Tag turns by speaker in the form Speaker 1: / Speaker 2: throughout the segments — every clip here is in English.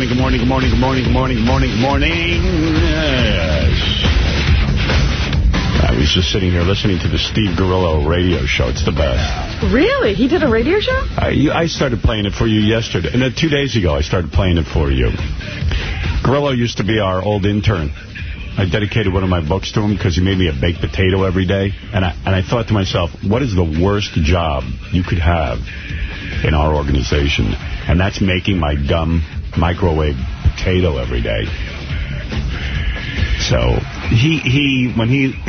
Speaker 1: morning, good morning, good morning, good morning, good morning, good morning, good morning. Yes. I was just sitting here listening to the Steve Gorillo radio show. It's the best.
Speaker 2: Really? He did a radio show?
Speaker 1: I, you, I started playing it for you yesterday. And two days ago, I started playing it for you. Gorillo used to be our old intern. I dedicated one of my books to him because he made me a baked potato every day. And I, and I thought to myself, what is the worst job you could have in our organization? And that's making my dumb microwave potato every day. So he, he when he...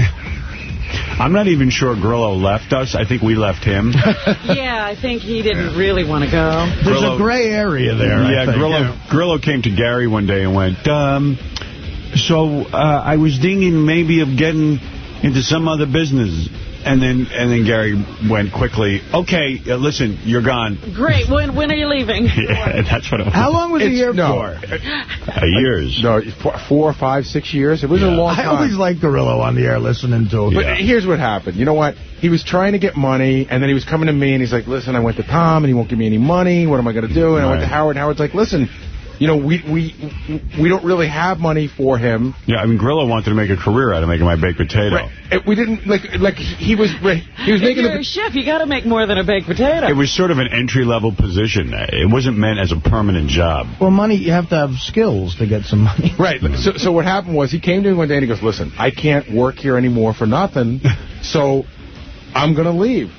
Speaker 1: I'm not even sure Grillo left us. I think we left him.
Speaker 2: yeah, I think he didn't really want to go.
Speaker 3: There's
Speaker 1: Grillo,
Speaker 3: a gray area there,
Speaker 1: Yeah, Grillo, yeah. Grillo came to Gary one day and went, um, so uh, I was thinking maybe of getting into some other business. And then and then Gary went quickly, okay, uh, listen, you're gone.
Speaker 2: Great. When when are you leaving?
Speaker 1: yeah, that's what it was.
Speaker 3: How long was
Speaker 4: it's,
Speaker 3: he here
Speaker 4: no,
Speaker 3: for?
Speaker 1: Uh, years.
Speaker 4: No, four, five, six years. It was
Speaker 1: yeah.
Speaker 4: a long time.
Speaker 3: I always liked Gorillo on the air listening to him.
Speaker 4: But
Speaker 1: Yeah.
Speaker 4: here's what happened. You know what? He was trying to get money, and then he was coming to me, and he's like, listen, I went to Tom, and he won't give me any money. What am I going to do? And I went to Howard, and Howard's like, listen, you know, we we we don't really have money for him.
Speaker 1: Yeah, I mean, Grillo wanted to make a career out of making my baked potato.
Speaker 4: Right. Uh, We didn't like like he was he was
Speaker 2: If
Speaker 4: making
Speaker 2: you're
Speaker 4: the
Speaker 2: a chef, you got to make more than a baked potato.
Speaker 1: It was sort of an entry-level position. It wasn't meant as a permanent job.
Speaker 3: Well, money, you have to have skills to get some money.
Speaker 4: Right. So, so what happened was he came to me one day and he goes, listen, I can't work here anymore for nothing, so I'm going to leave.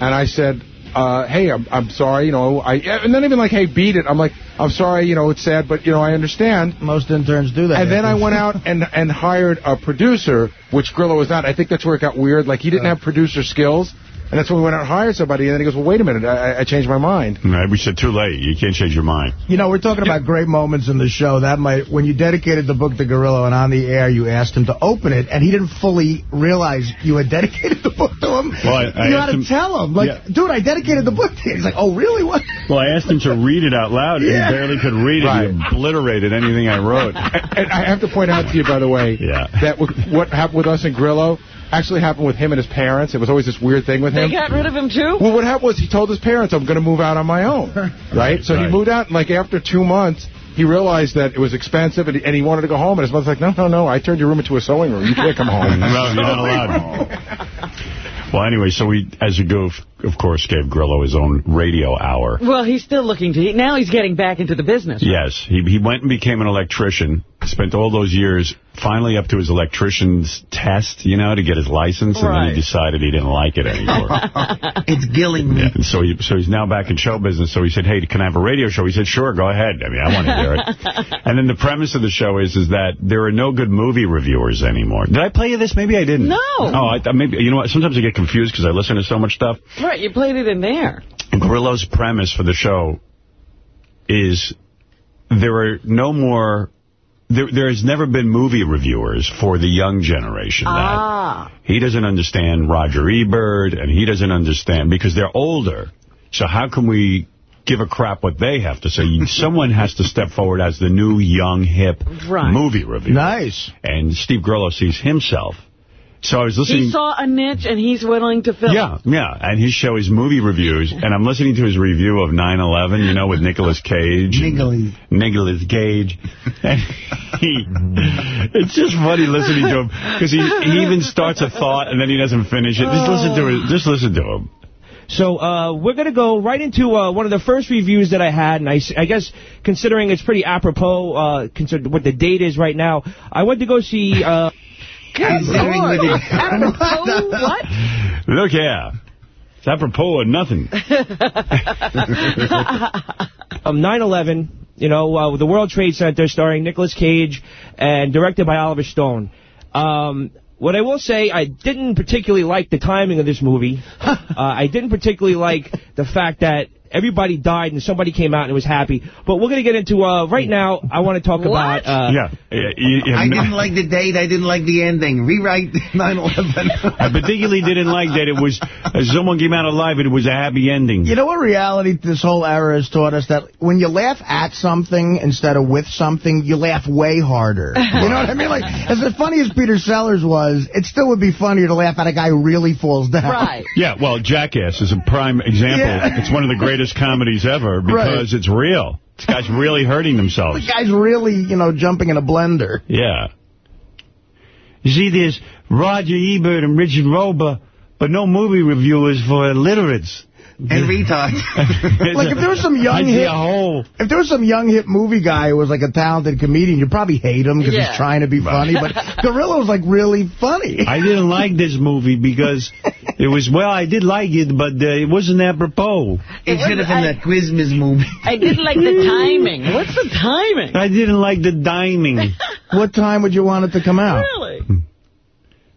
Speaker 4: And I said, uh, hey, I'm, I'm sorry, you know, I, and then even like, hey, beat it. I'm like, I'm sorry, you know, it's sad, but, you know, I understand.
Speaker 3: Most interns do that.
Speaker 4: And then I went out and, and hired a producer, which Grillo was not. I think that's where it got weird. Like, he didn't have producer skills. And that's when we went out and hired somebody. And then he goes, well, wait a minute, I, I changed my mind.
Speaker 1: Right, we said too late. You can't change your mind.
Speaker 3: You know, we're talking about great moments in the show. That might, when you dedicated the book to Gorillo and on the air, you asked him to open it, and he didn't fully realize you had dedicated the book to him.
Speaker 1: Well, I- I
Speaker 3: you
Speaker 1: asked
Speaker 3: had to
Speaker 1: him-
Speaker 3: tell him, like,
Speaker 1: Yeah.
Speaker 3: dude, I dedicated the book to you. He's like, oh, really? What?
Speaker 1: Well, I asked him to read it out loud, and
Speaker 3: Yeah.
Speaker 1: he barely could read it.
Speaker 4: Right.
Speaker 1: He obliterated anything I wrote.
Speaker 4: And I have to point out to you, by the way,
Speaker 1: Yeah.
Speaker 4: that what happened with us and Grillo actually happened with him and his parents. It was always this weird thing with
Speaker 2: they
Speaker 4: him.
Speaker 2: got rid of him, too?
Speaker 4: Well, what happened was he told his parents, I'm going to move out on my own. Right? So
Speaker 1: Right.
Speaker 4: he moved out, and like after two months, he realized that it was expensive, and he, and he wanted to go home. And his mother's like, no, no, no, I turned your room into a sewing room. You can't come home.
Speaker 1: No, you're not allowed. Well, anyway, so we, as a goof, of course, gave Grillo his own radio hour.
Speaker 2: Well, he's still looking to... Now he's getting back into the business.
Speaker 1: Yes, he he went and became an electrician. Spent all those years finally up to his electrician's test, you know, to get his license, and then he decided he didn't like it anymore.
Speaker 3: It's gilling me.
Speaker 1: Yeah, and so he, so he's now back in show business. So he said, hey, can I have a radio show? He said, sure, go ahead. I mean, I want to hear it. and then the premise of the show is is that there are no good movie reviewers anymore. Did I play you this? Maybe I didn't.
Speaker 2: No.
Speaker 1: Oh, I, uh, maybe you know what? Sometimes I get confused because I listen to so much stuff.
Speaker 2: Right, you played it in there.
Speaker 1: Grillo's premise for the show is there are no more... There, there has never been movie reviewers for the young generation.
Speaker 2: Ah.
Speaker 1: That he doesn't understand Roger Ebert, and he doesn't understand because they're older. So how can we give a crap what they have to say? Someone has to step forward as the new, young, hip
Speaker 2: Right.
Speaker 1: movie reviewer.
Speaker 3: Nice.
Speaker 1: And Steve Grillo sees himself. So I was listening...
Speaker 2: He saw a niche, and he's willing to fill
Speaker 1: Yeah, yeah. And his show is movie reviews. And I'm listening to his review of 9/11, you know, with Nicolas Cage.
Speaker 3: Niggly.
Speaker 1: Nicolas Cage. And he, it's just funny listening to him. Because he, he even starts a thought and then he doesn't finish it. Just listen to it. Just listen to him.
Speaker 5: So uh, we're going to go right into uh, one of the first reviews that I had, and I, s- I guess considering it's pretty apropos, uh, consider what the date is right now, I went to go see...
Speaker 2: Good Lord. Apropos what?
Speaker 1: Look, here. It's apropos of nothing.
Speaker 5: um, 9/11, you know, uh, the World Trade Center, starring Nicolas Cage and directed by Oliver Stone. Um, what I will say, I didn't particularly like the timing of this movie. uh, I didn't particularly like the fact that everybody died and somebody came out and was happy. But we're going to get into, uh, right now, I want to talk
Speaker 2: What?
Speaker 5: about... Uh,
Speaker 1: yeah. You- you-
Speaker 6: I didn't like the date. I didn't like the ending. Rewrite 9/11.
Speaker 1: I particularly didn't like that it was, as someone came out alive, and it was a happy ending.
Speaker 3: You know what reality this whole era has taught us? That when you laugh at something instead of with something, you laugh way harder. You know what I mean? Like, as funny as Peter Sellers was, it still would be funnier to laugh at a guy who really falls down.
Speaker 2: Right.
Speaker 1: Yeah, well, Jackass is a prime example.
Speaker 3: Yeah.
Speaker 1: It's one of the greatest comedies ever because
Speaker 3: Right.
Speaker 1: it's real. This guy's really hurting themselves.
Speaker 3: The guy's really, you know, jumping in a blender.
Speaker 1: Yeah. You see, there's Roger Ebert and Richard Roeper, but no movie reviewers for illiterates.
Speaker 6: And retards.
Speaker 3: Like, if there was some young
Speaker 1: I see
Speaker 3: hip,
Speaker 1: a whole...
Speaker 3: if there was some young hip movie guy who was like a talented comedian, you'd probably hate him because
Speaker 2: Yeah.
Speaker 3: he's trying to be funny. But Gorilla was like really funny.
Speaker 1: I didn't like this movie because it was, well, I did like it, but uh, it wasn't apropos.
Speaker 6: It should have been that Christmas movie.
Speaker 2: I didn't like the timing. What's the timing?
Speaker 1: I didn't like the diming
Speaker 3: what time would you want it to come out?
Speaker 2: Really?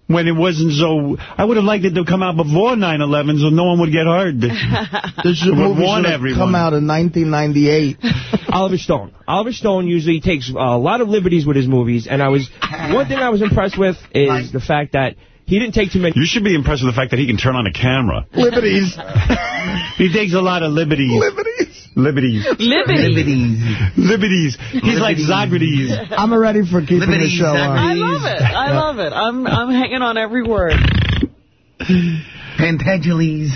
Speaker 1: When it wasn't so... I would have liked it to come out before 9-11 so no one would get hurt.
Speaker 3: This
Speaker 1: Would
Speaker 3: movie
Speaker 1: warn
Speaker 3: should have come out in 1998.
Speaker 5: Oliver Stone. Oliver Stone usually takes a lot of liberties with his movies, and I was one thing I was impressed with is the fact that he didn't take too many.
Speaker 1: You should be impressed with the fact that he can turn on a camera.
Speaker 3: Liberties.
Speaker 1: He takes a lot of liberties.
Speaker 3: Liberties.
Speaker 1: Liberties.
Speaker 2: Liberty.
Speaker 6: Liberties.
Speaker 1: Liberties. He's like Socrates.
Speaker 3: I'm ready for keeping the
Speaker 6: Liberties,
Speaker 3: show on.
Speaker 2: I love it. I love it. I'm I'm hanging on every word.
Speaker 6: Pentangeles.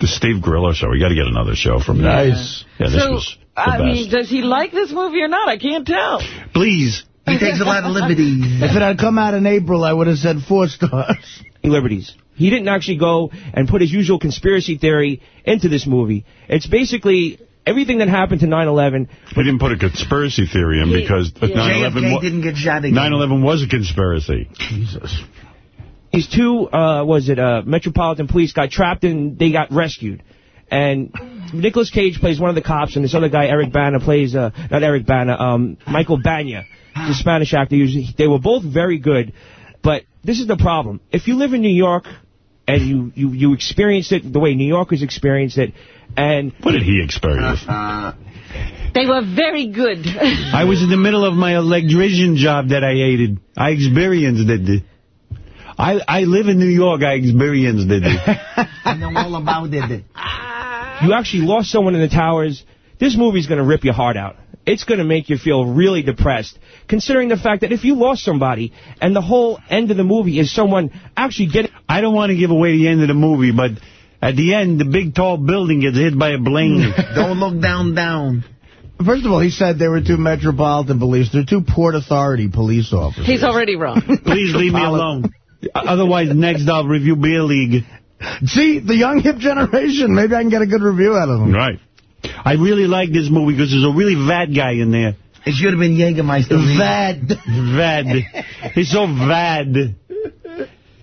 Speaker 1: The Steve Grillo show. We got to get another show from him.
Speaker 3: Nice.
Speaker 1: Yeah, this
Speaker 2: so,
Speaker 1: was the
Speaker 2: I
Speaker 1: best.
Speaker 2: mean, does he like this movie or not? I can't tell.
Speaker 1: Please.
Speaker 6: He takes a lot of liberties.
Speaker 3: If it had come out in April, I would have said four stars.
Speaker 5: liberties. He didn't actually go and put his usual conspiracy theory into this movie. It's basically everything that happened to 9/11.
Speaker 1: We didn't put a conspiracy theory in
Speaker 2: He-
Speaker 1: because
Speaker 2: yeah.
Speaker 1: 9/11
Speaker 6: didn't get shot again.
Speaker 1: 9/11 was a conspiracy.
Speaker 3: Jesus.
Speaker 5: These two, uh, was it uh, Metropolitan Police, got trapped and they got rescued. And Nicolas Cage plays one of the cops, and this other guy, Eric Bana, plays, uh, not Eric Bana, um, Michael Banya, the Spanish actor. Usually, they were both very good, but this is the problem. If you live in New York and you, you, you experience it the way New Yorkers experience it, and
Speaker 1: What did he experience?
Speaker 2: They were very good.
Speaker 1: I was in the middle of my electrician job that I hated. I experienced it. I I live in New York. I experienced it.
Speaker 6: I know all about it.
Speaker 5: you actually lost someone in the towers, this movie's going to rip your heart out. It's going to make you feel really depressed, considering the fact that if you lost somebody and the whole end of the movie is someone actually getting...
Speaker 1: I don't want to give away the end of the movie, but at the end, the big tall building gets hit by a plane.
Speaker 6: Don't look down, down.
Speaker 3: First of all, he said there were two Metropolitan Police. They're two Port Authority police officers.
Speaker 2: He's already wrong.
Speaker 1: Please leave me alone. Otherwise, next I'll review Beer League.
Speaker 3: See, the young hip generation. Maybe I can get a good review out of them.
Speaker 1: Right. I really like this movie because there's a really bad guy in there.
Speaker 6: It should have been Jägermeister.
Speaker 3: Bad.
Speaker 1: Vad. He's so vad.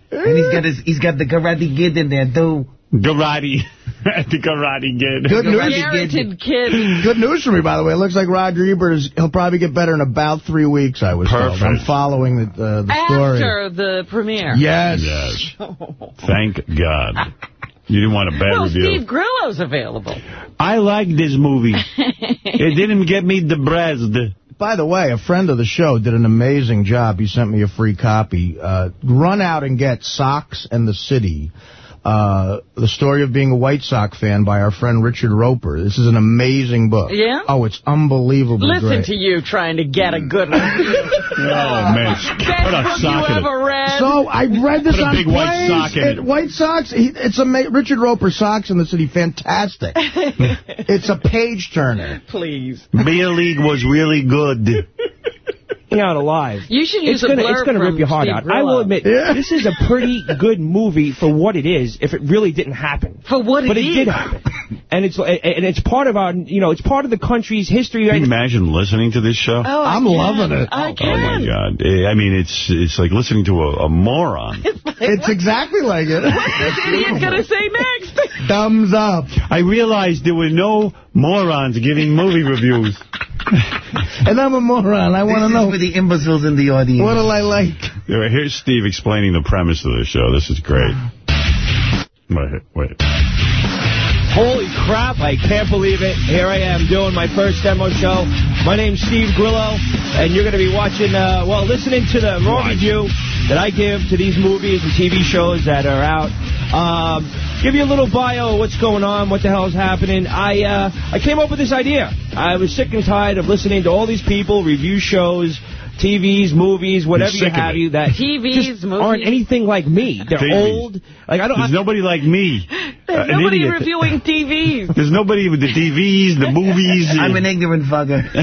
Speaker 6: And he's got his, he's got the Karate Kid in there, too.
Speaker 1: Karate. the Karate Kid.
Speaker 3: Good news.
Speaker 2: Garroted kid.
Speaker 3: Good news for me, by the way. It looks like Roger Ebert is, he'll probably get better in about three weeks, I was
Speaker 1: Perfect.
Speaker 3: told. I'm following the, uh, the story.
Speaker 2: After the premiere.
Speaker 3: Yes.
Speaker 1: Yes. Thank God. You didn't want a bad
Speaker 2: Well,
Speaker 1: review.
Speaker 2: Steve Grillo's available.
Speaker 1: I like this movie. it didn't get me depressed.
Speaker 3: By the way, a friend of the show did an amazing job. He sent me a free copy. Uh, run out and get Sox and the City. Uh, the story of being a White Sox fan by our friend Richard Roeper. This is an amazing book.
Speaker 2: Yeah?
Speaker 3: Oh, it's unbelievably
Speaker 2: Listen
Speaker 3: great.
Speaker 2: to you trying to get a good one.
Speaker 1: Oh, man. Put
Speaker 2: Best
Speaker 1: a sock
Speaker 2: you
Speaker 1: in it.
Speaker 2: ever read.
Speaker 3: So I read this
Speaker 1: Put a
Speaker 3: on
Speaker 1: big white
Speaker 3: planes.
Speaker 1: sock in it.
Speaker 3: White Sox. He, it's a Richard Roeper Sox in the City. Fantastic. it's a page turner.
Speaker 2: Please.
Speaker 1: Beer League was really good.
Speaker 5: Out alive.
Speaker 2: You should use
Speaker 5: it's
Speaker 2: a
Speaker 5: gonna,
Speaker 2: blurb
Speaker 5: It's going to rip your heart
Speaker 2: Steve
Speaker 5: out. I will admit,
Speaker 3: Yeah.
Speaker 5: this is a pretty good movie for what it is, if it really didn't happen.
Speaker 2: For what it
Speaker 5: but it
Speaker 2: is.
Speaker 5: did happen. And it's and it's part of our, you know, it's part of the country's history.
Speaker 1: Can you imagine listening to this show?
Speaker 2: Oh, I
Speaker 3: I'm loving it.
Speaker 2: I
Speaker 1: Oh, my God. Eh, I mean, it's it's like listening to a, a moron.
Speaker 3: It's exactly like it.
Speaker 2: What's this idiot going to say next?
Speaker 3: Thumbs up.
Speaker 1: I realized there were no morons giving movie reviews.
Speaker 3: And I'm a moron. I want to know,
Speaker 6: is for the imbeciles in the audience.
Speaker 3: what'll I like?
Speaker 1: Here- Here's Steve explaining the premise of the show. This is great. Wait, wait.
Speaker 5: Holy crap, I can't believe it. Here I am doing my first demo show. My name's Steve Grillo, and you're going to be watching, uh, well, listening to the raw review that I give to these movies and TV shows that are out. Um, give you a little bio of what's going on, what the hell is happening. I, uh, I came up with this idea. I was sick and tired of listening to all these people review shows, TVs, movies, whatever you have you, that
Speaker 2: TVs,
Speaker 5: just
Speaker 2: movies.
Speaker 5: aren't anything like me. They're
Speaker 1: TVs.
Speaker 5: old. Like I don't.
Speaker 1: There's
Speaker 5: I,
Speaker 1: nobody like me.
Speaker 2: There's
Speaker 1: an
Speaker 2: nobody
Speaker 1: idiot.
Speaker 2: reviewing TVs.
Speaker 1: There's nobody with the TVs, the movies.
Speaker 6: I'm an ignorant fucker.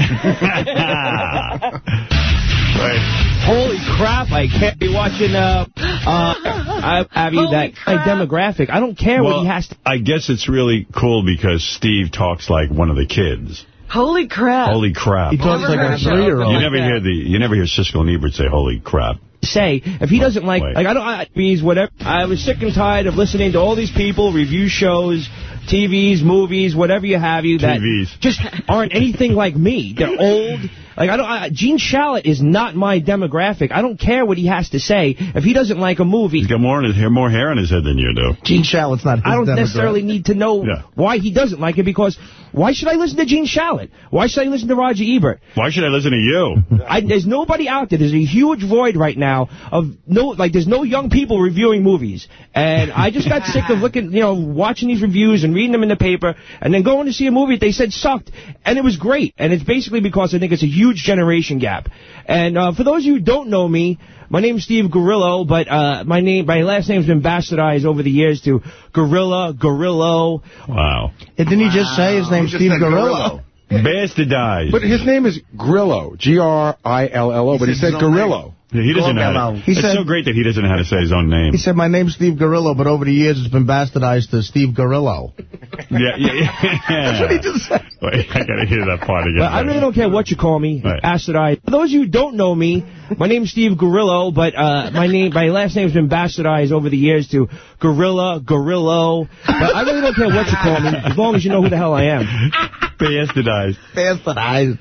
Speaker 1: right.
Speaker 5: Holy crap, I can't be watching, uh, uh, I, Abby,
Speaker 2: Holy
Speaker 5: that
Speaker 2: crap.
Speaker 5: demographic. I don't care what he has to...
Speaker 1: I guess it's really cool because Steve talks like one of the kids.
Speaker 2: Holy crap.
Speaker 1: Holy crap.
Speaker 3: He talks like a
Speaker 2: a
Speaker 3: three-year-old.
Speaker 1: You
Speaker 2: like
Speaker 1: never hear the you never hear Siskel and Ebert say "Holy crap."
Speaker 5: say if he doesn't like
Speaker 1: Wait.
Speaker 5: like I don't I, he's whatever I was sick and tired of listening to all these people review shows TVs movies whatever you have you that
Speaker 1: TVs.
Speaker 5: just aren't anything like me they're old like I don't I, Gene Shalit is not my demographic I don't care what he has to say if he doesn't like a movie
Speaker 1: He's got more in his hair, more hair on his head than you do.
Speaker 3: Gene Shalit's not his
Speaker 5: I don't necessarily need to know
Speaker 1: Yeah.
Speaker 5: why he doesn't like it because why should I listen to Gene Shalit why should I listen to Roger Ebert
Speaker 1: Why should I listen to you?
Speaker 5: I, there's nobody out there. There's a huge void right now of no, like, there's no young people reviewing movies. And I just got sick of looking, you know, watching these reviews and reading them in the paper and then going to see a movie that they said sucked. And it was great. And it's basically because I think it's a huge generation gap. And uh, for those of you who don't know me, my name's Steve Gorillo, but uh, my name, my last name's been bastardized over the years to Gorilla, Gorillo.
Speaker 1: Wow.
Speaker 3: And Didn't he just say his name's
Speaker 6: just
Speaker 3: Steve
Speaker 6: said
Speaker 3: Gorillo?
Speaker 1: Bastardized.
Speaker 4: But his name is Grillo, G-R-I-L-L-O, but he
Speaker 6: said
Speaker 4: said
Speaker 6: his
Speaker 4: Gorillo.
Speaker 1: Yeah, he doesn't know. How to,
Speaker 3: He
Speaker 1: it's
Speaker 3: said-
Speaker 1: so great that he doesn't know how to say his own name.
Speaker 3: He said, my name's Steve Gorillo, but over the years it's been bastardized to Steve Gorillo.
Speaker 1: Yeah, yeah, yeah.
Speaker 3: That's what he just said.
Speaker 1: Wait, I gotta hear that part again.
Speaker 5: But I really don't care what you call me,
Speaker 1: Right.
Speaker 5: bastardized. For those of you who don't know me, my name's Steve Gorillo, but uh, my name, my last name's been bastardized over the years to Gorilla, Gorillo. But I really don't care what you call me, as long as you know who the hell I am.
Speaker 1: Bastardized.
Speaker 3: Bastardized.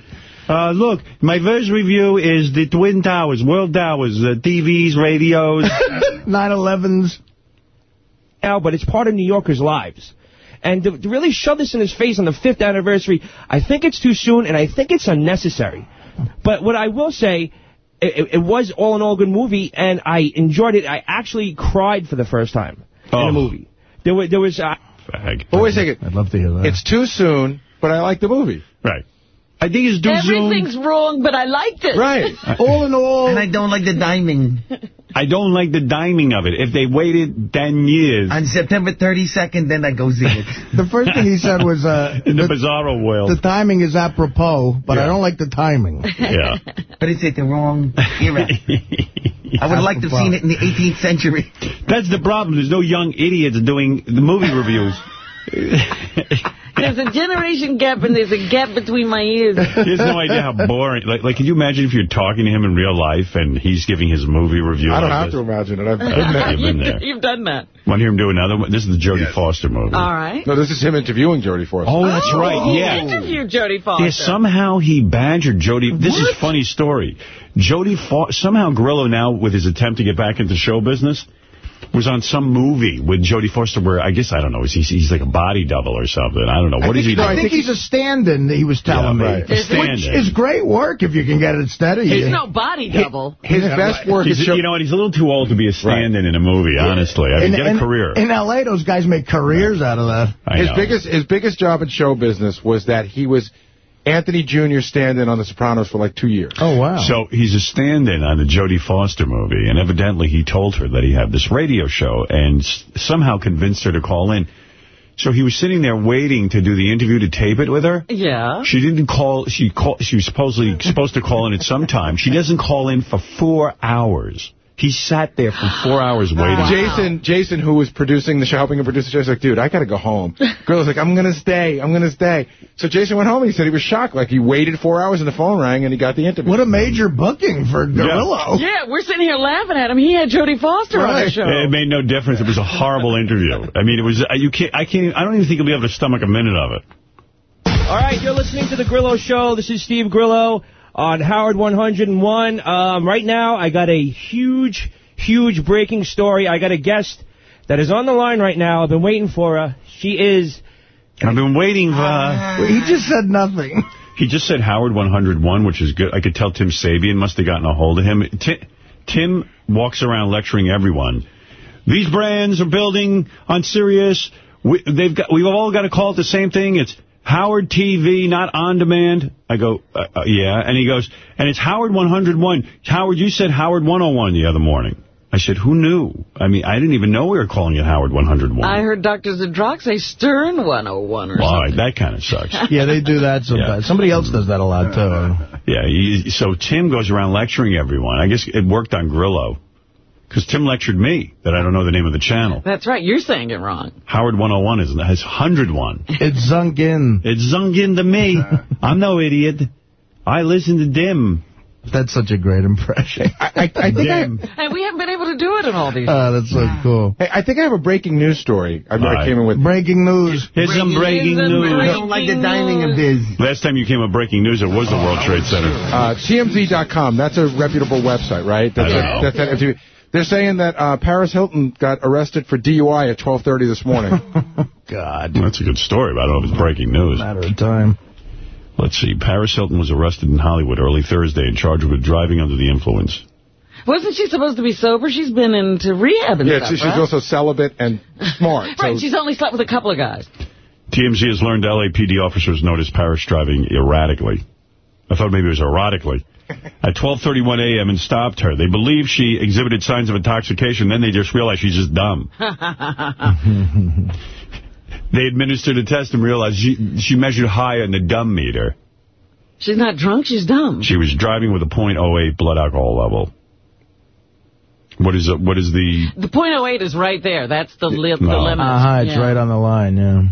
Speaker 1: Uh, look, my first review is the Twin Towers, World Towers, uh, TVs, radios.
Speaker 3: 9-11s.
Speaker 5: Now, but it's part of New Yorkers' lives. And to, to really shove this in his face on the fifth anniversary, I think it's too soon, and I think it's unnecessary. But what I will say, it, it was all in all a good movie, and I enjoyed it. I actually cried for the first time in a movie. There was, there was uh,
Speaker 1: Fag.
Speaker 4: But wait a second.
Speaker 3: I'd love to hear that.
Speaker 4: It's too soon, but I like the movie.
Speaker 1: Right. I think it's too soon.
Speaker 2: Everything's wrong, but I liked it.
Speaker 4: Right.
Speaker 3: all in all,
Speaker 6: And I don't like the diming.
Speaker 1: I don't like the diming of it. If they waited 10 years
Speaker 6: On September 32nd, then I go see it.
Speaker 3: the first thing he said was, uh,
Speaker 1: in the,
Speaker 3: the,
Speaker 1: bizarro world.
Speaker 3: the timing is apropos, but I don't like the timing.
Speaker 1: yeah.
Speaker 6: But it's at the wrong era. I would like to have seen it in the 18th century.
Speaker 1: That's the problem. There's no young idiots doing the movie reviews.
Speaker 2: There's a generation gap and there's a gap between my ears.
Speaker 1: He has no idea how boring. Like, like, can you imagine if you're talking to him in real life and he's giving his movie review?
Speaker 4: I don't
Speaker 1: like
Speaker 4: have
Speaker 1: this?
Speaker 4: to imagine it. I've been there.
Speaker 1: You've been there.
Speaker 2: You've done that.
Speaker 1: Want to hear him do another one? This is the Jodie Foster movie.
Speaker 2: All right.
Speaker 4: No, this is him interviewing Jodie Foster.
Speaker 1: Oh, that's oh, right.
Speaker 2: He
Speaker 1: Yeah.
Speaker 2: interviewed Jodie Foster.
Speaker 1: Yeah, somehow he badgered Jodie. This is a funny story. Jodie Foster, somehow Grillo now, with his attempt to get back into show business, was on some movie with Jodie Foster where, I guess, I don't know, he's, he's like a body double or something. I don't know. What is he
Speaker 3: I
Speaker 1: doing?
Speaker 3: think he's a stand-in, he was telling
Speaker 1: Yeah,
Speaker 3: me.
Speaker 1: right. A stand-in.
Speaker 3: Which is great work if you can get it steady.
Speaker 2: He's no body double.
Speaker 4: His best work
Speaker 1: He's,
Speaker 4: is...
Speaker 1: You know what? He's a little too old to be a stand-in in a movie, honestly. I mean,
Speaker 3: in,
Speaker 1: get a
Speaker 3: in-
Speaker 1: career.
Speaker 3: In L.A., those guys make careers out of that.
Speaker 1: I
Speaker 4: his
Speaker 1: know.
Speaker 4: biggest his biggest job in show business was that he was Anthony Jr. stand-in on The Sopranos for like two years.
Speaker 3: Oh, wow.
Speaker 1: So he's a stand-in on the Jodie Foster movie, and evidently he told her that he had this radio show and s- somehow convinced her to call in. So he was sitting there waiting to do the interview to tape it with her.
Speaker 2: Yeah.
Speaker 1: She didn't call. She call, She was supposedly supposed to call in at some time. She doesn't call in for four hours. He sat there for four hours waiting.
Speaker 4: Jason, Jason, who was producing the show, helping him produce the show, was like, dude, I got to go home. Girl was like, I'm going to stay. I'm going to stay. So Jason went home and he said he was shocked. Like, he waited four hours and the phone rang and he got the interview.
Speaker 3: What a major booking for Gorillo.
Speaker 2: Yeah, we're sitting here laughing at him. He had Jodie Foster on the show.
Speaker 1: It made no difference. It was a horrible interview. I mean, it was. uh, You can't. I can't. I don't even think you'll be able to stomach a minute of it.
Speaker 5: All right, you're listening to The Grillo Show. This is Steve Grillo on Howard 101. Um, right now, I got a huge, huge breaking story. I got a guest that is on the line right now. I've been waiting for her. She is...
Speaker 1: I've been waiting. Uh,
Speaker 3: He just said nothing.
Speaker 1: he just said Howard 101, which is good. I could tell Tim Sabean must have gotten a hold of him. Ti- Tim walks around lecturing everyone. These brands are building on Sirius. We, they've got. We've all got to call it the same thing. It's Howard TV, not on demand. I go, uh, uh, yeah. And he goes, and it's Howard 101. Howard, you said Howard 101 the other morning. I said, who knew? I mean, I didn't even know we were calling it Howard 101.
Speaker 2: I heard Dr. Zadrock say Stern 101 or
Speaker 1: well, all right,
Speaker 2: something.
Speaker 1: that kind of sucks.
Speaker 3: Yeah, they do that sometimes.
Speaker 1: Yeah.
Speaker 3: Somebody else does that a lot, too.
Speaker 1: Yeah, he, so Tim goes around lecturing everyone. I guess it worked on Grillo. Because Tim lectured me that I don't know the name of the channel.
Speaker 2: That's right. You're saying it wrong.
Speaker 1: Howard 101 is has 101.
Speaker 3: It's zunk in.
Speaker 1: It's zung in to me. I'm no idiot. I listen to Dim.
Speaker 3: That's such a great impression.
Speaker 4: I, I, I think I,
Speaker 2: And we haven't been able to do it in all these
Speaker 3: Oh, that's so cool.
Speaker 4: hey, I think I have a breaking news story. I,
Speaker 1: All
Speaker 4: I came in with.
Speaker 3: Breaking news.
Speaker 1: Here's some breaking
Speaker 2: Breaking
Speaker 1: news.
Speaker 2: news.
Speaker 6: I don't like the dining of this.
Speaker 1: Last time you came with breaking news, it was the World Trade Center.
Speaker 4: Uh, TMZ.com, that's a reputable website, right? That's
Speaker 1: I
Speaker 4: a-
Speaker 1: know.
Speaker 4: that's that MTV. They're saying that uh, Paris Hilton got arrested for DUI at 12.30 this morning.
Speaker 3: God.
Speaker 1: That's a good story, but I don't know if it's breaking news.
Speaker 3: Matter of time.
Speaker 1: Let's see. Paris Hilton was arrested in Hollywood early Thursday and charged with driving under the influence.
Speaker 2: Wasn't she supposed to be sober? She's been into rehab and
Speaker 4: yeah,
Speaker 2: stuff,
Speaker 4: she's
Speaker 2: right?
Speaker 4: also celibate and smart.
Speaker 2: Right,
Speaker 4: so-
Speaker 2: she's only slept with a couple of guys.
Speaker 1: TMZ has learned LAPD officers noticed Paris driving erratically. I thought maybe it was erotically. At 12.31 a.m. and stopped her. They believe she exhibited signs of intoxication. Then they just realized she's just dumb. they administered a test and realized she, she measured high on the dumb meter.
Speaker 2: She's not drunk, she's dumb.
Speaker 1: She was driving with a .08 blood alcohol level. What is it? What is the...
Speaker 2: The .08 is right there. That's the, li the
Speaker 1: No.
Speaker 2: limit.
Speaker 3: Uh-huh, it's
Speaker 2: Yeah.
Speaker 3: right on the line, yeah.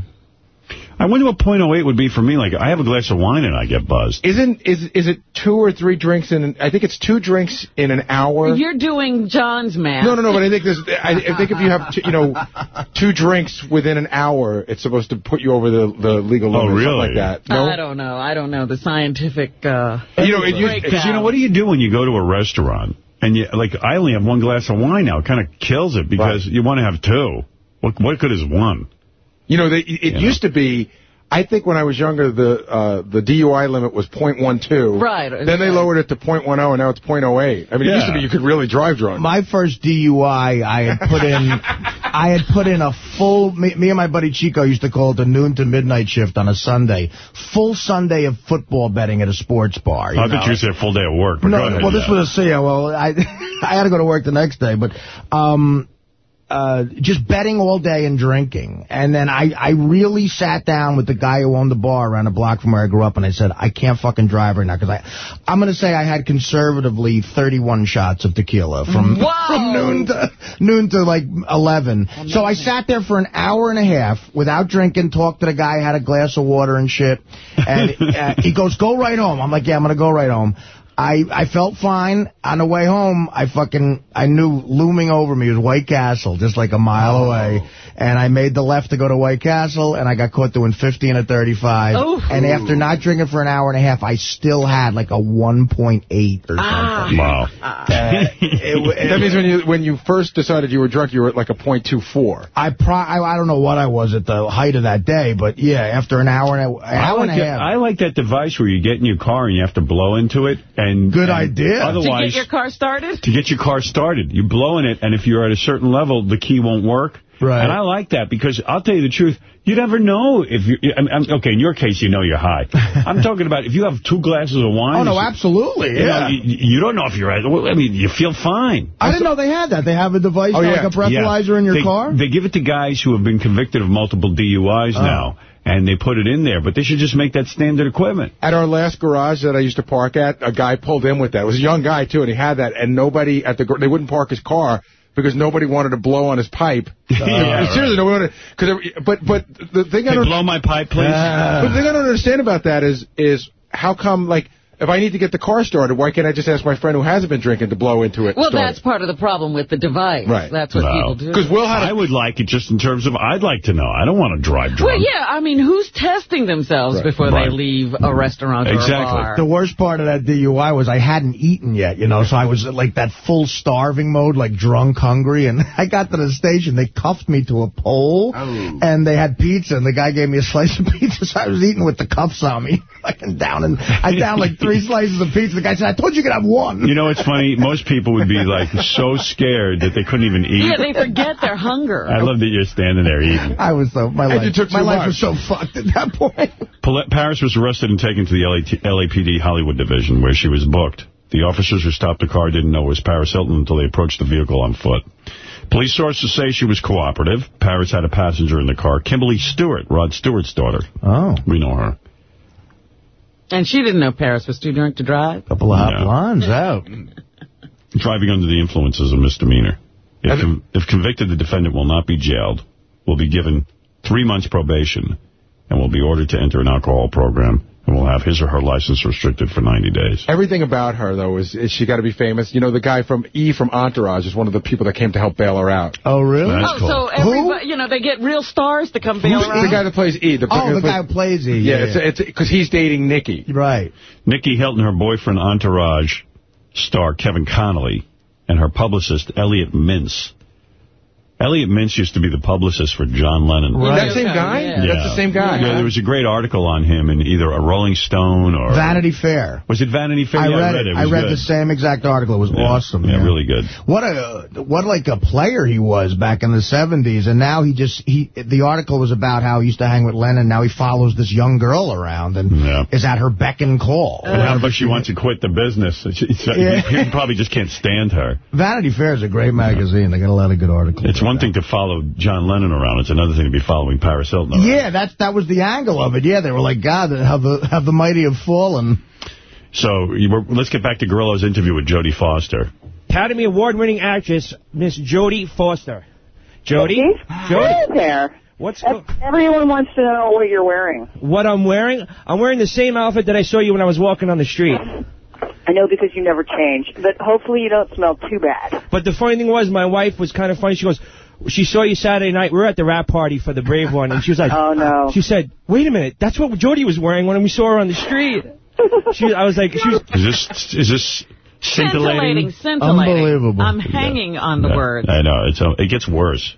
Speaker 1: I wonder what .08 would be for me. Like, I have a glass of wine and I get buzzed.
Speaker 4: Isn't is is it two or three drinks in? I think it's two drinks in an hour.
Speaker 2: You're doing John's math.
Speaker 4: no, no, no. But I think this. I, I think if you have two, you know two drinks within an hour, it's supposed to put you over the the legal
Speaker 1: Oh,
Speaker 4: limit. or something
Speaker 1: really?
Speaker 4: Like that. No.
Speaker 2: I don't know. I don't know the scientific... Uh,
Speaker 4: You know, it.
Speaker 1: Because, you know, what do you do when you go to a restaurant? And, you like, I only have one glass of wine now. It kind of kills it because
Speaker 4: Right.
Speaker 1: you want to have two. What, what good is one?
Speaker 4: You know, they, it
Speaker 1: know?
Speaker 4: used to be. I think when I was younger, the uh, the DUI limit was .12.
Speaker 2: Right.
Speaker 4: Then they lowered it to .10, and now it's .08. I mean, it used to be you could really drive drunk.
Speaker 3: My first DUI, I had put in, I had put in a full. Me, me and my buddy Chico used to call it the noon to midnight shift on a Sunday, full Sunday of football betting at a sports bar. You
Speaker 1: I
Speaker 3: know?
Speaker 1: bet you said full day of work. But
Speaker 3: No,
Speaker 1: go ahead,
Speaker 3: well, this
Speaker 1: yeah.
Speaker 3: was a yeah. Well, I I had to go to work the next day, but um, uh, just betting all day and drinking, and then I I really sat down with the guy who owned the bar around the block from where I grew up, and I said I can't fucking drive right now because I I'm gonna say I had conservatively 31 shots of tequila from
Speaker 2: Whoa.
Speaker 3: from noon to noon to like 11. So I sat there for an hour and a half without drinking, talked to the guy, had a glass of water and shit. And uh, he goes, go right home. I'm like, yeah, I'm going to go right home. I, I felt fine. On the way home, I fucking, I knew looming over me was White Castle, just like a mile away. And I made the left to go to White Castle, and I got caught doing 50 and a 35.
Speaker 2: Oof.
Speaker 3: And after not drinking for an hour and a half, I still had like a 1.8 or something.
Speaker 1: Wow.
Speaker 3: Uh, it, w-
Speaker 4: that means when you when you first decided you were drunk, you were at like a .24.
Speaker 3: I pro I, I don't know what I was at the height of that day, but yeah, after an hour and a, an hour
Speaker 1: like,
Speaker 3: and a
Speaker 1: that,
Speaker 3: half.
Speaker 1: I like that device where you get in your car and you have to blow into it. and
Speaker 3: Good
Speaker 1: and
Speaker 3: idea.
Speaker 2: To
Speaker 1: Otherwise,
Speaker 2: get your car started?
Speaker 1: to get your car started. You're blowing it, and if you're at a certain level, the key won't work.
Speaker 3: Right.
Speaker 1: And I like that because I'll tell you the truth. You never know if you. I'm, I'm, okay, in your case, you know you're high. I'm talking about if you have two glasses of wine.
Speaker 3: oh no, absolutely,
Speaker 1: You, know,
Speaker 3: yeah.
Speaker 1: you, you don't know if you're. I mean, you feel fine.
Speaker 3: I didn't know they had that. They have a device
Speaker 4: Oh,
Speaker 3: like
Speaker 4: yeah.
Speaker 3: a breathalyzer
Speaker 1: Yeah.
Speaker 3: in your
Speaker 1: they,
Speaker 3: car.
Speaker 1: They give it to guys who have been convicted of multiple DUIs
Speaker 3: Oh.
Speaker 1: now, and they put it in there. But they should just make that standard equipment.
Speaker 4: At our last garage that I used to park at, a guy pulled in with that. It was a young guy, too, and he had that, and nobody at the, they wouldn't park his car because nobody wanted to blow on his pipe.
Speaker 1: Uh, yeah,
Speaker 4: Seriously, nobody wanted, cause, but, but the thing I don't,
Speaker 1: blow my pipe, please.
Speaker 4: but the thing I don't understand about that is, is how come, like, if I need to get the car started, why can't I just ask my friend who hasn't been drinking to blow into it?
Speaker 2: Well, that's part of the problem with the device.
Speaker 4: Right.
Speaker 2: That's what
Speaker 1: No.
Speaker 2: people do.
Speaker 4: Because Will had
Speaker 1: I
Speaker 4: a,
Speaker 1: would like it just in terms of, I'd like to know. I don't want to drive drunk.
Speaker 2: Well, yeah, I mean, who's testing themselves
Speaker 4: Right.
Speaker 2: before
Speaker 1: Right.
Speaker 2: they leave a restaurant or
Speaker 1: Exactly.
Speaker 2: a bar?
Speaker 3: the worst part of that DUI was I hadn't eaten yet, you know, so I was like that full starving mode, like drunk, hungry, and I got to the station, they cuffed me to a pole, oh. and they had pizza, and the guy gave me a slice of pizza, so I was eating with the cuffs on me, fucking down, and I downed like three slices of pizza. The guy said, I told you you could have one.
Speaker 1: You know, it's funny. Most people would be, like, so scared that they couldn't even eat.
Speaker 2: Yeah, they forget their hunger.
Speaker 1: I love that you're standing there eating.
Speaker 3: I was so, my
Speaker 4: And you
Speaker 3: life,
Speaker 4: took
Speaker 3: my life was so fucked at that point.
Speaker 1: Paris was arrested and taken to the LA LAPD Hollywood division, where she was booked The officers who stopped the car didn't know it was Paris Hilton until they approached the vehicle on foot. Police sources say she was cooperative. Paris had a passenger in the car, Kimberly Stewart, Rod Stewart's daughter.
Speaker 3: Oh.
Speaker 1: We know her.
Speaker 2: And she didn't know Paris was too drunk to drive.
Speaker 3: Couple of hot
Speaker 1: No.
Speaker 3: blondes out.
Speaker 1: Driving under the influence is a misdemeanor. If, con if convicted, the defendant will not be jailed, will be given three months probation, and will be ordered to enter an alcohol program, and will have his or her license restricted for 90 days.
Speaker 4: Everything about her, though, is, is she got to be famous. You know, the guy from E from Entourage is one of the people that came to help bail her out.
Speaker 3: Oh, really?
Speaker 1: That's
Speaker 2: oh,
Speaker 1: cool.
Speaker 2: so everybody, you know, they get real stars to come bail
Speaker 4: Who's
Speaker 2: around?
Speaker 4: the guy that plays E? The,
Speaker 3: Oh, the
Speaker 4: plays-
Speaker 3: guy who plays E.
Speaker 4: Yeah,
Speaker 3: Yeah,
Speaker 4: it's because he's dating Nikki.
Speaker 3: right.
Speaker 1: Nikki Hilton, her boyfriend, Entourage star Kevin Connolly, and her publicist, Elliot Mintz. Elliot Mintz used to be the publicist for John Lennon.
Speaker 3: Right.
Speaker 4: That same guy?
Speaker 2: Yeah.
Speaker 4: That's the same guy.
Speaker 1: Yeah,
Speaker 4: huh?
Speaker 1: there was a great article on him in either a Rolling Stone or...
Speaker 3: Vanity Fair.
Speaker 1: Was it Vanity Fair?
Speaker 3: I
Speaker 1: Yeah,
Speaker 3: read, it. I read
Speaker 1: good.
Speaker 3: the same exact article. It was
Speaker 1: Yeah.
Speaker 3: awesome.
Speaker 1: Yeah, really good.
Speaker 3: What a what like a player he was back in the 70s, and now he just he. The article was about how he used to hang with Lennon. Now he follows this young girl around and
Speaker 1: Yeah.
Speaker 3: is at her beck and call.
Speaker 1: And how much she wants to quit the business. She- she-
Speaker 3: Yeah.
Speaker 1: He probably just can't stand her.
Speaker 3: Vanity Fair is a great magazine. They got a lot of good articles.
Speaker 1: It's one thing to follow John Lennon around. It's another thing to be following Paris Hilton around.
Speaker 3: Yeah, that's that was the angle of it. Yeah, they were like, God, how the how the mighty have fallen.
Speaker 1: So you were, let's get back to Gorilla's interview with Jodie Foster.
Speaker 5: Academy Award-winning actress, Miss Jodie Foster. Jodie? Jodie,
Speaker 7: Hi there.
Speaker 5: what's
Speaker 7: Everyone wants to know what you're wearing.
Speaker 5: what I'm wearing? I'm wearing the same outfit that I saw you when I was walking on the street.
Speaker 7: I know because you never change, but hopefully you don't smell too bad.
Speaker 5: But the funny thing was, my wife was kind of funny. She goes, she saw you Saturday night. We were at the rap party for the Brave One, and she was like,
Speaker 7: Oh, no.
Speaker 5: She said, wait a minute, that's what Jodie was wearing when we saw her on the street. She, I was like, she was,
Speaker 1: Is this is this scintillating?
Speaker 2: Scintillating, scintillating.
Speaker 3: Unbelievable.
Speaker 2: I'm hanging on the
Speaker 1: Yeah,
Speaker 2: word.
Speaker 1: I know. It's uh, it gets worse.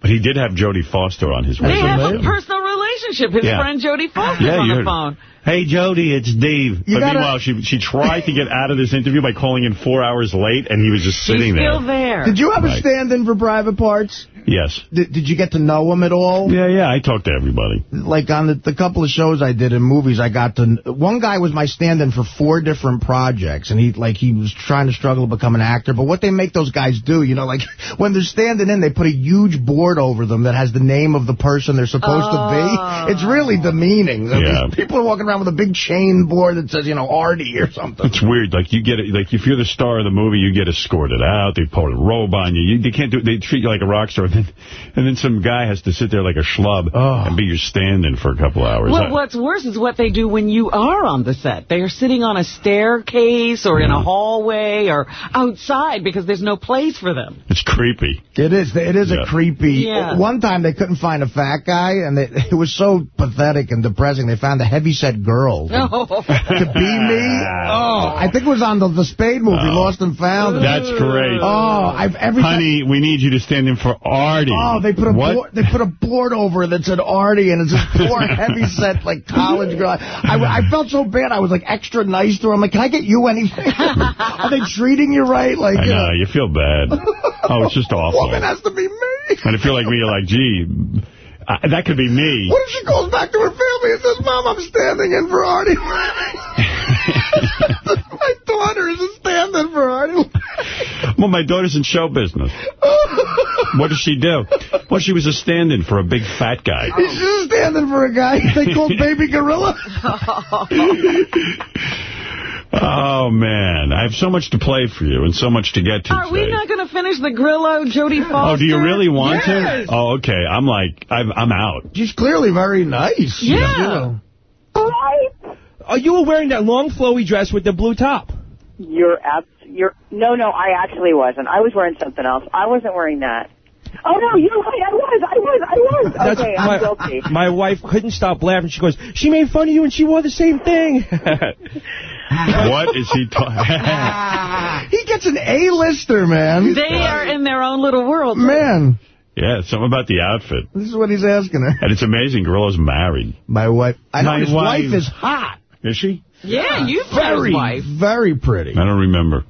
Speaker 1: But he did have Jodie Foster on his
Speaker 2: They have a personal relationship. His
Speaker 1: Yeah.
Speaker 2: friend Jodie Foster
Speaker 1: Yeah,
Speaker 2: on the phone.
Speaker 1: Hey, Jodie, it's Dave.
Speaker 3: You
Speaker 1: but
Speaker 3: gotta-
Speaker 1: meanwhile, she she tried to get out of this interview by calling in four hours late, and he was just sitting
Speaker 2: still
Speaker 1: there.
Speaker 2: Still there.
Speaker 3: Did you ever
Speaker 1: Right.
Speaker 3: stand in for private parts?
Speaker 1: Yes.
Speaker 3: Did, did you get to know him at all?
Speaker 1: Yeah, yeah, I talked to everybody.
Speaker 3: like on the, the couple of shows I did in movies, I got to one guy was my stand-in for four different projects, and he like he was trying to struggle to become an actor. But what they make those guys do, you know, like when they're standing in, they put a huge board over them that has the name of the person they're supposed to be. Oh. It's really demeaning. I mean,
Speaker 1: Yeah.
Speaker 3: people are walking around with a big chain board that says, you know, Artie or something.
Speaker 1: It's weird. Like you get it. Like if you're the star of the movie, you get escorted out. They put a robe on you. you they can't do. They treat you like a rock star. And then, and then some guy has to sit there like a schlub
Speaker 3: Oh.
Speaker 1: and be your stand-in for a couple hours.
Speaker 2: Well,
Speaker 1: I-
Speaker 2: what's worse is what they do when you are on the set. They are sitting on a staircase or in a mm. hallway or outside because there's no place for them.
Speaker 1: it's creepy.
Speaker 3: It is. It is
Speaker 1: Yeah.
Speaker 3: a creepy.
Speaker 2: Yeah.
Speaker 3: One time they couldn't find a fat guy, and they, it was so pathetic and depressing. They found a heavyset girl oh. to be me. Oh, I think it was on the, the Spade movie, oh. Lost and Found.
Speaker 1: That's great.
Speaker 3: Oh, I've every.
Speaker 1: Honey, we need you to stand in for Artie.
Speaker 3: Oh, they put a
Speaker 1: what?
Speaker 3: board, they put a board over that said Artie, and it's this poor heavy set like college girl. I, I felt so bad. I was like extra nice to her. I'm like, can I get you anything? Are they treating you right? Like,
Speaker 1: I
Speaker 3: you
Speaker 1: know, you feel bad. Oh, it's just awful.
Speaker 3: woman has to be me.
Speaker 1: And if you're like me, you're like, gee, uh, that could be me.
Speaker 3: What if she goes back to her family and says, Mom, I'm standing in for Artie? My daughter is a stand-in for Artie.
Speaker 1: Well, my daughter's in show business. What does she do? Well, she was a stand-in for a big fat guy.
Speaker 3: She's a stand-in for a guy they call Baby Gorilla.
Speaker 1: Oh, man. I have so much to play for you and so much to get to
Speaker 2: Are we not going to finish the Grillo, Jodie Foster?
Speaker 1: Oh, do you really want
Speaker 2: Yes.
Speaker 1: to? Oh, okay. I'm like, I'm, I'm out.
Speaker 3: She's clearly very nice.
Speaker 2: Yeah.
Speaker 5: Oh, you were wearing that long flowy dress with the blue top.
Speaker 7: You're abs- you're no, no. I actually wasn't. I was wearing something else. I wasn't wearing that. Oh no, you're right. I was. I was. I was.
Speaker 5: That's
Speaker 7: okay,
Speaker 5: my,
Speaker 7: I'm guilty.
Speaker 5: My wife couldn't stop laughing. She goes, she made fun of you and she wore the same thing.
Speaker 1: What is he talking?
Speaker 3: He gets an A-lister, man.
Speaker 2: They are in their own little world.
Speaker 3: Man,
Speaker 1: yeah, something about the outfit.
Speaker 3: this is what he's asking her.
Speaker 1: And it's amazing. Gorilla's married.
Speaker 3: My wife. I know
Speaker 1: My
Speaker 3: his
Speaker 1: wife.
Speaker 3: wife is hot.
Speaker 1: Is she?
Speaker 2: Yeah, you
Speaker 3: Very,
Speaker 2: his wife.
Speaker 3: very pretty.
Speaker 1: I don't remember.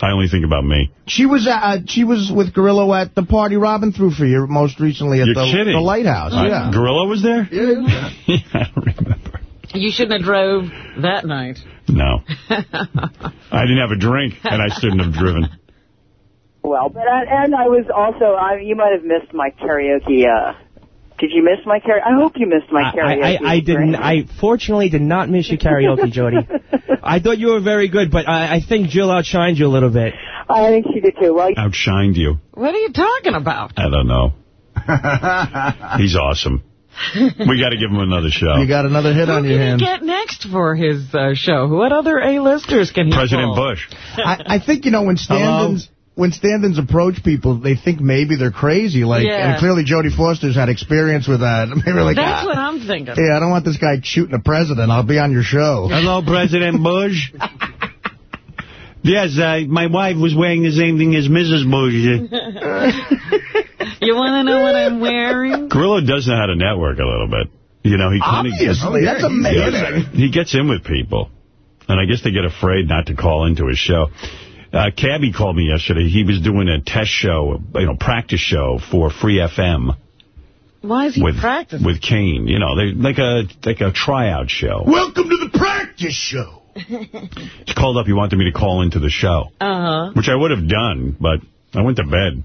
Speaker 1: I only think about me.
Speaker 3: She was uh, she was with Gorilla at the party Robin threw for you most recently at
Speaker 1: You're
Speaker 3: the,
Speaker 1: kidding.
Speaker 3: the Lighthouse.
Speaker 1: Uh,
Speaker 3: yeah.
Speaker 1: Gorilla was there?
Speaker 3: yeah.
Speaker 1: I don't remember.
Speaker 2: You shouldn't have drove that night.
Speaker 1: No. I didn't have a drink, and I shouldn't have driven.
Speaker 7: Well, but I, and I was also, I, you might have missed my karaoke, uh, did you miss my karaoke? I hope you missed my karaoke.
Speaker 5: I, I didn't. I fortunately did not miss your karaoke, Jodie. I thought you were very good, but I, I think Jill outshined you a little bit.
Speaker 7: I think she did too. Well,
Speaker 1: Outshined you.
Speaker 2: What are you talking about?
Speaker 1: I don't know. He's awesome. We got to give him another show.
Speaker 3: You got another hit
Speaker 2: Who
Speaker 3: on
Speaker 2: can
Speaker 3: your
Speaker 2: he
Speaker 3: hands.
Speaker 2: get next for his uh, show? What other A-listers can he
Speaker 1: President
Speaker 2: pull?
Speaker 1: Bush.
Speaker 3: I, I think, you know, when stand-ins... When stand-ins approach people, they think maybe they're crazy. Like,
Speaker 2: Yeah.
Speaker 3: and clearly Jodie Foster's had experience with that. Maybe like,
Speaker 2: That's
Speaker 3: ah,
Speaker 2: what I'm thinking.
Speaker 3: yeah, I don't want this guy shooting a president. I'll be on your show.
Speaker 1: Hello, President Bush. Yes, uh, my wife was wearing the same thing as Mrs. Bush.
Speaker 2: You want to know what I'm wearing?
Speaker 1: Grillo does know how to network a little bit. You know, he kind of gets,
Speaker 3: Obviously, that's amazing.
Speaker 1: he gets in with people. And I guess they get afraid not to call into his show. Uh, Cabby called me yesterday. He was doing a test show, you know, practice show for Free FM
Speaker 2: Why is he
Speaker 1: with
Speaker 2: practicing?
Speaker 1: with Kane. You know, they like a like a tryout show.
Speaker 3: Welcome to the practice show.
Speaker 1: He called up. He wanted me to call into the show,
Speaker 2: Uh-huh.
Speaker 1: which I would have done, but I went to bed.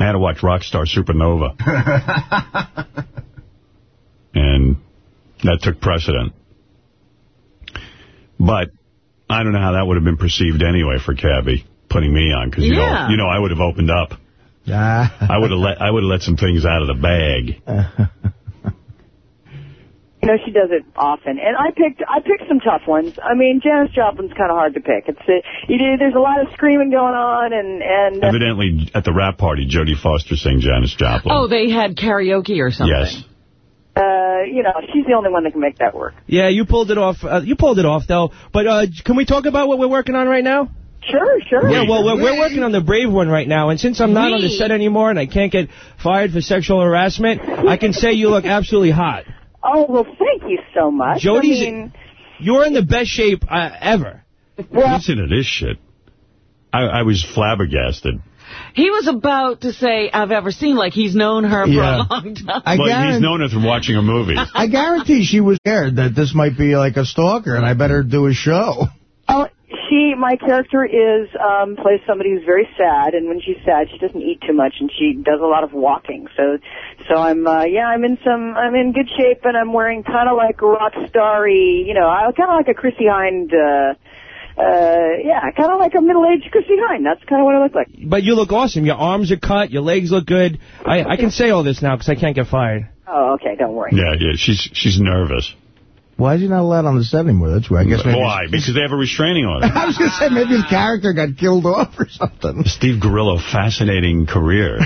Speaker 1: I had to watch Rockstar Supernova. and that took precedent. But I don't know how that would have been perceived anyway for Cabby, putting me on, because you
Speaker 2: Yeah.
Speaker 1: know, you know, I would have opened up. I would have let I would have let some things out of the bag.
Speaker 7: you know, she does it often. And I picked, I picked some tough ones. I mean, Janis Joplin's kind of hard to pick. It's, uh, you know, there's a lot of screaming going on and, and, uh,
Speaker 1: Evidently, at the rap party, Jodie Foster sang Janis Joplin.
Speaker 2: Oh, they had karaoke or something.
Speaker 1: yes.
Speaker 7: Uh, you know, she's the only one that can make that work.
Speaker 5: Yeah, you pulled it off. Uh, you pulled it off, though. But uh, can we talk about what we're working on right now?
Speaker 7: Sure, sure.
Speaker 5: Yeah, well, we're, we're working on the Brave one right now, and since I'm not on the set anymore and I can't get fired for sexual harassment, I can say you look absolutely hot.
Speaker 7: Oh, well, thank you so much.
Speaker 5: Jodie's-
Speaker 7: I mean,
Speaker 5: You're in the best shape uh, ever.
Speaker 7: well,
Speaker 1: Listen to this shit. I, I was flabbergasted.
Speaker 2: He was about to say, I've ever seen, like he's known her for
Speaker 3: Yeah.
Speaker 2: a long time.
Speaker 3: I
Speaker 1: well, he's
Speaker 3: guarantee,
Speaker 1: known her from watching her movies.
Speaker 3: I guarantee she was scared that this might be like a stalker and I better do a show.
Speaker 7: oh, she, my character is, um, plays somebody who's very sad, and when she's sad, she doesn't eat too much, and she does a lot of walking. So, so I'm, uh, yeah, I'm in some, I'm in good shape, and I'm wearing kind of like rock starry, you know, I kind of like a Chrissie Hynde, uh, uh, yeah, kind of like a middle-aged Chrissie Hynde. That's kind of what I look like.
Speaker 5: But you look awesome. Your arms are cut. Your legs look good. I, I can say all this now because I can't get fired.
Speaker 7: Oh, okay, don't worry.
Speaker 1: Yeah, yeah, she's she's nervous.
Speaker 3: Why is he not allowed on the set anymore? That's why I guess maybe
Speaker 1: Why? Because they have a restraining order.
Speaker 3: I was going to say maybe his character got killed off or something.
Speaker 1: Steve Gorillo, fascinating career.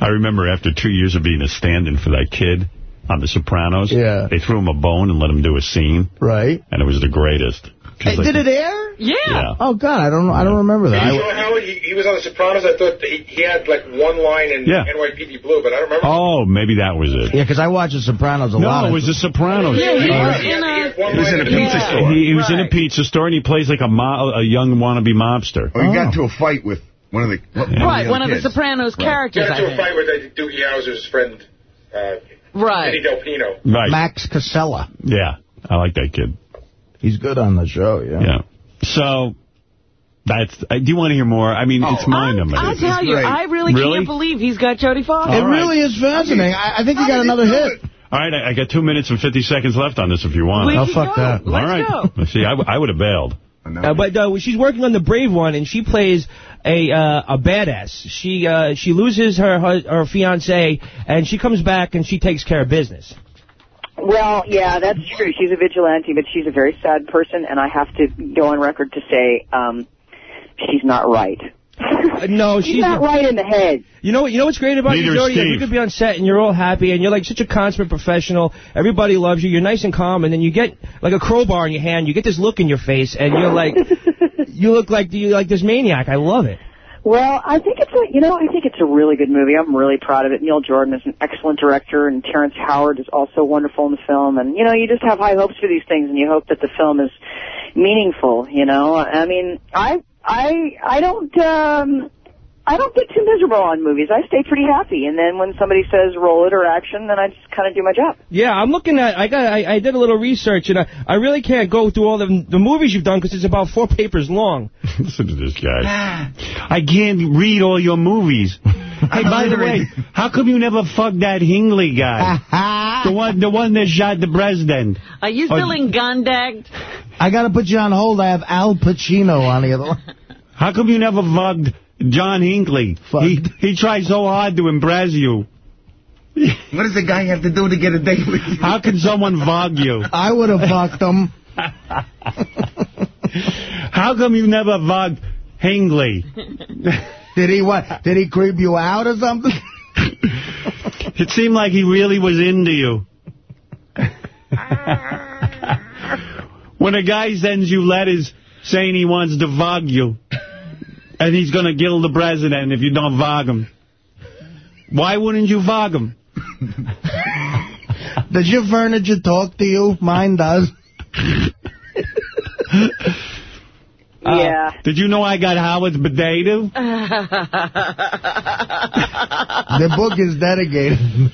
Speaker 1: I remember after two years of being a stand-in for that kid on The Sopranos,
Speaker 3: Yeah.
Speaker 1: they threw him a bone and let him do a scene,
Speaker 3: Right.
Speaker 1: and it was the greatest.
Speaker 3: Hey,
Speaker 1: like-
Speaker 3: did it air?
Speaker 2: Yeah.
Speaker 1: Yeah.
Speaker 3: Oh God, I don't know. I don't remember that.
Speaker 8: Are you
Speaker 3: I,
Speaker 8: sure, Howard? He, he was on The Sopranos. I thought he, he had like one line in
Speaker 1: Yeah.
Speaker 8: NYPD Blue, but I don't remember.
Speaker 1: Oh, maybe that was it.
Speaker 3: yeah, because I watch The Sopranos a lot.
Speaker 1: No, it was The Sopranos.
Speaker 2: Yeah, he
Speaker 8: Yeah,
Speaker 2: was in a...
Speaker 9: He was in a pizza
Speaker 8: movie.
Speaker 9: store.
Speaker 1: He, he was in a pizza store, and he plays like a, mo a young wannabe mobster.
Speaker 9: Oh, he
Speaker 3: Oh.
Speaker 9: got into a fight with one of the one
Speaker 2: Right,
Speaker 9: of
Speaker 2: one of the
Speaker 9: kids.
Speaker 2: Sopranos characters,
Speaker 8: He
Speaker 2: Got
Speaker 8: into a
Speaker 2: think.
Speaker 8: fight with uh, Doogie Howser's friend, uh, Eddie
Speaker 2: Right.
Speaker 8: Del Pino.
Speaker 1: Right.
Speaker 3: Max Casella.
Speaker 1: Yeah, I like that kid.
Speaker 3: He's good on the show. Yeah.
Speaker 1: Yeah. So, that's. Uh, do you want to hear more? I mean, it's mind
Speaker 2: I'll
Speaker 1: numbing.
Speaker 2: tell you,
Speaker 9: great.
Speaker 2: I really,
Speaker 1: Really?
Speaker 2: can't believe he's got Jodie Foster.
Speaker 3: It
Speaker 1: All right.
Speaker 3: really is fascinating. I, I think he got another hit.
Speaker 1: All right, I, I got two minutes and 50 seconds left on this if you want.
Speaker 2: We
Speaker 3: Oh, fuck
Speaker 2: go.
Speaker 3: that.
Speaker 2: Let's
Speaker 1: All right.
Speaker 2: go.
Speaker 1: Let's see, I, w- I would have bailed.
Speaker 5: Uh, but uh, she's working on the Brave one, and she plays a uh, a badass. She uh, she loses her, her her fiance, and she comes back and she takes care of business.
Speaker 7: Well, yeah, that's true. She's a vigilante, but she's a very sad person, and I have to go on record to say um, she's not right.
Speaker 5: Uh, no,
Speaker 7: she's
Speaker 5: she's
Speaker 7: not right in the head.
Speaker 5: You know, what? you know what's great about
Speaker 1: Neither
Speaker 5: you,
Speaker 1: is
Speaker 5: Jodie?
Speaker 1: Steve.
Speaker 5: you could be on set and you're all happy and you're like such a consummate professional. Everybody loves you. You're nice and calm, and then you get like a crowbar in your hand. You get this look in your face, and you're like, you look like do you like this maniac. I love it.
Speaker 7: Well, I think it's a, you know, I think it's a really good movie. I'm really proud of it. Neil Jordan is an excellent director, and Terrence Howard is also wonderful in the film. And you know, you just have high hopes for these things, and you hope that the film is meaningful. You know, I mean, I, I, I don't, um, I don't get too miserable on movies. I stay pretty happy, and then when somebody says roll it or action, then I just kind of do my job.
Speaker 5: Yeah, I'm looking at. I got. I, I did a little research, and I, I really can't go through all the the movies you've done because it's about four papers long.
Speaker 1: Listen to this guy. Ah. I can't read all your movies. hey, by the way, how come you never fucked that Hinckley guy? the one the one that shot the president.
Speaker 2: Are you still in Gundag?
Speaker 3: I got to put you on hold. I have Al Pacino on the other line.
Speaker 1: How come you never fucked John Hinckley? He, he tried so hard to impress you.
Speaker 6: What does a guy have to do to get a date with you?
Speaker 1: How can someone vog you?
Speaker 3: I would have fucked him.
Speaker 1: How come you never vogged Hinckley?
Speaker 3: Did he what? Did he creep you out or something?
Speaker 1: It seemed like he really was into you. when a guy sends you letters saying he wants to vog you, and he's going to kill the president if you don't vog him, why wouldn't you vog him?
Speaker 3: Does your furniture talk to you? Mine does.
Speaker 7: yeah.
Speaker 1: Did you know I got Howard's potato?
Speaker 3: The book is dedicated.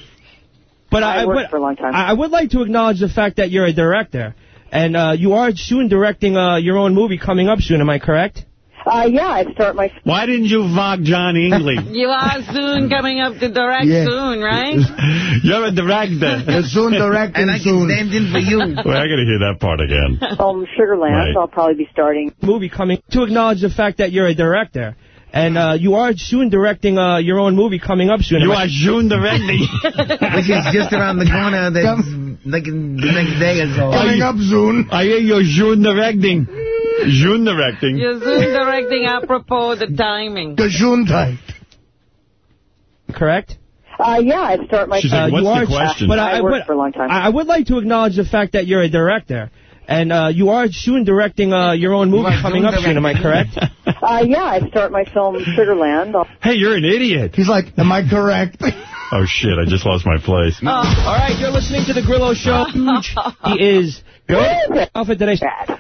Speaker 5: But
Speaker 7: I
Speaker 5: I,
Speaker 7: worked
Speaker 5: but
Speaker 7: for a long time.
Speaker 5: I I would like to acknowledge the fact that you're a director, and uh, you are soon directing uh, your own movie coming up soon. Am I correct?
Speaker 7: Uh, yeah, I start my...
Speaker 1: Why didn't you vog John Hinckley?
Speaker 2: You are soon coming up to direct
Speaker 3: Yeah.
Speaker 2: soon, right?
Speaker 1: You're a director.
Speaker 3: You're soon directing
Speaker 6: And I can
Speaker 3: soon.
Speaker 6: stand in for you.
Speaker 1: Wait, I got to hear that part again.
Speaker 7: film Sugarland.
Speaker 1: Right.
Speaker 7: I'll probably be starting.
Speaker 5: Movie coming to acknowledge the fact that you're a director, and uh, you are soon directing uh, your own movie coming up soon.
Speaker 1: You
Speaker 5: Am
Speaker 1: are soon directing.
Speaker 6: Which is just around the corner. That's like the next day or so.
Speaker 3: Coming up soon.
Speaker 1: I hear you're soon directing. Soon directing.
Speaker 2: You're soon directing apropos the timing.
Speaker 3: Gesundheit.
Speaker 5: correct?
Speaker 7: Uh, yeah, I start my...
Speaker 1: She's like,
Speaker 5: Uh,
Speaker 1: what's
Speaker 5: you
Speaker 1: the
Speaker 5: are,
Speaker 1: question?
Speaker 5: But
Speaker 7: I
Speaker 5: I,
Speaker 7: worked
Speaker 5: would,
Speaker 7: for a long time.
Speaker 5: I I would like to acknowledge the fact that you're a director, and uh, you are soon directing uh, your own movie
Speaker 6: are
Speaker 5: coming up soon. Am I correct?
Speaker 7: Uh, yeah, I start my film Sugarland. I'll
Speaker 1: hey, you're an idiot.
Speaker 3: He's like, am I correct?
Speaker 1: Oh, shit, I just lost my place.
Speaker 5: Uh, all right, you're listening to the Grillo Show. he is good. Alpha today.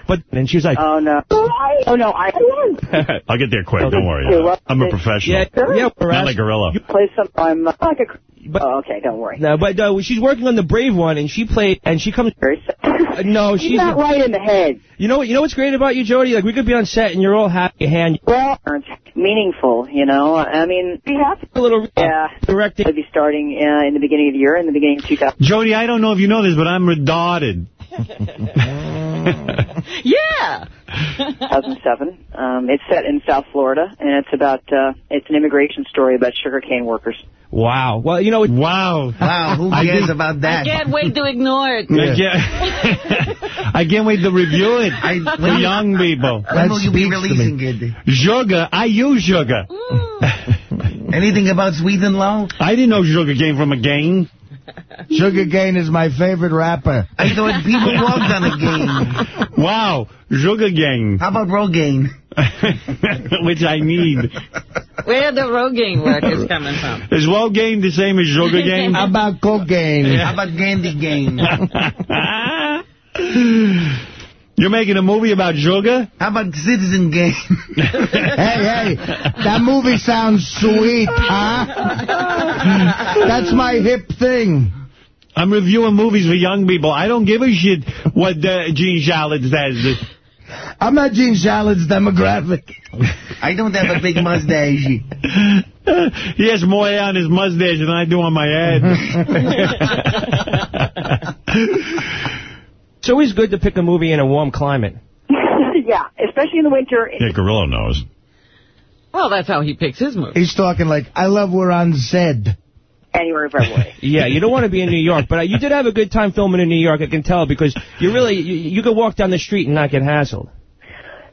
Speaker 5: But and she was like,
Speaker 7: Oh, no. Oh, no, I
Speaker 1: I'll get there quick. Don't worry. I'm a professional.
Speaker 5: yeah, yeah,
Speaker 1: Not
Speaker 5: Horace.
Speaker 1: like Gorilla.
Speaker 7: play some... I'm uh, like a...
Speaker 5: But-
Speaker 7: oh, okay, don't worry.
Speaker 5: No, but uh, she's working on the Brave one, and she played, and she comes.
Speaker 7: Very
Speaker 5: Uh, no,
Speaker 7: She's
Speaker 5: she's.
Speaker 7: not right in the head.
Speaker 5: You know what? You know what's great about you, Jodie? Like we could be on set, and you're all happy hand.
Speaker 7: Well, it's meaningful, you know. I mean, be happy.
Speaker 5: A little uh,
Speaker 7: Yeah.
Speaker 5: directing.
Speaker 7: I'll be starting uh, in the beginning of the year, in the beginning of 2000.
Speaker 1: Jodie, I don't know if you know this, but I'm retarded.
Speaker 2: Yeah.
Speaker 7: 2007. Um, it's set in South Florida, and it's about uh, it's an immigration story about sugarcane workers.
Speaker 5: Wow. Well, you know, it,
Speaker 1: Wow.
Speaker 6: Wow, who
Speaker 1: I
Speaker 6: cares
Speaker 1: did-
Speaker 6: about
Speaker 2: I
Speaker 6: that?
Speaker 2: can't wait to ignore it.
Speaker 1: I can't, I can't wait to review it
Speaker 6: I-
Speaker 1: for
Speaker 6: when
Speaker 1: young people.
Speaker 6: When will you be
Speaker 3: speaks to me.
Speaker 6: releasing it?
Speaker 1: Sugar, I use sugar.
Speaker 6: Anything about Sweet and Low?
Speaker 1: I didn't know sugar came from a gang.
Speaker 3: Sugar Cane is my favorite rapper.
Speaker 6: I thought people walked on a game.
Speaker 1: Wow, sugar gang,
Speaker 6: How about Rogaine?
Speaker 1: which I need.
Speaker 2: Where the Rogaine work is coming from.
Speaker 1: Is Rogaine the same as sugar gang?
Speaker 3: How about cocaine?
Speaker 6: How about Gandy Game?
Speaker 1: You're making a movie about sugar?
Speaker 6: How about Citizen Game?
Speaker 3: hey, hey, that movie sounds sweet, huh? That's my hip thing.
Speaker 1: I'm reviewing movies for young people. I don't give a shit what uh, Gene Shalit says.
Speaker 3: I'm not Gene Shalit's demographic.
Speaker 6: I don't have a big mustache.
Speaker 1: He has more hair on his mustache than I do on my head.
Speaker 5: it's always good to pick a movie in a warm climate.
Speaker 7: yeah, especially in the winter.
Speaker 1: yeah, Gorilla knows.
Speaker 2: Well, that's how he picks his movie.
Speaker 3: He's talking like, I love we're on Zed.
Speaker 7: January, February.
Speaker 5: Yeah, you don't want to be in New York, but uh, you did have a good time filming in New York. I can tell because you really you, you could walk down the street and not get hassled.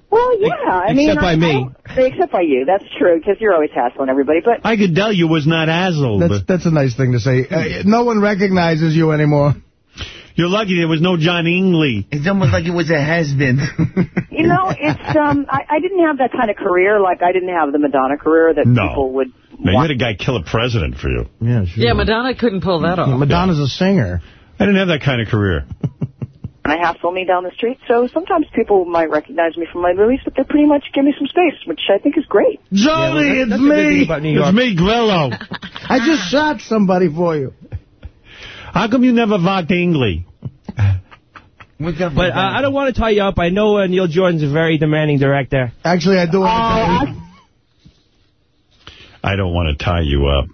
Speaker 7: Well, yeah, I mean,
Speaker 5: Except by
Speaker 7: I,
Speaker 5: me.
Speaker 7: I, except by you. That's true because you're always hassling everybody. But
Speaker 1: I could tell you was not Hazel.
Speaker 3: That's that's a nice thing to say. Uh, no one recognizes you anymore.
Speaker 1: You're lucky there was no John Ingley.
Speaker 6: It's almost like it was a has-been.
Speaker 7: you know, it's um, I, I didn't have that kind of career. Like I didn't have the Madonna career that
Speaker 1: No.
Speaker 7: people would.
Speaker 1: Now, you had a guy kill a president for you.
Speaker 3: Yeah, sure.
Speaker 2: Yeah, Madonna couldn't pull that off.
Speaker 3: Madonna's a singer.
Speaker 1: I didn't have that kind of career.
Speaker 7: and I hassle me down the street. So sometimes people might recognize me from my movies, but they pretty much give me some space, which I think is great.
Speaker 3: Jodie,
Speaker 5: that's
Speaker 3: it's
Speaker 5: a good
Speaker 3: me.
Speaker 5: about New York.
Speaker 1: It's me, Grillo.
Speaker 3: I just shot somebody for you.
Speaker 1: How come you never walked English?
Speaker 5: But uh. I don't want to tie you up. I know uh, Neil Jordan's a very demanding director.
Speaker 3: Actually, I do want to tell you.
Speaker 1: I don't want to tie you up.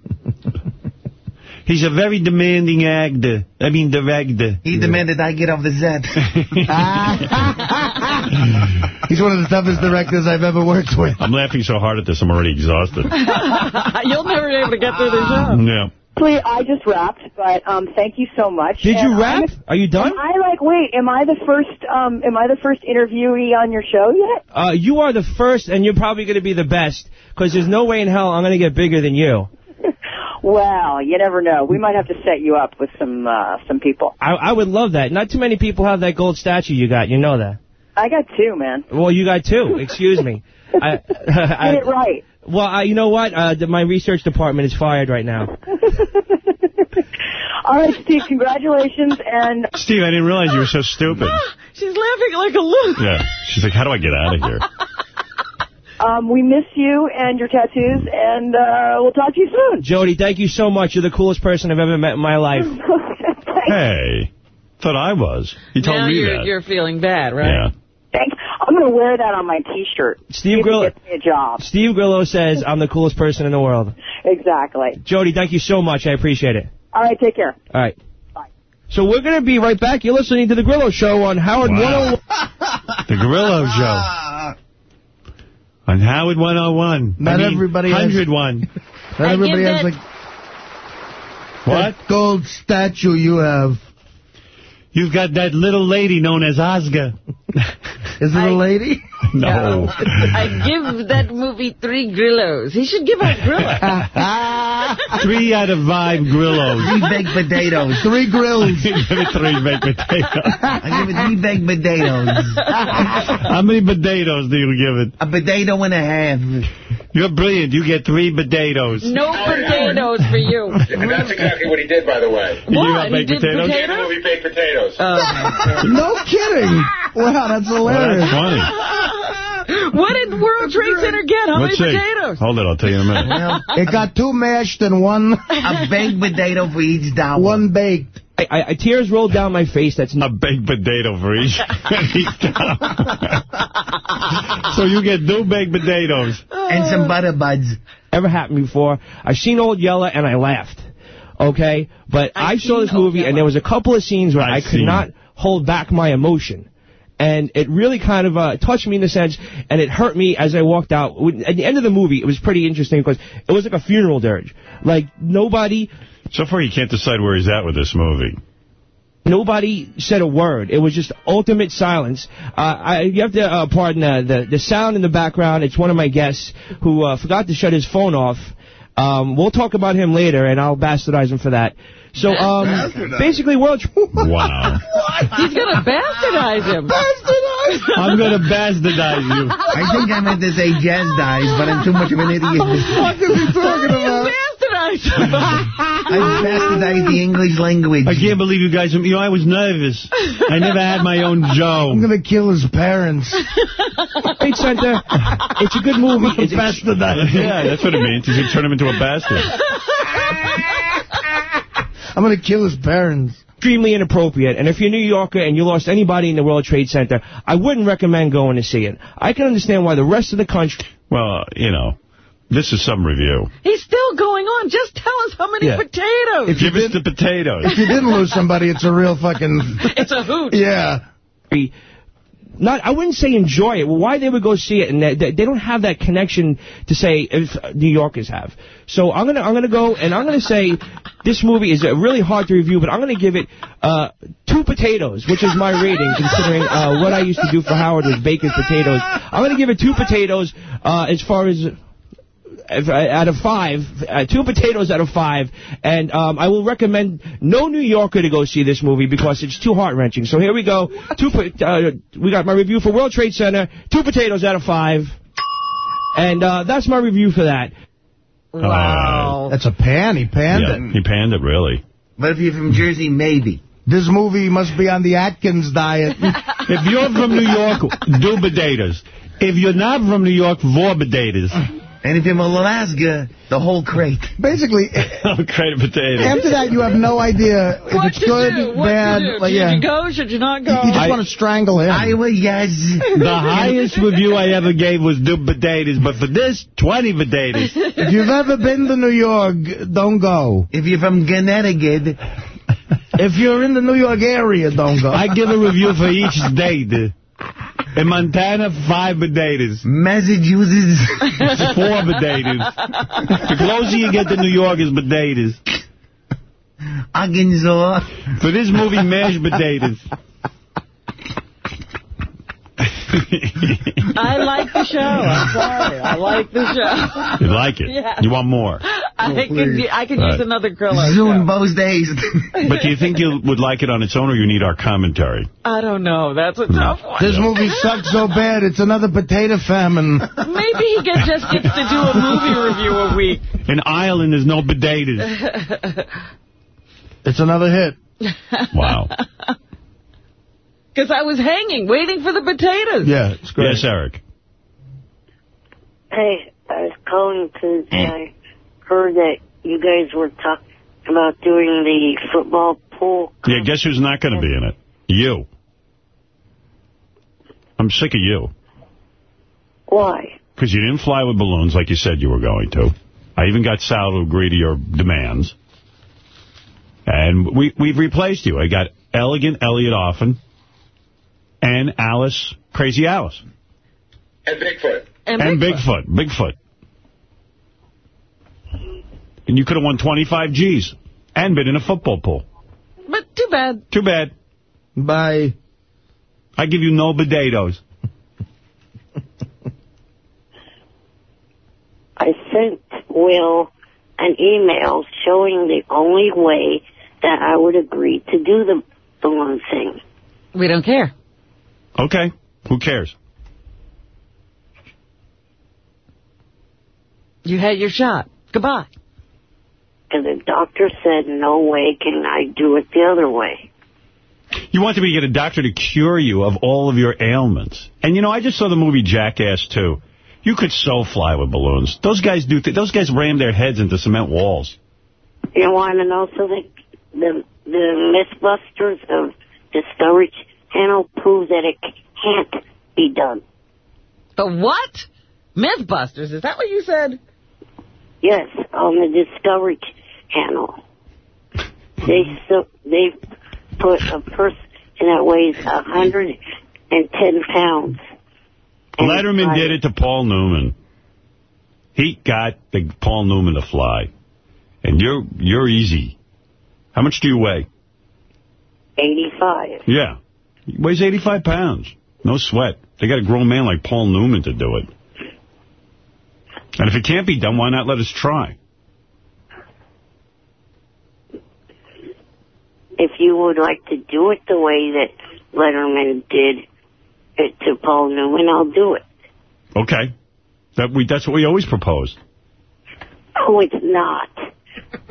Speaker 1: He's a very demanding actor. I mean, director.
Speaker 6: He demanded I get off the set.
Speaker 3: He's one of the toughest directors I've ever worked with.
Speaker 1: I'm laughing so hard at this, I'm already exhausted.
Speaker 2: You'll never be able to get through the show.
Speaker 1: Yeah.
Speaker 7: Please, I just wrapped, but um, thank you so much.
Speaker 5: Did you
Speaker 7: And
Speaker 5: rap?
Speaker 7: I'm-
Speaker 5: Are you done?
Speaker 7: I like, wait, am I the first, um, am I the first interviewee on your show yet?
Speaker 5: Uh, you are the first, and you're probably going to be the best, because there's no way in hell I'm going to get bigger than you.
Speaker 7: Well, you never know. We might have to set you up with some, uh, some people.
Speaker 5: I, I would love that. Not too many people have that gold statue you got. You know that.
Speaker 7: I got two, man.
Speaker 5: Well, you got two. Excuse me. I, I,
Speaker 7: Get it right.
Speaker 5: Well, I, you know what? Uh, the, my research department is fired right now.
Speaker 7: All right, Steve, congratulations, and
Speaker 1: Steve, I didn't realize you were so stupid.
Speaker 2: She's laughing like a loon.
Speaker 1: Yeah. She's like, how do I get out of here?
Speaker 7: um, we miss you and your tattoos, and uh, we'll talk to you soon.
Speaker 5: Jodie, thank you so much. You're the coolest person I've ever met in my life.
Speaker 1: Hey. Thought I was. He told
Speaker 2: now
Speaker 1: me
Speaker 2: you're,
Speaker 1: that.
Speaker 2: you're feeling bad, right?
Speaker 1: Yeah.
Speaker 7: Thanks. I'm going to wear that on my T-shirt.
Speaker 5: Steve
Speaker 7: See if it
Speaker 5: Grillo-
Speaker 7: gets me a job.
Speaker 5: Steve Grillo says I'm the coolest person in the world.
Speaker 7: Exactly.
Speaker 5: Jodie, thank you so much. I appreciate it.
Speaker 7: All right, take care.
Speaker 5: All right. Bye. So we're going to be right back. You're listening to The Grillo Show on Howard
Speaker 1: Wow.
Speaker 5: 101.
Speaker 1: The Grillo Show. On Howard 101.
Speaker 3: Not
Speaker 1: I mean,
Speaker 3: everybody has-
Speaker 1: 101.
Speaker 3: Not everybody
Speaker 2: give
Speaker 3: has
Speaker 2: that-
Speaker 3: like
Speaker 1: What?
Speaker 3: that gold statue you have.
Speaker 1: You've got that little lady known as Oscar.
Speaker 3: Is it a lady?
Speaker 1: No.
Speaker 2: I give that movie three Grillos. He should give out Grillo.
Speaker 1: Three out of five Grillos.
Speaker 6: Three baked potatoes.
Speaker 3: Three grills.
Speaker 1: Give it three baked potatoes.
Speaker 6: I give it three baked potatoes.
Speaker 1: How many potatoes do you give it?
Speaker 6: A potato and a half.
Speaker 1: You're brilliant. You get three potatoes.
Speaker 2: No potatoes for you.
Speaker 8: And that's exactly what he did, by the way.
Speaker 1: You
Speaker 2: What?
Speaker 1: got
Speaker 2: He
Speaker 1: baked
Speaker 2: did
Speaker 1: potatoes?
Speaker 8: In the movie Baked Potatoes.
Speaker 2: Oh, my God.
Speaker 3: No kidding. Wow, that's
Speaker 1: Well,
Speaker 3: hilarious.
Speaker 1: that's funny.
Speaker 2: What did World Trade Center get? How
Speaker 1: Let's
Speaker 2: many
Speaker 1: see.
Speaker 2: potatoes?
Speaker 1: Hold it. I'll tell you in a minute.
Speaker 6: Well,
Speaker 3: It got two mashed and one
Speaker 6: a baked potato for each dollar.
Speaker 3: one baked.
Speaker 5: I, I, I- tears rolled down my face. That's
Speaker 1: A
Speaker 5: not.
Speaker 1: baked potato for each. each time. so you get two baked potatoes.
Speaker 6: And some butter buds.
Speaker 5: ever happened before. I've seen Old Yeller and I laughed. Okay? But i
Speaker 2: I've
Speaker 5: saw this
Speaker 2: seen Old
Speaker 5: movie and there was a couple of scenes where
Speaker 1: I've
Speaker 5: I could
Speaker 1: seen
Speaker 5: not hold back my emotion. And it really kind of uh, touched me in a sense, and it hurt me as I walked out. At the end of the movie, it was pretty interesting because it was like a funeral dirge. Like, nobody
Speaker 1: So far, you can't decide where he's at with this movie.
Speaker 5: Nobody said a word. It was just ultimate silence. Uh, I, you have to uh, pardon uh, the the sound in the background. It's one of my guests who uh, forgot to shut his phone off. Um, we'll talk about him later, and I'll bastardize him for that. So, um, basically, World.
Speaker 1: Wow.
Speaker 2: He's going to bastardize him. Bastardize!
Speaker 1: I'm going to bastardize you.
Speaker 6: I think I meant to say jazz dies, but I'm too much of an idiot.
Speaker 3: What the fuck What is he talking about?
Speaker 2: Bastardize him.
Speaker 6: I bastardized the English language.
Speaker 1: I can't believe you guys. You know, I was nervous. I never had my own Joe.
Speaker 3: I'm going to kill his parents.
Speaker 5: Trade Center. It's a good movie. It's, it's,
Speaker 3: Bastardizing.
Speaker 1: Yeah, that's what it means. You turn him into a bastard.
Speaker 3: I'm going to kill his parents.
Speaker 5: extremely inappropriate. And if you're a New Yorker and you lost anybody in the World Trade Center, I wouldn't recommend going to see it. I can understand why the rest of the country...
Speaker 1: Well, you know, this is some review.
Speaker 2: He's still going on. Just tell us how many
Speaker 5: Yeah.
Speaker 2: potatoes.
Speaker 1: Give us the potatoes.
Speaker 3: If you didn't lose somebody, it's a real fucking...
Speaker 2: It's a hoot.
Speaker 3: Yeah.
Speaker 5: not I wouldn't say enjoy it. Well, why they would go see it, and they, they they don't have that connection to say if New Yorkers have. So I'm gonna I'm gonna go and I'm gonna say this movie is uh, really hard to review, but I'm gonna give it uh, two potatoes, which is my rating considering uh, what I used to do for Howard was bacon potatoes. I'm gonna give it two potatoes uh, as far as. If, uh, out of five, uh, two potatoes out of five, and um, I will recommend no New Yorker to go see this movie because it's too heart wrenching. So here we go. Two, po- uh, we got my review for World Trade Center. Two potatoes out of five, and uh, that's my review for that.
Speaker 2: Wow.
Speaker 3: That's a pan. He panned
Speaker 1: Yeah,
Speaker 3: it.
Speaker 1: he panned it, really.
Speaker 6: But if you're from Jersey, maybe.
Speaker 3: This movie must be on the Atkins diet.
Speaker 1: if you're from New York, do potatoes. If you're not from New York, four potatoes.
Speaker 6: And if you're from Alaska, the whole crate.
Speaker 3: Basically,
Speaker 1: crate of potatoes.
Speaker 3: after that, you have no idea if
Speaker 2: What
Speaker 3: it's
Speaker 2: to
Speaker 3: good,
Speaker 2: do? What
Speaker 3: bad.
Speaker 2: to do?
Speaker 3: Like,
Speaker 2: Should
Speaker 3: yeah.
Speaker 2: you go? Should you not go?
Speaker 3: You just
Speaker 1: I-
Speaker 3: want to strangle him.
Speaker 6: Iowa, yes.
Speaker 1: The highest review I ever gave was do potatoes, but for this, 20 potatoes.
Speaker 3: if you've ever been to New York, don't go.
Speaker 6: If you're from Connecticut,
Speaker 3: If you're in the New York area, don't go.
Speaker 1: I give a review for each state. In Montana, five potatoes.
Speaker 6: Massachusetts,
Speaker 1: Four potatoes. The closer you get to New York is potatoes.
Speaker 6: Arkansas.
Speaker 1: For this movie, mashed potatoes.
Speaker 2: I like the show. I'm sorry. I like the show.
Speaker 1: You like it?
Speaker 2: Yes.
Speaker 1: You want more?
Speaker 2: I oh, could I could use another Grillo
Speaker 6: Zoom
Speaker 2: show.
Speaker 6: both days.
Speaker 1: But do you think you would like it on its own, or you need our commentary?
Speaker 2: I don't know. That's a tough one.
Speaker 3: This movie sucks so bad, it's another potato famine.
Speaker 2: Maybe he get, just gets to do a movie review a week.
Speaker 1: In Ireland, there's no potatoes.
Speaker 3: It's another hit.
Speaker 1: Wow.
Speaker 2: Because I was hanging, waiting for the potatoes.
Speaker 3: Yeah, it's great.
Speaker 1: Yes, Eric.
Speaker 10: Hey, I was calling because I heard that you guys were talking about doing the football pool.
Speaker 1: Yeah, guess who's not going to be in it? You. I'm sick of you.
Speaker 10: Why?
Speaker 1: Because you didn't fly with balloons like you said you were going to. I even got Sal to agree to your demands. And we, we've replaced you. I got Elegant Elliot Offen and Alice, Crazy Alice.
Speaker 8: And Bigfoot.
Speaker 2: And,
Speaker 1: And
Speaker 2: Bigfoot.
Speaker 1: Bigfoot. Bigfoot. And you could have won 25 G's and been in a football pool.
Speaker 2: But too bad.
Speaker 1: Too bad.
Speaker 3: Bye.
Speaker 1: I give you no potatoes.
Speaker 10: I sent Will an email showing the only way that I would agree to do the balloon thing.
Speaker 2: We don't care.
Speaker 1: Okay. Who cares?
Speaker 2: You had your shot. Goodbye.
Speaker 10: And the doctor said, no way can I do it the other way.
Speaker 1: You want to be get a doctor to cure you of all of your ailments. And, you know, I just saw the movie Jackass 2. You could so fly with balloons. Those guys do. Th those guys ram their heads into cement walls.
Speaker 10: You want to know something? The, the Mythbusters of Discovery Channel prove that it can't be done.
Speaker 2: The what? Mythbusters. Is that what you said?
Speaker 10: Yes, on the Discovery Channel. They so they put a person that weighs a hundred and ten pounds. And
Speaker 1: Letterman did it to Paul Newman. He got the Paul Newman to fly. And you're you're easy. How much do you weigh?
Speaker 10: Eighty-five.
Speaker 1: Yeah. He weighs 85 pounds. No sweat. They got a grown man like Paul Newman to do it. And if it can't be done, why not let us try?
Speaker 10: If you would like to do it the way that Letterman did it to Paul Newman, I'll do it.
Speaker 1: Okay. That we That's what we always propose.
Speaker 10: Oh, it's not.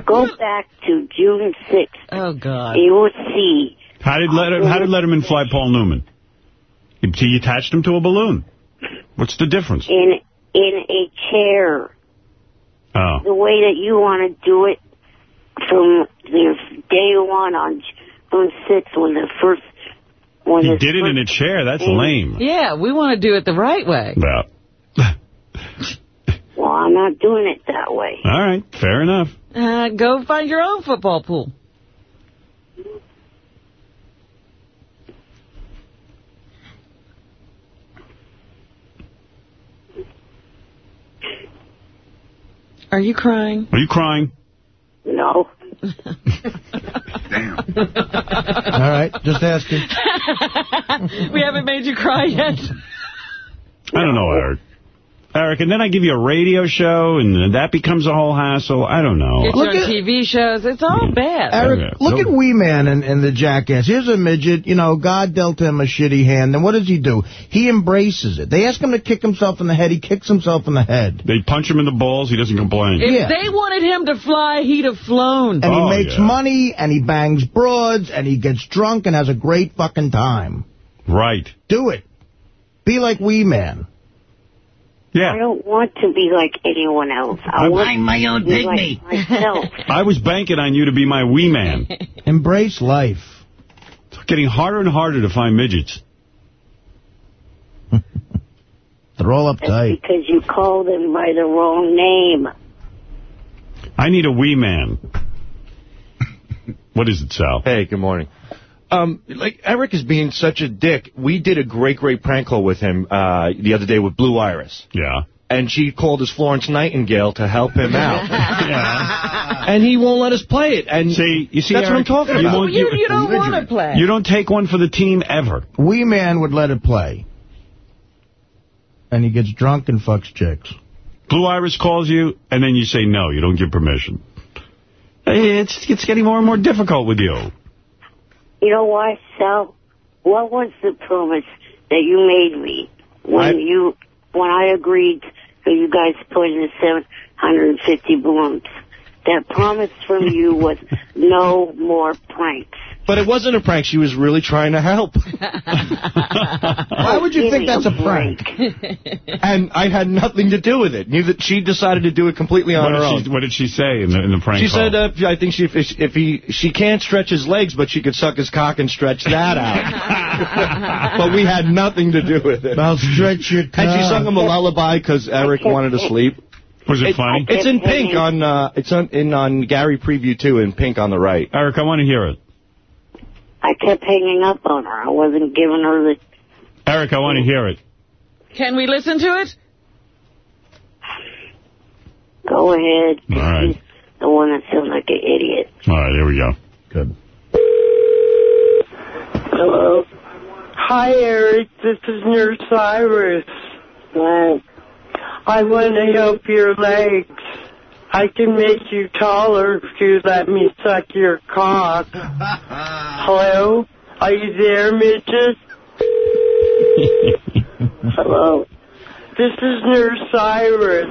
Speaker 10: Go back to June 6th.
Speaker 2: Oh, God.
Speaker 10: You will see
Speaker 1: How did, Letter, how did Letterman fly Paul Newman? He, he attached him to a balloon. What's the difference?
Speaker 10: in in a chair
Speaker 1: Oh.
Speaker 10: the way that you want to do it from the day one on June 6th when the first when
Speaker 1: He
Speaker 10: the
Speaker 1: did it in a chair. That's lame.
Speaker 2: Yeah, we want to do it the right way.
Speaker 1: Well,
Speaker 10: Well, I'm not doing it that way.
Speaker 1: all right. Fair enough.
Speaker 2: Uh, go find your own football pool. Are you crying?
Speaker 1: Are you crying?
Speaker 10: No.
Speaker 9: Damn.
Speaker 3: All right, just asking.
Speaker 2: we haven't made you cry yet.
Speaker 1: I don't know, Eric. Eric, and then I give you a radio show, and that becomes a whole hassle. I don't know.
Speaker 2: Get you on TV shows. It's all bad.
Speaker 3: Eric,
Speaker 1: Okay.
Speaker 3: look
Speaker 1: No.
Speaker 3: at Wee Man and, and the jackass. Here's a midget. You know, God dealt him a shitty hand. And what does he do? He embraces it. They ask him to kick himself in the head. He kicks himself in the head.
Speaker 1: They punch him in the balls. He doesn't complain.
Speaker 2: If
Speaker 3: Yeah.
Speaker 2: they wanted him to fly, he'd have flown.
Speaker 3: And
Speaker 1: Oh,
Speaker 3: he makes
Speaker 1: yeah.
Speaker 3: money, and he bangs broads, and he gets drunk and has a great fucking time.
Speaker 1: Right.
Speaker 3: Do it. Be like Wee Man.
Speaker 10: I don't want to be like anyone else. I
Speaker 1: I'm-
Speaker 10: want
Speaker 6: I'm my own
Speaker 10: to be like myself.
Speaker 1: I was banking on you to be my wee man.
Speaker 3: Embrace life.
Speaker 1: It's getting harder and harder to find midgets.
Speaker 3: They're all
Speaker 10: That's
Speaker 3: uptight.
Speaker 10: because you called him by the wrong name.
Speaker 1: I need a wee man. What is it, Sal?
Speaker 11: Hey, good morning. Um, like, Eric is being such a dick. We did a great, great prank call with him uh, the other day with Blue Iris.
Speaker 1: Yeah.
Speaker 11: And she called us Florence Nightingale to help him out.
Speaker 1: Yeah.
Speaker 11: and he won't let us play it. And
Speaker 1: See, you see,
Speaker 11: That's what I'm talking
Speaker 1: you
Speaker 11: about.
Speaker 1: won't-
Speaker 2: you, you don't want to play.
Speaker 1: You don't take one for the team ever.
Speaker 3: Wee Man would let it play. And he gets drunk and fucks chicks.
Speaker 1: Blue Iris calls you, and then you say no. You don't give permission. It's it's getting more and more difficult with you.
Speaker 10: You know what, Sal? What was the promise that you made me when
Speaker 11: I-
Speaker 10: you when I agreed for you guys put in the 750 balloons? That promise from you was no more pranks.
Speaker 11: But it wasn't a prank. She was really trying to help.
Speaker 3: Why would you think that's a prank?
Speaker 11: and I had nothing to do with it. Neither She decided to do it completely on
Speaker 1: What
Speaker 11: her
Speaker 1: did,
Speaker 11: own.
Speaker 1: she, what did she say in the, in the prank
Speaker 11: She
Speaker 1: call?
Speaker 11: said, uh, I think she, if, if he, she can't stretch his legs, but she could suck his cock and stretch that out. but we had nothing to do with it.
Speaker 3: I'll stretch your
Speaker 11: And she sung him a lullaby because Eric wanted to sleep.
Speaker 1: Was it, funny?
Speaker 11: It's in pink on, uh, it's on, in on Gary Preview 2 in pink on the right.
Speaker 1: Eric, I want to hear it.
Speaker 10: I kept hanging up on her. I wasn't giving her the.
Speaker 1: Eric, I want to hear it.
Speaker 2: Can we listen to it?
Speaker 10: Go ahead.
Speaker 1: All right.
Speaker 10: She's the one that sounds like an idiot.
Speaker 1: All right, here we go.
Speaker 3: Good.
Speaker 10: Hello.
Speaker 12: Hi, Eric. This is Nurse Iris.
Speaker 10: Well,
Speaker 12: I want to help your legs. I can make you taller if you let me suck your cock. Hello? Are you there, midget?
Speaker 10: hello.
Speaker 12: This is Nurse Iris.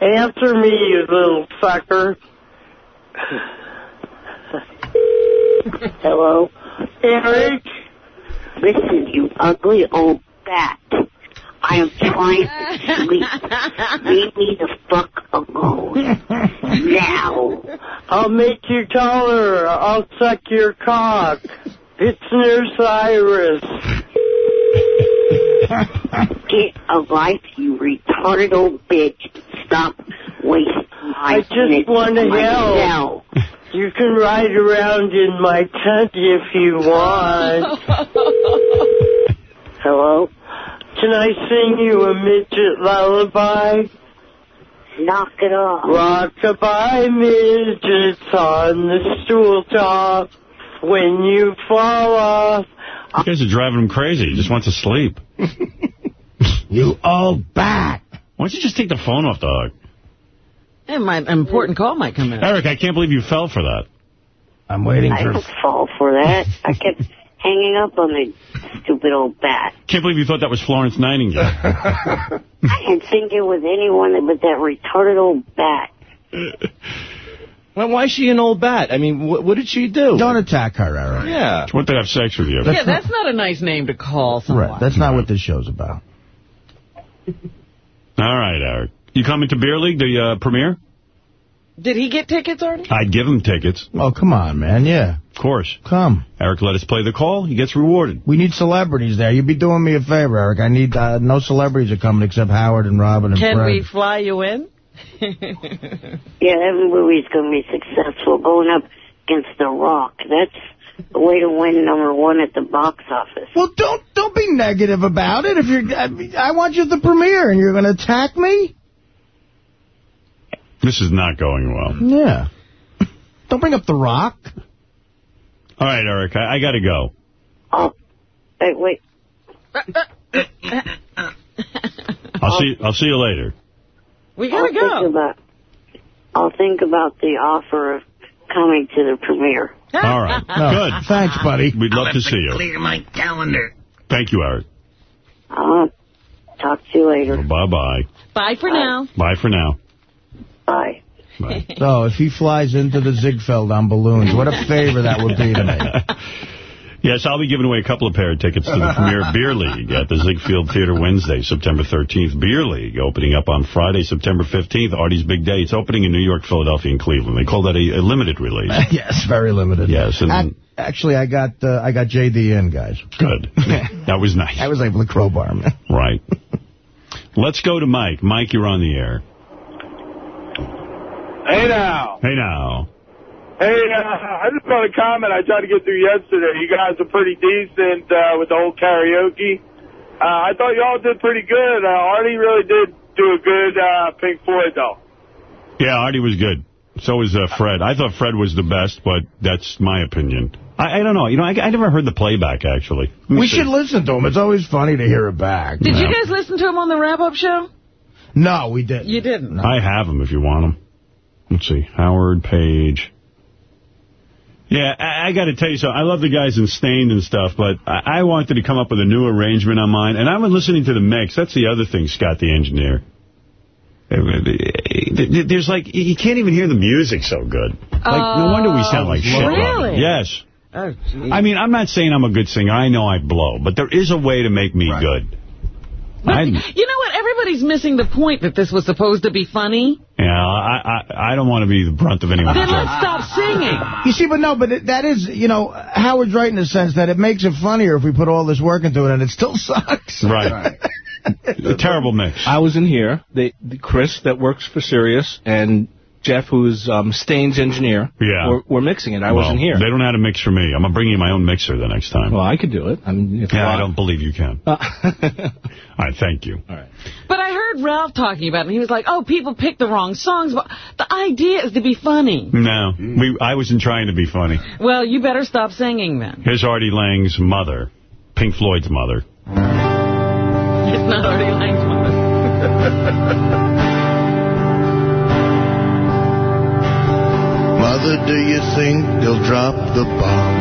Speaker 12: Answer me, you little sucker.
Speaker 10: Hello.
Speaker 12: Eric?
Speaker 10: Listen, you ugly old bat. I am trying to sleep. Leave me the fuck alone. Now.
Speaker 12: I'll make you taller. I'll suck your cock. It's Nurse Iris.
Speaker 10: Get a life, you retarded old bitch. Stop wasting my time.
Speaker 12: I just want to
Speaker 10: myself.
Speaker 12: help. You can ride around in my tent if you want.
Speaker 10: Hello?
Speaker 12: Can I sing you a midget lullaby?
Speaker 10: Knock it off.
Speaker 12: Rockabye midgets on the stool top. When you fall off,
Speaker 1: You guys are driving him crazy. He just wants to sleep.
Speaker 3: You old bat.
Speaker 1: Why don't you just take the phone off the hook?
Speaker 2: And my important call might come in.
Speaker 1: Eric, I can't believe you fell for that.
Speaker 3: I'm waiting
Speaker 10: I
Speaker 3: for...
Speaker 10: don't fall for that. I kept hanging up on the stupid old bat.
Speaker 1: Can't believe you thought that was Florence Nightingale.
Speaker 10: I didn't think it was anyone but that retarded old bat.
Speaker 11: Well, why is she an old bat? I mean, what, what did she do?
Speaker 3: Don't attack her, Eric.
Speaker 11: Yeah.
Speaker 1: She wanted to have sex with you.
Speaker 2: yeah, that's not a nice name to call someone.
Speaker 3: Right. That's not what this show's about.
Speaker 1: All right, Eric. You coming to Beer League, the uh, premiere?
Speaker 2: Did he get tickets already?
Speaker 1: I'd give him tickets.
Speaker 3: Oh, come on, man. Yeah.
Speaker 1: Of course.
Speaker 3: Come.
Speaker 1: Eric let us play the call. He gets rewarded.
Speaker 3: We need celebrities there. You'd be doing me a favor, Eric. I need... Uh, no celebrities are coming except Howard and Robin and
Speaker 2: Can
Speaker 3: Fred.
Speaker 2: we fly you in?
Speaker 10: Yeah, that movie's going to be successful. Going up against The Rock. That's the way to win number one at the box office.
Speaker 3: Well, don't don't be negative about it. If you're, I, I want you at the premiere, and you're going to attack me.
Speaker 1: This is not going well.
Speaker 3: Yeah. Don't bring up The Rock.
Speaker 1: All right, Eric, I, I got to go.
Speaker 10: Oh, hey, wait.
Speaker 1: I'll I'll see. I'll see you later.
Speaker 2: We
Speaker 10: gotta
Speaker 2: go.
Speaker 10: Think about, I'll think about the offer of coming to the premiere.
Speaker 1: All right. Good.
Speaker 3: Thanks, buddy.
Speaker 1: We'd love to see you.
Speaker 6: Clear my calendar.
Speaker 1: Thank you, Eric.
Speaker 10: I'll talk to you later.
Speaker 1: Bye-bye.
Speaker 2: Bye for now.
Speaker 1: Bye for now.
Speaker 10: Bye.
Speaker 3: So if he flies into the Ziegfeld on balloons, what a favor that would be to me.
Speaker 1: Yes, I'll be giving away a couple of pair of tickets to the premiere Beer League at the Ziegfeld Theater Wednesday, September 13th. Beer League opening up on Friday, September 15th. Artie's Big Day. It's opening in New York, Philadelphia, and Cleveland. They call that a, a limited release.
Speaker 3: yes, very limited.
Speaker 1: Yes, and
Speaker 3: Ac- Actually, I got uh, I got JD in, guys.
Speaker 1: Good. that was nice.
Speaker 3: I was able to crowbar him.
Speaker 1: Right. Let's go to Mike. Mike, you're on the air.
Speaker 13: Hey now.
Speaker 1: Hey now.
Speaker 13: Hey, uh, I just want to comment. I tried to get through yesterday. You guys are pretty decent uh, with the whole karaoke. Uh, I thought y'all did pretty good. Uh, Artie really did do a good uh, Pink Floyd, though.
Speaker 1: Yeah, Artie was good. So was uh, Fred. I thought Fred was the best, but that's my opinion. I, I don't know. You know, I, I never heard the playback, actually.
Speaker 3: We
Speaker 1: see.
Speaker 3: should listen to him. It's always funny to hear it back.
Speaker 2: Did you guys listen to him on the wrap-up show?
Speaker 3: No, we didn't.
Speaker 2: You didn't.
Speaker 1: I have him if you want them. Let's see. Howard Page. Yeah, I, I got to tell you something. I love the guys in Stained and stuff, but I, I wanted to come up with a new arrangement on mine. And I've been listening to the mix. That's the other thing, Scott, the engineer. Eh, eh, eh, there's like, you can't even hear the music so good. Like, no wonder we sound like shit. Robin.
Speaker 2: really?
Speaker 1: Yes.
Speaker 2: Oh,
Speaker 1: I mean, I'm not saying I'm a good singer. I know I blow. But there is a way to make me good. I,
Speaker 2: You know what? Everybody's missing the point that this was supposed to be funny.
Speaker 1: yeah, I, I, I don't want to be the brunt of anyone's
Speaker 2: Then let's stop singing.
Speaker 3: You see, but no, but it, that is, you know, Howard's right in the sense that it makes it funnier if we put all this work into it, and it still sucks.
Speaker 1: Right. a terrible mix.
Speaker 11: I was in here. They, the Chris, that works for Sirius, and Jeff, who's um, Stain's engineer,
Speaker 1: Yeah.
Speaker 11: we're mixing it. I
Speaker 1: Well,
Speaker 11: wasn't here.
Speaker 1: They don't know how to mix for me. I'm going to bring you my own mixer the next time.
Speaker 11: Well, I could do it. I mean, if
Speaker 1: yeah,
Speaker 11: I-
Speaker 1: I don't believe you can.
Speaker 11: Uh,
Speaker 1: All right, thank you.
Speaker 11: All right.
Speaker 2: But I heard Ralph talking about it, and he was like, oh, people pick the wrong songs. But the idea is to be funny.
Speaker 1: No, we, I wasn't trying to be funny.
Speaker 2: Well, you better stop singing then.
Speaker 1: Here's Artie Lange's mother, Pink Floyd's mother.
Speaker 2: It's not Artie Lange's mother.
Speaker 14: Mother, do you think they'll drop the bomb?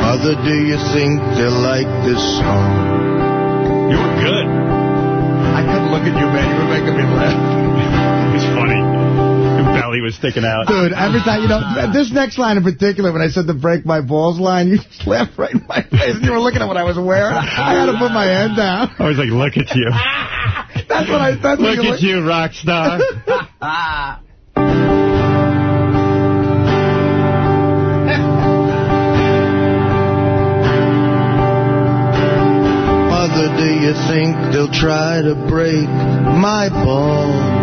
Speaker 14: Mother, do you think they'll like this song?
Speaker 1: You were good.
Speaker 3: I couldn't look at you, man. You were making me laugh.
Speaker 1: It's funny. Belly was sticking out.
Speaker 3: Dude, every time, you know, this next line in particular, when I said the break my balls line, you just laughed right in my face. And You were looking at what I was wearing. I had to put my hand down.
Speaker 1: I was like, look at you.
Speaker 3: That's what I, that's
Speaker 1: Look at you, rock star.
Speaker 14: Mother, do you think they'll try to break my ball?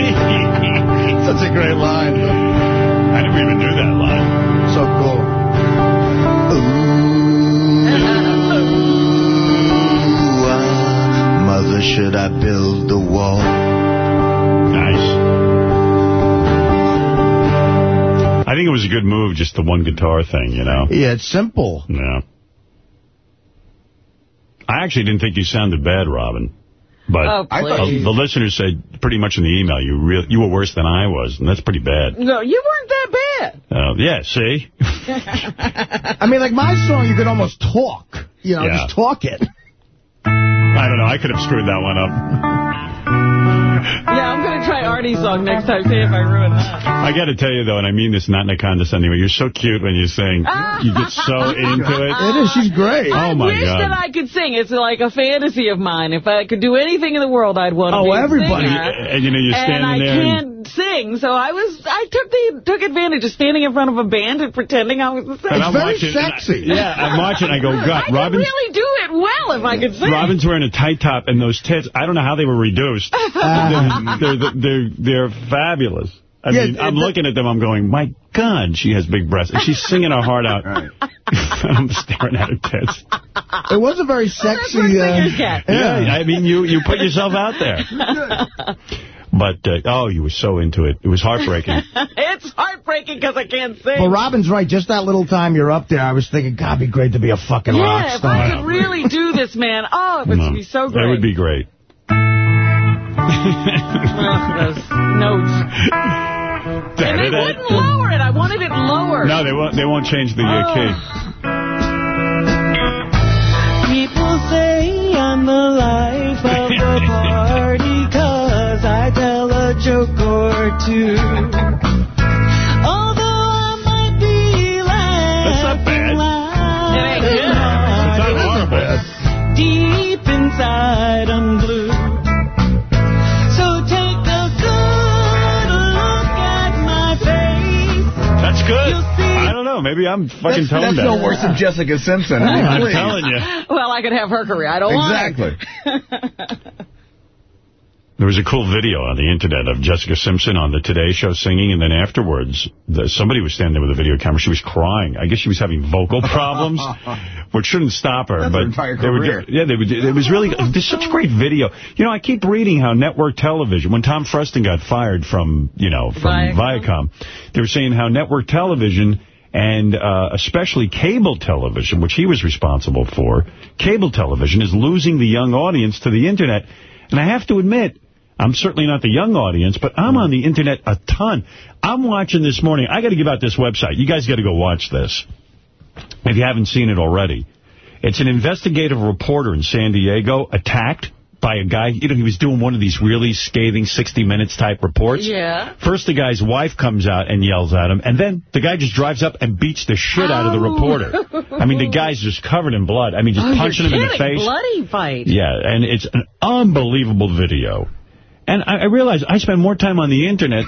Speaker 3: Such a great line.
Speaker 1: I never even knew that line.
Speaker 3: So cool.
Speaker 14: Ooh, ah, mother, should I build the wall?
Speaker 1: Nice. I think it was a good move, just the one guitar thing, you know?
Speaker 3: Yeah, it's simple.
Speaker 1: Yeah. I actually didn't think you sounded bad, Robin. But
Speaker 2: Oh,
Speaker 1: uh,
Speaker 2: please.
Speaker 1: the listeners said pretty much in the email you real you were worse than I was, and that's pretty bad.
Speaker 2: No, you weren't that bad.
Speaker 1: Uh, yeah, see?
Speaker 3: I mean, like my song, you could almost talk. You know,
Speaker 1: Yeah.
Speaker 3: just talk it.
Speaker 1: I don't know. I could have screwed that one up.
Speaker 2: Yeah, I'm going to try Artie's song next time, see if I ruin that.
Speaker 1: I got to tell you, though, and I mean this not in a condescending way, you're so cute when you sing. You get so into it.
Speaker 3: It is. She's great.
Speaker 1: Oh,
Speaker 2: I
Speaker 1: my
Speaker 2: wish
Speaker 1: God.
Speaker 2: that I could sing. It's like a fantasy of mine. If I could do anything in the world, I'd want to
Speaker 3: Oh,
Speaker 2: be a
Speaker 3: everybody.
Speaker 2: singer.
Speaker 1: And, you know, you're standing
Speaker 2: and I
Speaker 1: there. and-
Speaker 2: can't sing, so I was I took the took advantage of standing in front of a band and pretending I was the singer.
Speaker 1: and I'm watching, and I- yeah, I'm watching. I go, God,
Speaker 2: I could
Speaker 1: Robin's,
Speaker 2: really do it well if I could sing.
Speaker 1: Robin's wearing a tight top, and those tits, I don't know how they were reduced. they're, they're, they're, they're fabulous. I
Speaker 3: Yeah,
Speaker 1: mean, I'm
Speaker 3: it-
Speaker 1: looking at them, I'm going, my God, she has big breasts. And she's singing her heart out. I'm staring at her tits.
Speaker 3: It was a very sexy...
Speaker 2: what
Speaker 3: uh,
Speaker 2: singers.
Speaker 1: Yeah, I mean, you, you put yourself out there. But, uh, oh, you were so into it. It was heartbreaking.
Speaker 2: it's heartbreaking because I can't sing.
Speaker 3: Well, Robin's right. Just that little time you're up there, I was thinking, God, it'd be great to be a fucking rock
Speaker 2: yeah, if. I could really do this, man. Oh, it would
Speaker 1: No,
Speaker 2: be so great.
Speaker 1: That would be great.
Speaker 2: Ugh, those notes. And they wouldn't lower it. I wanted it lower.
Speaker 1: No, they won't. They won't change the uh, key.
Speaker 15: People say I'm the life of the party cause I tell a joke or two. Although I might be
Speaker 1: That's not bad.
Speaker 2: It ain't good.
Speaker 1: It's not horrible.
Speaker 15: Deep inside I'm
Speaker 1: Maybe I'm fucking
Speaker 9: That's,
Speaker 1: tone
Speaker 9: that's
Speaker 1: deaf.
Speaker 9: no worse than Jessica Simpson. I mean,
Speaker 1: I'm
Speaker 9: please.
Speaker 1: telling you.
Speaker 2: Well, I could have her career. I don't
Speaker 9: Exactly.
Speaker 2: want it.
Speaker 1: There was a cool video on the internet of Jessica Simpson on the Today Show singing, and then afterwards, the, somebody was standing there with a video camera. She was crying. I guess she was having vocal problems, which shouldn't stop her.
Speaker 9: That's
Speaker 1: but
Speaker 9: her entire
Speaker 1: they were
Speaker 9: career.
Speaker 1: yeah, they were, it was really. There's such great video. You know, I keep reading how network television. When Tom Freston got fired from, you know, from
Speaker 2: Viacom.
Speaker 1: Viacom, they were saying how network television and uh, especially cable television, which he was responsible for, cable television is losing the young audience to the internet. And I have to admit, I'm certainly not the young audience, but I'm on the internet a ton. I'm watching this morning. I got to give out this website. You guys got to go watch this if you haven't seen it already. It's an investigative reporter in San Diego attacked by a guy. You know, he was doing one of these really scathing 60 Minutes type reports.
Speaker 2: Yeah.
Speaker 1: First, the guy's wife comes out and yells at him, and then the guy just drives up and beats the shit out of the
Speaker 2: Oh.
Speaker 1: reporter. I mean, the guy's just covered in blood. I mean, just
Speaker 2: Oh,
Speaker 1: punching him in the face.
Speaker 2: Bloody fight.
Speaker 1: Yeah, and it's an unbelievable video. And I, I realize I spend more time on the internet,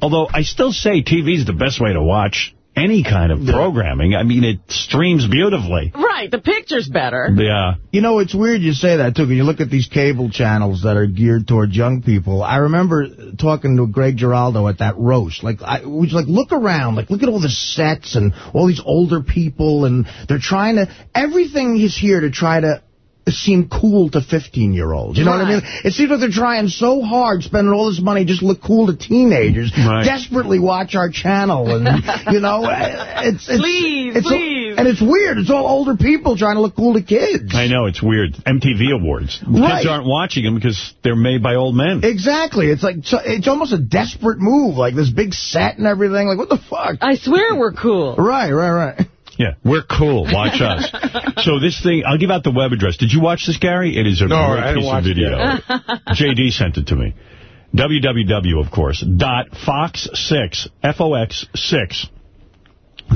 Speaker 1: although I still say TV is the best way to watch any kind of programming. I mean, it streams beautifully.
Speaker 2: Right, the picture's better.
Speaker 1: Yeah.
Speaker 3: You know, it's weird you say that, too, when you look at these cable channels that are geared towards young people. I remember talking to Greg Giraldo at that roast. Like, I was like, look around. Like, look at all the sets and all these older people, and they're trying to... Everything is here to try to seem cool to 15-year-olds. You know what I mean? It seems like they're trying so hard, spending all this money just look cool to teenagers.
Speaker 1: Right.
Speaker 3: Desperately watch our channel, and, you know, eh, it's... it's
Speaker 2: Please,
Speaker 3: it's,
Speaker 2: please.
Speaker 3: And it's weird. It's all older people trying to look cool to kids.
Speaker 1: I know, it's weird. MTV Awards.
Speaker 3: Right.
Speaker 1: Kids aren't watching them because they're made by old men.
Speaker 3: Exactly. It's like so- it's almost a desperate move, like this big set and everything. Like, what the fuck?
Speaker 2: I swear we're cool.
Speaker 3: Right, right, right.
Speaker 1: Yeah, we're cool. Watch us. so this thing, I'll give out the web address. Did you watch this, Gary? It is a
Speaker 4: No,
Speaker 1: great
Speaker 4: I
Speaker 1: piece of video. JD sent it to me. www, of course, dot fox6, F-O-X 6,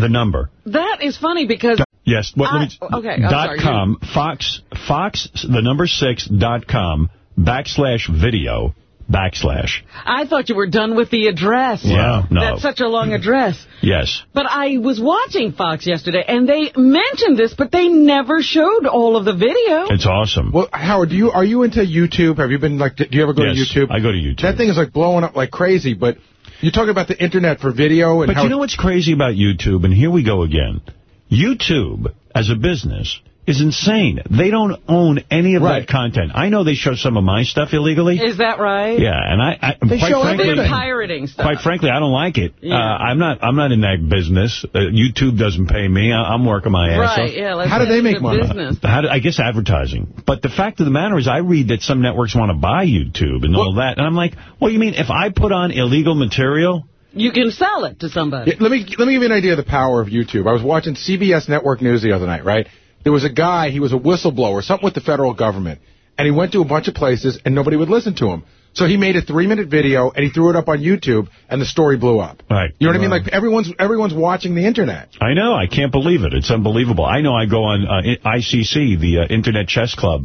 Speaker 1: the number.
Speaker 2: That is funny because...
Speaker 1: Yes, what, let me,
Speaker 2: okay,
Speaker 1: dot
Speaker 2: sorry,
Speaker 1: com, fox, fox, the number 6, dot com, backslash video, backslash.
Speaker 2: I thought you were done with the address.
Speaker 1: Yeah, no.
Speaker 2: That's such a long address.
Speaker 1: Yes.
Speaker 2: But I was watching Fox yesterday, and they mentioned this, but they never showed all of the video.
Speaker 1: It's awesome.
Speaker 4: Well, Howard, do you are you into YouTube? Have you been like? Do you ever go
Speaker 1: Yes,
Speaker 4: to YouTube?
Speaker 1: I go to YouTube.
Speaker 4: That thing is like blowing up like crazy. But you're talking about the internet for video and
Speaker 1: But
Speaker 4: how
Speaker 1: you know what's crazy about YouTube? And here we go again. YouTube, as a business, is insane. They don't own any of
Speaker 4: Right.
Speaker 1: that content. I know they show some of my stuff illegally.
Speaker 2: Is that right?
Speaker 1: Yeah, and I, I
Speaker 3: They
Speaker 1: quite
Speaker 3: show
Speaker 1: frankly,
Speaker 2: They're pirating stuff.
Speaker 1: quite frankly, I don't like it.
Speaker 2: Yeah.
Speaker 1: Uh, I'm not. I'm not in that business. Uh, YouTube doesn't pay me. I, I'm working my ass off.
Speaker 2: right, yeah. Let's
Speaker 4: How do they make money?
Speaker 2: Business.
Speaker 1: How do, I guess advertising. But the fact of the matter is I read that some networks want to buy YouTube and all that. And I'm like, well, you mean if I put on illegal material?
Speaker 2: You can sell it to somebody.
Speaker 4: Yeah, let me let me give you an idea of the power of YouTube. I was watching CBS Network News the other night, right? There was a guy, he was a whistleblower, something with the federal government, and he went to a bunch of places and nobody would listen to him. So he made a three-minute video and he threw it up on YouTube, and the story blew up.
Speaker 1: Right.
Speaker 4: You know what I mean? Like everyone's everyone's watching the internet.
Speaker 1: I know. I can't believe it. It's unbelievable. I know I go on uh, ICC, the uh, Internet Chess Club,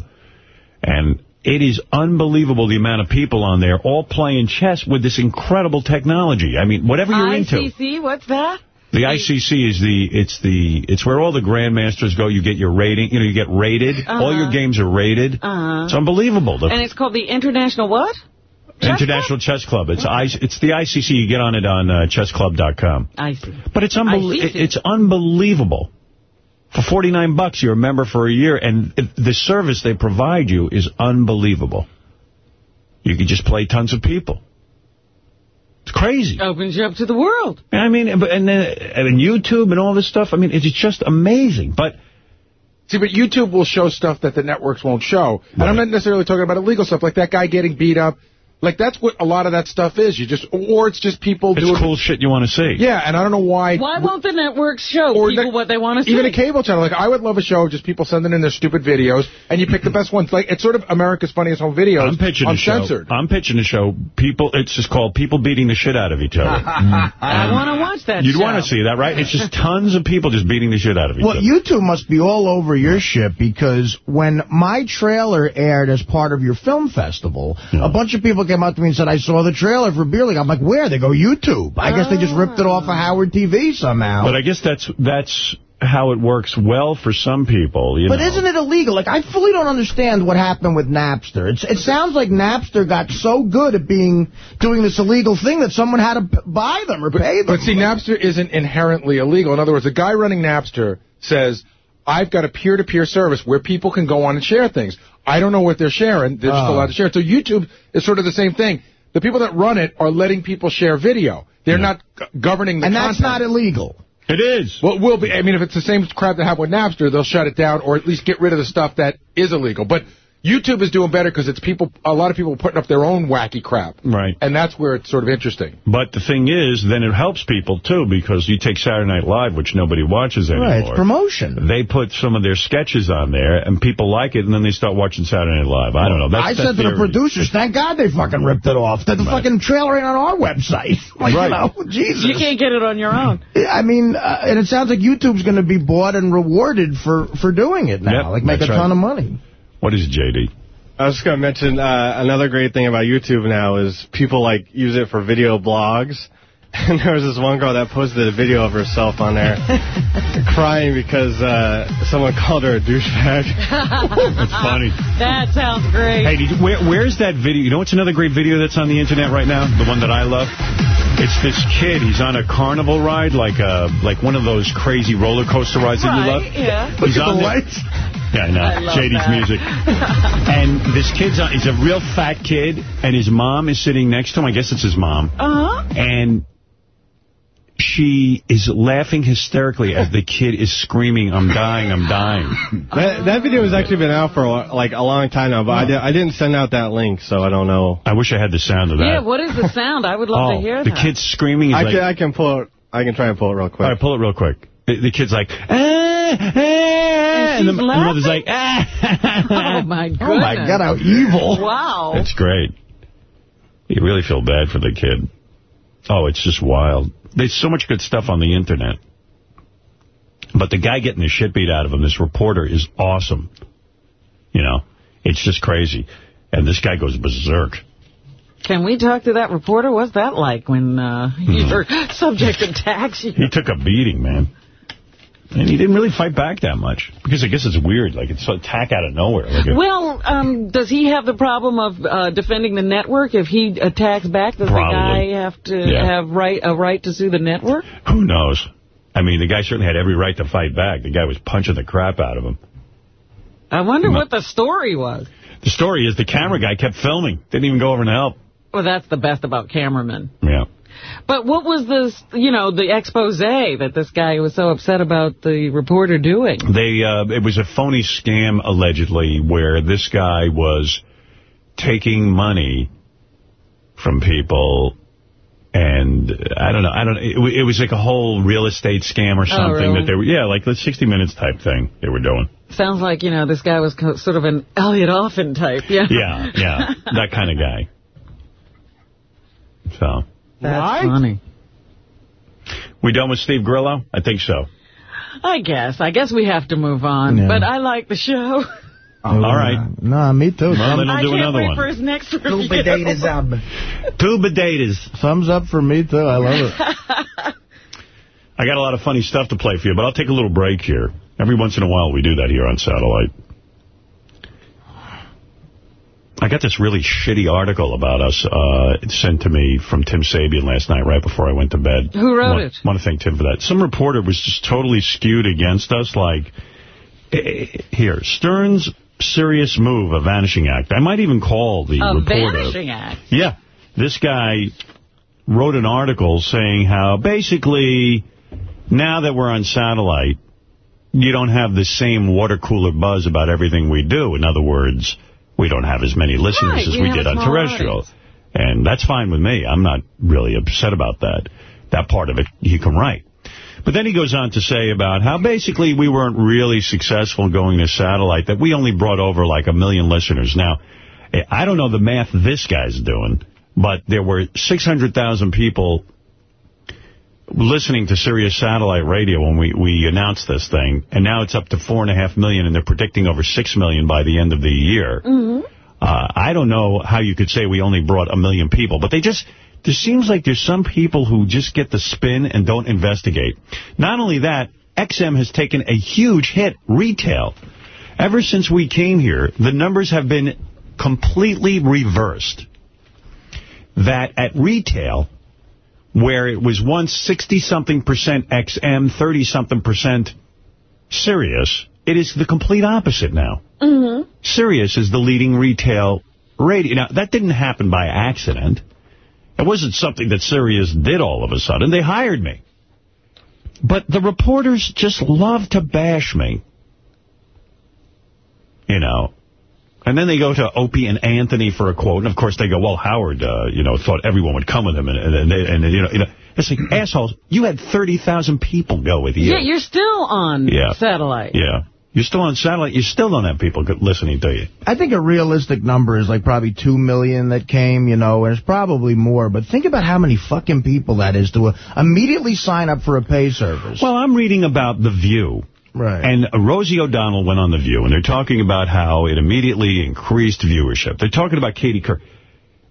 Speaker 1: and it is unbelievable the amount of people on there all playing chess with this incredible technology. I mean, whatever you're into.
Speaker 2: ICC, what's that?
Speaker 1: The ICC is the it's the it's where all the grandmasters go. You get your rating. You know, you get rated. All your games are rated.
Speaker 2: Uh-huh.
Speaker 1: It's unbelievable. The,
Speaker 2: And it's called the International what?
Speaker 1: International Chess Club. It's I, it's the ICC. You get on it on uh, chessclub.com.
Speaker 2: I see.
Speaker 1: But it's
Speaker 2: unbelievable.
Speaker 1: It's unbelievable. For 49 bucks, you're a member for a year, and the service they provide you is unbelievable. You can just play tons of people. It's crazy.
Speaker 2: Opens you up to the world.
Speaker 1: I mean, and, and, then- and YouTube and all this stuff, I mean, it's just amazing. But
Speaker 4: See, but YouTube will show stuff that the networks won't show. And I'm not necessarily talking about illegal stuff, like that guy getting beat up. Like, that's what a lot of that stuff is. You just, or it's just people
Speaker 1: it's
Speaker 4: doing...
Speaker 1: cool shit you want to see.
Speaker 4: Yeah, and I don't know why...
Speaker 2: Why won't the networks show people what they want to see?
Speaker 4: Even a cable channel. Like, I would love a show of just people sending in their stupid videos, and you pick the best ones. Like, it's sort of America's Funniest Home Videos.
Speaker 1: I'm pitching a show. I'm pitching a show. People, it's just called People Beating the Shit Out of Each Other.
Speaker 2: I want to watch that
Speaker 1: You'd
Speaker 2: show.
Speaker 1: want to see that, right? It's just tons of people just beating the shit out of each other.
Speaker 3: Well,
Speaker 1: other.
Speaker 3: YouTube must be all over your ship, because when my trailer aired as part of your film festival, a bunch of people came up to me and said, I saw the trailer for Beer League. I'm like, where? They go, YouTube. I guess they just ripped it off of ah. Howard TV somehow.
Speaker 1: But I guess that's that's how it works well for some people. You
Speaker 3: But
Speaker 1: know.
Speaker 3: isn't it illegal? Like, I fully don't understand what happened with Napster. It's, it sounds like Napster got so good at being doing this illegal thing that someone had to buy them or pay them.
Speaker 4: But see, Napster isn't inherently illegal. In other words, the guy running Napster says, I've got a peer-to-peer service where people can go on and share things. I don't know what they're sharing. They're just
Speaker 3: Oh.
Speaker 4: allowed to share it. So YouTube is sort of the same thing. The people that run it are letting people share video. They're not governing the
Speaker 3: and that's not illegal.
Speaker 1: It is.
Speaker 4: Well, it will be. I mean, if it's the same crap that happened with Napster, they'll shut it down or at least get rid of the stuff that is illegal. But YouTube is doing better because it's people. A lot of people putting up their own wacky crap,
Speaker 1: Right.
Speaker 4: and that's where it's sort of interesting.
Speaker 1: But the thing is, then it helps people, too, because you take Saturday Night Live, which nobody watches anymore.
Speaker 3: Right, it's promotion.
Speaker 1: They put some of their sketches on there, and people like it, and then they start watching Saturday Night Live. I don't know. That's,
Speaker 3: I
Speaker 1: that's
Speaker 3: said to the producers, thank God they fucking ripped it off. That the fucking trailer ain't on our website. Like,
Speaker 1: Right.
Speaker 3: you know, Jesus.
Speaker 2: You can't get it on your own.
Speaker 3: I mean, uh, and it sounds like YouTube's going to be bought and rewarded for, for doing it now.
Speaker 1: Yep,
Speaker 3: like, make a
Speaker 1: that's
Speaker 3: ton
Speaker 1: right.
Speaker 3: of money.
Speaker 1: What is J.D.?
Speaker 11: I was just going to mention uh, another great thing about YouTube now is people like use it for video blogs. And there was this one girl that posted a video of herself on there crying because uh, someone called her a douchebag.
Speaker 1: That's funny.
Speaker 2: That sounds great.
Speaker 1: Hey, did you, where, where's that video? You know what's another great video that's on the internet right now? The one that I love? It's this kid. He's on a carnival ride, like a, like one of those crazy roller coaster rides that you love.
Speaker 2: Right, yeah.
Speaker 1: He's
Speaker 3: Look at
Speaker 1: on
Speaker 3: the
Speaker 1: there-
Speaker 3: lights.
Speaker 1: Yeah, I know.
Speaker 2: I love
Speaker 1: JD's
Speaker 2: that.
Speaker 1: music. and this kid's on, he's a real fat kid, and his mom is sitting next to him. I guess it's his mom.
Speaker 2: Uh-huh.
Speaker 1: And she is laughing hysterically as the kid is screaming, I'm dying, I'm dying.
Speaker 11: that, that video has actually been out for like a long time now, but I, di I didn't send out that link, so I don't know.
Speaker 1: I wish I had the sound of that.
Speaker 2: Yeah, what is the sound? I would love
Speaker 1: oh,
Speaker 2: to hear
Speaker 1: the
Speaker 2: that.
Speaker 1: kid's screaming.
Speaker 11: I
Speaker 1: like,
Speaker 11: can, I can pull it. I can try and pull it real quick.
Speaker 1: All right, pull it real quick. The, kid's like, ah, ah, and, the, and the mother's like, ah.
Speaker 2: Oh, my goodness.
Speaker 3: Oh, my God, how evil.
Speaker 2: Wow.
Speaker 1: It's great. You really feel bad for the kid. Oh, it's just wild. There's so much good stuff on the Internet. But the guy getting the shit beat out of him, this reporter, is awesome. You know, it's just crazy. And this guy goes berserk.
Speaker 2: Can we talk to that reporter? What's that like when uh, you're subject to tax?
Speaker 1: He took a beating, man. And he didn't really fight back that much. Because I guess it's weird. Like, it's an attack out of nowhere. Like
Speaker 2: Well, um, does he have the problem of uh, defending the network? If he attacks back, does
Speaker 1: Probably.
Speaker 2: the guy have to
Speaker 1: Yeah.
Speaker 2: have right a right to sue the network?
Speaker 1: who knows? I mean, the guy certainly had every right to fight back. The guy was punching the crap out of him.
Speaker 2: I wonder what the story was.
Speaker 1: The story is the camera guy kept filming. Didn't even go over and help.
Speaker 2: Well, that's the best about cameramen.
Speaker 1: Yeah.
Speaker 2: But what was this, you know, the expose that this guy was so upset about the reporter doing?
Speaker 1: They uh, It was a phony scam, allegedly, where this guy was taking money from people. And I don't know. I don't. It, it was like a whole real estate scam or something
Speaker 2: Oh, really?
Speaker 1: that they were. Yeah, like the 60 Minutes type thing they were doing.
Speaker 2: Sounds like, you know, this guy was sort of an Elliot Offen type. Yeah.
Speaker 1: Yeah, yeah, that kind of guy. So,
Speaker 2: That's funny.
Speaker 1: we done with Steve Grillo? I think so.
Speaker 2: I guess. I guess we have to move on.
Speaker 3: Yeah.
Speaker 2: But I like the show.
Speaker 1: All oh, right.
Speaker 3: Nah, me too.
Speaker 1: Well, then
Speaker 2: I
Speaker 1: I'll do
Speaker 2: can't
Speaker 1: another
Speaker 2: wait
Speaker 1: one.
Speaker 2: for his next review.
Speaker 1: Two bidatas.
Speaker 3: Thumbs up for me, too. I love it.
Speaker 1: I got a lot of funny stuff to play for you, but I'll take a little break here. Every once in a while we do that here on Satellite. I got this really shitty article about us uh, sent to me from Tim Sabean last night right before I went to bed.
Speaker 2: Who wrote
Speaker 1: want,
Speaker 2: it?
Speaker 1: want to thank Tim for that. Some reporter was just totally skewed against us, like, eh, here, Stern's serious move, a vanishing act. I might even call the
Speaker 2: A
Speaker 1: reporter.
Speaker 2: A vanishing act.
Speaker 1: Yeah. This guy wrote an article saying how basically now that we're on satellite, you don't have the same water cooler buzz about everything we do. In other words, we don't have as many listeners
Speaker 2: Right,
Speaker 1: as
Speaker 2: we
Speaker 1: we did on terrestrial.
Speaker 2: audience.
Speaker 1: And that's fine with me. I'm not really upset about that. That part of it, he can write. But then he goes on to say about how basically we weren't really successful going to satellite, that we only brought over like a million listeners. Now, eh, I don't know the math this guy's doing, but there were 600,000 people listening to Sirius Satellite Radio when we, we announced this thing, and now it's up to four and a half million, and they're predicting over six million by the end of the year.
Speaker 2: Mm-hmm.
Speaker 1: Uh, I don't know how you could say we only brought a million people, but they just, there seems like there's some people who just get the spin and don't investigate. Not only that, XM has taken a huge hit retail. Ever since we came here, the numbers have been completely reversed. That at retail, where it was once 60-something percent XM, 30-something percent Sirius, it is the complete opposite now.
Speaker 2: Mm-hmm.
Speaker 1: Sirius is the leading retail radio. Now, that didn't happen by accident. It wasn't something that Sirius did all of a sudden. They hired me. But the reporters just love to bash me. You know. And then they go to Opie and Anthony for a quote. And, of course, they go, well, Howard, uh, you know, thought everyone would come with him. And, and, and, they, and you, know, you know, it's like, assholes, you had 30,000 people go with you.
Speaker 2: Yeah, you're still on
Speaker 1: Yeah.
Speaker 2: satellite.
Speaker 1: Yeah. You're still on satellite. You still don't have people listening to you.
Speaker 3: I think a realistic number is like probably two million that came, you know, and it's probably more. But think about how many fucking people that is to uh, immediately sign up for a pay service.
Speaker 1: Well, I'm reading about The View.
Speaker 3: Right.
Speaker 1: And Rosie O'Donnell went on The View, and they're talking about how it immediately increased viewership. They're talking about Katie Couric.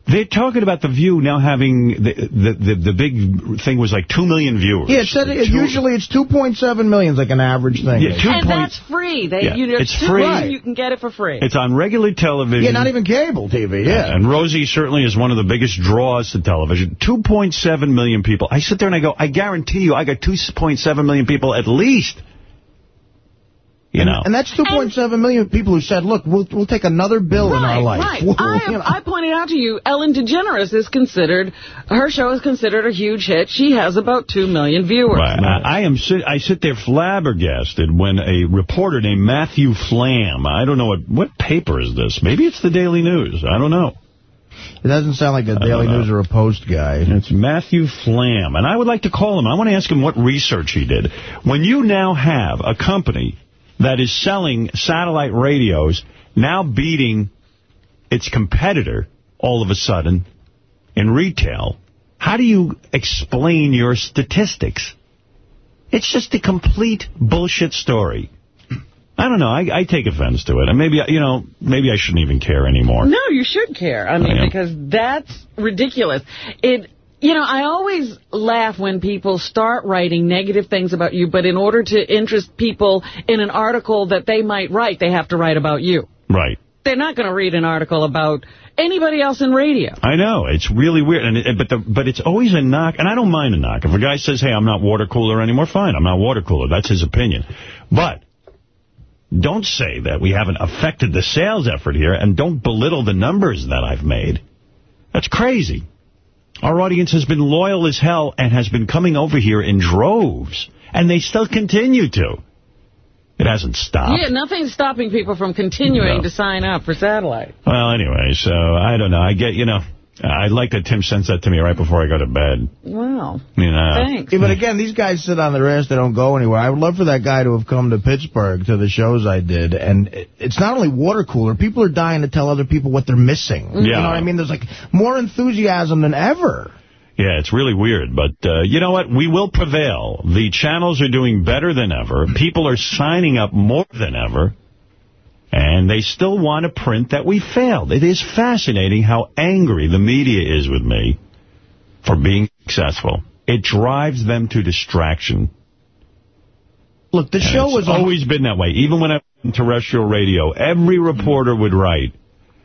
Speaker 1: They're talking about The View now having, the the the, the big thing was like 2 million viewers.
Speaker 3: yeah, it said it,
Speaker 1: Two-
Speaker 3: usually it's 2.7 million is like an average thing.
Speaker 1: Yeah, two
Speaker 2: And
Speaker 1: point-
Speaker 2: that's free. They,
Speaker 1: Yeah,
Speaker 2: you know,
Speaker 1: it's free.
Speaker 2: million, You can get it for free.
Speaker 1: It's on regular television.
Speaker 3: Yeah, not even cable TV, yeah.
Speaker 1: And Rosie certainly is one of the biggest draws to television. 2.7 million people. I sit there and I go, I guarantee you, I got 2.7 million people at least. You know.
Speaker 3: And that's 2.7 million people who said, look, we'll we'll take another bill in our life.
Speaker 2: Right.
Speaker 3: We'll-
Speaker 2: I,
Speaker 3: you know.
Speaker 2: I pointed out to you, Ellen DeGeneres is considered, her show is considered a huge hit. She has about 2 million viewers.
Speaker 1: Right. I, I am sit, I sit there flabbergasted when a reporter named Matthew Flamm, I don't know what what paper is this. Maybe it's the Daily News. I don't know.
Speaker 3: It doesn't sound like a Daily. News or a Post guy.
Speaker 1: It's Matthew Flamm, and I would like to call him. I want to ask him what research he did. When you now have a company that is selling satellite radios, now beating its competitor all of a sudden in retail, how do you explain your statistics? It's just a complete bullshit story. I don't know. I, I take offense to it. And maybe, you know, maybe I shouldn't even care anymore.
Speaker 2: No, you should care. I mean,
Speaker 1: I
Speaker 2: because that's ridiculous. It, you know, I always laugh when people start writing negative things about you, but in order to interest people in an article that they might write, they have to write about you.
Speaker 1: Right.
Speaker 2: They're not going to read an article about anybody else in radio.
Speaker 1: I know. It's really weird. and it, But the but it's always a knock, and I don't mind a knock. If a guy says, hey, I'm not water cooler anymore, fine, I'm not water cooler. That's his opinion. But don't say that we haven't affected the sales effort here, and don't belittle the numbers that I've made. That's crazy. Our audience has been loyal as hell and has been coming over here in droves, and they still continue to. It hasn't stopped.
Speaker 2: Yeah, nothing's stopping people from continuing
Speaker 1: No.
Speaker 2: to sign up for satellite.
Speaker 1: Well, anyway, so I don't know. I get, you know, I like that Tim sends that to me right before I go to bed.
Speaker 2: Wow.
Speaker 1: You know.
Speaker 2: Thanks.
Speaker 3: Yeah, but again, these guys sit on their ass. They don't go anywhere. I would love for that guy to have come to Pittsburgh to the shows I did. And it's not only water cooler. People are dying to tell other people what they're missing. You
Speaker 1: Yeah.
Speaker 3: know what I mean? There's like more enthusiasm than ever.
Speaker 1: Yeah, it's really weird. But uh, you know what? We will prevail. The channels are doing better than ever. People are signing up more than ever. And they still want to print that we failed. It is fascinating how angry the media is with me for being successful. It drives them to distraction.
Speaker 3: Look, the
Speaker 1: And
Speaker 3: show
Speaker 1: has
Speaker 3: was
Speaker 1: always been that way. Even when I was in terrestrial radio, every reporter would write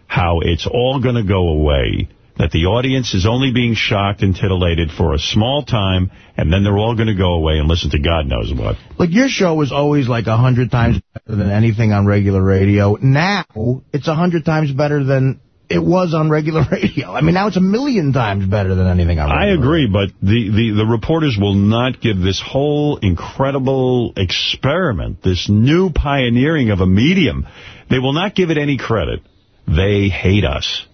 Speaker 1: how it's all going to go away, that the audience is only being shocked and titillated for a small time, and then they're all going to go away and listen to God knows what.
Speaker 3: Look, your show was always like a hundred times better than anything on regular radio. Now, it's a hundred times better than it was on regular radio. I mean, now it's a million times better than anything on
Speaker 1: I agree, but the, the, the reporters will not give this whole incredible experiment, this new pioneering of a medium, they will not give it any credit. They hate us.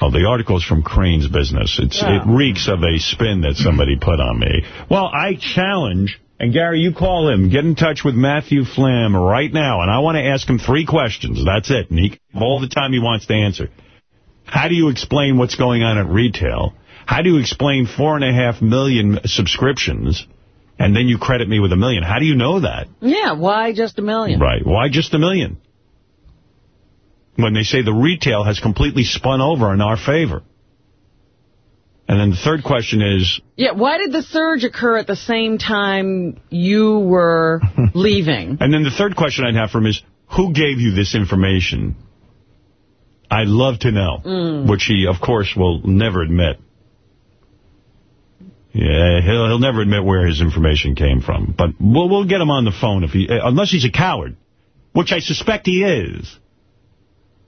Speaker 1: Oh, the article's from Crain's Business. It's It reeks of a spin that somebody put on me. Well, I challenge, and Gary, you call him. Get in touch with Matthew Flamm right now, and I want to ask him three questions. That's it. And he all the time he wants to answer. How do you explain what's going on at retail? How do you explain four and a half million subscriptions, and then you credit me with a million? How do you know that?
Speaker 2: Yeah, why just a million?
Speaker 1: Right. Why just a million? When they say the retail has completely spun over in our favor. And then the third question is,
Speaker 2: Yeah, why did the surge occur at the same time you were leaving?
Speaker 1: and then the third question I'd have for him is, who gave you this information? I'd love to know,
Speaker 2: Mm.
Speaker 1: which he, of course, will never admit. Yeah, he'll he'll never admit where his information came from. But we'll we'll get him on the phone if he, unless he's a coward, which I suspect he is.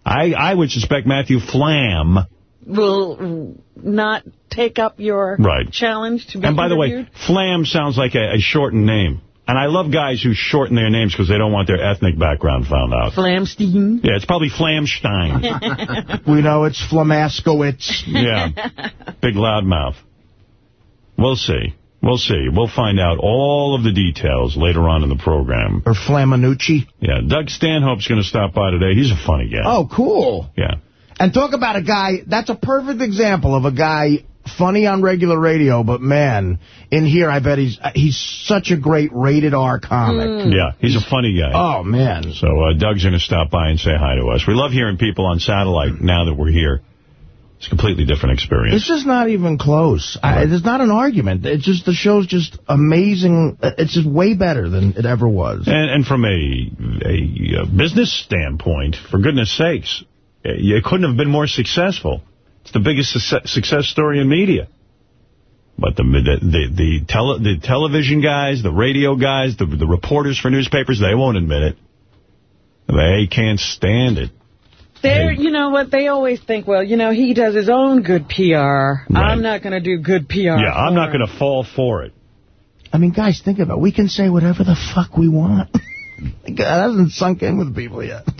Speaker 1: I I would suspect Matthew Flamm.
Speaker 2: Will not take up your
Speaker 1: Right.
Speaker 2: challenge to be
Speaker 1: And by the way,
Speaker 2: interviewed?
Speaker 1: Flamm sounds like a, a shortened name. And I love guys who shorten their names because they don't want their ethnic background found out.
Speaker 2: Flamstein.
Speaker 1: Yeah, it's probably Flamstein.
Speaker 3: we know it's Flamaskowitz.
Speaker 1: yeah, big loudmouth. We'll see. We'll see. We'll find out all of the details later on in the program.
Speaker 3: Or Flaminucci.
Speaker 1: Yeah, Doug Stanhope's going to stop by today. He's a funny guy.
Speaker 3: Oh, cool.
Speaker 1: Yeah.
Speaker 3: And talk about a guy, that's a perfect example of a guy funny on regular radio, but man, in here I bet he's he's such a great rated R comic.
Speaker 1: Yeah, he's a funny guy.
Speaker 3: Oh, man.
Speaker 1: So uh, Doug's going to stop by and say hi to us. We love hearing people on satellite now that we're here. It's a completely different experience.
Speaker 3: It's just not even close. I, there's not an argument. It's just the show's just amazing. It's just way better than it ever was.
Speaker 1: And, and from a, a uh, business standpoint, for goodness sakes, uh, it couldn't have been more successful. It's the biggest success, success story in media. But the the the, the, tele, the television guys, the radio guys, the, the reporters for newspapers, they won't admit it. They can't stand it.
Speaker 2: They're, you know what, they always think, well, you know, he does his own good PR. I'm not going to do good PR.
Speaker 1: Yeah, I'm not going to fall for it.
Speaker 3: I mean, guys, think about it. We can say whatever the fuck we want. that hasn't sunk in with people yet.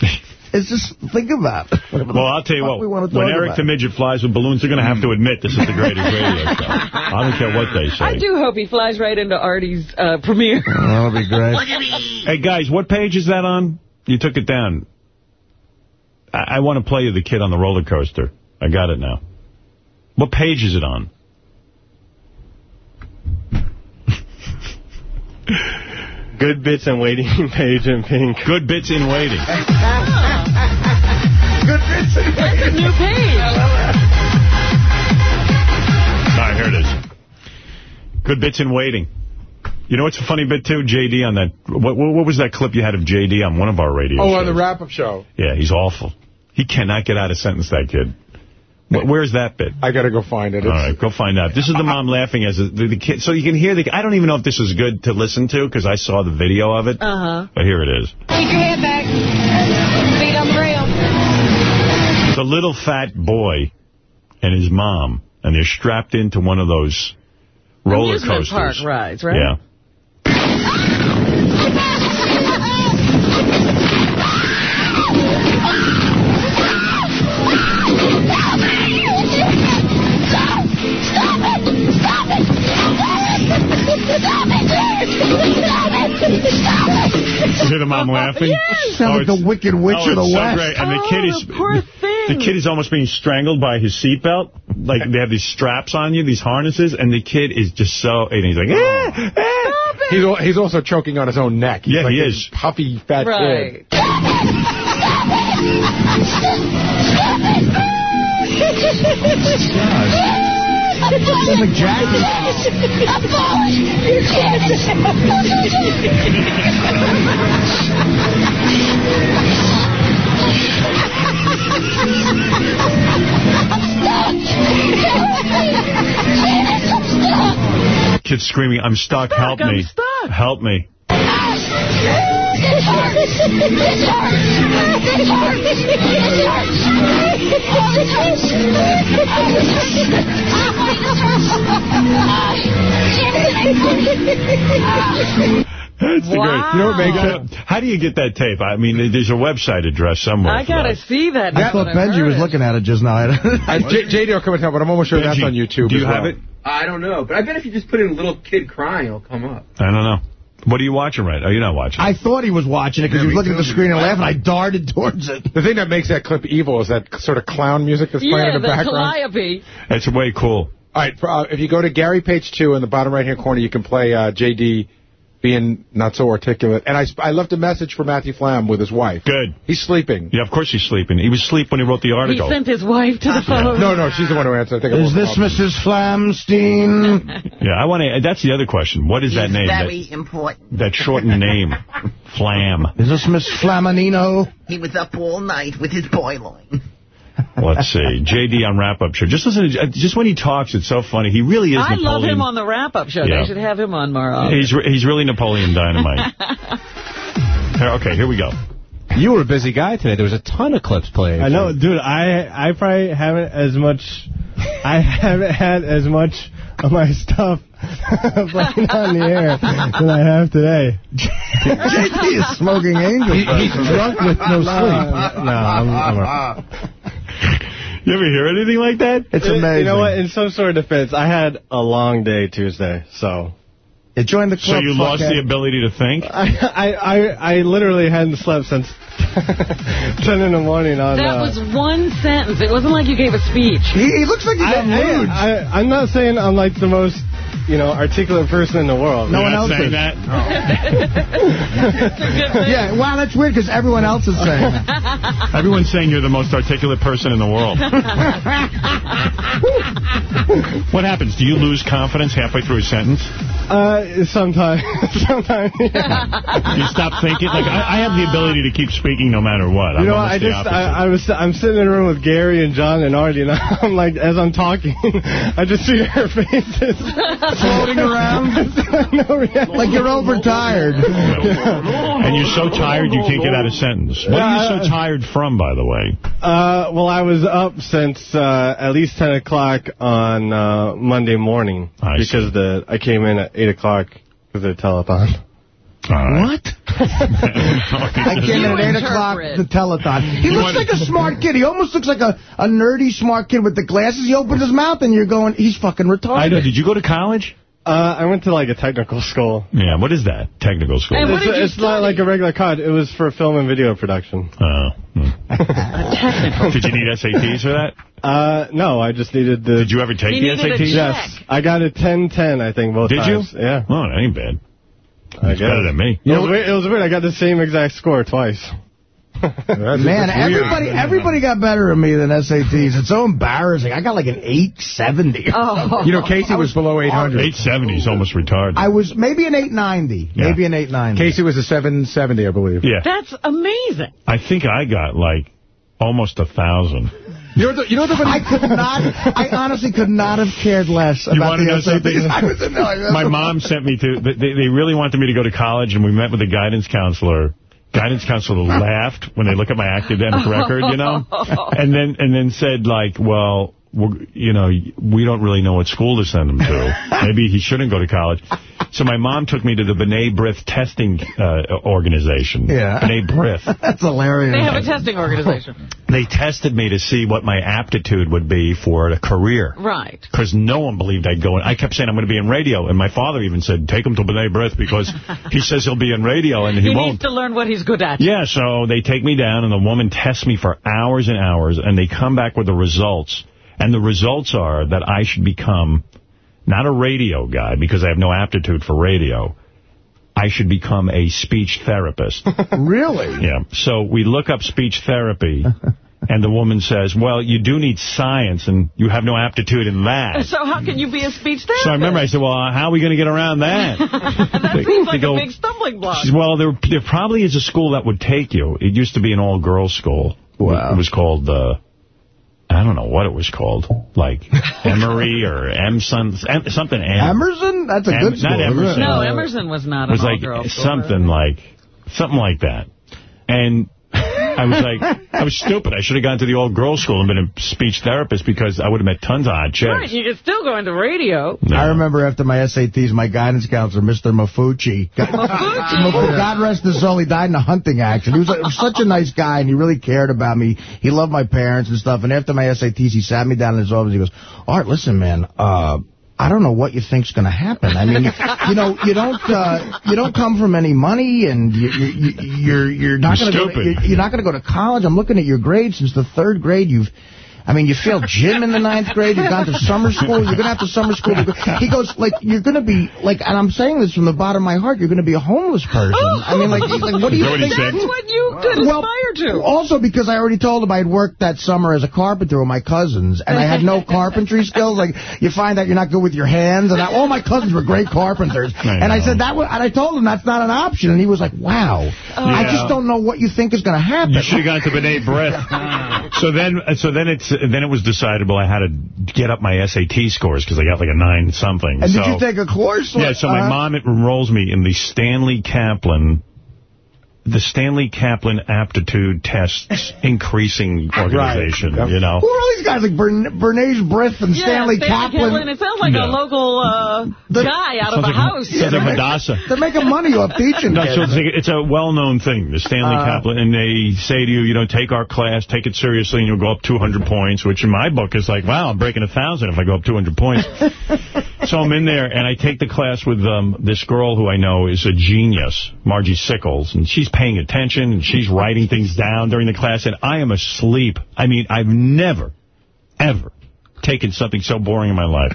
Speaker 3: It's just, think about it.
Speaker 1: Well, I'll tell you what,
Speaker 3: we want to
Speaker 1: when Eric the Midget flies with balloons, they're going to have to admit this is the greatest radio show. I don't care what they say.
Speaker 2: I do hope he flies right into Artie's uh, premiere.
Speaker 3: That'll be great.
Speaker 1: Hey, guys, what page is that on? You took it down. I, I want to play you the kid on the roller coaster. I got it now. What page is it on?
Speaker 11: Good bits and waiting page in pink.
Speaker 1: Good bits in waiting.
Speaker 3: Good bits in
Speaker 2: That's a new page.
Speaker 1: All right, here it is. Good bits in waiting. You know what's a funny bit, too? J.D. on that. What, what, what was that clip you had of J.D. on one of our radio
Speaker 4: Oh,
Speaker 1: shows?
Speaker 4: on the wrap-up show.
Speaker 1: Yeah, he's awful. He cannot get out of sentence, that kid. Where's that bit?
Speaker 4: I got to go find it.
Speaker 1: All right, go find out. This is the mom laughing as a, the, the kid. So you can hear the... I don't even know if this is good to listen to because I saw the video of it.
Speaker 2: Uh-huh.
Speaker 1: But here it is.
Speaker 16: Keep your head back. Feet on the ground.
Speaker 1: It's a little fat boy and his mom, and they're strapped into one of those roller
Speaker 2: Amusement
Speaker 1: coasters.
Speaker 2: park rides, right?
Speaker 1: Yeah. Hear the mom laughing?
Speaker 3: Yes. Sounds like the Wicked Witch
Speaker 1: oh,
Speaker 3: of the
Speaker 1: so
Speaker 3: West.
Speaker 1: great. And the
Speaker 2: Oh,
Speaker 1: kid is
Speaker 2: the poor thing.
Speaker 1: the kid is almost being strangled by his seatbelt. Like they have these straps on you, these harnesses, and the kid is just so and he's like, eh, eh.
Speaker 4: He's, al- he's also choking on his own neck. He's
Speaker 1: Yeah,
Speaker 4: like
Speaker 1: he is.
Speaker 4: puffy, fat
Speaker 2: Right.
Speaker 4: kid.
Speaker 3: Sounds like Jackie.
Speaker 16: I'm falling. You can't.
Speaker 1: Kid's screaming, I'm stuck, help
Speaker 2: I'm
Speaker 1: me.
Speaker 2: stuck.
Speaker 1: Help me. That's the
Speaker 2: Wow.
Speaker 1: great. You know what makes it? How do you get that tape? I mean, there's a website address somewhere.
Speaker 2: I
Speaker 1: for
Speaker 2: gotta
Speaker 1: that.
Speaker 2: see that.
Speaker 3: I
Speaker 2: now
Speaker 3: thought
Speaker 2: that I've
Speaker 3: Benji
Speaker 2: heard
Speaker 3: was
Speaker 2: it.
Speaker 3: looking at it just now.
Speaker 4: Uh, J- JD will come and tell, but I'm almost sure that's
Speaker 1: Benji,
Speaker 4: on YouTube.
Speaker 1: Do you
Speaker 4: as well.
Speaker 1: have it?
Speaker 17: I don't know, but I bet if you just put in a little kid crying, it'll come up.
Speaker 1: I don't know. What are you watching right? Oh, you're not watching.
Speaker 3: I thought he was watching it because he was looking at the screen and laughing. I darted towards it.
Speaker 4: The thing that makes that clip evil is that sort of clown music that's playing
Speaker 2: Yeah,
Speaker 4: in
Speaker 2: the
Speaker 4: the background.
Speaker 2: calliope.
Speaker 1: It's way cool.
Speaker 4: All right, for, uh, if you go to Gary page two in the bottom right-hand corner, you can play uh, JD being not so articulate. And I, I left a message for Matthew Flamm with his wife.
Speaker 1: Good.
Speaker 4: He's sleeping.
Speaker 1: Yeah, of course he's sleeping. He was asleep when he wrote the article.
Speaker 2: He sent his wife to the phone.
Speaker 4: No, no, she's the one who answered. I think
Speaker 3: Is this. Mrs. Flamstein?
Speaker 1: Yeah, I want to. That's the other question. What is that name?
Speaker 6: Very
Speaker 1: That,
Speaker 6: important.
Speaker 1: that shortened name, Flam.
Speaker 3: Is this Miss Flaminino?
Speaker 6: He was up all night with his boy boiling.
Speaker 1: Let's see. JD on wrap up show. Just listen. To, uh, just when he talks, it's so funny. He really is.
Speaker 2: I love him on the wrap-up show.
Speaker 1: Yeah.
Speaker 2: They should have him on more often.
Speaker 1: He's re- he's really Napoleon Dynamite. Here, okay, here we go.
Speaker 18: You were a busy guy today. There was a ton of clips played.
Speaker 11: I know, dude. I I probably haven't as much. I haven't had as much of my stuff playing on the air than I have today.
Speaker 3: JT is smoking angel.
Speaker 11: He- he's drunk with no sleep. No, I'm, I'm a,
Speaker 1: You ever hear anything like that?
Speaker 3: It's
Speaker 11: You-
Speaker 3: amazing.
Speaker 11: You know what? In some sort of defense, I had a long day Tuesday, so.
Speaker 3: It joined the
Speaker 1: So
Speaker 3: club.
Speaker 1: you lost
Speaker 3: fuckhead.
Speaker 1: the ability to think?
Speaker 11: I, I, I, I literally hadn't slept since 10 in the morning on...
Speaker 2: That
Speaker 11: uh,
Speaker 2: was one sentence. It wasn't like you gave a speech.
Speaker 3: He, he looks like he's
Speaker 11: I,
Speaker 3: got moods.
Speaker 11: I, I, I'm not saying I'm like the most, you know, articulate person in the world.
Speaker 3: No
Speaker 1: You're
Speaker 3: one
Speaker 1: not
Speaker 3: else
Speaker 1: saying
Speaker 3: is.
Speaker 1: that?
Speaker 3: yeah, wow, that's weird because everyone else is saying it.
Speaker 1: Everyone's saying you're the most articulate person in the world. what happens? Do you lose confidence halfway through a sentence?
Speaker 11: Uh, sometimes, sometimes, yeah.
Speaker 1: You stop thinking? Like, I, I have the ability to keep speaking no matter what.
Speaker 11: You
Speaker 1: I'm
Speaker 11: know, I just. I, I was, I'm sitting in a room with Gary and John and Artie, and I'm like, as I'm talking, I just see their faces
Speaker 3: Floating around.
Speaker 11: no reaction.
Speaker 3: like you're overtired.
Speaker 1: And you're so tired you can't get out a sentence. What are you so tired from, by the way?
Speaker 11: Uh, well, I was up since uh, at least 10 o'clock on uh, Monday morning
Speaker 1: I
Speaker 11: because the I came in at 8 o'clock for the telethon.
Speaker 1: All right.
Speaker 3: What? I came in at 8 o'clock
Speaker 2: interpret.
Speaker 3: the telethon. He looks like a smart kid. He almost looks like a, a nerdy smart kid with the glasses. He opens his mouth and you're going, he's fucking retarded.
Speaker 1: I know. Did you go to college?
Speaker 11: Uh, I went to like a technical school.
Speaker 1: Yeah, what is that? Technical school.
Speaker 2: And what
Speaker 11: It's,
Speaker 2: you
Speaker 11: it's not like a regular college. It was for film and video production.
Speaker 1: Oh. hmm. Did you need SATs for that?
Speaker 11: Uh, no, I just needed the...
Speaker 1: Did you ever take
Speaker 2: He
Speaker 1: the SATs?
Speaker 11: Yes, I got a 10-10, I think, both
Speaker 1: Did
Speaker 11: times.
Speaker 1: you?
Speaker 11: Yeah.
Speaker 1: Oh, that ain't bad. It's better than me.
Speaker 11: You know, it, was weird, it was weird. I got the same exact score twice.
Speaker 3: Man, everybody everybody got better at me than SATs. It's so embarrassing. I got like an 870.
Speaker 2: Oh.
Speaker 4: You know, Casey was, was, below 800.
Speaker 1: 870 is almost retarded.
Speaker 3: I was maybe an 890.
Speaker 1: Yeah.
Speaker 3: Maybe an 890.
Speaker 4: Casey was a 770, I believe.
Speaker 1: Yeah.
Speaker 2: That's amazing.
Speaker 1: I think I got like almost a 1,000.
Speaker 4: You know, the, you know the
Speaker 3: I could not, I honestly could not have cared less
Speaker 1: you
Speaker 3: the
Speaker 1: know
Speaker 3: I was
Speaker 1: My mom sent me to, they, they really wanted me to go to college, and we met with a guidance counselor. Guidance counselor laughed when they look at my academic record, you know, and then and then said like, well, you know, we don't really know what school to send him to. Maybe he shouldn't go to college. So my mom took me to the B'nai B'rith testing uh, organization.
Speaker 3: Yeah.
Speaker 1: B'nai B'rith.
Speaker 3: That's hilarious.
Speaker 2: They have a testing organization.
Speaker 1: They tested me to see what my aptitude would be for a career.
Speaker 2: Right.
Speaker 1: Because no one believed I'd go in. I kept saying I'm going to be in radio, and my father even said, take him to B'nai B'rith because he says he'll be in radio, and he,
Speaker 2: he
Speaker 1: won't.
Speaker 2: needs to learn what he's good at.
Speaker 1: Yeah, so they take me down, and the woman tests me for hours and hours, and they come back with the results. And the results are that I should become not a radio guy, because I have no aptitude for radio. I should become a speech therapist.
Speaker 3: Really?
Speaker 1: Yeah. So we look up speech therapy, And the woman says, well, you do need science, and you have no aptitude in that.
Speaker 2: So how can you be a speech therapist?
Speaker 1: So I remember I said, well, how are we going to get around that?
Speaker 2: that seems like
Speaker 1: go-
Speaker 2: a big stumbling block.
Speaker 1: She says, well, there, there probably is a school that would take you. It used to be an all-girls school. Wow. It was called, uh, I don't know what it was called. Like Emory or M some, em- something. M.
Speaker 3: Emerson? That's a
Speaker 1: Em-
Speaker 3: good school.
Speaker 1: Not Emerson.
Speaker 2: no, Emerson was not
Speaker 1: It was like
Speaker 2: all-girl
Speaker 1: something like, something like that. And I was like, I was stupid. I should have gone to the all-girls school and been a speech therapist because I would have met tons of hot chicks.
Speaker 2: Right, you could still go into radio.
Speaker 3: I remember after my SATs, my guidance counselor, Mr. Mafucci. God, God rest his soul, he died in a hunting accident. He was, like, such a nice guy, and he really cared about me. He loved my parents and stuff. And after my SATs, he sat me down in his office. And he goes, Art, listen, man, uh, I don't know what you think's going to happen. I mean, you know, you don't uh, you don't come from any money, and you, you, you- you're you're not going to you're, you're not going to go to college. I'm looking at your grades since the third grade. You've I mean, you failed gym in the ninth grade. You've gone to summer school. You're going to have to summer school. to go- He goes, like, you're going to be, like, and I'm saying this from the bottom of my heart, you're going to be a homeless person. Oh! I mean, like, like what do
Speaker 1: Is
Speaker 3: you
Speaker 1: that
Speaker 3: think?
Speaker 2: That's what you could
Speaker 3: Well,
Speaker 2: aspire to.
Speaker 3: Also because I already told him I'd worked that summer as a carpenter with my cousins, and I had no carpentry skills. Like, you find out you're not good with your hands, and I, all my cousins were great carpenters.
Speaker 1: I
Speaker 3: and I said that, was, and I told him that's not an option, and he was like, wow. Oh. I
Speaker 1: Yeah.
Speaker 3: just don't know what you think is going to happen.
Speaker 1: You should have gone to B'nai B'rith. so then, so then it's then it was decidable I had to get up my SAT scores because I got like a nine something.
Speaker 3: And
Speaker 1: so,
Speaker 3: did you take a course?
Speaker 1: Yeah, so my
Speaker 3: Uh-huh.
Speaker 1: mom enrolls me in the Stanley Kaplan, the Stanley Kaplan Aptitude Tests Increasing Organization.
Speaker 3: Right.
Speaker 1: You know.
Speaker 3: Who are all these guys like Bern Bernays Brith and
Speaker 2: Yeah,
Speaker 3: Stanley, Kaplan?
Speaker 2: It sounds like
Speaker 1: Yeah.
Speaker 2: a local uh, guy out of
Speaker 1: Sounds
Speaker 2: a
Speaker 1: like-
Speaker 2: house.
Speaker 1: sounds like Hadassah.
Speaker 3: They're making money off teaching
Speaker 1: No,
Speaker 3: kids.
Speaker 1: so it's, like, it's a well-known thing, the Stanley
Speaker 3: Uh,
Speaker 1: Kaplan, and they say to you, you know, take our class, take it seriously, and you'll go up 200 points, which in my book is like, wow, I'm breaking a 1,000 if I go up 200 points. so I'm in there, and I take the class with um, this girl who I know is a genius, Margie Sickles, and she's paying attention, and she's writing things down during the class, and I am asleep. I mean, I've never, ever taken something so boring in my life.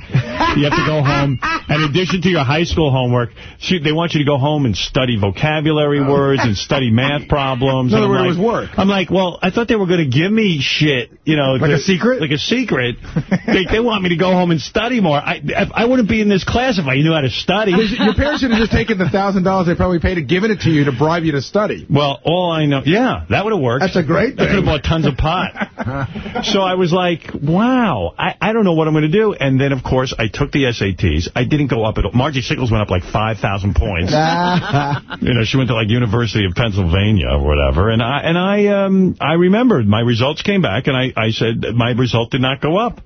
Speaker 1: You have to go home. In addition to your high school homework, she, they want you to go home and study vocabulary oh. words and study math problems.
Speaker 4: Other
Speaker 1: And I'm
Speaker 4: it
Speaker 1: like-
Speaker 4: was work.
Speaker 1: I'm like, well, I thought they were going to give me shit, you know.
Speaker 4: Like
Speaker 1: to-
Speaker 4: a secret?
Speaker 1: Like a secret. they, they want me to go home and study more. I, if- I wouldn't be in this class if I knew how to study.
Speaker 4: Your parents should have just taken the $1,000 they probably paid and given it to you to bribe you to study.
Speaker 1: Well, all I know, yeah, that would have worked.
Speaker 3: That's a great thing.
Speaker 1: I could have bought tons of pot. so I was like, wow, I, I don't know what I'm going to do. And then, of course, I took the SATs. I didn't go up at all. Margie Sickles went up like 5,000 points. you know, she went to like University of Pennsylvania or whatever. And I, and I, um, I remembered my results came back and I, I said my result did not go up.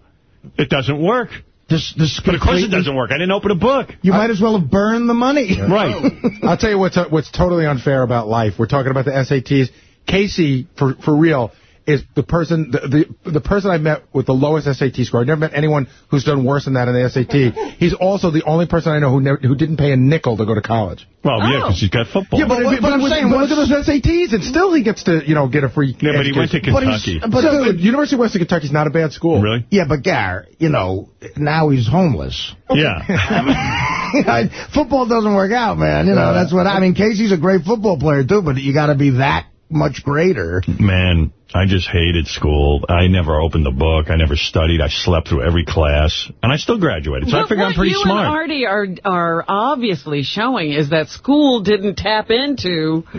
Speaker 1: It doesn't work.
Speaker 3: This, this
Speaker 1: But of course it doesn't work. I didn't open a book.
Speaker 3: You might as well have burned the money.
Speaker 4: Right. I'll tell you what's uh, what's totally unfair about life. We're talking about the SATs. Casey, for for real, is the person the, the the person I've met with the lowest SAT score. I've never met anyone who's done worse than that in the SAT. He's also the only person I know who never, who didn't pay a nickel to go to college.
Speaker 1: Well, yeah, oh. because he's got football.
Speaker 4: Yeah, but,
Speaker 3: But what-
Speaker 4: but,
Speaker 3: but I'm saying,
Speaker 4: but
Speaker 3: what's-
Speaker 4: look at those SATs, and still he gets to you know get a free.
Speaker 1: Yeah, but he went to
Speaker 4: education.
Speaker 3: But he's-
Speaker 1: Kentucky.
Speaker 3: but
Speaker 4: So,
Speaker 3: dude,
Speaker 4: University of Western Kentucky's not a bad school.
Speaker 1: Really?
Speaker 3: Yeah, but Gar, you know, now he's homeless.
Speaker 1: Yeah.
Speaker 3: football doesn't work out, man. You know, that's what I mean. Casey's a great football player, too, but you got to be that much greater.
Speaker 1: Man, I just hated school. I never opened the book. I never studied. I slept through every class. And I still graduated. So I
Speaker 2: But
Speaker 1: figure I'm
Speaker 2: what
Speaker 1: pretty
Speaker 2: you
Speaker 1: smart.
Speaker 2: and Artie are are obviously showing is that school didn't tap into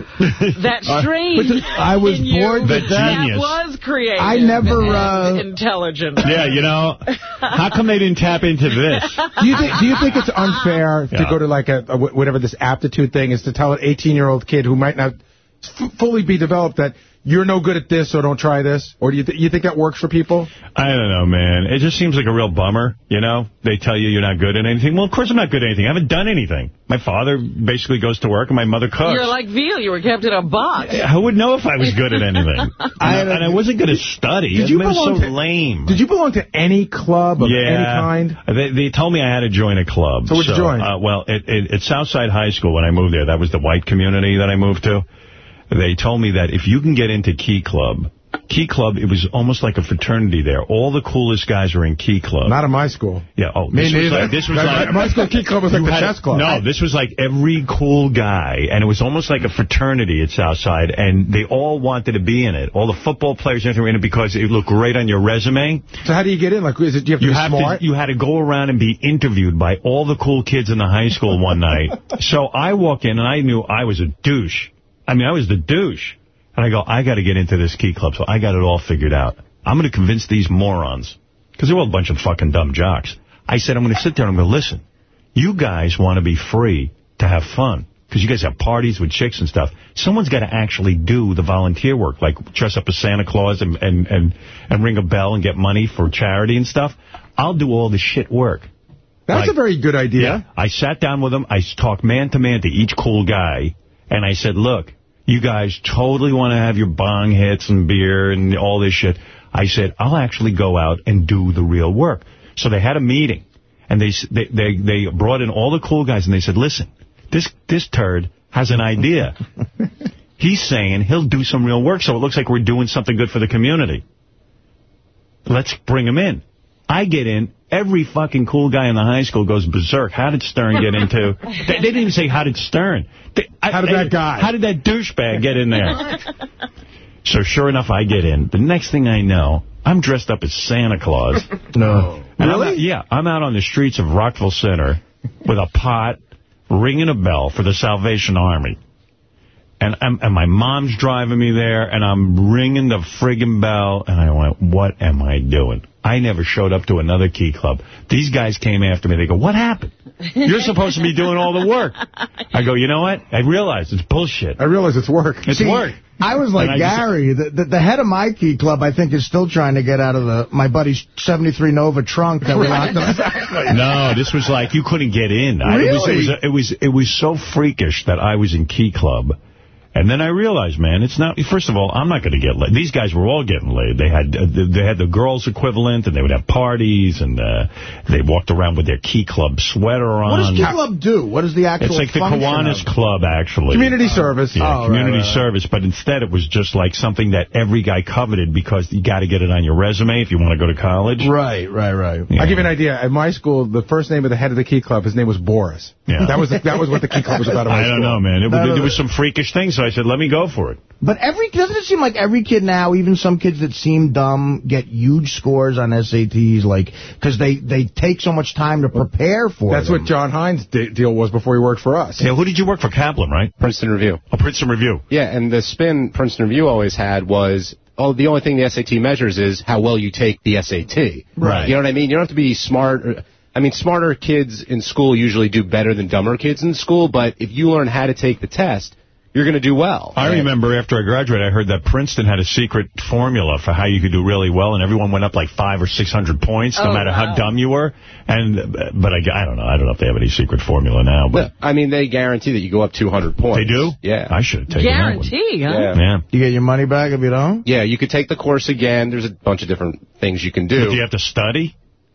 Speaker 2: that strain.
Speaker 3: I was
Speaker 2: in you
Speaker 3: bored
Speaker 1: to
Speaker 2: that
Speaker 1: death. Genius.
Speaker 2: was creative.
Speaker 3: I never,
Speaker 2: and
Speaker 3: uh,
Speaker 2: intelligent.
Speaker 1: yeah, you know, how come they didn't tap into this?
Speaker 4: Do you think do you think it's unfair to go to like a, a whatever this aptitude thing is to tell an 18 year old kid who might not f- fully be developed that you're no good at this, so don't try this? Or do you th you think that works for people?
Speaker 1: I don't know, man. It just seems like a real bummer, you know? They tell you you're not good at anything. Well, of course I'm not good at anything. I haven't done anything. My father basically goes to work and my mother cooks.
Speaker 2: You're like veal. You were kept in a box.
Speaker 1: I would know if I was good at anything.
Speaker 3: I-
Speaker 1: and, and I wasn't going to study.
Speaker 4: Did you
Speaker 1: I it
Speaker 4: belong
Speaker 1: so
Speaker 4: to-
Speaker 1: lame.
Speaker 4: Did you belong to any club of
Speaker 1: yeah.
Speaker 4: any kind?
Speaker 1: They, they told me I had to join a club.
Speaker 4: So what'd you join?
Speaker 1: Uh, well, at, at, at Southside High School, when I moved there, that was the white community that I moved to. They told me that if you can get into Key Club, Key Club, it was almost like a fraternity there. All the coolest guys were in Key Club.
Speaker 4: Not in my school.
Speaker 1: Yeah, oh,
Speaker 4: Me
Speaker 1: this was
Speaker 4: neither.
Speaker 1: like, this was
Speaker 4: My-
Speaker 1: like...
Speaker 4: my school Key Club was like the chess club.
Speaker 1: No, this was like every cool guy, and it was almost like a fraternity at Southside, and they all wanted to be in it. All the football players were in it because it looked great on your resume.
Speaker 4: So how do you get in? Like, is it, do you have to
Speaker 1: You
Speaker 4: be
Speaker 1: have
Speaker 4: smart?
Speaker 1: to, you had to go around and be interviewed by all the cool kids in the high school one night. So I walk in, and I knew I was a douche. I mean, I was the douche. And I go, I got to get into this key club, so I got it all figured out. I'm going to convince these morons, because they're all a bunch of fucking dumb jocks. I said, I'm going to sit there and I'm going to listen. You guys want to be free to have fun, because you guys have parties with chicks and stuff. Someone's got to actually do the volunteer work, like dress up as Santa Claus and, and, and, and ring a bell and get money for charity and stuff. I'll do all the shit work.
Speaker 4: That's a very good idea.
Speaker 1: Yeah. I sat down with them. I talked man to man to each cool guy. And I said, look, you guys totally want to have your bong hits and beer and all this shit. I said, I'll actually go out and do the real work. So they had a meeting. And they, they, they, they brought in all the cool guys. And they said, listen, this, this turd has an idea. He's saying he'll do some real work so it looks like we're doing something good for the community. Let's bring him in. I get in. Every fucking cool guy in the high school goes berserk. How did Stern get into... They, they didn't even say, how did Stern? They, I-
Speaker 4: How did that guy?
Speaker 1: How did that douchebag get in there? So sure enough, I get in. The next thing I know, I'm dressed up as Santa Claus.
Speaker 3: No.
Speaker 1: And I'm out- yeah, I'm out on the streets of Rockville Centre with a pot, ringing a bell for the Salvation Army. And, and, and my mom's driving me there, and I'm ringing the friggin' bell, and I went, what am I doing? I never showed up to another key club. These guys came after me. They go, what happened? You're supposed to be doing all the work. I go, you know what? I realize it's bullshit.
Speaker 4: I realize it's work.
Speaker 1: It's
Speaker 3: See,
Speaker 1: work.
Speaker 3: I was like
Speaker 1: And I just-
Speaker 3: Gary. the, the, the head of my key club, I think, is still trying to get out of the my buddy's 73 Nova trunk that we locked him.
Speaker 1: No, this was like you couldn't get in. I, it, was, it, was, it was it was so freakish that I was in Key Club. And then I realized, man, it's not. First of all, I'm not going to get laid. These guys were all getting laid. They had uh, they had the girls equivalent, and they would have parties, and uh, they walked around with their Key Club sweater on.
Speaker 3: What does key club do? What is the actual
Speaker 1: It's like the Kiwanis? Club, actually.
Speaker 4: Community service.
Speaker 1: Yeah,
Speaker 3: Oh,
Speaker 1: community
Speaker 3: right, right.
Speaker 1: service. But instead, it was just like something that every guy coveted because you got to get it on your resume if you want to go to college.
Speaker 3: Right, right, right.
Speaker 1: Yeah.
Speaker 4: I'll give you an idea. At my school, the first name of the head of the Key Club, his name was Boris.
Speaker 1: Yeah.
Speaker 4: That was that was what the Key Club was about.
Speaker 1: I don't
Speaker 4: school.
Speaker 1: know, man. It,
Speaker 3: No, no,
Speaker 1: was some freakish things, so I said, let me go for it.
Speaker 3: But every doesn't it seem like every kid now, even some kids that seem dumb, get huge scores on SATs, like because they they take so much time to prepare for.
Speaker 4: That's
Speaker 3: them.
Speaker 4: what Jon Hein's de- deal was before he worked for us.
Speaker 1: Yeah, who did you work for? Kaplan, right?
Speaker 19: Princeton Review.
Speaker 1: Oh, Princeton Review.
Speaker 19: Yeah, and the spin Princeton Review always had was, oh, the only thing the SAT measures is how well you take the SAT.
Speaker 1: Right.
Speaker 19: You know what I mean? You don't have to be smart. Or, I mean, smarter kids in school usually do better than dumber kids in school, but if you learn how to take the test, you're going to do well.
Speaker 1: I remember after I graduated, I heard that Princeton had a secret formula for how you could do really well, and everyone went up like five or six hundred points, no
Speaker 2: Oh,
Speaker 1: matter
Speaker 2: wow.
Speaker 1: how dumb you were. And but I, I don't know. I don't know if they have any secret formula now. But
Speaker 19: Well, I mean, they guarantee that you go up 200 points.
Speaker 1: they do.
Speaker 19: Yeah.
Speaker 1: I should have taken that one.
Speaker 2: Guarantee, huh?
Speaker 19: Yeah.
Speaker 1: Yeah.
Speaker 3: You get your money back if you don't.
Speaker 19: Yeah, you could take the course again. There's a bunch of different things you can do.
Speaker 1: But do you have to study?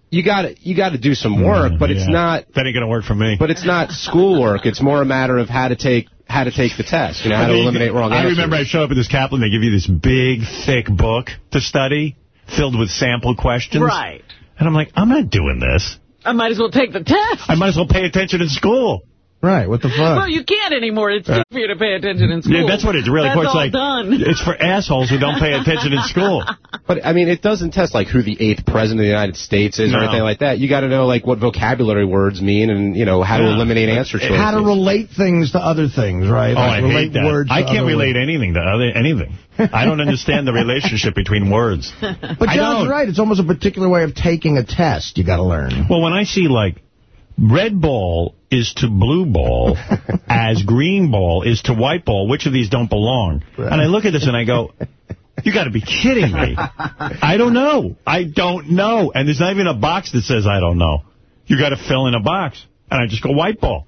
Speaker 19: you got to you got to do some work, mm, but it's not
Speaker 1: That ain't gonna work for me.
Speaker 19: but it's not schoolwork. It's more a matter of how to take how to take the test. You know, how to
Speaker 1: I mean,
Speaker 19: eliminate wrong answers.
Speaker 1: I
Speaker 19: answers.
Speaker 1: remember I showed up at this Kaplan. They give you this big, thick book to study, filled with sample questions.
Speaker 2: Right.
Speaker 1: And I'm like, I'm not doing this.
Speaker 2: I might as well take the test.
Speaker 1: I might as well pay attention in school.
Speaker 3: Right. What the fuck?
Speaker 2: Well, you can't anymore. It's too for you to pay attention in school.
Speaker 1: Yeah, that's what it's really.
Speaker 2: That's
Speaker 1: it's
Speaker 2: all
Speaker 1: like
Speaker 2: done.
Speaker 1: it's for assholes who don't pay attention in school.
Speaker 19: But I mean, it doesn't test like who the eighth president of the United States is
Speaker 1: No.
Speaker 19: or anything like that. You got to know like what vocabulary words mean and you know how to eliminate answer choices.
Speaker 3: How to relate things to other things, right?
Speaker 1: Oh,
Speaker 3: Like
Speaker 1: I
Speaker 3: relate
Speaker 1: hate that.
Speaker 3: words.
Speaker 1: I can't relate
Speaker 3: words.
Speaker 1: anything to other anything. I don't understand the relationship between words.
Speaker 3: But
Speaker 1: I
Speaker 3: Jon's
Speaker 1: don't.
Speaker 3: right. It's almost a particular way of taking a test. You got to learn.
Speaker 1: Well, when I see like red ball is to blue ball as green ball is to white ball, which of these don't belong? And I look at this and I go, you got to be kidding me. I don't know. I don't know. And there's not even a box that says I don't know. You got to fill in a box. And I just go white ball.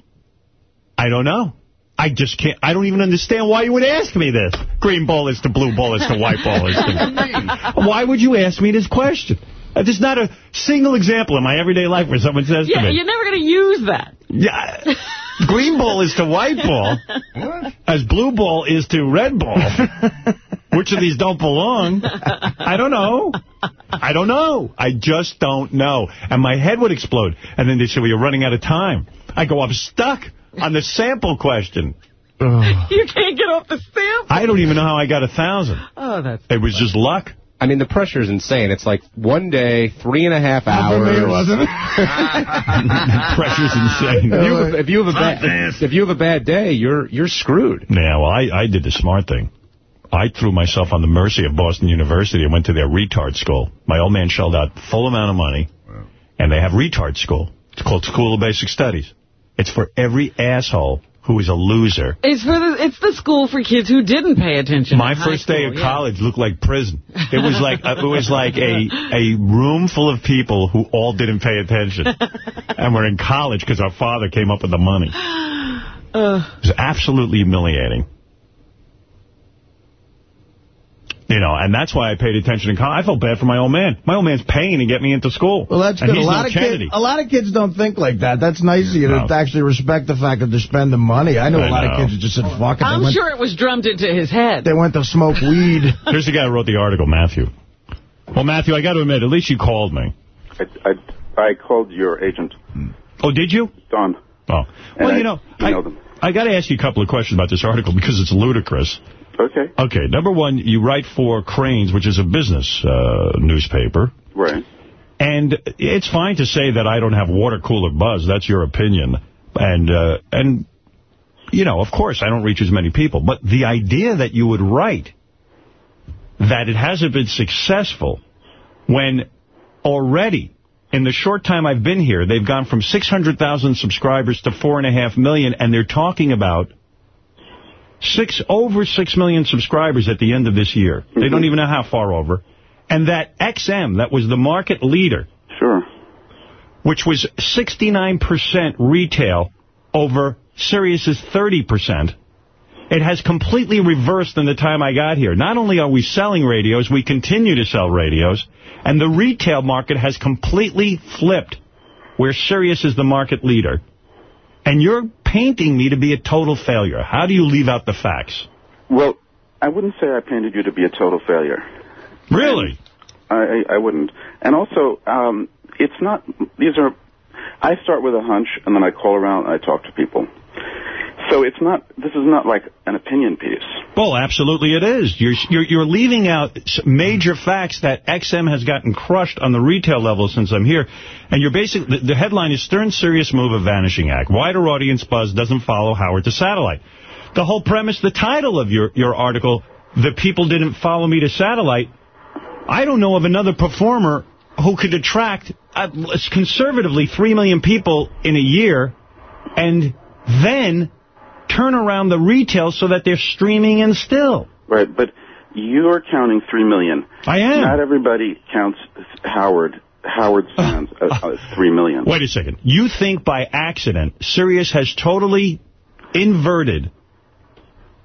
Speaker 1: I don't know. I just can't. I don't even understand why you would ask me this. Green ball is to blue ball is to white ball is to. why would you ask me this question? Uh, There's not a single example in my everyday life where someone says
Speaker 2: Yeah,
Speaker 1: to me,
Speaker 2: you're never going to use that.
Speaker 1: yeah, green ball is to white ball, as blue ball is to red ball. Which of these don't belong? I don't know. I don't know. I just don't know. And my head would explode. And then they say, well, you're running out of time. I go, I'm stuck on the sample question.
Speaker 2: You can't get off the sample.
Speaker 1: I don't even know how I got a thousand.
Speaker 2: Oh, that's...
Speaker 1: It was just luck.
Speaker 19: I mean, the pressure is insane. It's like one day, three and a half
Speaker 3: Not for
Speaker 19: hours.
Speaker 3: me, wasn't it?
Speaker 1: Pressure's insane.
Speaker 19: If you, have, if you have a bad, if you have a bad day, you're you're screwed.
Speaker 1: Yeah, well, I, I did the smart thing. I threw myself on the mercy of Boston University and went to their retard school. My old man shelled out full amount of money, and they have retard school. It's called School of Basic Studies. It's for every asshole who is a loser.
Speaker 2: It's for the it's the school for kids who didn't pay attention.
Speaker 1: My first day of
Speaker 2: yeah.
Speaker 1: college looked like prison. It was like uh, it was like a a room full of people who all didn't pay attention, and we're in college because our father came up with the money.
Speaker 2: Uh,
Speaker 1: It was absolutely humiliating. You know, and that's why I paid attention in college. I felt bad for my old man. My old man's paying to get me into school.
Speaker 3: Well, that's good. A lot
Speaker 1: no
Speaker 3: of kids, a lot of kids don't think like that. That's nice of you
Speaker 1: No.
Speaker 3: to actually respect the fact that they're spending money. I know
Speaker 1: I
Speaker 3: a lot
Speaker 1: know.
Speaker 3: of kids that just said, "Fuck it."
Speaker 2: I'm
Speaker 3: went,
Speaker 2: sure it was drummed into his head.
Speaker 3: they went to smoke weed.
Speaker 1: Here's the guy who wrote the article, Matthew. Well, Matthew, I got to admit, at least you called me.
Speaker 20: I, I, I called your agent, hmm.
Speaker 1: Oh, did you?
Speaker 20: Don.
Speaker 1: Oh. Well,
Speaker 20: And
Speaker 1: you
Speaker 20: I
Speaker 1: know, I. I got to ask you a couple of questions about this article because it's ludicrous.
Speaker 20: Okay.
Speaker 1: Okay, number one, you write for Crain's, which is a business uh, newspaper.
Speaker 20: Right.
Speaker 1: And it's fine to say that I don't have water cooler buzz. That's your opinion. And, uh, and you know, of course, I don't reach as many people. But the idea that you would write that it hasn't been successful when already, in the short time I've been here, they've gone from 600,000 subscribers to 4.5 million, and they're talking about six over 6 million subscribers at the end of this year. They don't mhm. even know how far over. And that XM, that was the market leader,
Speaker 20: Sure.
Speaker 1: which was 69% retail over Sirius's 30%, it has completely reversed in the time I got here. Not only are we selling radios, we continue to sell radios, and the retail market has completely flipped, where Sirius is the market leader. And you're painting me to be a total failure. How do you leave out the facts?
Speaker 20: Well, I wouldn't say I painted you to be a total failure.
Speaker 1: Really?
Speaker 20: I, I, wouldn't. And also, um, it's not, these are, I start with a hunch and then I call around and I talk to people. So it's not, this is not like an opinion piece.
Speaker 1: Well, absolutely it is. You're, you're, you're leaving out major facts that XM has gotten crushed on the retail level since I'm here. And you're basically, the, the headline is Stern Sirius Move of Vanishing Act. Wider audience buzz doesn't follow Howard to satellite. The whole premise, the title of your, your article, The People Didn't Follow Me to Satellite, I don't know of another performer who could attract, uh, conservatively, 3 million people in a year and then turn around the retail so that they're streaming in still.
Speaker 20: Right, but you're counting three million.
Speaker 1: I am.
Speaker 20: Not everybody counts Howard, Howard's fans as, as three million.
Speaker 1: Wait a second. You think by accident Sirius has totally inverted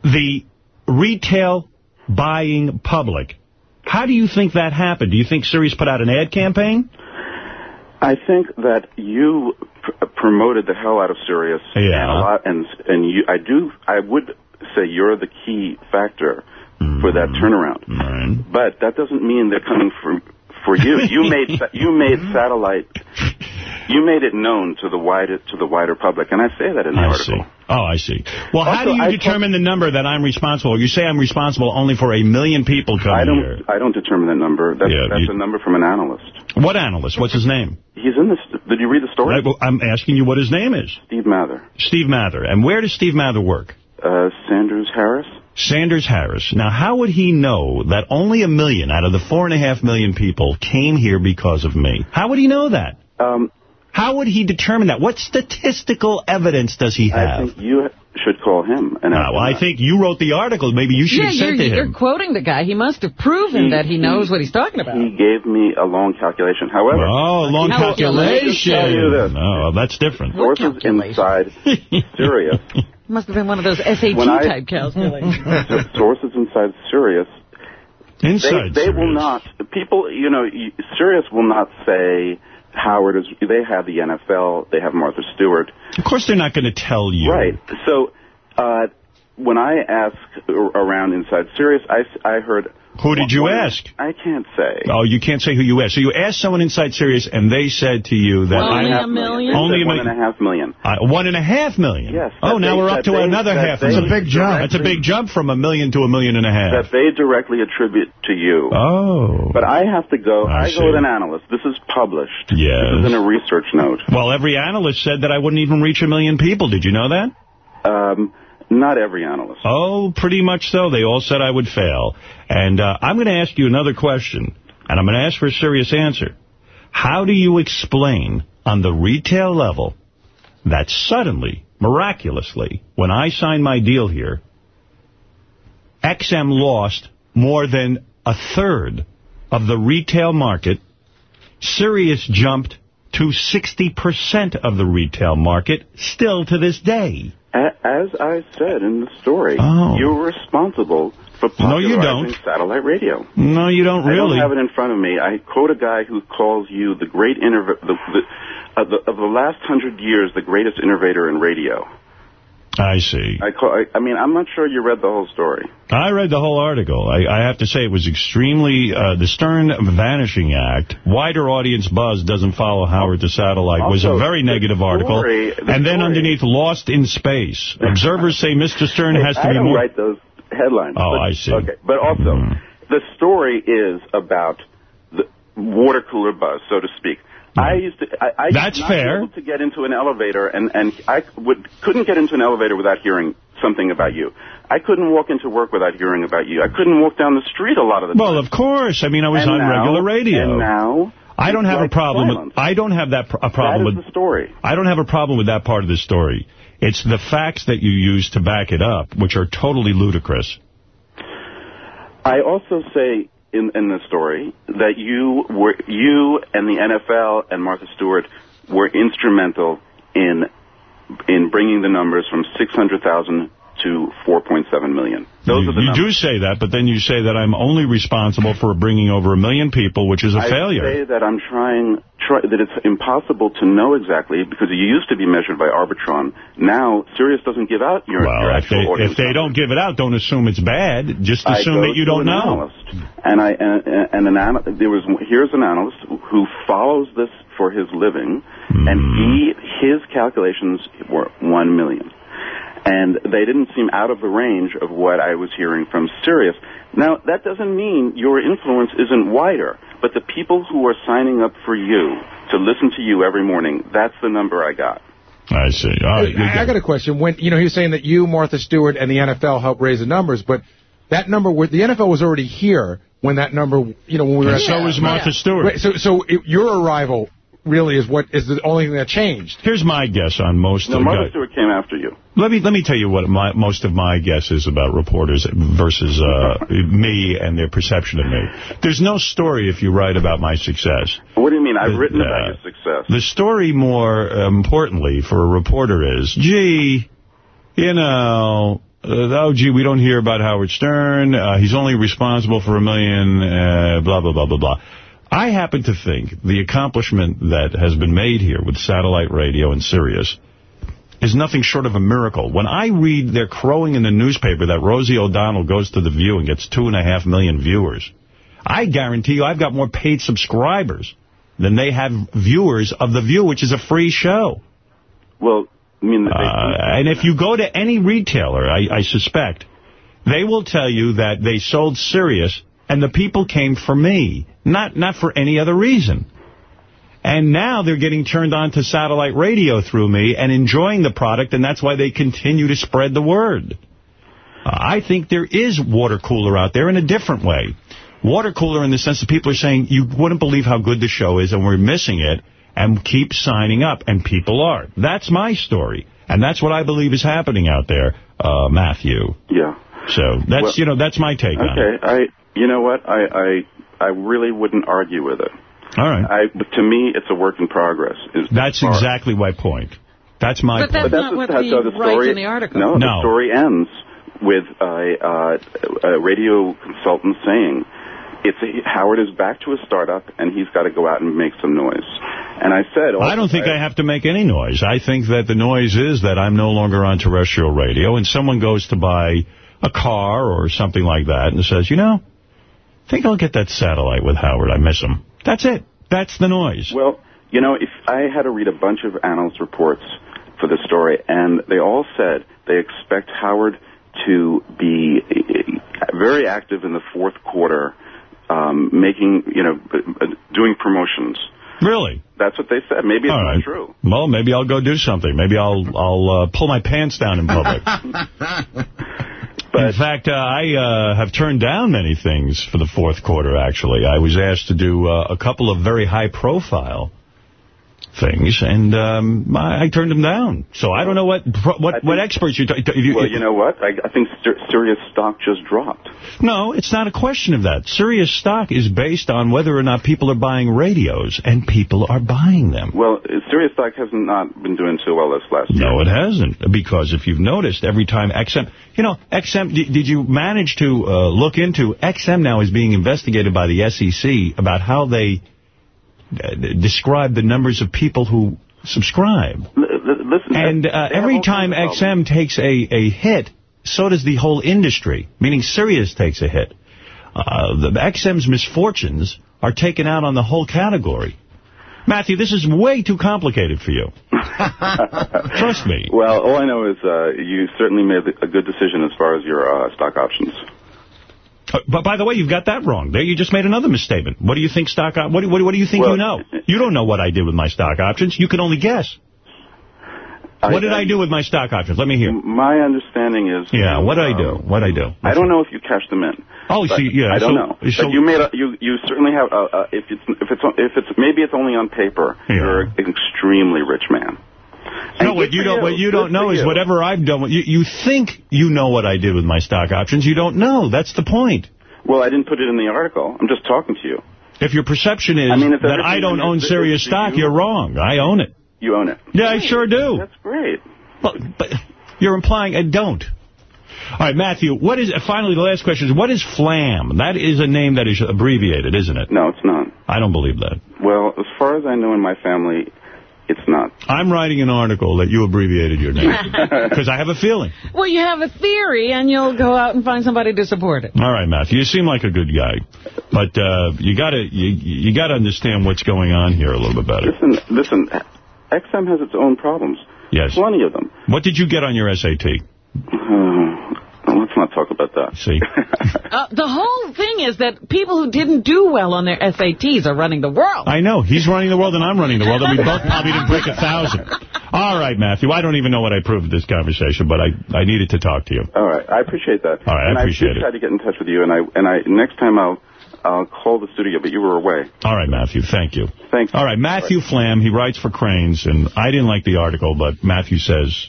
Speaker 1: the retail buying public. How do you think that happened? Do you think Sirius put out an ad campaign?
Speaker 20: I think that you pr- promoted the hell out of Sirius,
Speaker 1: Yeah.
Speaker 20: and a lot, and and you, I do, I would say you're the key factor for that
Speaker 1: Mm-hmm.
Speaker 20: turnaround. But that doesn't mean they're coming for for you. You made you made satellite, you made it known to the wider to the wider public, and I say that in the
Speaker 1: I
Speaker 20: article.
Speaker 1: see. Oh, I see. Well, how do you
Speaker 20: I
Speaker 1: determine the number that I'm responsible? You say I'm responsible only for a million people coming
Speaker 20: I don't
Speaker 1: here.
Speaker 20: I don't determine that number. That's,
Speaker 1: Yeah,
Speaker 20: that's
Speaker 1: you-
Speaker 20: a number from an analyst.
Speaker 1: What analyst? What's his name?
Speaker 20: He's in this. Did you read the story?
Speaker 1: I'm asking you what his name is.
Speaker 20: Steve Mather,
Speaker 1: Steve Mather. And where does Steve Mather work?
Speaker 20: uh, Sanders Harris.
Speaker 1: Sanders Harris. Now, how would he know that only a million out of the four and a half million people came here because of me? How would he know that?
Speaker 20: Um,
Speaker 1: how would he determine that? What statistical evidence does he have?
Speaker 20: I think you should call him. And
Speaker 1: ah,
Speaker 20: ask
Speaker 1: well, I think you wrote the article. Maybe you should
Speaker 2: yeah,
Speaker 1: have
Speaker 2: you're,
Speaker 1: sent to
Speaker 2: you're
Speaker 1: him.
Speaker 2: quoting the guy. He must have proven
Speaker 20: He-
Speaker 2: that he
Speaker 20: he-
Speaker 2: knows what he's talking about.
Speaker 20: He gave me a long calculation. However,
Speaker 1: Oh, long
Speaker 20: Let me
Speaker 1: calculation.
Speaker 20: tell you this.
Speaker 1: No, oh, that's different.
Speaker 20: Sources inside Sirius,
Speaker 2: Must have been one of those SAT
Speaker 20: I,
Speaker 2: type calculations.
Speaker 20: sources inside Sirius,
Speaker 1: Inside
Speaker 20: they, they will not. People, you know, you- Sirius will not say Howard is. They have the NFL. They have Martha Stewart.
Speaker 1: Of course they're not going to tell you.
Speaker 20: Right. So, uh, when I ask around inside Sirius, I, I heard.
Speaker 1: Who did you
Speaker 20: one-
Speaker 1: ask?
Speaker 20: I can't say.
Speaker 1: Oh, you can't say who you asked. So you asked someone inside Sirius, and they said to you that
Speaker 20: One and
Speaker 1: I
Speaker 20: a half million?
Speaker 1: Only a
Speaker 20: One
Speaker 1: million.
Speaker 20: and a half million.
Speaker 1: Uh, one and a half million.
Speaker 20: Yes,
Speaker 1: Oh, now
Speaker 20: they-
Speaker 1: we're up to
Speaker 20: they-
Speaker 1: another half
Speaker 20: they
Speaker 1: million.
Speaker 20: That's a big jump.
Speaker 1: That's a big jump from a million to a million and a half.
Speaker 20: That they directly attribute to you.
Speaker 1: Oh.
Speaker 20: But I have to go.
Speaker 1: I
Speaker 20: I, go with an analyst. This is published.
Speaker 1: Yes.
Speaker 20: This is in a research note.
Speaker 1: Well, every analyst said that I wouldn't even reach a million people. Did you know that?
Speaker 20: Um, not every analyst.
Speaker 1: Oh, pretty much so. They all said I would fail. And uh, I'm going to ask you another question, and I'm going to ask for a serious answer. How do you explain on the retail level that suddenly, miraculously, when I signed my deal here, XM lost more than a third of the retail market. Sirius jumped to 60% of the retail market still to this day.
Speaker 20: As I said in the story,
Speaker 1: Oh.
Speaker 20: you're responsible for
Speaker 1: No, you
Speaker 20: popularizing
Speaker 1: don't.
Speaker 20: satellite radio.
Speaker 1: No, you don't really.
Speaker 20: I don't have it in front of me. I quote a guy who calls you the great innovator, the, the, of, the, of the last hundred years, the greatest innovator in radio.
Speaker 1: I see.
Speaker 20: I, call, I, I mean, I'm not sure you read the whole story.
Speaker 1: I read the whole article. I, I have to say it was extremely, uh, the Stern Vanishing Act, wider audience buzz doesn't follow Howard the satellite, was a very negative article.
Speaker 20: the
Speaker 1: And then underneath, Lost in Space. Observers say Mr. Stern has to
Speaker 20: I
Speaker 1: be
Speaker 20: don't
Speaker 1: more...
Speaker 20: write those headlines.
Speaker 1: Oh,
Speaker 20: but,
Speaker 1: I see.
Speaker 20: Okay, but also, the story is about the water cooler buzz, so to speak. I used to. I, I.
Speaker 1: That's
Speaker 20: used
Speaker 1: fair.
Speaker 20: Be able to get into an elevator, and and I would couldn't get into an elevator without hearing something about you. I couldn't walk into work without hearing about you. I couldn't walk down the street a lot of the time.
Speaker 1: Well, of course. I mean, I was
Speaker 20: And
Speaker 1: on
Speaker 20: now-
Speaker 1: regular radio.
Speaker 20: and now
Speaker 1: I don't have a problem
Speaker 20: silence.
Speaker 1: with. I don't have that pr- a problem
Speaker 20: That
Speaker 1: with
Speaker 20: the story.
Speaker 1: I don't have a problem with that part of the story. It's the facts that you use to back it up, which are totally ludicrous.
Speaker 20: I also say in in the story that you were you and the NFL and Martha Stewart were instrumental in in bringing the numbers from 600,000 to 4.7 million. Those
Speaker 1: you
Speaker 20: are the
Speaker 1: you
Speaker 20: numbers.
Speaker 1: do say that, but then you say that I'm only responsible for bringing over a million people, which is a
Speaker 20: I
Speaker 1: failure.
Speaker 20: I say that I'm trying, try, that it's impossible to know exactly because you used to be measured by Arbitron. Now, Sirius doesn't give out your, your
Speaker 1: Well, if
Speaker 20: actual
Speaker 1: they,
Speaker 20: audience
Speaker 1: if they don't give it out, don't assume it's bad. Just assume that you don't
Speaker 20: an
Speaker 1: know.
Speaker 20: Analyst, and I and, and an ana- there was here's an analyst who follows this for his living, and hmm. he his calculations were one million, and they didn't seem out of the range of what I was hearing from Sirius. Now that doesn't mean your influence isn't wider, but the people who are signing up for you to listen to you every morning, that's the number I got.
Speaker 1: I see. All right,
Speaker 4: I, I got a question. When you know he was saying that you, Martha Stewart, and the NFL helped raise the numbers, but that number, wa- the NFL was already here when that number, you know, when we were.
Speaker 1: And
Speaker 4: at
Speaker 1: so was Martha Stewart.
Speaker 4: Wait, so, so it, your arrival really is what is the only thing that changed.
Speaker 1: Here's my guess on most
Speaker 20: No,
Speaker 1: of the
Speaker 20: Martha. Stewart came after you.
Speaker 1: Let me let me tell you what my, most of my guess is about reporters versus uh, me and their perception of me. There's no story if you write about my success.
Speaker 20: What do you mean? I've
Speaker 1: The-
Speaker 20: written
Speaker 1: uh,
Speaker 20: about your success.
Speaker 1: The story, more importantly, for a reporter is, gee, you know, uh, oh, gee, we don't hear about Howard Stern. Uh, he's only responsible for a million, uh, blah, blah, blah, blah, blah. I happen to think the accomplishment that has been made here with satellite radio and Sirius is nothing short of a miracle. When I read they're crowing in the newspaper that Rosie O'Donnell goes to The View and gets two and a half million viewers, I guarantee you I've got more paid subscribers than they have viewers of The View, which is a free show.
Speaker 20: Well, I mean,
Speaker 1: Uh, and if you go to any retailer, I, I suspect, they will tell you that they sold Sirius and the people came for me, not not for any other reason. And now they're getting turned on to satellite radio through me and enjoying the product, and that's why they continue to spread the word. Uh, I think there is water cooler out there in a different way. Water cooler in the sense that people are saying, you wouldn't believe how good the show is, and we're missing it, and keep signing up, and people are. That's my story, and that's what I believe is happening out there, uh, Matthew.
Speaker 20: Yeah.
Speaker 1: So that's,
Speaker 20: Well,
Speaker 1: you know, that's my take on it.
Speaker 20: Okay, I, you know what, I, I, I really wouldn't argue with it.
Speaker 1: All right.
Speaker 20: I, but to me, it's a work in progress. Is
Speaker 1: That's
Speaker 20: far.
Speaker 1: exactly my point. That's my
Speaker 2: But
Speaker 1: point.
Speaker 2: that's not what
Speaker 20: so
Speaker 2: he
Speaker 20: the story,
Speaker 2: in the article.
Speaker 20: No,
Speaker 1: No.
Speaker 20: the story ends with a, uh, a radio consultant saying, "It's a, Howard is back to a startup, and he's got to go out and make some noise." And I said...
Speaker 1: I don't think I have to make any noise. I think that the noise is that I'm no longer on terrestrial radio, and someone goes to buy a car or something like that and says, you know, I think I'll get that satellite with Howard. I miss him. That's it. That's the noise.
Speaker 20: Well, you know, if I had to read a bunch of analyst reports for the story, and they all said they expect Howard to be uh, very active in the fourth quarter, um, making, you know, uh, doing promotions.
Speaker 1: Really?
Speaker 20: That's what they said. Maybe it's
Speaker 1: All
Speaker 20: not true.
Speaker 1: Well, maybe I'll go do something. Maybe I'll I'll uh, pull my pants down in public. in fact, uh, I uh, have turned down many things for the fourth quarter, actually. I was asked to do uh, a couple of very high-profile things, and um, I, I turned them down. So I don't know what what what experts you're talking
Speaker 20: Well, you know what? I, I think Sir- Sirius stock just dropped.
Speaker 1: No, it's not a question of that. Sirius stock is based on whether or not people are buying radios, and people are buying them.
Speaker 20: Well, Sirius stock has not been doing so well this last year.
Speaker 1: No, it hasn't. Because if you've noticed, every time XM... You know, XM... Did, did you manage to uh, look into... XM now is being investigated by the SEC about how they describe the numbers of people who subscribe.
Speaker 20: listen,
Speaker 1: and uh, every time XM takes a, a hit, so does the whole industry, meaning Sirius takes a hit. Uh, the XM's misfortunes are taken out on the whole category. Matthew, this is way too complicated for you. Trust me.
Speaker 20: Well, all I know is uh, you certainly made a good decision as far as your uh, stock options.
Speaker 1: Uh, But by the way, you've got that wrong. There, you just made another misstatement. What do you think stock? What, do, what, do- what do you think
Speaker 20: Well,
Speaker 1: you know? You don't know what I did with my stock options. You can only guess. what did I, do with my stock options? Let me hear.
Speaker 20: My understanding is...
Speaker 1: Yeah, what did I do? What did I do?
Speaker 20: I don't know if you cashed them in.
Speaker 1: Oh, so, yeah.
Speaker 20: I don't
Speaker 1: so,
Speaker 20: know.
Speaker 1: So,
Speaker 20: but you made a, you you certainly have uh, uh, if it's if it's if it's maybe it's only on paper. You're an extremely rich man.
Speaker 1: No, what you don't what you don't know is whatever I've done. You you think you know what I did with my stock options. You don't know. That's the point.
Speaker 20: Well, I didn't put it in the article. I'm just talking to you.
Speaker 1: If your perception is
Speaker 20: I mean, if
Speaker 1: that I don't own Sirius stock,
Speaker 20: you-
Speaker 1: you're wrong. I own it.
Speaker 20: You own it.
Speaker 1: Yeah, I sure do.
Speaker 20: That's great.
Speaker 1: But, but you're implying I don't. All right, Matthew, what is, finally, the last question is, what is Flamm? That is a name that is abbreviated, isn't it?
Speaker 20: No, it's not.
Speaker 1: I don't believe that.
Speaker 20: Well, as far as I know in my family, it's not.
Speaker 1: I'm writing an article that you abbreviated your name. Because I have a feeling.
Speaker 2: Well, you have a theory, and you'll go out and find somebody to support it.
Speaker 1: All right, Matthew, you seem like a good guy. But uh, you got to you, you got to understand what's going on here a little bit better.
Speaker 20: Listen, listen. XM has its own problems.
Speaker 1: Yes.
Speaker 20: Plenty of them.
Speaker 1: What did you get on your SAT?
Speaker 20: Uh, let's not talk about that.
Speaker 1: See?
Speaker 2: Uh, the whole thing is that people who didn't do well on their SATs are running the world.
Speaker 1: I know. He's running the world and I'm running the world, and we both probably didn't break a thousand. All right, Matthew. I don't even know what I proved with this conversation, but I, I needed to talk to you.
Speaker 20: All right, I appreciate that.
Speaker 1: All right, I
Speaker 20: and
Speaker 1: appreciate
Speaker 20: I did
Speaker 1: it.
Speaker 20: try to get in touch with you, and I and I next time I'll I'll call the studio, but you were away.
Speaker 1: All right, Matthew. Thank you.
Speaker 20: Thanks.
Speaker 1: All right, Matthew Flamm. He writes for Crain's, and I didn't like the article, but Matthew says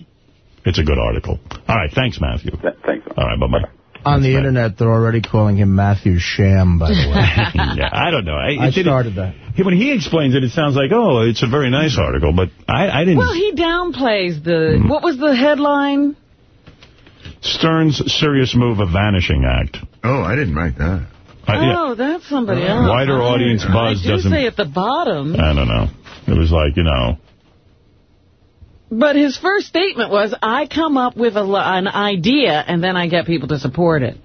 Speaker 1: it's a good article. All right, thanks, Matthew.
Speaker 20: Thanks.
Speaker 1: All right, bye-bye.
Speaker 3: On the internet, they're already calling him Matthew Sham, by the way.
Speaker 1: yeah, I don't know. I,
Speaker 3: I
Speaker 1: didn't-
Speaker 3: started that.
Speaker 1: he- When he explains it, it sounds like, oh, it's a very nice article, but I, I didn't.
Speaker 2: Well, he downplays the... What was the headline?
Speaker 1: Stern's Sirius move, a vanishing act.
Speaker 21: Oh, I didn't write that.
Speaker 1: Uh, yeah.
Speaker 2: Oh, that's somebody else.
Speaker 1: Wider audience buzz
Speaker 2: I do
Speaker 1: doesn't-
Speaker 2: say at the bottom.
Speaker 1: I don't know. It was like, you know,
Speaker 2: But his first statement was, I come up with a, an idea, and then I get people to support it.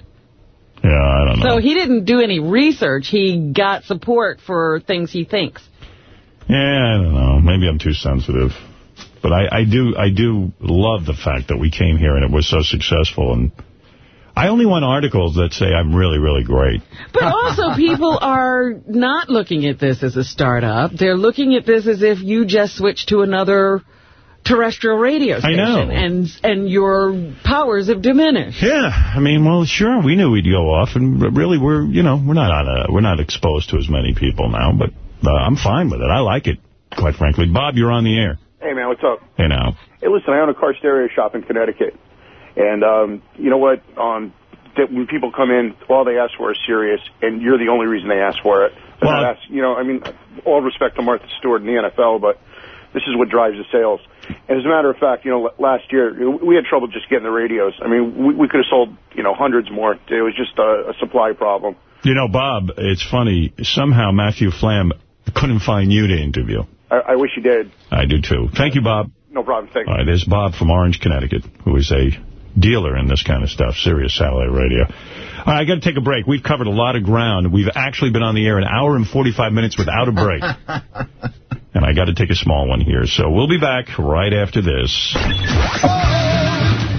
Speaker 1: yeah, I don't know.
Speaker 2: So he didn't do any research. He got support for things he thinks.
Speaker 1: Yeah, I don't know. Maybe I'm too sensitive. But I, I do I do love the fact that we came here and it was so successful. And I only want articles that say I'm really, really great.
Speaker 2: But also, people are not looking at this as a startup. They're looking at this as if you just switched to another terrestrial radio station.
Speaker 1: I
Speaker 2: station.
Speaker 1: know.
Speaker 2: And, and your powers have diminished.
Speaker 1: Yeah, I mean, well, sure, we knew we'd go off, and really, we're you know we're not on a we're not exposed to as many people now, but uh, I'm fine with it. I like it, quite frankly. Bob, you're on the air.
Speaker 22: Hey, man, what's up?
Speaker 1: Hey now,
Speaker 22: Hey, listen, I own a car stereo shop in Connecticut. And um, you know what? On that when people come in, all they ask for is Sirius, and you're the only reason they ask for it. They're not ask- you know, I mean, all respect to Martha Stewart and the NFL, but this is what drives the sales. And as a matter of fact, you know, last year we had trouble just getting the radios. I mean, we, we could have sold, you know, hundreds more. It was just a, a supply problem.
Speaker 1: you know, Bob, it's funny. Somehow Matthew Flamm couldn't find you to interview.
Speaker 22: I, I wish he did.
Speaker 1: I do, too. Thank you, Bob.
Speaker 22: No problem. Thanks.
Speaker 1: All right, there's Bob from Orange, Connecticut, who is a dealer in this kind of stuff, Sirius Satellite Radio. All right, I got to take a break. We've covered a lot of ground. We've actually been on the air an hour and 45 minutes without a break. and I got to take a small one here. So we'll be back right after this.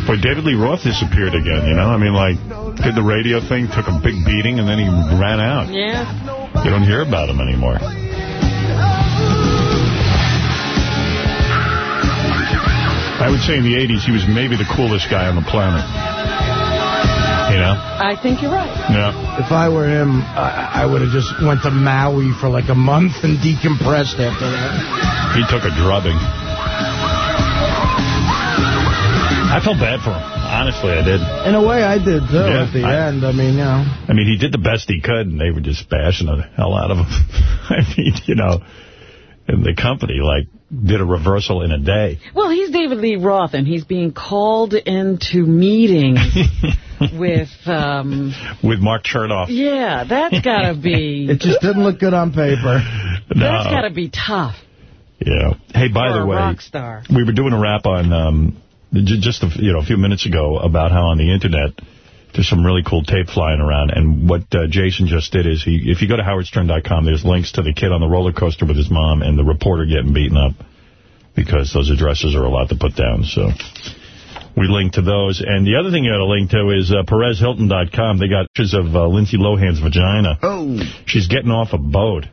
Speaker 1: Boy, David Lee Roth disappeared again, you know? I mean, like, did the radio thing, took a big beating, and then he ran out.
Speaker 2: Yeah.
Speaker 1: You don't hear about him anymore. I would say in the 80s, he was maybe the coolest guy on the planet. You know?
Speaker 2: I think you're right.
Speaker 1: Yeah.
Speaker 3: If I were him, I, I would have just went to Maui for like a month and decompressed after that.
Speaker 1: He took a drubbing. I felt bad for him. Honestly, I did.
Speaker 3: In a way, I did, too,
Speaker 1: Yeah,
Speaker 3: at the
Speaker 1: I-
Speaker 3: end. I mean, you know.
Speaker 1: I mean, he did the best he could, and they were just bashing the hell out of him. I mean, you know, in the company, like, did a reversal in a day.
Speaker 2: Well, he's David Lee Roth, and he's being called into meetings with, um,
Speaker 1: With Mark Chernoff.
Speaker 2: yeah, that's got to be,
Speaker 3: It just didn't look good on paper.
Speaker 2: that's got to be tough
Speaker 1: Yeah. Hey, by the way,
Speaker 2: rock star.
Speaker 1: we were doing a rap on um, j- just a, f- you know a few minutes ago about how on the internet there's some really cool tape flying around. And what uh, Jason just did is he, if you go to howardstern.com, there's links to the kid on the roller coaster with his mom and the reporter getting beaten up because those addresses are a lot to put down. So we link to those. And the other thing you got to link to is uh, PerezHilton.com. They got pictures of uh, Lindsay Lohan's vagina.
Speaker 9: Oh.
Speaker 1: She's getting off a boat,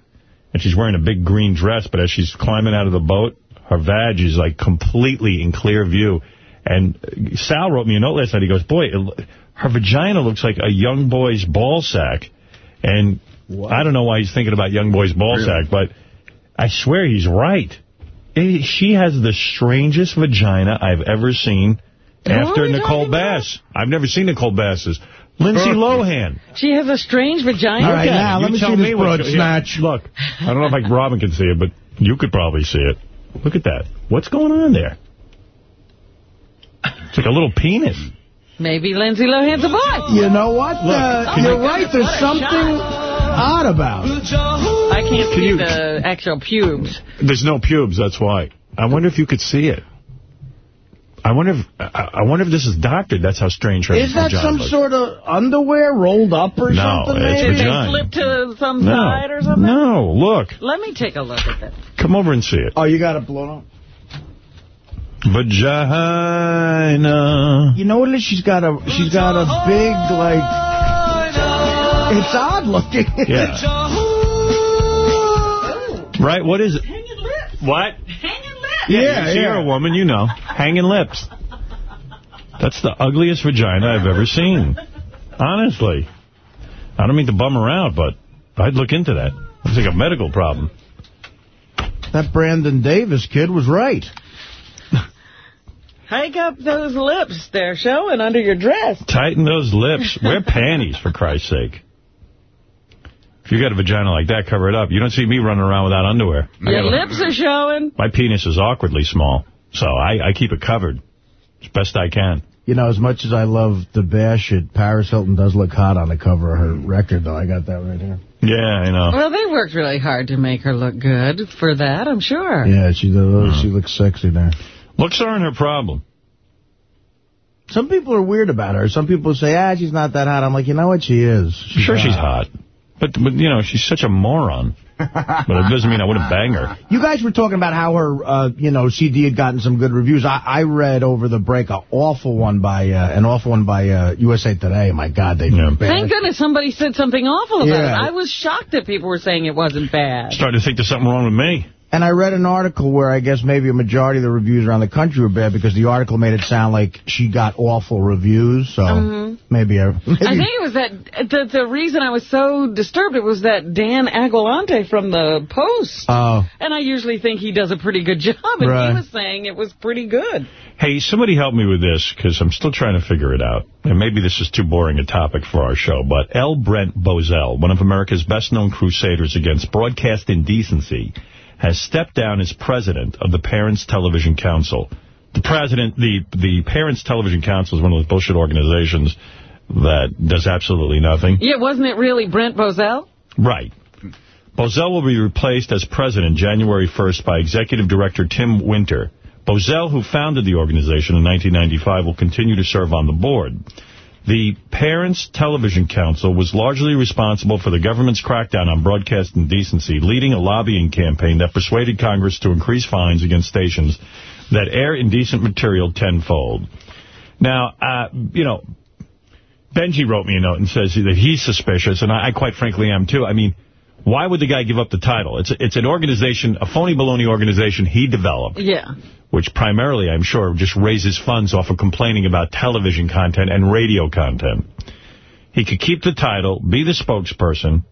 Speaker 1: and she's wearing a big green dress, but as she's climbing out of the boat, her vag is, like, completely in clear view. And Sal wrote me a note last night. He goes, boy, it, her vagina looks like a young boy's ball sack. And I don't know why he's thinking about young boy's ball sack, but I swear he's right. Eh, She has the strangest vagina I've ever seen
Speaker 2: Who are
Speaker 1: after Nicole
Speaker 2: talking about?
Speaker 1: Bass. I've never seen Nicole Bass's. Lindsay Lohan.
Speaker 2: She has a strange vagina.
Speaker 3: All right,
Speaker 1: Look
Speaker 3: now, let me
Speaker 1: tell
Speaker 3: see this
Speaker 1: what-
Speaker 3: broad
Speaker 1: here,
Speaker 3: snatch.
Speaker 1: Look, I don't know if like Robin can see it, but you could probably see it. Look at that. What's going on there? It's like a little penis.
Speaker 2: Maybe Lindsay Lohan's a boy.
Speaker 3: You know what? uh, you're
Speaker 1: you-
Speaker 3: right. There's something odd about it.
Speaker 2: I can't
Speaker 1: Can
Speaker 2: see
Speaker 1: you-
Speaker 2: the actual pubes.
Speaker 1: There's no pubes, that's why. I wonder if you could see it. I wonder if I, I wonder if this is doctored. That's how strange her
Speaker 3: Is that some
Speaker 1: looks.
Speaker 3: sort of underwear rolled up or
Speaker 1: No,
Speaker 3: something?
Speaker 1: it's
Speaker 2: Did
Speaker 3: maybe?
Speaker 2: they
Speaker 1: vagina.
Speaker 2: flip to some
Speaker 1: No,
Speaker 2: side or something?
Speaker 1: no, look.
Speaker 2: Let me take a look at that.
Speaker 1: Come over and see it.
Speaker 3: Oh, you got it blown up.
Speaker 1: Vagina.
Speaker 3: You know what it is? She's got a she's got a big like. It's odd looking.
Speaker 1: Yeah. Right, what is it? What?
Speaker 3: Hanging
Speaker 1: lips. see
Speaker 3: yeah.
Speaker 1: you're a woman, you know. Hanging lips. That's the ugliest vagina I've ever seen. Honestly. I don't mean to bum around, but I'd look into that. It's like a medical problem.
Speaker 3: That Brandon Davis kid was right.
Speaker 2: Hike up those lips. They're showing under your dress.
Speaker 1: Tighten those lips. Wear panties, for Christ's sake. If you got a vagina like that, cover it up. You don't see me running around without underwear. I
Speaker 2: Your lips are showing.
Speaker 1: My penis is awkwardly small, so I, I keep it covered as best I can.
Speaker 3: You know, as much as I love to bash it, Paris Hilton does look hot on the cover of her record, though. I got that right here.
Speaker 1: Yeah, I know.
Speaker 2: Well, they worked really hard to make her look good for that, I'm sure.
Speaker 3: Yeah, she does. Hmm. She looks sexy there.
Speaker 1: Looks aren't her problem.
Speaker 3: Some people are weird about her. Some people say, ah, she's not that hot. I'm like, you know what? She is. She's
Speaker 1: sure she's hot. But, but, you know, she's such a moron. but it doesn't mean I wouldn't bang her.
Speaker 3: You guys were talking about how her, uh, you know, CD had gotten some good reviews. I, I read over the break an awful one by, uh, an awful one by uh, USA Today. My God, they yeah.
Speaker 2: Thank goodness somebody said something awful about
Speaker 3: Yeah.
Speaker 2: it. I was shocked that people were saying it wasn't bad.
Speaker 1: Starting to think there's something wrong with me.
Speaker 3: And I read an article where I guess maybe a majority of the reviews around the country were bad because the article made it sound like she got awful reviews. So
Speaker 2: Mhm.
Speaker 3: maybe, I, maybe
Speaker 2: I think it was that the, the reason I was so disturbed it was that Dan Aquilante from the Post.
Speaker 3: Oh.
Speaker 2: And I usually think he does a pretty good job, and
Speaker 1: Right.
Speaker 2: he was saying it was pretty good.
Speaker 1: Hey, somebody help me with this, because I'm still trying to figure it out. And maybe this is too boring a topic for our show, but L. Brent Bozell, one of America's best-known crusaders against broadcast indecency, has stepped down as president of the Parents Television Council. The president, the, the Parents Television Council is one of those bullshit organizations that does absolutely nothing.
Speaker 2: Yeah, wasn't it really Brent Bozell?
Speaker 1: Right. Bozell will be replaced as president January 1st by executive director Tim Winter. Bozell, who founded the organization in 1995, will continue to serve on the board. The Parents Television Council was largely responsible for the government's crackdown on broadcast indecency, leading a lobbying campaign that persuaded Congress to increase fines against stations that air indecent material tenfold. Now, uh, you know, Benji wrote me a note and says that he's suspicious, and I, I quite frankly am too. I mean, why would the guy give up the title? It's a, it's an organization, a phony baloney organization he developed,
Speaker 2: Yeah.
Speaker 1: Which primarily, I'm sure, just raises funds off of complaining about television content and radio content. He could keep the title, be the spokesperson,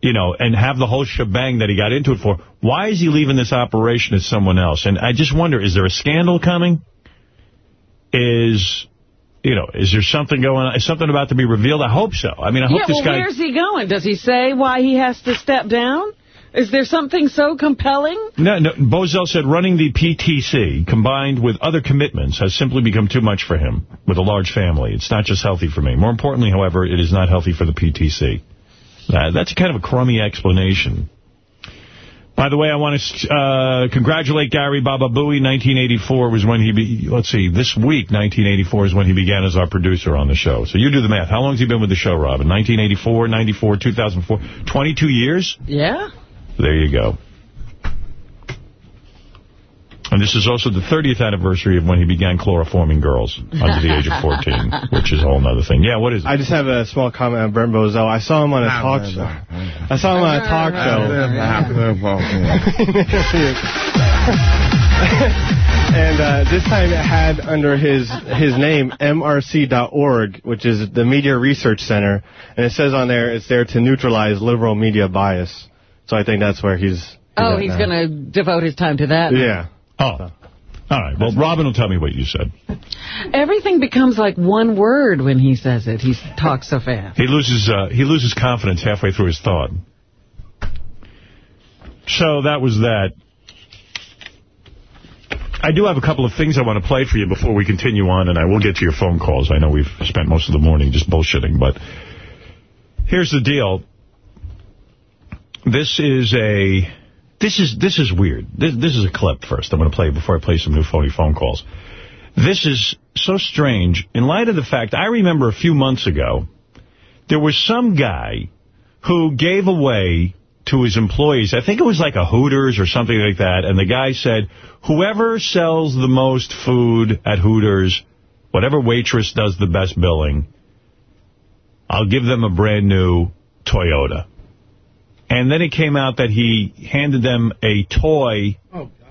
Speaker 1: you know, and have the whole shebang that he got into it for. Why is he leaving this operation as someone else? And I just wonder, is there a scandal coming? Is, you know, is there something going on? Is something about to be revealed? I hope so. I mean, I hope
Speaker 2: yeah,
Speaker 1: this
Speaker 2: well,
Speaker 1: guy...
Speaker 2: where's he going? Does he say why he has to step down? Is there something so compelling?
Speaker 1: No, no, Bozell said running the PTC, combined with other commitments, has simply become too much for him with a large family. It's not just healthy for me. More importantly, however, it is not healthy for the PTC. Uh, that's kind of a crummy explanation. By the way, I want to uh, congratulate Gary Baba Booey. 1984 was when he, be, let's see, this week, 1984 is when he began as our producer on the show. So you do the math. How long has he been with the show, Robin? 1984, 94, 2004, 22 years?
Speaker 2: Yeah.
Speaker 1: There you go. And this is also the 30th anniversary of when he began chloroforming girls under the age of 14, which is a whole other thing. Yeah, what is it?
Speaker 11: I just have a small comment on Brent Bozell. I saw him on a talk show. I saw him on a talk show. and uh, this time it had under his his name MRC.org, which is the Media Research Center, and it says on there it's there to neutralize liberal media bias. So I think that's where he's. he's
Speaker 2: Oh, he's going to devote his time to that.
Speaker 11: Yeah.
Speaker 1: Oh. All right. Well, Robin will tell me what you said.
Speaker 2: Everything becomes like one word when he says it. He talks so fast.
Speaker 1: He loses uh, he loses confidence halfway through his thought. So that was that. I do have a couple of things I want to play for you before we continue on, and I will get to your phone calls. I know we've spent most of the morning just bullshitting, but here's the deal. This is a this is this is weird. This this is a clip first. I'm going to play before I play some new phony phone calls. This is so strange in light of the fact I remember a few months ago there was some guy who gave away to his employees, I think it was like a Hooters or something like that, and the guy said, whoever sells the most food at Hooters, whatever waitress does the best billing, I'll give them a brand new Toyota. And then it came out that he handed them a toy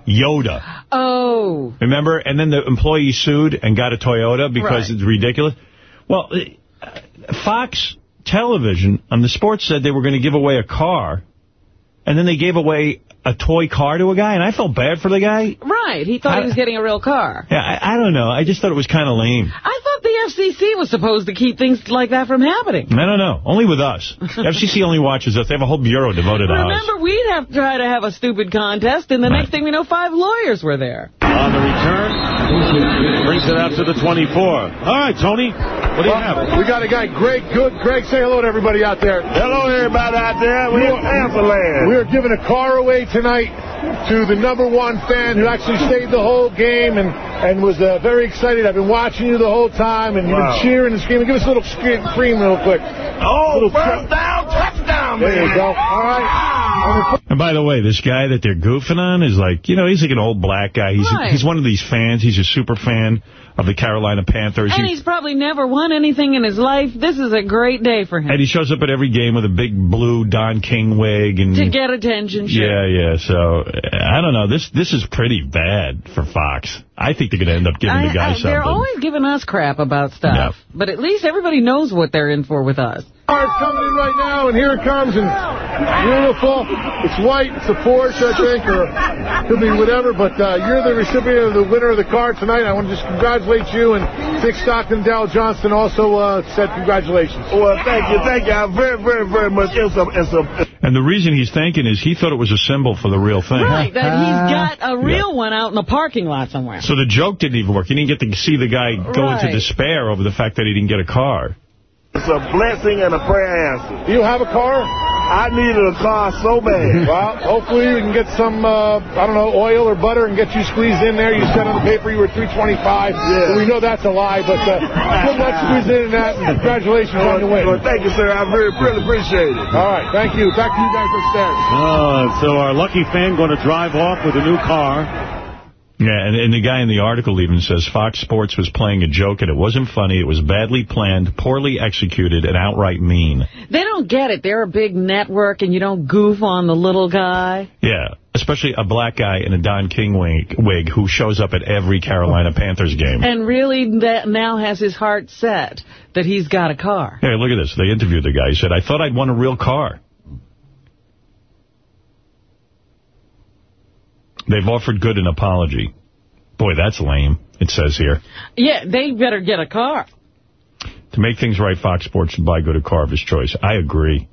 Speaker 1: Yoda.
Speaker 2: Oh.
Speaker 1: Remember? And then the employee sued and got a Toyota because
Speaker 2: Right.
Speaker 1: it's ridiculous. Well, uh, Fox Television on the sports said they were going to give away a car, and then they gave away a toy car to a guy, and I felt bad for the guy.
Speaker 2: Right. He thought he was getting a real car.
Speaker 1: Yeah, I, I don't know. I just thought it was kind of lame.
Speaker 2: I thought the FCC was supposed to keep things like that from happening.
Speaker 1: I don't know. Only with us. FCC only watches us. They have a whole bureau devoted to us.
Speaker 2: Remember, we'd have to try to have a stupid contest, and the next thing we know, five lawyers were there.
Speaker 23: On the return, brings it out to the 24. All right, Tony, what do you have?
Speaker 21: We got a guy, Greg Good. Greg, say hello to everybody out there.
Speaker 23: Hello, everybody out there. We're in Tampa land.
Speaker 21: We are giving a car away tonight to the number one fan who actually stayed the whole game and, and was uh, very excited. I've been watching you the whole time, and you've
Speaker 23: Wow.
Speaker 21: been cheering and screaming. Give us a little scream, scream real quick.
Speaker 23: Oh,
Speaker 21: Little
Speaker 23: first down, touchdown,
Speaker 21: There you go. All right.
Speaker 1: And by the way, this guy that they're goofing on is like, you know, he's like an old black guy. He's
Speaker 2: Right.
Speaker 1: he's one of these fans. He's a super fan of the Carolina Panthers.
Speaker 2: And
Speaker 1: He-
Speaker 2: he's probably never won anything in his life. This is a great day for him.
Speaker 1: and he shows up at every game with a big blue Don King wig. and
Speaker 2: To get attention, sure.
Speaker 1: Yeah, yeah. So, I don't know. This this is pretty bad for Fox. I think they're going to end up giving
Speaker 2: I-
Speaker 1: the guy
Speaker 2: I-
Speaker 1: something.
Speaker 2: They're always giving us crap about stuff.
Speaker 1: Yeah.
Speaker 2: But at least everybody knows what they're in for with us.
Speaker 21: Car is coming in right now, and here it comes, and beautiful. It's white. It's a Porsche, I think, or could be whatever. But uh, you're the recipient of the winner of the car tonight. I want to just congratulate you and Dick Stockton, Daryl Johnston also uh, said congratulations.
Speaker 23: Well, thank you, thank you. I very, very, very much. It's a, it's a,
Speaker 1: and the reason he's thanking is he thought it was a symbol for the real thing.
Speaker 2: Right, that he's got a real one out in the parking lot somewhere.
Speaker 1: So the joke didn't even work. You didn't get to see the guy go
Speaker 2: Right.
Speaker 1: into despair over the fact that he didn't get a car.
Speaker 21: It's a blessing and a prayer answer. Do you have a car? I needed a car so bad. Well, hopefully we can get some, uh, I don't know, oil or butter and get you squeezed in there. You said on the paper you were 325. Yeah. We know that's a lie, but uh, good luck squeezing in that, and congratulations on your win. Well, thank you, sir. I very, really appreciate it. All right, thank you. Back to you guys upstairs.
Speaker 23: Uh, so our lucky fan going to drive off with a new car.
Speaker 1: Yeah, and, and the guy in the article even says Fox Sports was playing a joke, and it wasn't funny. It was badly planned, poorly executed, and outright mean.
Speaker 2: They don't get it. They're a big network, and you don't goof on the little guy.
Speaker 1: Yeah, especially a black guy in a Don King wig, wig who shows up at every Carolina Panthers game.
Speaker 2: And really that now has his heart set that he's got a car.
Speaker 1: Hey, look at this. They interviewed the guy. He said, I thought I'd won a real car. They've offered good an apology. Boy, that's lame, it says here.
Speaker 2: Yeah, they better get a car.
Speaker 1: To make things right, Fox Sports should buy good a car of his choice. I agree.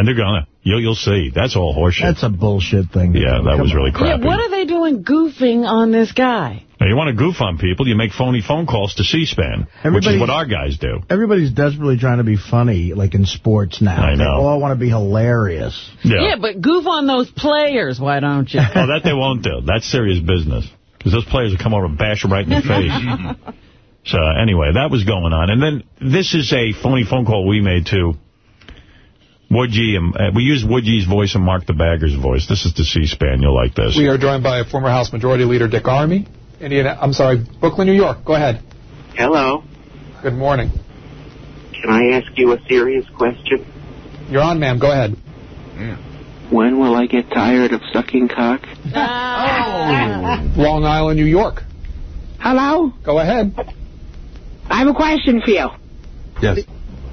Speaker 1: And they're gonna. You'll, you'll see. That's all horseshit.
Speaker 3: That's a bullshit thing.
Speaker 1: Yeah, that
Speaker 3: Come
Speaker 1: was really
Speaker 3: on.
Speaker 1: crappy.
Speaker 2: Yeah, what are they doing goofing on this guy?
Speaker 1: Now, you want to goof on people, you make phony phone calls to C-SPAN, which is what our guys do.
Speaker 3: Everybody's desperately trying to be funny, like in sports now.
Speaker 1: I know.
Speaker 3: They all want to be hilarious.
Speaker 2: Yeah. but goof on those players, why don't you?
Speaker 1: oh, that they won't do. That's serious business. Because those players will come over and bash them right in the face. so, anyway, that was going on. And then this is a phony phone call we made to Woodgie. And, uh, we use Woodgie's voice and Mark the Bagger's voice. This is the C-SPAN. You'll like this.
Speaker 24: We are joined by former House Majority Leader Dick Armey. Indiana, I'm sorry, Brooklyn, New York. Go ahead.
Speaker 25: Hello.
Speaker 24: Good morning.
Speaker 25: Can I ask you a serious question?
Speaker 24: You're on, ma'am. Go ahead.
Speaker 25: When will I get tired of sucking cock?
Speaker 24: Long Island, New York.
Speaker 26: Hello?
Speaker 24: Go ahead.
Speaker 26: I have a question for you.
Speaker 24: Yes.
Speaker 26: Is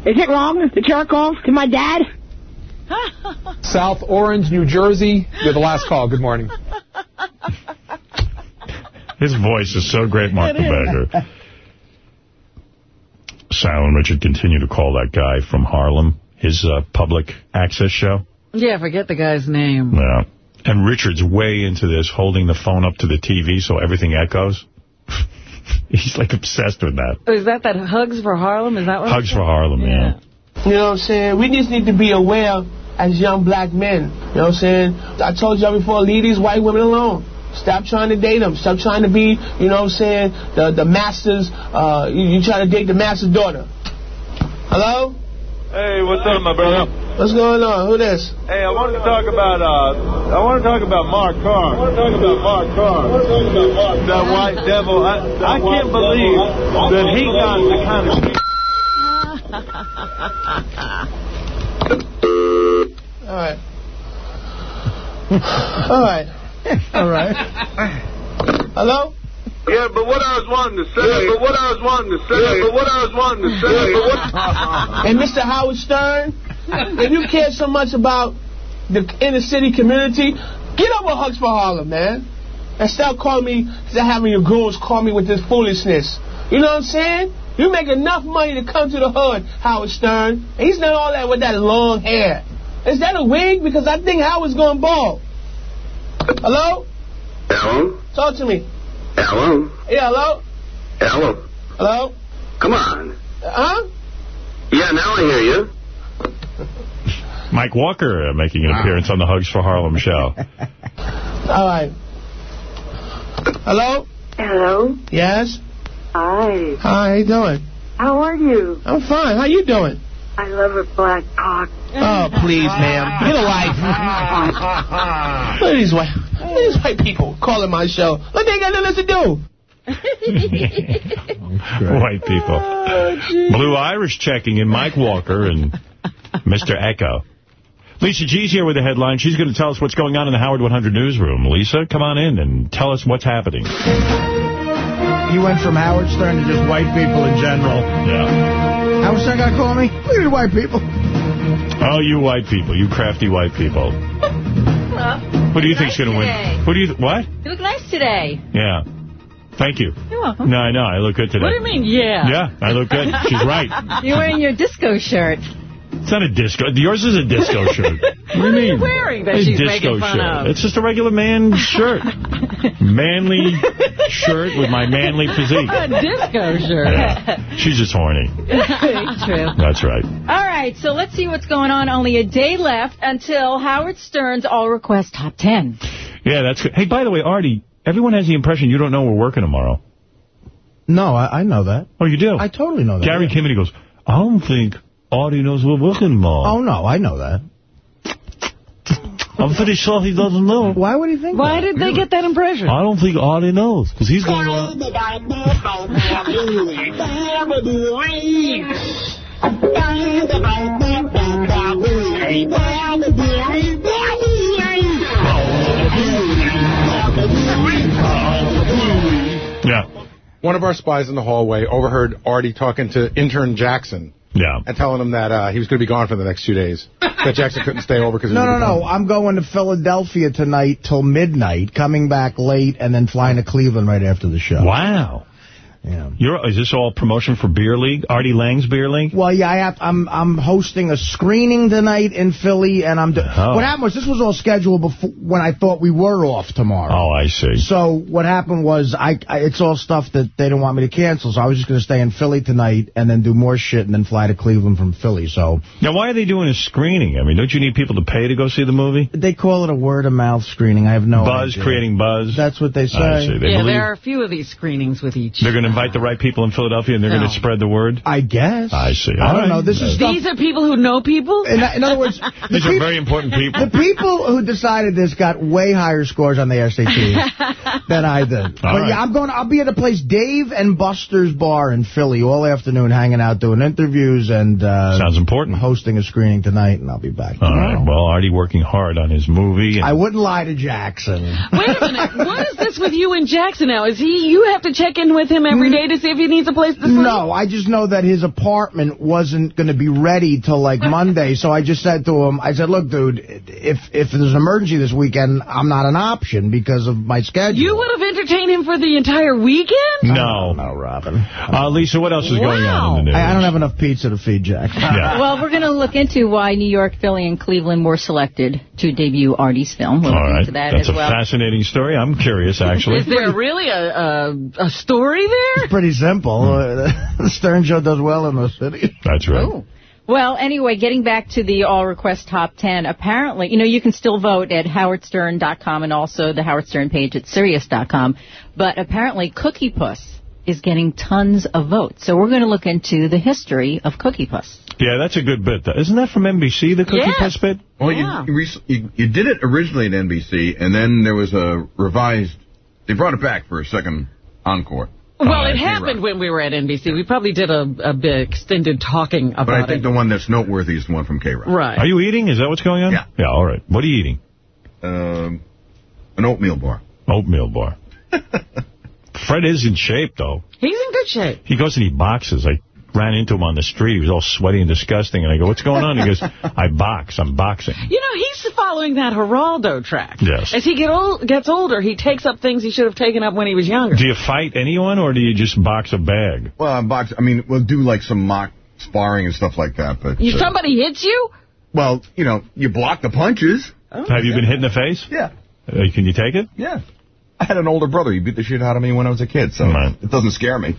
Speaker 26: it wrong to jerk off to my dad?
Speaker 24: South Orange, New Jersey. You're the last call. Good morning.
Speaker 1: His voice is so great, Mark
Speaker 2: It
Speaker 1: the
Speaker 2: is.
Speaker 1: Bagger. Sal and Richard continue to call that guy from Harlem, his uh, public access show.
Speaker 2: Yeah, forget the guy's name.
Speaker 1: Yeah. And Richard's way into this, holding the phone up to the TV so everything echoes. He's like obsessed with that.
Speaker 2: Is that that Hugs for Harlem? Is that what?
Speaker 1: Hugs for Harlem, yeah.
Speaker 26: You know what I'm saying? We just need to be aware as young black men. You know what I'm saying? I told y'all before, leave these white women alone. Stop trying to date them. Stop trying to be, you know what I'm saying, the the master's, uh, you, you trying to date the master's daughter. Hello?
Speaker 13: Hey, what's up, my brother?
Speaker 26: What's going on? Who this?
Speaker 13: Hey, I wanted to talk about uh, I want to talk about Mark Carr. I want to talk about Mark Carr. I want to talk about Mark That white devil. I I can't believe that he got the kind of.
Speaker 26: All right. All right. All right. Hello?
Speaker 13: Yeah, but what I was wanting to say, yeah, but what I was wanting to say, yeah, but what I was wanting to say, but what.
Speaker 26: And Mr. Howard Stern, if you care so much about the inner city community, get over Hugs for Harlem, man. And stop calling me, instead having your goons call me with this foolishness. You know what I'm saying? You make enough money to come to the hood, Howard Stern. And he's not all that with that long hair. Is that a wig? Because I think Howard's going bald. Hello?
Speaker 25: Hello?
Speaker 26: Talk to me.
Speaker 25: Hello?
Speaker 26: Yeah, hello?
Speaker 25: Hello?
Speaker 26: Hello?
Speaker 25: Come on.
Speaker 26: Huh?
Speaker 25: Yeah, now I hear you.
Speaker 1: Mike Walker uh, making an appearance on the Hugs for Harlem show.
Speaker 26: All right. Hello?
Speaker 10: Hello.
Speaker 26: Yes?
Speaker 10: Hi.
Speaker 26: Hi, how you doing?
Speaker 10: How are you?
Speaker 26: I'm fine. How you doing?
Speaker 10: I love a black cock.
Speaker 26: Oh, please, ma'am. Get a life. Look at these white, look at these white people calling my show. Look, they ain't got nothing else to do.
Speaker 1: White people. Oh, Blue Irish checking in, Mike Walker and Mr. Echo. Lisa G's here with the headline. She's going to tell us what's going on in the Howard 100 newsroom. Lisa, come on in and tell us what's happening.
Speaker 3: He went from Howard Stern to just white people in general.
Speaker 1: Yeah.
Speaker 3: Howard Stern got to call me? Look at white people.
Speaker 1: Oh, you white people, you crafty white people. Who do you think's going to win?
Speaker 27: today.
Speaker 1: Who do you, what?
Speaker 27: You look nice today.
Speaker 1: Yeah. Thank you.
Speaker 27: You're welcome.
Speaker 1: No, I know. I look good today.
Speaker 27: What do you mean, yeah?
Speaker 1: Yeah, I look good. She's right.
Speaker 27: You're wearing your disco shirt.
Speaker 1: It's not a disco. Yours is a disco shirt. What do you
Speaker 2: What are
Speaker 1: mean?
Speaker 2: you wearing that
Speaker 1: A
Speaker 2: she's
Speaker 1: disco
Speaker 2: making fun
Speaker 1: shirt.
Speaker 2: of?
Speaker 1: It's just a regular man shirt. manly shirt with my manly physique.
Speaker 2: A disco shirt.
Speaker 1: Yeah. She's just horny.
Speaker 28: True.
Speaker 1: That's right.
Speaker 28: All right, so let's see what's going on. Only a day left until Howard Stern's All Request Top 10.
Speaker 1: Yeah, that's good. Hey, by the way, Artie, everyone has the impression you don't know we're working tomorrow.
Speaker 3: No, I, I know that.
Speaker 1: Oh, you do?
Speaker 3: I totally know that.
Speaker 1: Gary
Speaker 3: yeah.
Speaker 1: came in and he goes, I don't think Artie knows we're working tomorrow.
Speaker 3: Oh, no, I know that.
Speaker 1: I'm pretty sure he doesn't know.
Speaker 3: Why would he think
Speaker 2: Why
Speaker 3: that?
Speaker 2: did they get that impression?
Speaker 1: I don't think Artie knows, because he's going around. Yeah.
Speaker 4: One of our spies in the hallway overheard Artie talking to intern Jackson.
Speaker 1: Yeah.
Speaker 4: And telling him that uh, he was going to be gone for the next two days. that Jackson couldn't stay over because
Speaker 3: No, no, no. I'm going to Philadelphia tonight till midnight, coming back late, and then flying to Cleveland right after the show.
Speaker 1: Wow.
Speaker 3: Yeah.
Speaker 1: You're, is this all promotion for Beer League? Artie Lange's Beer League?
Speaker 3: Well, yeah, I have, I'm I'm hosting a screening tonight in Philly, and I'm. Do
Speaker 1: Oh.
Speaker 3: What happened was this was all scheduled before when I thought we were off tomorrow.
Speaker 1: Oh, I see.
Speaker 3: So what happened was I, I it's all stuff that they didn't want me to cancel, so I was just going to stay in Philly tonight and then do more shit and then fly to Cleveland from Philly. So
Speaker 1: Now, why are they doing a screening? I mean, don't you need people to pay to go see the movie?
Speaker 3: they call it a word of mouth screening. I have no
Speaker 1: buzz,
Speaker 3: idea.
Speaker 1: creating buzz.
Speaker 3: That's what they say.
Speaker 1: I see. They
Speaker 2: yeah,
Speaker 1: believe
Speaker 2: there are a few of these screenings with each.
Speaker 1: they're going to invite the right people in Philadelphia and they're
Speaker 2: No.
Speaker 1: going to spread the word?
Speaker 3: I guess.
Speaker 1: I see.
Speaker 3: I don't
Speaker 1: right.
Speaker 3: know. This is stuff.
Speaker 2: These are people who know people?
Speaker 3: In, in other words, the
Speaker 1: These are very important people.
Speaker 3: The people who decided this got way higher scores on the SATs than I did. but
Speaker 1: right.
Speaker 3: yeah, I'm going. I'll be at a place, Dave and Buster's Bar in Philly, all afternoon, hanging out, doing interviews, and uh,
Speaker 1: Sounds important.
Speaker 3: hosting a screening tonight. And I'll be back
Speaker 1: All
Speaker 3: tomorrow.
Speaker 1: right. Well, Artie working hard on his movie. And
Speaker 3: I wouldn't lie to Jackson.
Speaker 2: Wait a minute. What is this with you and Jackson now? Is he? You have to check in with him every day to see if he needs a place to sleep?
Speaker 3: No, I just know that his apartment wasn't going to be ready till like Monday, so I just said to him, I said, look, dude, if if there's an emergency this weekend, I'm not an option because of my schedule.
Speaker 2: You would have entertained him for the entire weekend?
Speaker 1: no.
Speaker 3: No, Robin.
Speaker 1: Uh, Lisa, what else is going on in the news?
Speaker 3: I, I don't have enough pizza to feed Jack.
Speaker 1: Yeah.
Speaker 28: Well, we're going to look into why New York, Philly, and Cleveland were selected to debut Artie's film. We'll
Speaker 1: All
Speaker 28: look
Speaker 1: right.
Speaker 28: into that
Speaker 1: That's
Speaker 28: as
Speaker 1: a
Speaker 28: well.
Speaker 1: fascinating story. I'm curious, actually.
Speaker 2: Is there really a, a, a story there?
Speaker 3: It's pretty simple. Uh, the Stern Show does well in the city.
Speaker 1: That's right.
Speaker 28: Ooh. Well, anyway, getting back to the All Request Top 10, apparently, you know, you can still vote at howardstern.com and also the Howard Stern page at sirius.com, but apparently Cookie Puss is getting tons of votes. So we're going to look into the history of Cookie Puss.
Speaker 1: Yeah, that's a good bit. though. Isn't that from NBC, the Cookie
Speaker 2: Yes.
Speaker 1: Puss bit?
Speaker 9: Well,
Speaker 2: Yeah.
Speaker 9: you, you, you, you did it originally at NBC, and then there was a revised. They brought it back for a second encore.
Speaker 2: Well,
Speaker 9: Uh,
Speaker 2: it happened when we were at NBC. We probably did a, a bit extended talking about
Speaker 9: But I think
Speaker 2: it.
Speaker 9: the one that's noteworthy is the one from K-Rock.
Speaker 2: Right.
Speaker 1: Are you eating? Is that what's going on?
Speaker 9: Yeah.
Speaker 1: Yeah, all right. What are you eating?
Speaker 9: Um, an oatmeal bar.
Speaker 1: Oatmeal bar. Fred is in shape, though.
Speaker 2: He's in good shape.
Speaker 1: He goes and he boxes. I ran into him on the street. He was all sweaty and disgusting. And I go, what's going on? He goes, I box. I'm boxing.
Speaker 2: You know, he's following that Geraldo track.
Speaker 1: Yes.
Speaker 2: As he get old, gets older, he takes up things he should have taken up when he was younger.
Speaker 1: Do you fight anyone, or do you just box a bag?
Speaker 9: Well, I box. I mean, we'll do like some mock sparring and stuff like that. But
Speaker 2: You,
Speaker 9: uh,
Speaker 2: somebody hits you?
Speaker 9: well, you know, you block the punches.
Speaker 1: Have you been hit in the face?
Speaker 9: Yeah,
Speaker 1: Uh, can you take it?
Speaker 9: yeah. I had an older brother. He beat the shit out of me when I was a kid, so
Speaker 1: Right.
Speaker 9: it doesn't scare me.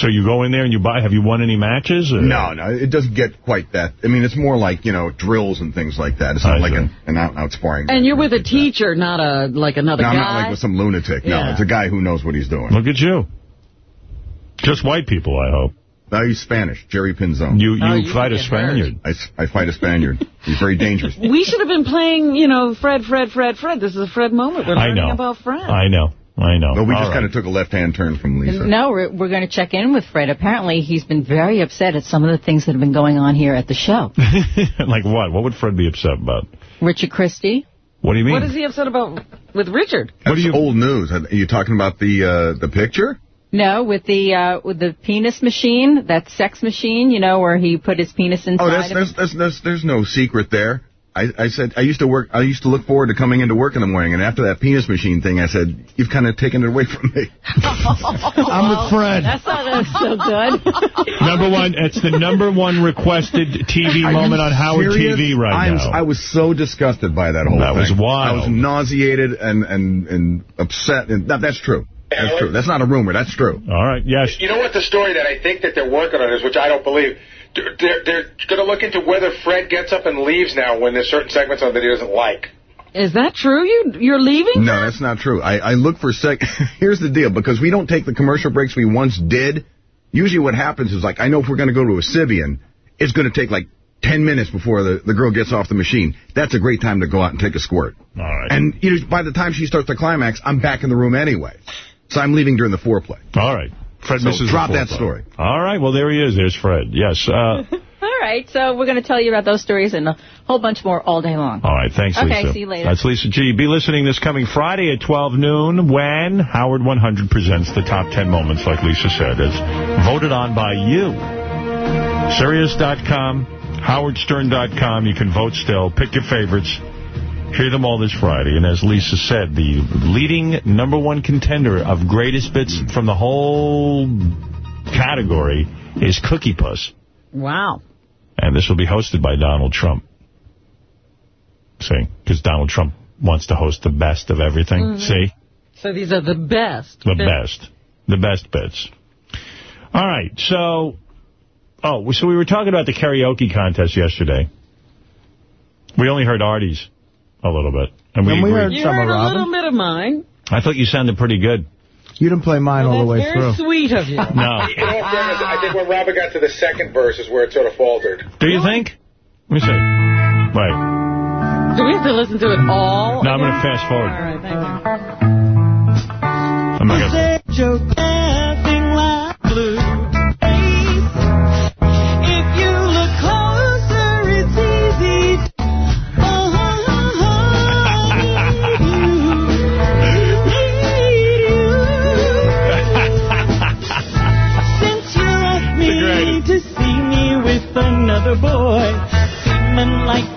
Speaker 1: So you go in there and you buy. Have you won any matches? Or?
Speaker 9: No, no, it doesn't get quite that. I mean, it's more like you know drills and things like that. It's not
Speaker 1: I
Speaker 9: like an, an out and out sparring.
Speaker 2: And you're with a teacher, not a like another
Speaker 9: No,
Speaker 2: guy.
Speaker 9: I'm not like with some lunatic. No, it's a guy who knows what he's doing.
Speaker 1: Look at you. Just white people, I hope.
Speaker 9: No, he's Spanish. Jerry Pinzon.
Speaker 1: You you
Speaker 2: Oh, you
Speaker 1: fight a
Speaker 2: get hurt.
Speaker 1: Spaniard.
Speaker 9: I, s- I fight a Spaniard. He's very dangerous.
Speaker 2: we should have been playing, you know, Fred, Fred, Fred, Fred. This is a Fred moment. We're
Speaker 1: I
Speaker 2: learning
Speaker 1: know.
Speaker 2: about Fred.
Speaker 1: I know. I know.
Speaker 9: But we
Speaker 1: All
Speaker 9: just
Speaker 1: right.
Speaker 9: kind of took a left-hand turn from Lisa.
Speaker 28: No, we're, we're going to check in with Fred. Apparently, he's been very upset at some of the things that have been going on here at the show.
Speaker 1: like what? What would Fred be upset about?
Speaker 28: Richard Christie.
Speaker 1: What do you mean?
Speaker 2: What is he upset about with Richard?
Speaker 9: That's old news. Are you talking about the uh, the picture?
Speaker 28: No, with the uh, with the penis machine, that sex machine, you know, where he put his penis inside.
Speaker 9: Oh, there's,
Speaker 28: of-
Speaker 9: there's, there's, there's, there's no secret there. I, I said I used to work. I used to look forward to coming into work in the morning, and after that penis machine thing, I said you've kind of taken it away from me.
Speaker 3: I'm with Fred.
Speaker 28: That's not so good.
Speaker 1: Number one, it's the number one requested TV
Speaker 9: Are
Speaker 1: moment on Howard
Speaker 9: Sirius?
Speaker 1: TV right
Speaker 9: I'm,
Speaker 1: now.
Speaker 9: I was so disgusted by that whole
Speaker 1: That
Speaker 9: thing.
Speaker 1: was wild.
Speaker 9: I was nauseated and and and upset. And that, that's true. That's true. That's not a rumor. That's true.
Speaker 1: All right. Yes.
Speaker 29: You know what the story that I think that they're working on is, which I don't believe. They're, they're, they're going to look into whether Fred gets up and leaves now when there's certain segments on that he doesn't like.
Speaker 2: Is that true? You You're leaving?
Speaker 9: No, that's not true. I, I look for sec. Here's the deal: because we don't take the commercial breaks we once did. Usually, what happens is like I know if we're going to go to a Sybian, it's going to take like 10 minutes before the, the girl gets off the machine. That's a great time to go out and take a squirt.
Speaker 1: All right.
Speaker 9: And you know, by the time she starts the climax, I'm back in the room anyway. So I'm leaving during the foreplay.
Speaker 1: All right. Fred
Speaker 9: So
Speaker 1: misses
Speaker 9: drop that story.
Speaker 1: All right. Well, there he is. There's Fred. Yes. Uh,
Speaker 28: All right, so we're going to tell you about those stories and a whole bunch more all day long.
Speaker 1: all right. Thanks,
Speaker 28: Okay,
Speaker 1: Lisa.
Speaker 28: see you later.
Speaker 1: That's Lisa G. Be listening this coming Friday at 12 noon when Howard 100 presents the top 10 moments, like Lisa said. as voted on by you. Sirius.com, howardstern.com. You can vote still. Pick your favorites. Hear them all this Friday. And as Lisa said, the leading number one contender of greatest bits from the whole category is Cookie Puss.
Speaker 2: Wow.
Speaker 1: And this will be hosted by Donald Trump. See? Because Donald Trump wants to host the best of everything.
Speaker 2: Mhm.
Speaker 1: See?
Speaker 2: So these are the best.
Speaker 1: The best. The best bits. All right, so... Oh, so we were talking about the karaoke contest yesterday. We only heard Artie's a little bit. And we,
Speaker 3: And we
Speaker 1: agreed.
Speaker 3: heard
Speaker 2: You
Speaker 3: some
Speaker 2: heard
Speaker 3: of
Speaker 2: a
Speaker 3: Robin.
Speaker 2: little bit of mine.
Speaker 1: I thought you sounded pretty good.
Speaker 3: You didn't play mine all the way
Speaker 2: Very
Speaker 3: through.
Speaker 2: sweet of you.
Speaker 1: No.
Speaker 29: You know what, Dennis? I think when Robin got to the second verse is where it sort of faltered.
Speaker 1: Do you think? Let me see. Wait.
Speaker 2: Do we have to listen to it all?
Speaker 1: No, I'm going to fast forward.
Speaker 2: right, thank you.
Speaker 1: I'm not gonna...
Speaker 6: You're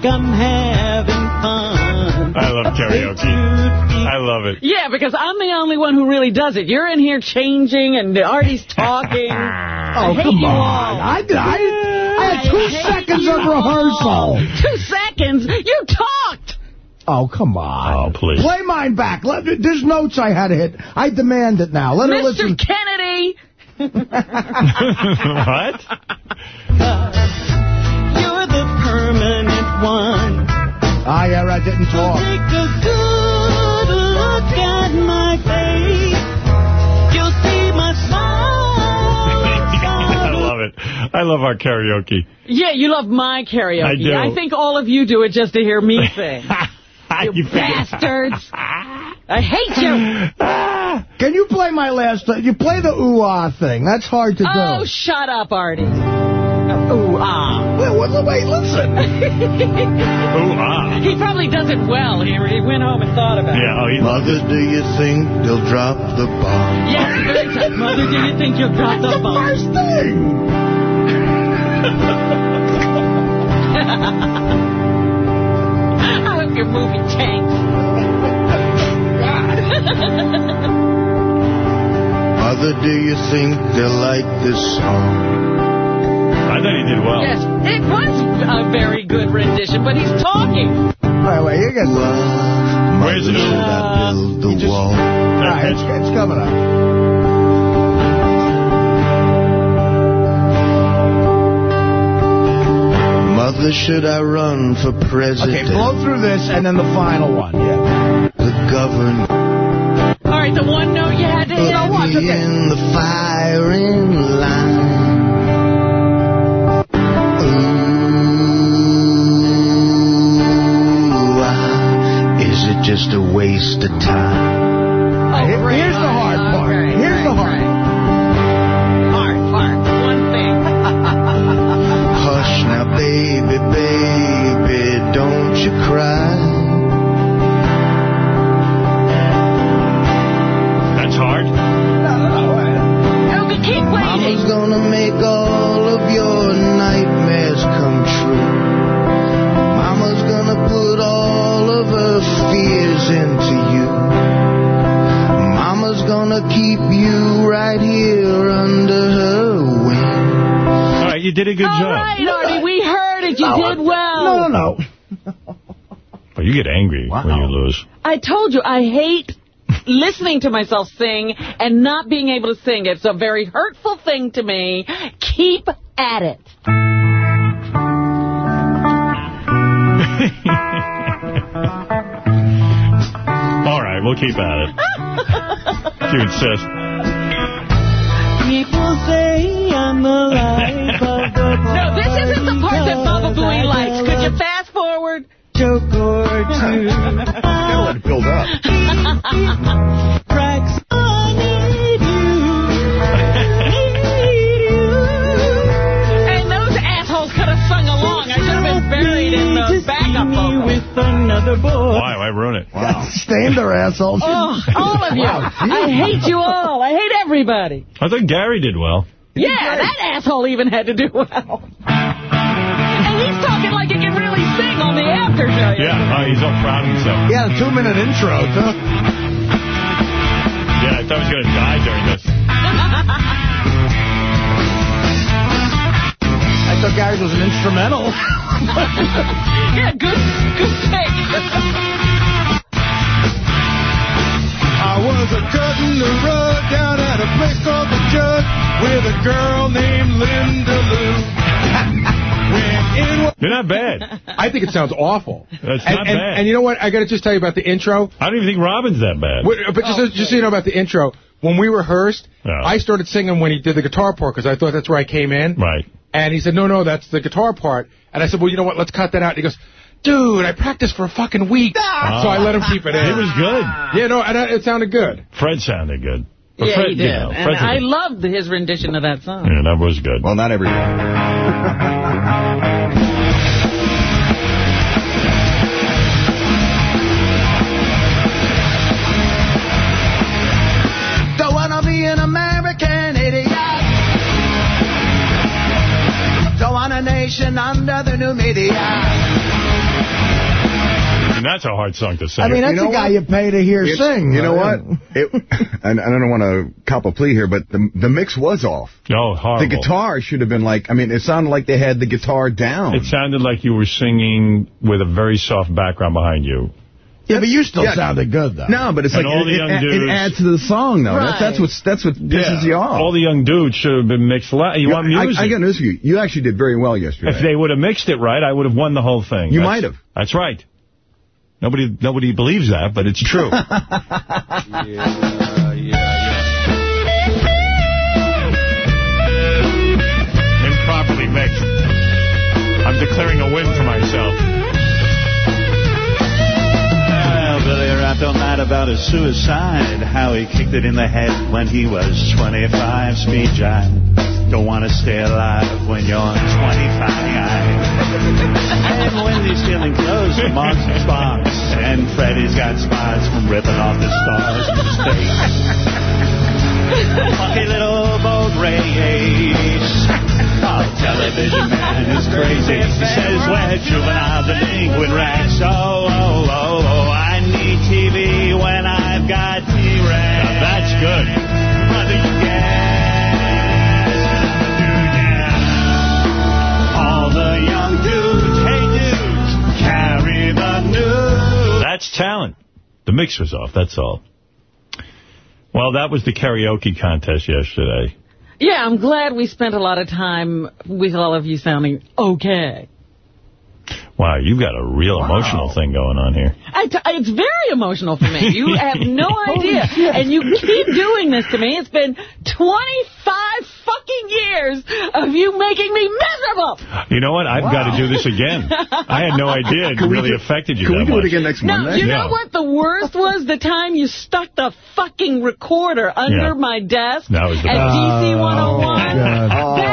Speaker 6: like I'm having fun.
Speaker 1: I love karaoke. I love it.
Speaker 2: Yeah, because I'm the only one who really does it. You're in here changing and Artie's talking.
Speaker 3: Oh,
Speaker 2: I hate
Speaker 3: come
Speaker 2: you
Speaker 3: on.
Speaker 2: all.
Speaker 3: I, did, I, I had two
Speaker 2: I hate
Speaker 3: seconds
Speaker 2: you
Speaker 3: of
Speaker 2: all.
Speaker 3: rehearsal.
Speaker 2: Two seconds? You talked.
Speaker 3: Oh, come on.
Speaker 1: Oh, please.
Speaker 3: Play mine back. Let, there's notes I had to hit. I demand it now. Let her listen. Mr.
Speaker 2: Kennedy.
Speaker 1: what?
Speaker 3: Ah, yeah, I didn't talk.
Speaker 6: Take a good look at my face. You'll see my smile.
Speaker 1: I love it. I love our karaoke.
Speaker 2: Yeah, you love my karaoke.
Speaker 1: I do.
Speaker 2: I think all of you do it just to hear me sing.
Speaker 1: you
Speaker 2: you bastards. I hate you.
Speaker 3: Can you play my last... Uh, you play the ooh-ah thing. That's hard to
Speaker 2: Oh,
Speaker 3: do.
Speaker 2: Oh, shut up, Artie. Ooh, ah.
Speaker 3: Wait, wait, wait, listen.
Speaker 1: Ooh, ah.
Speaker 2: He probably does it well. He, he went home and thought about
Speaker 1: Yeah, oh,
Speaker 6: Mother, do you think they'll drop the bomb?
Speaker 2: it. Yes, very tight. Mother, do you think you'll drop the bomb?
Speaker 3: The First thing.
Speaker 2: I hope your movie tanks.
Speaker 6: Mother, do you think they'll like this song?
Speaker 1: I thought he did well.
Speaker 2: yes, it was a very good rendition, but he's talking.
Speaker 3: Wait, wait, you get
Speaker 1: Where's it?
Speaker 6: Should I build the wall?
Speaker 3: All right, it's, it's coming up.
Speaker 6: Mother, should I run for president?
Speaker 3: Okay, blow through this and then the final one. Yeah.
Speaker 6: The governor.
Speaker 2: All right, the one note you had to hit.
Speaker 6: Put me in the firing line. Just a waste of time?
Speaker 2: Oh,
Speaker 3: here's the hard
Speaker 1: But you get angry when you lose.
Speaker 2: I told you, I hate listening to myself sing and not being able to sing. It's a very hurtful thing to me. Keep at it.
Speaker 1: All right, we'll keep at it. if you insist.
Speaker 6: People say I'm the life of the
Speaker 2: No, this isn't the part that Baba Booey likes.
Speaker 6: Joke or two.
Speaker 9: Gotta let it build up.
Speaker 6: Cracks. I need
Speaker 2: And those assholes could have sung along. I should have been buried in the backup vocals.
Speaker 6: with another boy.
Speaker 1: Why? Why ruin it?
Speaker 3: Wow. Stained their assholes.
Speaker 2: Oh, all of you. I hate you all. I hate everybody.
Speaker 1: I thought Gary did well.
Speaker 2: Yeah, that asshole even had to do well. And he's talking like it can really sing on the after show.
Speaker 1: Yeah, oh, he's all proud of himself.
Speaker 3: He had a two-minute intro, too.
Speaker 1: Yeah, I thought he was going to die during this.
Speaker 3: I thought Gary's was an instrumental.
Speaker 2: yeah, good, good pick.
Speaker 6: I was a cutting the rug down at a place called the Jug with a girl named Linda Lou. Went in
Speaker 1: You're not bad.
Speaker 4: I think it sounds awful.
Speaker 1: That's
Speaker 4: and,
Speaker 1: not
Speaker 4: and,
Speaker 1: bad.
Speaker 4: And you know what? I got to just tell you about the intro.
Speaker 1: I don't even think Robin's that bad.
Speaker 4: Wait, But just, just so you know about the intro, when we rehearsed,
Speaker 1: Yeah.
Speaker 4: I started singing when he did the guitar part because I thought that's where I came in.
Speaker 1: Right.
Speaker 4: And he said, no, no, that's the guitar part. And I said, well, you know what? Let's cut that out. And he goes, dude, I practiced for a fucking week. So I let him keep it in.
Speaker 1: He was good.
Speaker 4: Yeah, no, and uh, it sounded good.
Speaker 1: Fred sounded good. But
Speaker 2: Yeah,
Speaker 1: Fred,
Speaker 2: he
Speaker 1: you
Speaker 2: did.
Speaker 1: know,
Speaker 2: and
Speaker 1: Fred's a-
Speaker 2: I loved his rendition of that song.
Speaker 1: Yeah, that was good.
Speaker 9: Well, not everyone.
Speaker 6: Nation under the new media.
Speaker 1: And that's a hard song to sing.
Speaker 3: I mean, that's
Speaker 9: You know
Speaker 3: a guy
Speaker 9: what?
Speaker 3: you pay to hear
Speaker 9: It's-
Speaker 3: sing.
Speaker 9: You know
Speaker 3: right?
Speaker 9: what? It, and I don't want to cop a plea here, but the the mix was off.
Speaker 1: oh, horrible.
Speaker 9: The guitar should have been like, I mean, it sounded like they had the guitar down.
Speaker 1: It sounded like you were singing with a very soft background behind you.
Speaker 3: Yeah, but you still
Speaker 9: Yeah.
Speaker 3: sounded good, though.
Speaker 9: no, but it's
Speaker 1: And
Speaker 9: like
Speaker 1: all the
Speaker 9: it,
Speaker 1: young
Speaker 9: it, it adds to the song, though. That's, that's
Speaker 2: Right.
Speaker 9: that's what pisses you off.
Speaker 1: All the young dudes should have been mixed. La- you want music.
Speaker 9: I got news for you. You actually did very well yesterday.
Speaker 1: if they would have mixed it right, I would have won the whole thing.
Speaker 9: You
Speaker 1: That's-
Speaker 9: might have.
Speaker 1: That's right. Nobody nobody believes that, but it's true. Improperly mixed. I'm declaring a win for myself.
Speaker 30: Rapped all night about his suicide, how he kicked it in the head when he was 25. Speed jive. Don't want to stay alive when you're 25. and when he's stealing clothes from and Sparks, and Freddy's got spots from ripping off the stars from space. Funky little boat race. Oh, television man is crazy. He says we're juvenile delinquent rats. Oh, oh, oh, oh, TV when I've got T-Rex.
Speaker 1: Now that's good.
Speaker 30: Mother, you guess. All the young dudes, hey dudes, carry the news.
Speaker 1: That's talent. The mix was off, that's all. Well, that was the karaoke contest yesterday.
Speaker 2: Yeah, I'm glad we spent a lot of time with all of you sounding okay.
Speaker 1: Wow, you've got a real emotional thing going on here.
Speaker 2: I t it's very emotional for me. You have no idea. And you keep doing this to me. It's been 25 fucking years of you making me miserable.
Speaker 1: You know what? I've got to do this again. I had no idea it
Speaker 9: Can
Speaker 1: really
Speaker 9: do-
Speaker 1: affected you
Speaker 9: Can we do
Speaker 1: much.
Speaker 9: it again next
Speaker 2: No,
Speaker 9: Monday?
Speaker 2: you
Speaker 1: Yeah.
Speaker 2: know what the worst was? The time you stuck the fucking recorder under
Speaker 1: Yeah.
Speaker 2: my desk
Speaker 1: That was the
Speaker 2: at
Speaker 1: best.
Speaker 2: DC 101.
Speaker 3: God.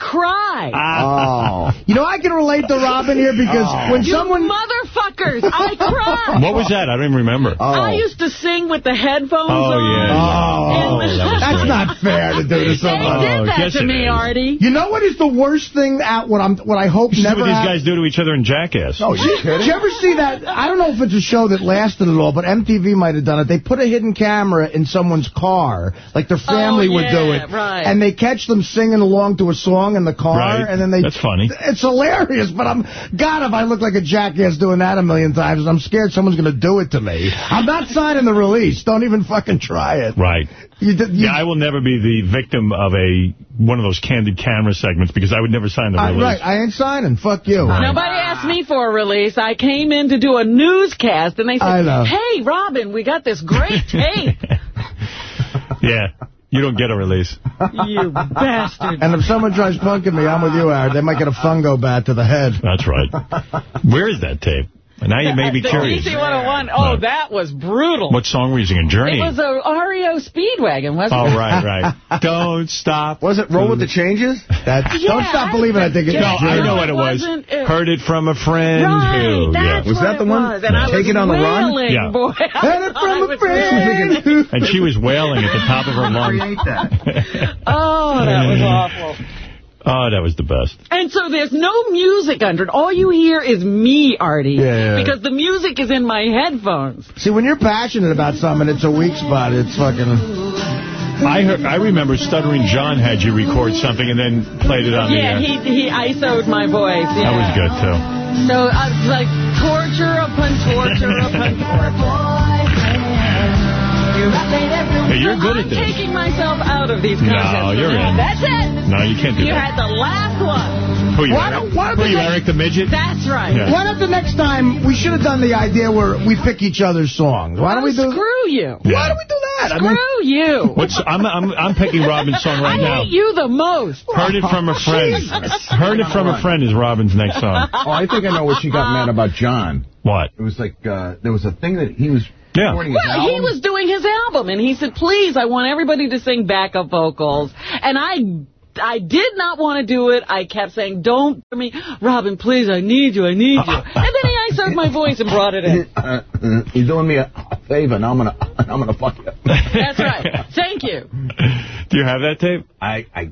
Speaker 2: That, I cried.
Speaker 3: Oh. You know, I can relate to Robin here because
Speaker 9: Oh.
Speaker 3: when
Speaker 2: You
Speaker 3: someone...
Speaker 2: motherfuckers! I cried.
Speaker 1: What was that? I don't even remember. Oh.
Speaker 2: I used to sing with the headphones
Speaker 1: Oh,
Speaker 2: on.
Speaker 1: yeah, yeah.
Speaker 3: Oh,
Speaker 2: And-
Speaker 1: was
Speaker 3: that's not fair to do to
Speaker 2: They
Speaker 3: somebody.
Speaker 2: did that oh,
Speaker 1: yes,
Speaker 2: to me,
Speaker 1: is.
Speaker 2: Artie.
Speaker 3: You know what is the worst thing out? What I'm, what I hope
Speaker 1: You see
Speaker 3: never
Speaker 1: what these guys do to each other in Jackass.
Speaker 3: Oh, you, did you ever see that? I don't know if it's a show that lasted at all, but MTV might have done it. They put a hidden camera in someone's car, like their oh, family
Speaker 2: Oh,
Speaker 3: would do it,
Speaker 2: right.
Speaker 3: and they catch them singing along to a song in the car,
Speaker 1: Right.
Speaker 3: and then they.
Speaker 1: That's funny.
Speaker 3: It's hilarious, but I'm God if I look like a jackass doing that a million times, I'm scared someone's going to do it to me. I'm not signing the release. Don't even fucking try it.
Speaker 1: Right.
Speaker 3: You did, you,
Speaker 1: Yeah, I will never be the victim of a one of those candid camera segments because I would never sign the
Speaker 3: I-
Speaker 1: release.
Speaker 3: right, I ain't signing. Fuck you.
Speaker 2: Nobody asked me for a release. I came in to do a newscast, and they said, hey, Robin, we got this great tape.
Speaker 1: Yeah. You don't get a release.
Speaker 2: you bastard.
Speaker 3: And if someone tries punking me, I'm with you, Aaron. They might get a fungo bat to the head.
Speaker 1: That's right. Where is that tape? Now you made me
Speaker 2: the
Speaker 1: curious.
Speaker 2: DC 101, oh,
Speaker 1: Right.
Speaker 2: that was brutal.
Speaker 1: What song were you singing? Journey.
Speaker 2: It was a REO Speedwagon, wasn't
Speaker 1: Oh,
Speaker 2: it?
Speaker 1: right, right. Don't stop.
Speaker 9: Was it Roll with the Changes?
Speaker 3: That,
Speaker 2: Yeah,
Speaker 3: don't stop believing I think it's
Speaker 1: No, I know what it was.
Speaker 2: it?
Speaker 1: Heard it from a friend
Speaker 2: Right,
Speaker 1: who.
Speaker 2: that's
Speaker 9: Was
Speaker 2: what
Speaker 9: that the one?
Speaker 2: was. And
Speaker 9: Take it on the run?
Speaker 1: Yeah.
Speaker 2: boy.
Speaker 3: Heard it from
Speaker 2: I
Speaker 3: a
Speaker 2: was
Speaker 3: friend.
Speaker 1: And she was wailing at the top of her lungs.
Speaker 2: Oh, that was awful.
Speaker 1: Oh, that was the best.
Speaker 2: And so there's no music under it. All you hear is me, Artie.
Speaker 3: Yeah, yeah.
Speaker 2: Because the music is in my headphones.
Speaker 3: See, when you're passionate about something, it's a weak spot. It's fucking...
Speaker 1: I heard, I remember Stuttering John had you record something and then played it on
Speaker 2: Yeah,
Speaker 1: the air.
Speaker 2: Yeah, he he ISO'd my voice. Yeah.
Speaker 1: That was good, too.
Speaker 2: So I was like torture upon torture upon torture.
Speaker 1: Hey, you're good at
Speaker 2: I'm
Speaker 1: this.
Speaker 2: taking myself out of these
Speaker 1: No,
Speaker 2: contests.
Speaker 1: you're in.
Speaker 2: That's it.
Speaker 1: No, you can't do
Speaker 2: You
Speaker 1: that.
Speaker 2: had the last one.
Speaker 1: Who, you,
Speaker 3: Why
Speaker 1: Eric?
Speaker 3: don't- why don't
Speaker 1: Who,
Speaker 3: they
Speaker 1: you,
Speaker 3: let-
Speaker 1: Eric the Midget?
Speaker 2: That's right.
Speaker 1: Yeah.
Speaker 3: Why don't the next time, we should have done the idea where we pick each other's songs. Why don't we do...
Speaker 2: Screw you.
Speaker 3: Why don't we do that? I mean,
Speaker 2: Screw you.
Speaker 1: What's, I'm, I'm, I'm picking Robin's song right
Speaker 2: I
Speaker 1: now.
Speaker 2: hate you the most.
Speaker 1: Heard it from a friend. Heard it from a friend is Robin's next song.
Speaker 9: Oh, I think I know what she got mad about John.
Speaker 1: What?
Speaker 9: It was like, uh, there was a thing that he was
Speaker 1: Yeah.
Speaker 9: recording his
Speaker 2: Well, he was doing his album, and he said, please, I want everybody to sing backup vocals. And I I did not want to do it. I kept saying, don't for me. Robin, please, I need you, I need you. And then he ISO'd my voice and brought it in.
Speaker 9: Uh, uh, you're doing me a favor, and I'm gonna, I'm gonna fuck you.
Speaker 2: That's right. Thank you.
Speaker 1: Do you have that tape?
Speaker 9: I, I,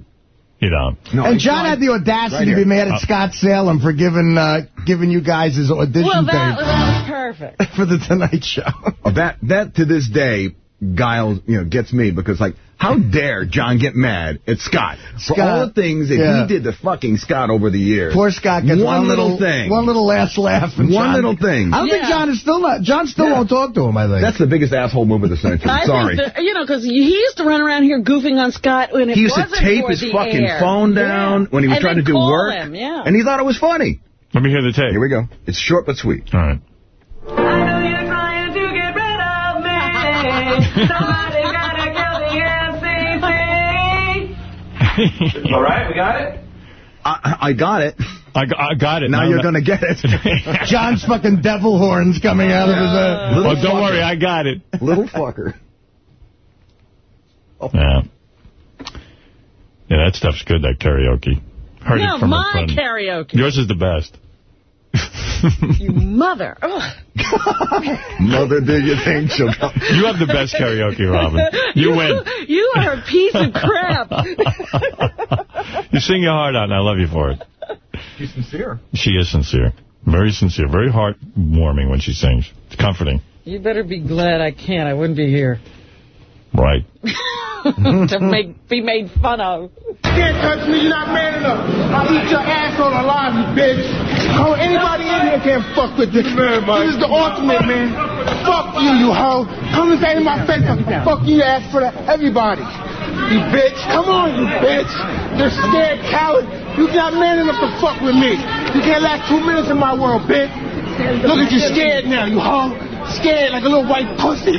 Speaker 1: You don't.
Speaker 9: no.
Speaker 3: and John had the audacity
Speaker 9: Right
Speaker 3: to be mad at
Speaker 1: Uh,
Speaker 3: Scott Salem for giving uh, giving you guys his audition
Speaker 2: Well, that,
Speaker 3: tape
Speaker 2: that was perfect.
Speaker 3: for the Tonight Show.
Speaker 9: Oh, that that to this day, Giles, you know, gets me because like, how dare John get mad at Scott for
Speaker 3: Scott,
Speaker 9: all the things that
Speaker 3: yeah.
Speaker 9: he did to fucking Scott over the years.
Speaker 3: Poor Scott gets
Speaker 9: one,
Speaker 3: one,
Speaker 9: little thing.
Speaker 3: one little last laugh. and
Speaker 9: One
Speaker 3: John-
Speaker 9: little thing.
Speaker 3: I don't think John is still not. John still
Speaker 9: Yeah.
Speaker 3: won't talk to him. I think
Speaker 9: That's the biggest asshole move of the century. Sorry.
Speaker 2: think that, you know, because he used to run around here goofing on Scott when it
Speaker 9: he used to
Speaker 2: wasn't
Speaker 9: tape his fucking
Speaker 2: air.
Speaker 9: phone down
Speaker 2: Yeah.
Speaker 9: when he was
Speaker 2: And
Speaker 9: trying to do work,
Speaker 2: him, yeah.
Speaker 9: and he thought it was funny.
Speaker 1: Let me hear the tape.
Speaker 9: Here we go. It's short but sweet.
Speaker 1: All right.
Speaker 31: Somebody's gotta kill the MCC. All right, we got it.
Speaker 9: I, I got it.
Speaker 1: I, got- I got it.
Speaker 9: Now
Speaker 1: I'm
Speaker 9: you're
Speaker 1: not-
Speaker 9: gonna get it.
Speaker 3: John's fucking devil horns coming out of his head.
Speaker 1: Well,
Speaker 9: Little
Speaker 1: don't
Speaker 9: fucker.
Speaker 1: worry, I got it.
Speaker 9: Little fucker.
Speaker 1: Yeah. Yeah, that stuff's good, that karaoke. Heard
Speaker 2: No,
Speaker 1: it from
Speaker 2: my
Speaker 1: friend.
Speaker 2: karaoke.
Speaker 1: Yours is the best.
Speaker 2: You mother.
Speaker 9: Mother, do you think she'll come?
Speaker 1: You have the best karaoke, Robin. You win.
Speaker 2: You are a piece of crap.
Speaker 1: You sing your heart out, and I love you for it.
Speaker 9: She's sincere.
Speaker 1: She is sincere. Very sincere. Very heartwarming when she sings. It's comforting.
Speaker 2: You better be glad I can't. I wouldn't be here.
Speaker 1: Right.
Speaker 2: to make be made fun of.
Speaker 32: Can't touch me, you're not man enough. I'll eat your asshole alive, you bitch. How anybody in here can't fuck with this. This is the ultimate, man. Fuck you, you hoe. Come and say in my face, fuck you, ass for that. Everybody. You bitch. Come on, you bitch. You're scared coward. You're not man enough to fuck with me. You can't last two minutes in my world, bitch. Look at you scared now, you hoe. Scared like a little white pussy.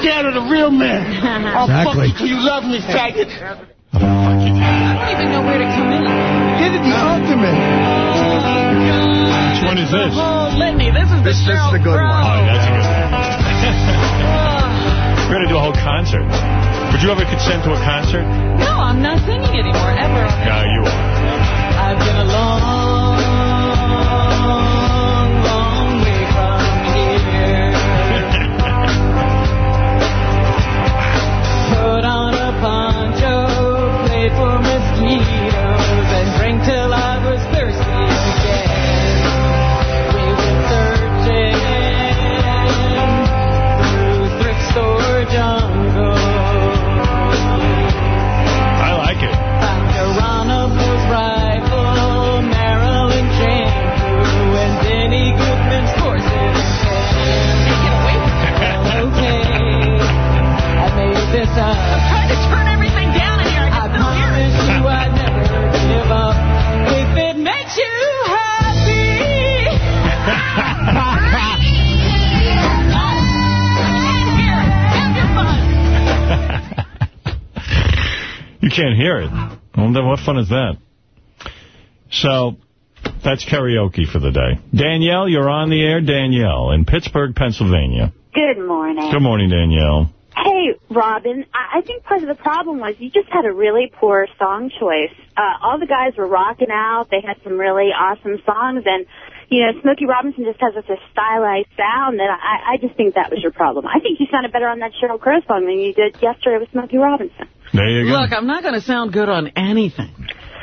Speaker 32: Scared of the real man. I'll
Speaker 3: Exactly.
Speaker 32: fuck you till you love me, faggot.
Speaker 2: I don't even know where to come in.
Speaker 3: Did it the ultimate.
Speaker 1: Which one is this?
Speaker 2: Oh, Lindy, this is the
Speaker 9: This- this is the good one.
Speaker 1: Oh, that's a good one. We're going to do a whole concert. Would you ever consent to a concert?
Speaker 2: No, I'm not singing anymore, ever.
Speaker 1: No, you are.
Speaker 2: Time. I'm trying to turn everything down in here. I can still hear it. I promise you I'd never give up if it makes you
Speaker 1: You can't hear it. Well, then what fun is that? So, that's karaoke for the day. Danielle, you're on the air. Danielle in Pittsburgh, Pennsylvania.
Speaker 30: Good morning.
Speaker 1: Good morning, Danielle.
Speaker 30: Hey, Robin. I I think part of the problem was you just had a really poor song choice. Uh, all the guys were rocking out. They had some really awesome songs, and you know, Smokey Robinson just has such a stylized sound that I, I just think that was your problem. I think you sounded better on that Sheryl Crow song than you did yesterday with Smokey Robinson.
Speaker 1: There you go.
Speaker 2: Look, I'm not going to sound good on anything.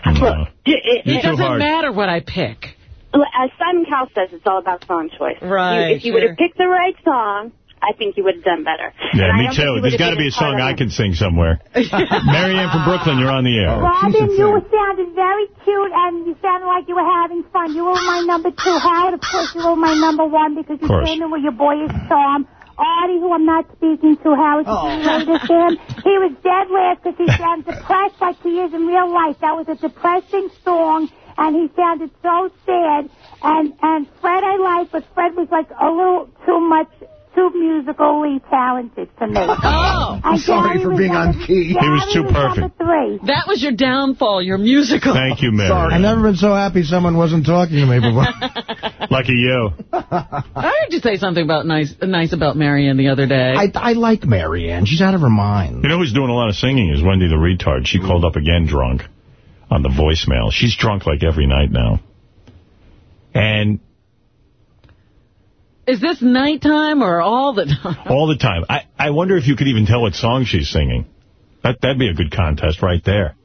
Speaker 30: Look, it,
Speaker 2: It doesn't matter what I pick.
Speaker 30: As Simon Cowell says, it's all about song choice.
Speaker 2: Right,
Speaker 30: You, if you
Speaker 2: sure.
Speaker 30: would have picked the right song, I think you would have done better.
Speaker 1: Yeah,
Speaker 30: And
Speaker 1: me too. There's got to be a song I can sing somewhere. Marianne from Brooklyn, you're on the air.
Speaker 33: Robin, you sounded very cute, and you sounded like you were having fun. You were my number two. Howard, of course, you were my number one because you
Speaker 1: course.
Speaker 33: came in with your boyish charm. Artie, who I'm not speaking to, Howard's
Speaker 1: Oh.
Speaker 33: the greatest fan. He was dead last because he sounded depressed like he is in real life. That was a depressing song, and he sounded so sad. And and Fred I like, but Fred was like a little too much, too musically talented for me.
Speaker 2: Oh.
Speaker 33: And Gary was number-
Speaker 1: He was too perfect.
Speaker 33: Three.
Speaker 2: That was your downfall, your musical.
Speaker 1: Thank you, Mary. Sorry.
Speaker 3: I've never been so happy someone wasn't talking to me before.
Speaker 1: Lucky you.
Speaker 2: I heard you say something about nice nice about Marianne the other day.
Speaker 3: I, I like Marianne. She's out of her mind.
Speaker 1: You know who's doing a lot of singing is Wendy the retard. She called up again drunk on the voicemail. She's drunk like every night now. And
Speaker 2: Is this nighttime or all the time?
Speaker 1: all the time. I, I wonder if you could even tell what song she's singing. That, that'd be a good contest right there.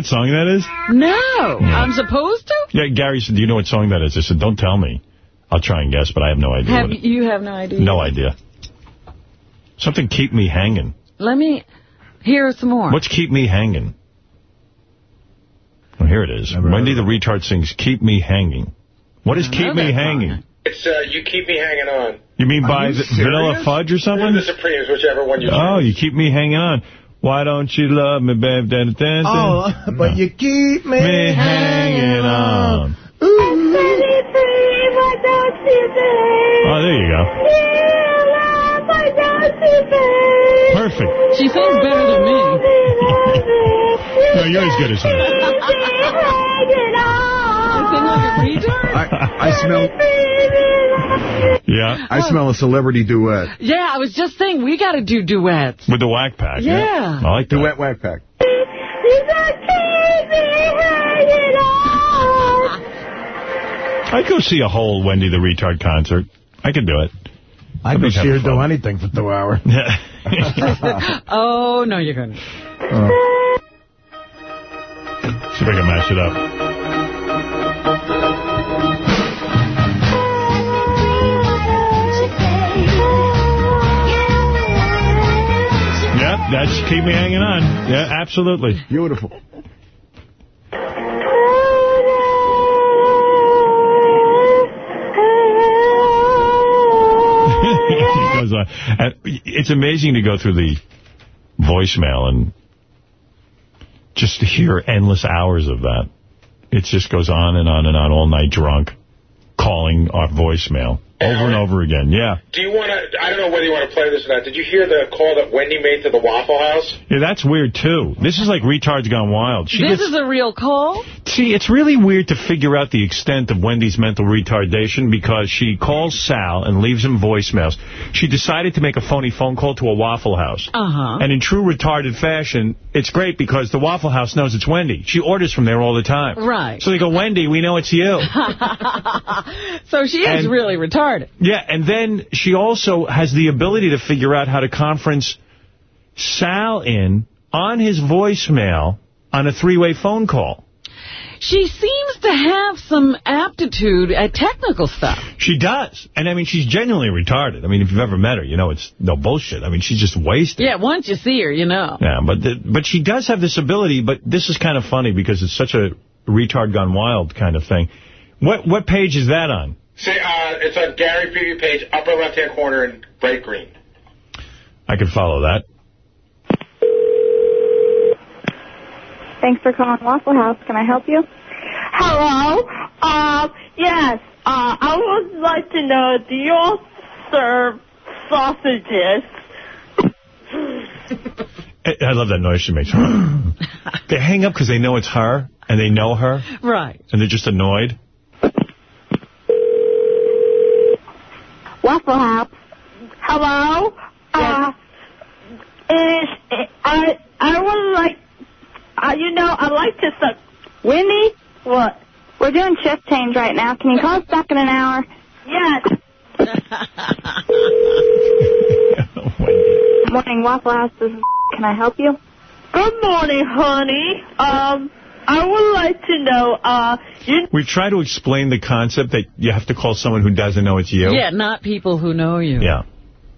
Speaker 1: What song that is?
Speaker 2: No, I'm supposed to?
Speaker 1: Yeah, Gary said, do you know what song that is? I said, don't tell me. I'll try and guess, but I have no idea.
Speaker 2: Have
Speaker 1: it,
Speaker 2: you have no idea?
Speaker 1: no idea. Something keep me hanging.
Speaker 2: Let me hear some more.
Speaker 1: What's keep me hanging? Well, here it is. Wendy the retard sings Keep Me Hanging. What is Keep Me
Speaker 2: that
Speaker 1: Hanging?
Speaker 34: It's uh, You Keep Me Hanging On.
Speaker 1: You mean
Speaker 34: Are
Speaker 1: by
Speaker 34: you?
Speaker 1: Vanilla Fudge or
Speaker 34: Or
Speaker 1: something?
Speaker 34: the Supremes, whichever one you
Speaker 1: Oh, you keep me hanging on. Why don't you love me, babe? Dun, dun, dun.
Speaker 3: Oh, but you keep me,
Speaker 1: me hanging on. Ooh. Oh, there you go. Perfect.
Speaker 2: She sings better than me.
Speaker 1: No, you're as good as her.
Speaker 35: I, I smell.
Speaker 1: Yeah.
Speaker 35: I smell a celebrity duet.
Speaker 2: Yeah, I was just saying, we got to do duets.
Speaker 1: With the whack pack.
Speaker 2: Yeah.
Speaker 1: I like that.
Speaker 35: Duet whack pack.
Speaker 1: I'd go see a whole Wendy the Retard concert. I could do it.
Speaker 3: I
Speaker 1: That'd
Speaker 3: could
Speaker 1: be
Speaker 3: see
Speaker 1: kinda
Speaker 3: her do anything for two hours.
Speaker 2: oh, no, you're going to. Oh.
Speaker 1: See if I can match it up. That's keep me hanging on. Yeah, absolutely.
Speaker 35: Beautiful.
Speaker 1: It goes on. And it's amazing to go through the voicemail and just to hear endless hours of that. It just goes on and on and on all night drunk, calling our voicemail over and over again. Yeah.
Speaker 34: Do you want to, I don't know whether you want to play this or not. Did you hear the call that Wendy made to the Waffle House?
Speaker 1: Yeah, that's weird, too. This is like retards gone wild. She
Speaker 2: this
Speaker 1: gets,
Speaker 2: is a real call?
Speaker 1: See, it's really weird to figure out the extent of Wendy's mental retardation because she calls Sal and leaves him voicemails. She decided to make a phony phone call to a Waffle House.
Speaker 2: Uh-huh.
Speaker 1: And in true retarded fashion, it's great because the Waffle House knows it's Wendy. She orders from there all the time.
Speaker 2: Right.
Speaker 1: So they go, Wendy, we know it's you.
Speaker 2: so she is
Speaker 1: And-
Speaker 2: really retarded.
Speaker 1: Yeah, and then she also has the ability to figure out how to conference Sal in on his voicemail on a three-way phone call.
Speaker 2: she seems to have some aptitude at technical stuff.
Speaker 1: She does. And, I mean, she's genuinely retarded. I mean, if you've ever met her, you know it's no bullshit. I mean, she's just wasted.
Speaker 2: Yeah, once you see her, you know.
Speaker 1: Yeah, but the, but she does have this ability, but this is kind of funny because it's such a retard gone wild kind of thing. What what page is that on?
Speaker 34: Say, uh, it's on Gary preview page, upper left-hand corner in bright green.
Speaker 1: I can follow that.
Speaker 36: Thanks for calling Waffle House. Can I help you?
Speaker 35: Hello. Uh, yes. Uh, I would like to know, do you all serve sausages?
Speaker 1: I I love that noise she makes. they hang up because they know it's her, and they know her,
Speaker 2: Right.
Speaker 1: and they're just annoyed.
Speaker 35: Waffle House. Hello. Uh, is I I would like. Uh, you know, I like to suck.
Speaker 36: Wendy?
Speaker 35: What?
Speaker 36: We're doing shift change right now. Can you call us back in an hour?
Speaker 35: Yes.
Speaker 36: Morning, Waffle House. This is Can I help you?
Speaker 35: Good morning, honey. Um, I would like to know. Uh, you
Speaker 1: We try to explain the concept that you have to call someone who doesn't know it's you.
Speaker 2: Yeah, not people who know you.
Speaker 1: Yeah.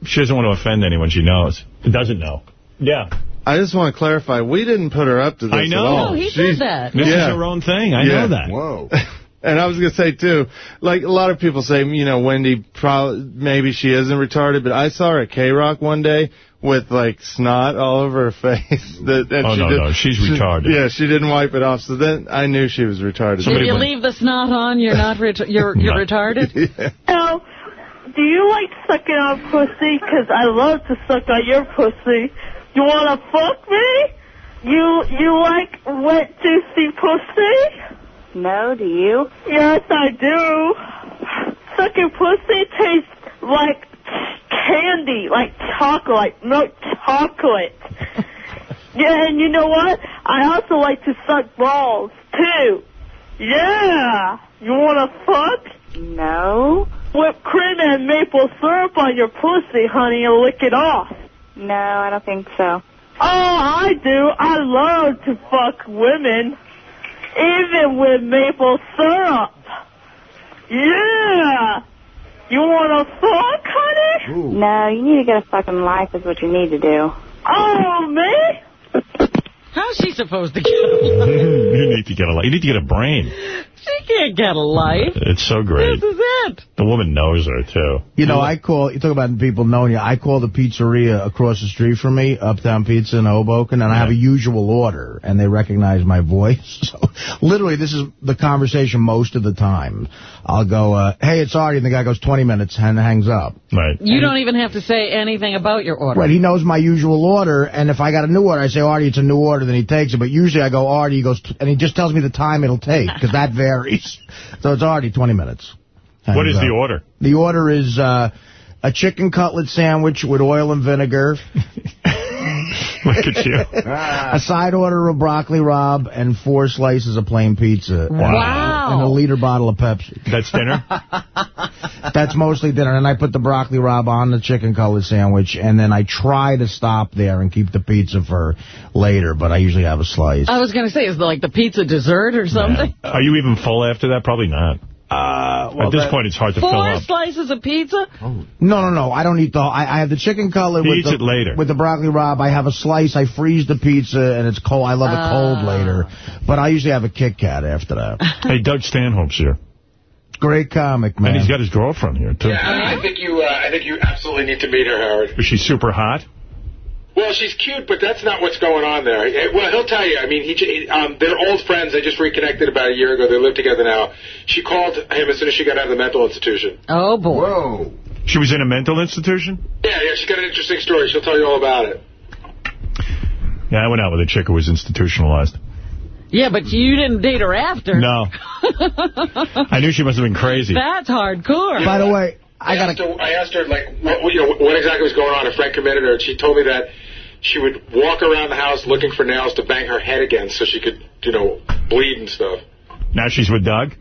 Speaker 1: She doesn't want to offend anyone she knows. Doesn't know. Yeah.
Speaker 11: I just want to clarify, we didn't put her up to this
Speaker 1: I know.
Speaker 11: at all.
Speaker 1: No, he said
Speaker 11: She's-
Speaker 1: that. This is her own thing. I know that.
Speaker 11: Whoa. and I was going to say, too, like a lot of people say, you know, Wendy, probably, maybe she isn't retarded, but I saw her at K-Rock one day with, like, snot all over her face. that, and
Speaker 1: Oh,
Speaker 11: she
Speaker 1: no,
Speaker 11: did-
Speaker 1: no, she's
Speaker 11: she-
Speaker 1: retarded.
Speaker 11: Yeah, she didn't wipe it off, so then I knew she was retarded.
Speaker 2: If you leave the snot on, you're not ret you're you're
Speaker 11: Right.
Speaker 2: retarded.
Speaker 35: know, do you like sucking on pussy? Because I love to suck on your pussy. You want to fuck me? You you like wet juicy pussy?
Speaker 36: No, do you?
Speaker 35: Yes, I do. Sucking pussy tastes like candy, like chocolate, like milk chocolate. yeah, and you know what? I also like to suck balls, too. Yeah. You want to fuck?
Speaker 36: No.
Speaker 35: Whipped cream and maple syrup on your pussy, honey, and lick it off.
Speaker 36: No, I don't think so.
Speaker 35: Oh, I do. I love to fuck women, even with maple syrup. Yeah. You want to fuck, honey?
Speaker 36: No, you need to get a fucking life is what you need to do.
Speaker 35: Oh, me?
Speaker 2: How's she supposed to get
Speaker 1: you need to get a life. you need to get a brain.
Speaker 2: She can't get a life.
Speaker 1: It's so great.
Speaker 2: This is it.
Speaker 1: The woman knows her, too.
Speaker 3: You know, I call, you talk about people knowing you, I call the pizzeria across the street from me, Uptown Pizza in Hoboken, and I have a usual order, and they recognize my voice. So, literally, this is the conversation most of the time. I'll go, uh, hey, it's Artie, and the guy goes 20 minutes and hangs up.
Speaker 1: Right.
Speaker 2: You don't even have to say anything about your order.
Speaker 3: Right, he knows my usual order, and if I got a new order, I say, Artie, it's a new order, then he takes it. But usually I go, Artie, he goes, and he just tells me the time it'll take, because that varies. So it's already 20 minutes.
Speaker 1: What is
Speaker 3: And,
Speaker 1: the
Speaker 3: uh,
Speaker 1: order?
Speaker 3: The order is uh, a chicken cutlet sandwich with oil and vinegar.
Speaker 1: Look at you.
Speaker 3: a side order of broccoli rabe, and four slices of plain pizza.
Speaker 1: Wow.
Speaker 3: And a liter bottle of Pepsi.
Speaker 1: That's dinner?
Speaker 3: That's mostly dinner. And I put the broccoli rabe, on the chicken cutlet sandwich, and then I try to stop there and keep the pizza for later, but I usually have a slice.
Speaker 2: I was going to say, is it like the pizza dessert or something?
Speaker 1: Are you even full after that? Probably not.
Speaker 3: Uh, well,
Speaker 1: At this
Speaker 3: that-
Speaker 1: point, it's hard to fill up.
Speaker 2: Four slices of pizza?
Speaker 3: No, no, no. I don't eat the. I, I have the chicken cutlet.
Speaker 1: He
Speaker 3: with
Speaker 1: eats
Speaker 3: the,
Speaker 1: it later.
Speaker 3: with the broccoli rabe. I have a slice. I freeze the pizza, and it's cold. I love it cold
Speaker 2: Ah.
Speaker 3: later. But I usually have a Kit Kat after that.
Speaker 1: Hey, Doug Stanhope's here.
Speaker 3: Great comic, man.
Speaker 1: And he's got his girlfriend here, too.
Speaker 34: Yeah, I think you. Uh, I think you absolutely need to meet her, Howard.
Speaker 1: Is she super hot?
Speaker 34: Well, she's cute, but that's not what's going on there. Eh, Well, he'll tell you. I mean, he, um, they're old friends. They just reconnected about a year ago. They live together now. She called him as soon as she got out of the mental institution.
Speaker 2: Oh, boy.
Speaker 9: Whoa.
Speaker 1: She was in a mental institution?
Speaker 34: Yeah, yeah, she's got an interesting story. She'll tell you all about it.
Speaker 1: Yeah, I went out with a chick who was institutionalized.
Speaker 2: Yeah, but you didn't date her after.
Speaker 1: No. I knew she must have been crazy.
Speaker 2: That's hardcore.
Speaker 3: By the way,
Speaker 34: I, asked her, I asked her like, what, you know, what exactly was going on. A friend committed her, and she told me that she would walk around the house looking for nails to bang her head against so she could, you know, bleed and stuff.
Speaker 1: Now she's with Doug?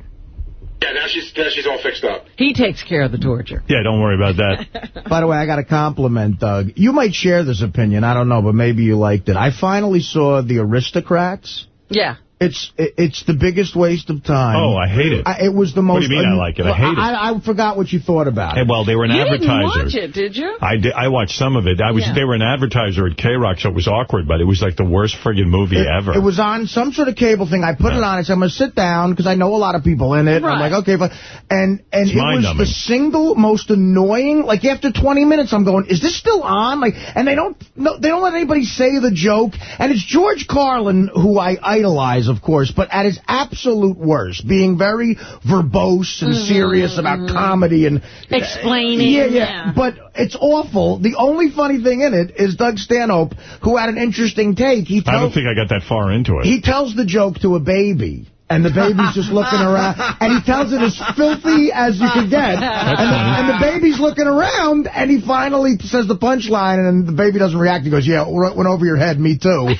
Speaker 34: Yeah, now she's now she's all fixed up.
Speaker 2: He takes care of the torture.
Speaker 1: Yeah, don't worry about that.
Speaker 3: By the way, I got a compliment, Doug. You might share this opinion. I don't know, but maybe you liked it. I finally saw The Aristocrats.
Speaker 2: Yeah.
Speaker 3: It's it's the biggest waste of time.
Speaker 1: Oh, I hate it.
Speaker 3: I, it was the most.
Speaker 1: What do you mean I like it? I hate it.
Speaker 3: I, I forgot what you thought about
Speaker 1: Hey,
Speaker 3: it.
Speaker 1: well, they were an
Speaker 2: You
Speaker 1: advertiser.
Speaker 2: didn't watch it, did you?
Speaker 1: I did. I watched some of it. I was.
Speaker 2: Yeah.
Speaker 1: They were an advertiser at K-Rock, so it was awkward, but it was like the worst friggin' movie
Speaker 3: It,
Speaker 1: ever.
Speaker 3: it was on some sort of cable thing. I put it on. I said, I'm going to sit down because I know a lot of people in it.
Speaker 2: Right.
Speaker 3: I'm like, okay. Fine. And, and
Speaker 1: It's
Speaker 3: it was
Speaker 1: mind-numbing.
Speaker 3: the single most annoying. Like, after 20 minutes, I'm going, is this still on? Like, And they don't no, they don't let anybody say the joke. And it's George Carlin, who I idolize, of course, but at his absolute worst, being very verbose and mm-hmm. serious about mm-hmm. comedy and...
Speaker 2: Explaining,
Speaker 3: Yeah, yeah,
Speaker 2: yeah.
Speaker 3: But it's awful. The only funny thing in it is Doug Stanhope, who had an interesting take. He
Speaker 1: I don't think I got that far into it.
Speaker 3: he tells the joke to a baby. And the baby's just looking around. And he tells it as filthy as you can get. And the, and the baby's looking around, and he finally says the punchline, and the baby doesn't react. He goes, yeah, it went over your head, me too.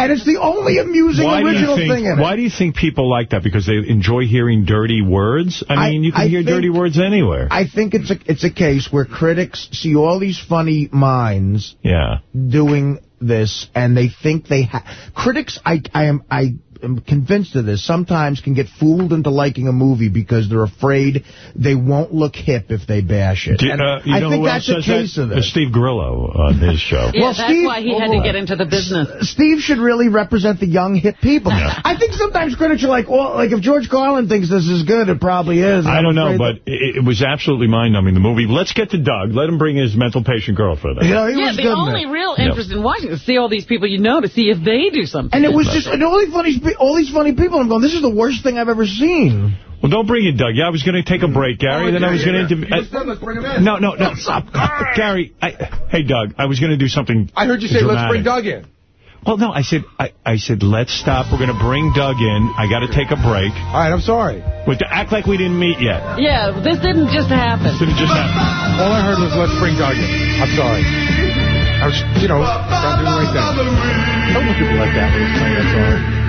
Speaker 3: And it's the only amusing
Speaker 1: why
Speaker 3: original
Speaker 1: think,
Speaker 3: thing in it.
Speaker 1: Why do you think people like that? Because they enjoy hearing dirty words? I mean, you can
Speaker 3: I
Speaker 1: hear
Speaker 3: think-
Speaker 1: dirty words anywhere.
Speaker 3: I think it's a it's a case where critics see all these funny minds
Speaker 1: yeah.
Speaker 3: doing this, and they think they have critics. I I am I am convinced of this. Sometimes can get fooled into liking a movie because they're afraid they won't look hip if they bash it.
Speaker 1: Do,
Speaker 3: And
Speaker 1: uh, you
Speaker 3: I
Speaker 1: know
Speaker 3: think
Speaker 1: who
Speaker 3: that's
Speaker 1: else
Speaker 3: a case
Speaker 1: that?
Speaker 3: of this.
Speaker 1: Steve Grillo on his show.
Speaker 2: Yeah,
Speaker 3: Well,
Speaker 2: that's
Speaker 3: Steve-
Speaker 2: why he had to get into the business.
Speaker 3: Steve should really represent the young hip people. I think sometimes critics are like, well, like if George Carlin thinks this is good, it probably is.
Speaker 1: I don't know, but it, it was absolutely mind-numbing, the movie. Let's get to Doug. Let him bring his mental patient girlfriend.
Speaker 3: you know, he
Speaker 2: yeah,
Speaker 3: was
Speaker 2: the
Speaker 3: good
Speaker 2: only
Speaker 3: it.
Speaker 2: real
Speaker 1: Yeah.
Speaker 2: interest in watching is see all these people you know to see if they do something.
Speaker 3: And it was just and all these funny, spe- all these funny people. I'm going, this is the worst thing I've ever seen.
Speaker 1: Well, don't bring in Doug. Yeah, I was going to take a break, Gary.
Speaker 9: Oh,
Speaker 1: then I was
Speaker 9: yeah,
Speaker 1: going to...
Speaker 9: yeah. You let's bring him in.
Speaker 1: No, no, no. Stop Gary, I, hey, Doug, I was going to do something
Speaker 4: I heard you say, let's bring. Doug in.
Speaker 1: Well, no, I said, I, I said, let's stop. We're going to bring Doug in. I got to take a break.
Speaker 4: All right, I'm sorry.
Speaker 1: But to act like we didn't meet yet.
Speaker 2: Yeah, this didn't just happen.
Speaker 1: Didn't just happen.
Speaker 4: All I heard was, let's bring Doug in. I'm sorry. I was, you know, trying to do the right thing. Don't look at me like that when you're that sorry.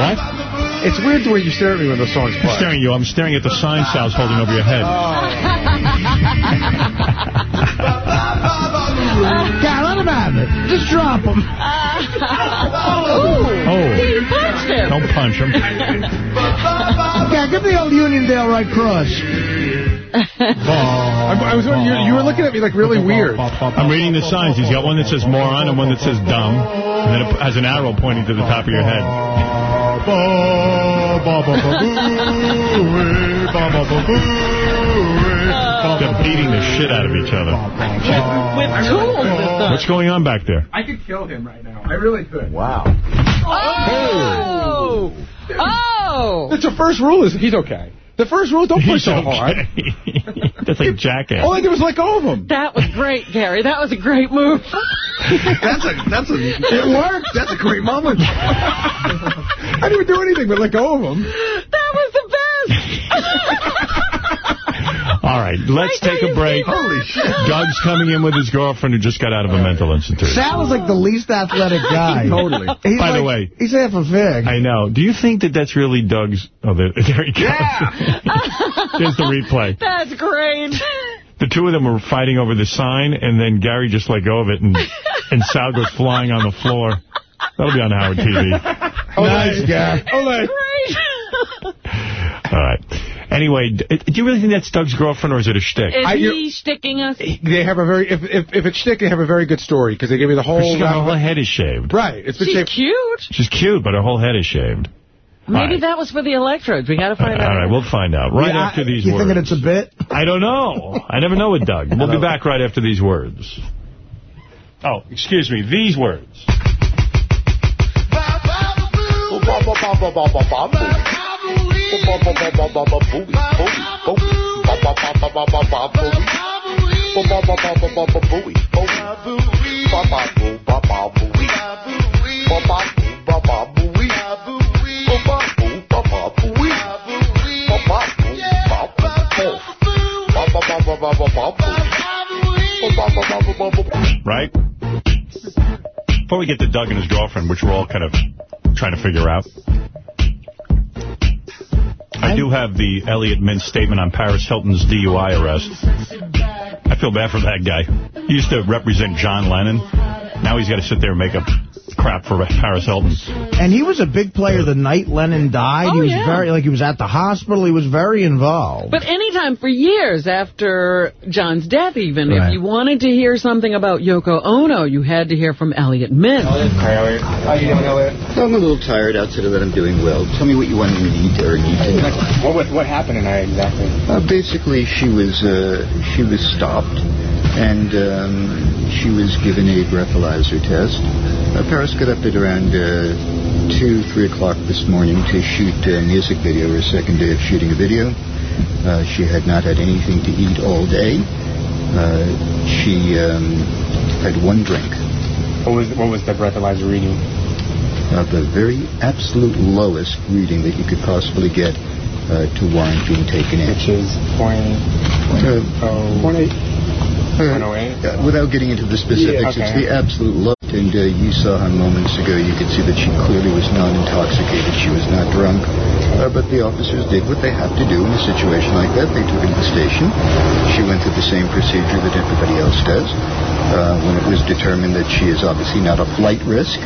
Speaker 1: What?
Speaker 4: It's weird the way you stare at me when the song's
Speaker 1: I'm
Speaker 4: playing.
Speaker 1: staring at you. I'm staring at the sign Sal's holding over your head.
Speaker 3: God, let him have it. Just drop him.
Speaker 1: Oh.
Speaker 2: He punched him.
Speaker 1: Don't punch him.
Speaker 3: Yeah, give me the old Uniondale right cross.
Speaker 4: I, I was, you, you were looking at me like really weird.
Speaker 1: I'm reading the signs. He's got one that says moron and one that says dumb. And then it has an arrow pointing to the top of your head. They're beating the shit out of each other.
Speaker 2: With tools this time.
Speaker 1: What's going on back there?
Speaker 4: I could kill him right now. I really could.
Speaker 9: Wow.
Speaker 2: Oh! Oh!
Speaker 4: That's the first rule is he's okay. The first rule, don't push
Speaker 1: He's
Speaker 4: so hard.
Speaker 1: That's like jackass.
Speaker 4: All I did was let go of him.
Speaker 2: That was great, Gary. That was a great move.
Speaker 9: That's a that's a it worked. That's a great moment.
Speaker 4: I didn't even do anything but let go of him.
Speaker 2: That was the best.
Speaker 1: All right, let's take a break.
Speaker 9: Holy shit.
Speaker 1: Doug's coming in with his girlfriend who just got out of a mental institution.
Speaker 3: Sal is like the least athletic guy.
Speaker 9: Totally.
Speaker 3: He's
Speaker 1: By the way-
Speaker 3: he's half a fig.
Speaker 1: I know. Do you think that that's really Doug's... Oh, there, there he goes. There's the replay.
Speaker 2: That's great.
Speaker 1: The two of them were fighting over the sign, and then Gary just let go of it, and, and Sal goes flying on the floor. That'll be on Howard TV.
Speaker 3: nice guy.
Speaker 2: Great.
Speaker 1: All right. Anyway, uh, do you really think that's Doug's girlfriend, or is it a shtick?
Speaker 2: Is
Speaker 4: I-
Speaker 2: he sticking us?
Speaker 4: They have a very, if if, if it's shtick, they have a very good story because they give you the whole.
Speaker 1: She's got her whole head is shaved.
Speaker 4: Right. It's been
Speaker 2: She's
Speaker 4: shaved.
Speaker 2: cute.
Speaker 1: She's cute, but her whole head is shaved.
Speaker 2: Maybe
Speaker 1: right.
Speaker 2: that was for the electrodes. We got to
Speaker 1: All
Speaker 2: find out.
Speaker 1: All right, we'll find out right
Speaker 3: Yeah,
Speaker 1: after these
Speaker 3: you
Speaker 1: words.
Speaker 3: thinking it's a bit?
Speaker 1: I don't know. I never know with Doug. We'll be back right after these words. Oh, excuse me, these words. Right? Before we get to Doug and his girlfriend, which we're all kind of trying to figure out, I do have the Elliot Mintz statement on Paris Hilton's DUI arrest. I feel bad for that guy. He used to represent John Lennon. Now he's got to sit there and make up crap for Paris Hilton.
Speaker 3: And he was a big player the night Lennon died.
Speaker 2: Oh,
Speaker 3: he was
Speaker 2: yeah.
Speaker 3: very, like, he was at the hospital. He was very involved.
Speaker 2: But anytime for years after John's death, even,
Speaker 3: Right.
Speaker 2: if you wanted to hear something about Yoko Ono, you had to hear from Elliot Mintz.
Speaker 37: Hi, Elliot. How you doing, Elliot? I'm a little tired outside of that I'm doing well. Tell me what you want me to eat or need to know.
Speaker 17: What, what, what happened tonight exactly?
Speaker 37: Uh, basically, she was uh, she was stopped, and um, she was given a breathalyzer test. Uh, Paris got up at around uh, two, three o'clock this morning to shoot a music video, her second day of shooting a video. Uh, she had not had anything to eat all day. Uh, she um, had one drink.
Speaker 17: What was what was the breathalyzer reading?
Speaker 37: uh, the very absolute lowest reading that you could possibly get uh, to warrant being taken in.
Speaker 17: Which is point
Speaker 37: Uh,
Speaker 17: oh eight. Point eight.
Speaker 37: uh, without getting into the specifics,
Speaker 17: Yeah,
Speaker 37: it's the absolute lowest. And uh, you saw her moments ago. You could see that she clearly was not intoxicated. She was not drunk. Uh, but the officers did what they have to do in a situation like that. They took her to the station. She went through the same procedure that everybody else does. Uh, when it was determined that she is obviously not a flight risk,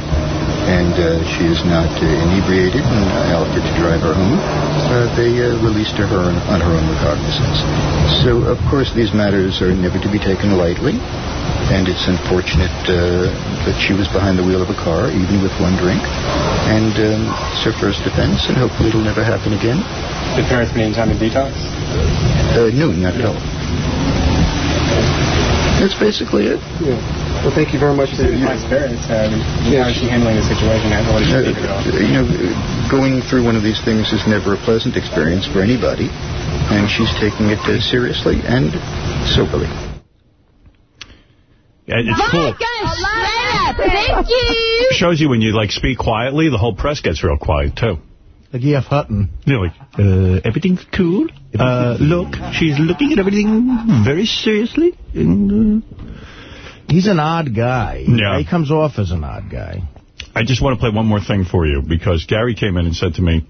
Speaker 37: and uh, she is not uh, inebriated and I opted to drive her home. Uh, they uh, released her on, on her own recognizance. So, of course, these matters are never to be taken lightly, and it's unfortunate uh, she was behind the wheel of a car, even with one drink. And um, it's her first offense, and hopefully it'll never happen again.
Speaker 17: Did Paris spend any time in detox?
Speaker 37: Uh, no, not at all. That's basically it.
Speaker 17: Yeah. Well, thank you very much for your Paris. Uh, How is she handling the situation? What is she
Speaker 37: Uh, you know, going through one of these things is never a pleasant experience for anybody, and she's taking it uh, seriously and soberly.
Speaker 1: Yeah, It's cool.
Speaker 38: Thank you.
Speaker 1: Shows you when you, like, speak quietly, the whole press gets real quiet, too.
Speaker 3: Like E.F. Hutton.
Speaker 1: They're like, uh, everything's cool. Uh, look, she's looking at everything very seriously. And, uh,
Speaker 3: He's an odd guy.
Speaker 1: Yeah.
Speaker 3: He comes off as an odd guy.
Speaker 1: I just want to play one more thing for you because Gary came in and said to me,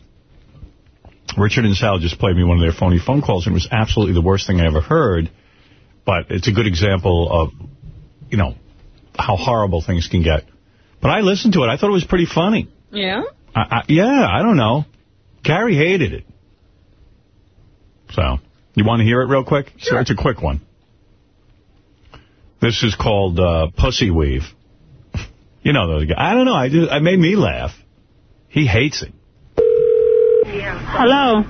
Speaker 1: Richard and Sal just played me one of their phony phone calls, and it was absolutely the worst thing I ever heard. But it's a good example of, you know, how horrible things can get. But I listened to it. I thought it was pretty funny.
Speaker 2: Yeah?
Speaker 1: I, I, yeah, I don't know. Gary hated it. So, you want to hear it real quick? Sure. It's a quick one. This is called uh, Pussy Weave. You know those guys. I don't know. I just, it made me laugh. He hates it.
Speaker 39: Hello.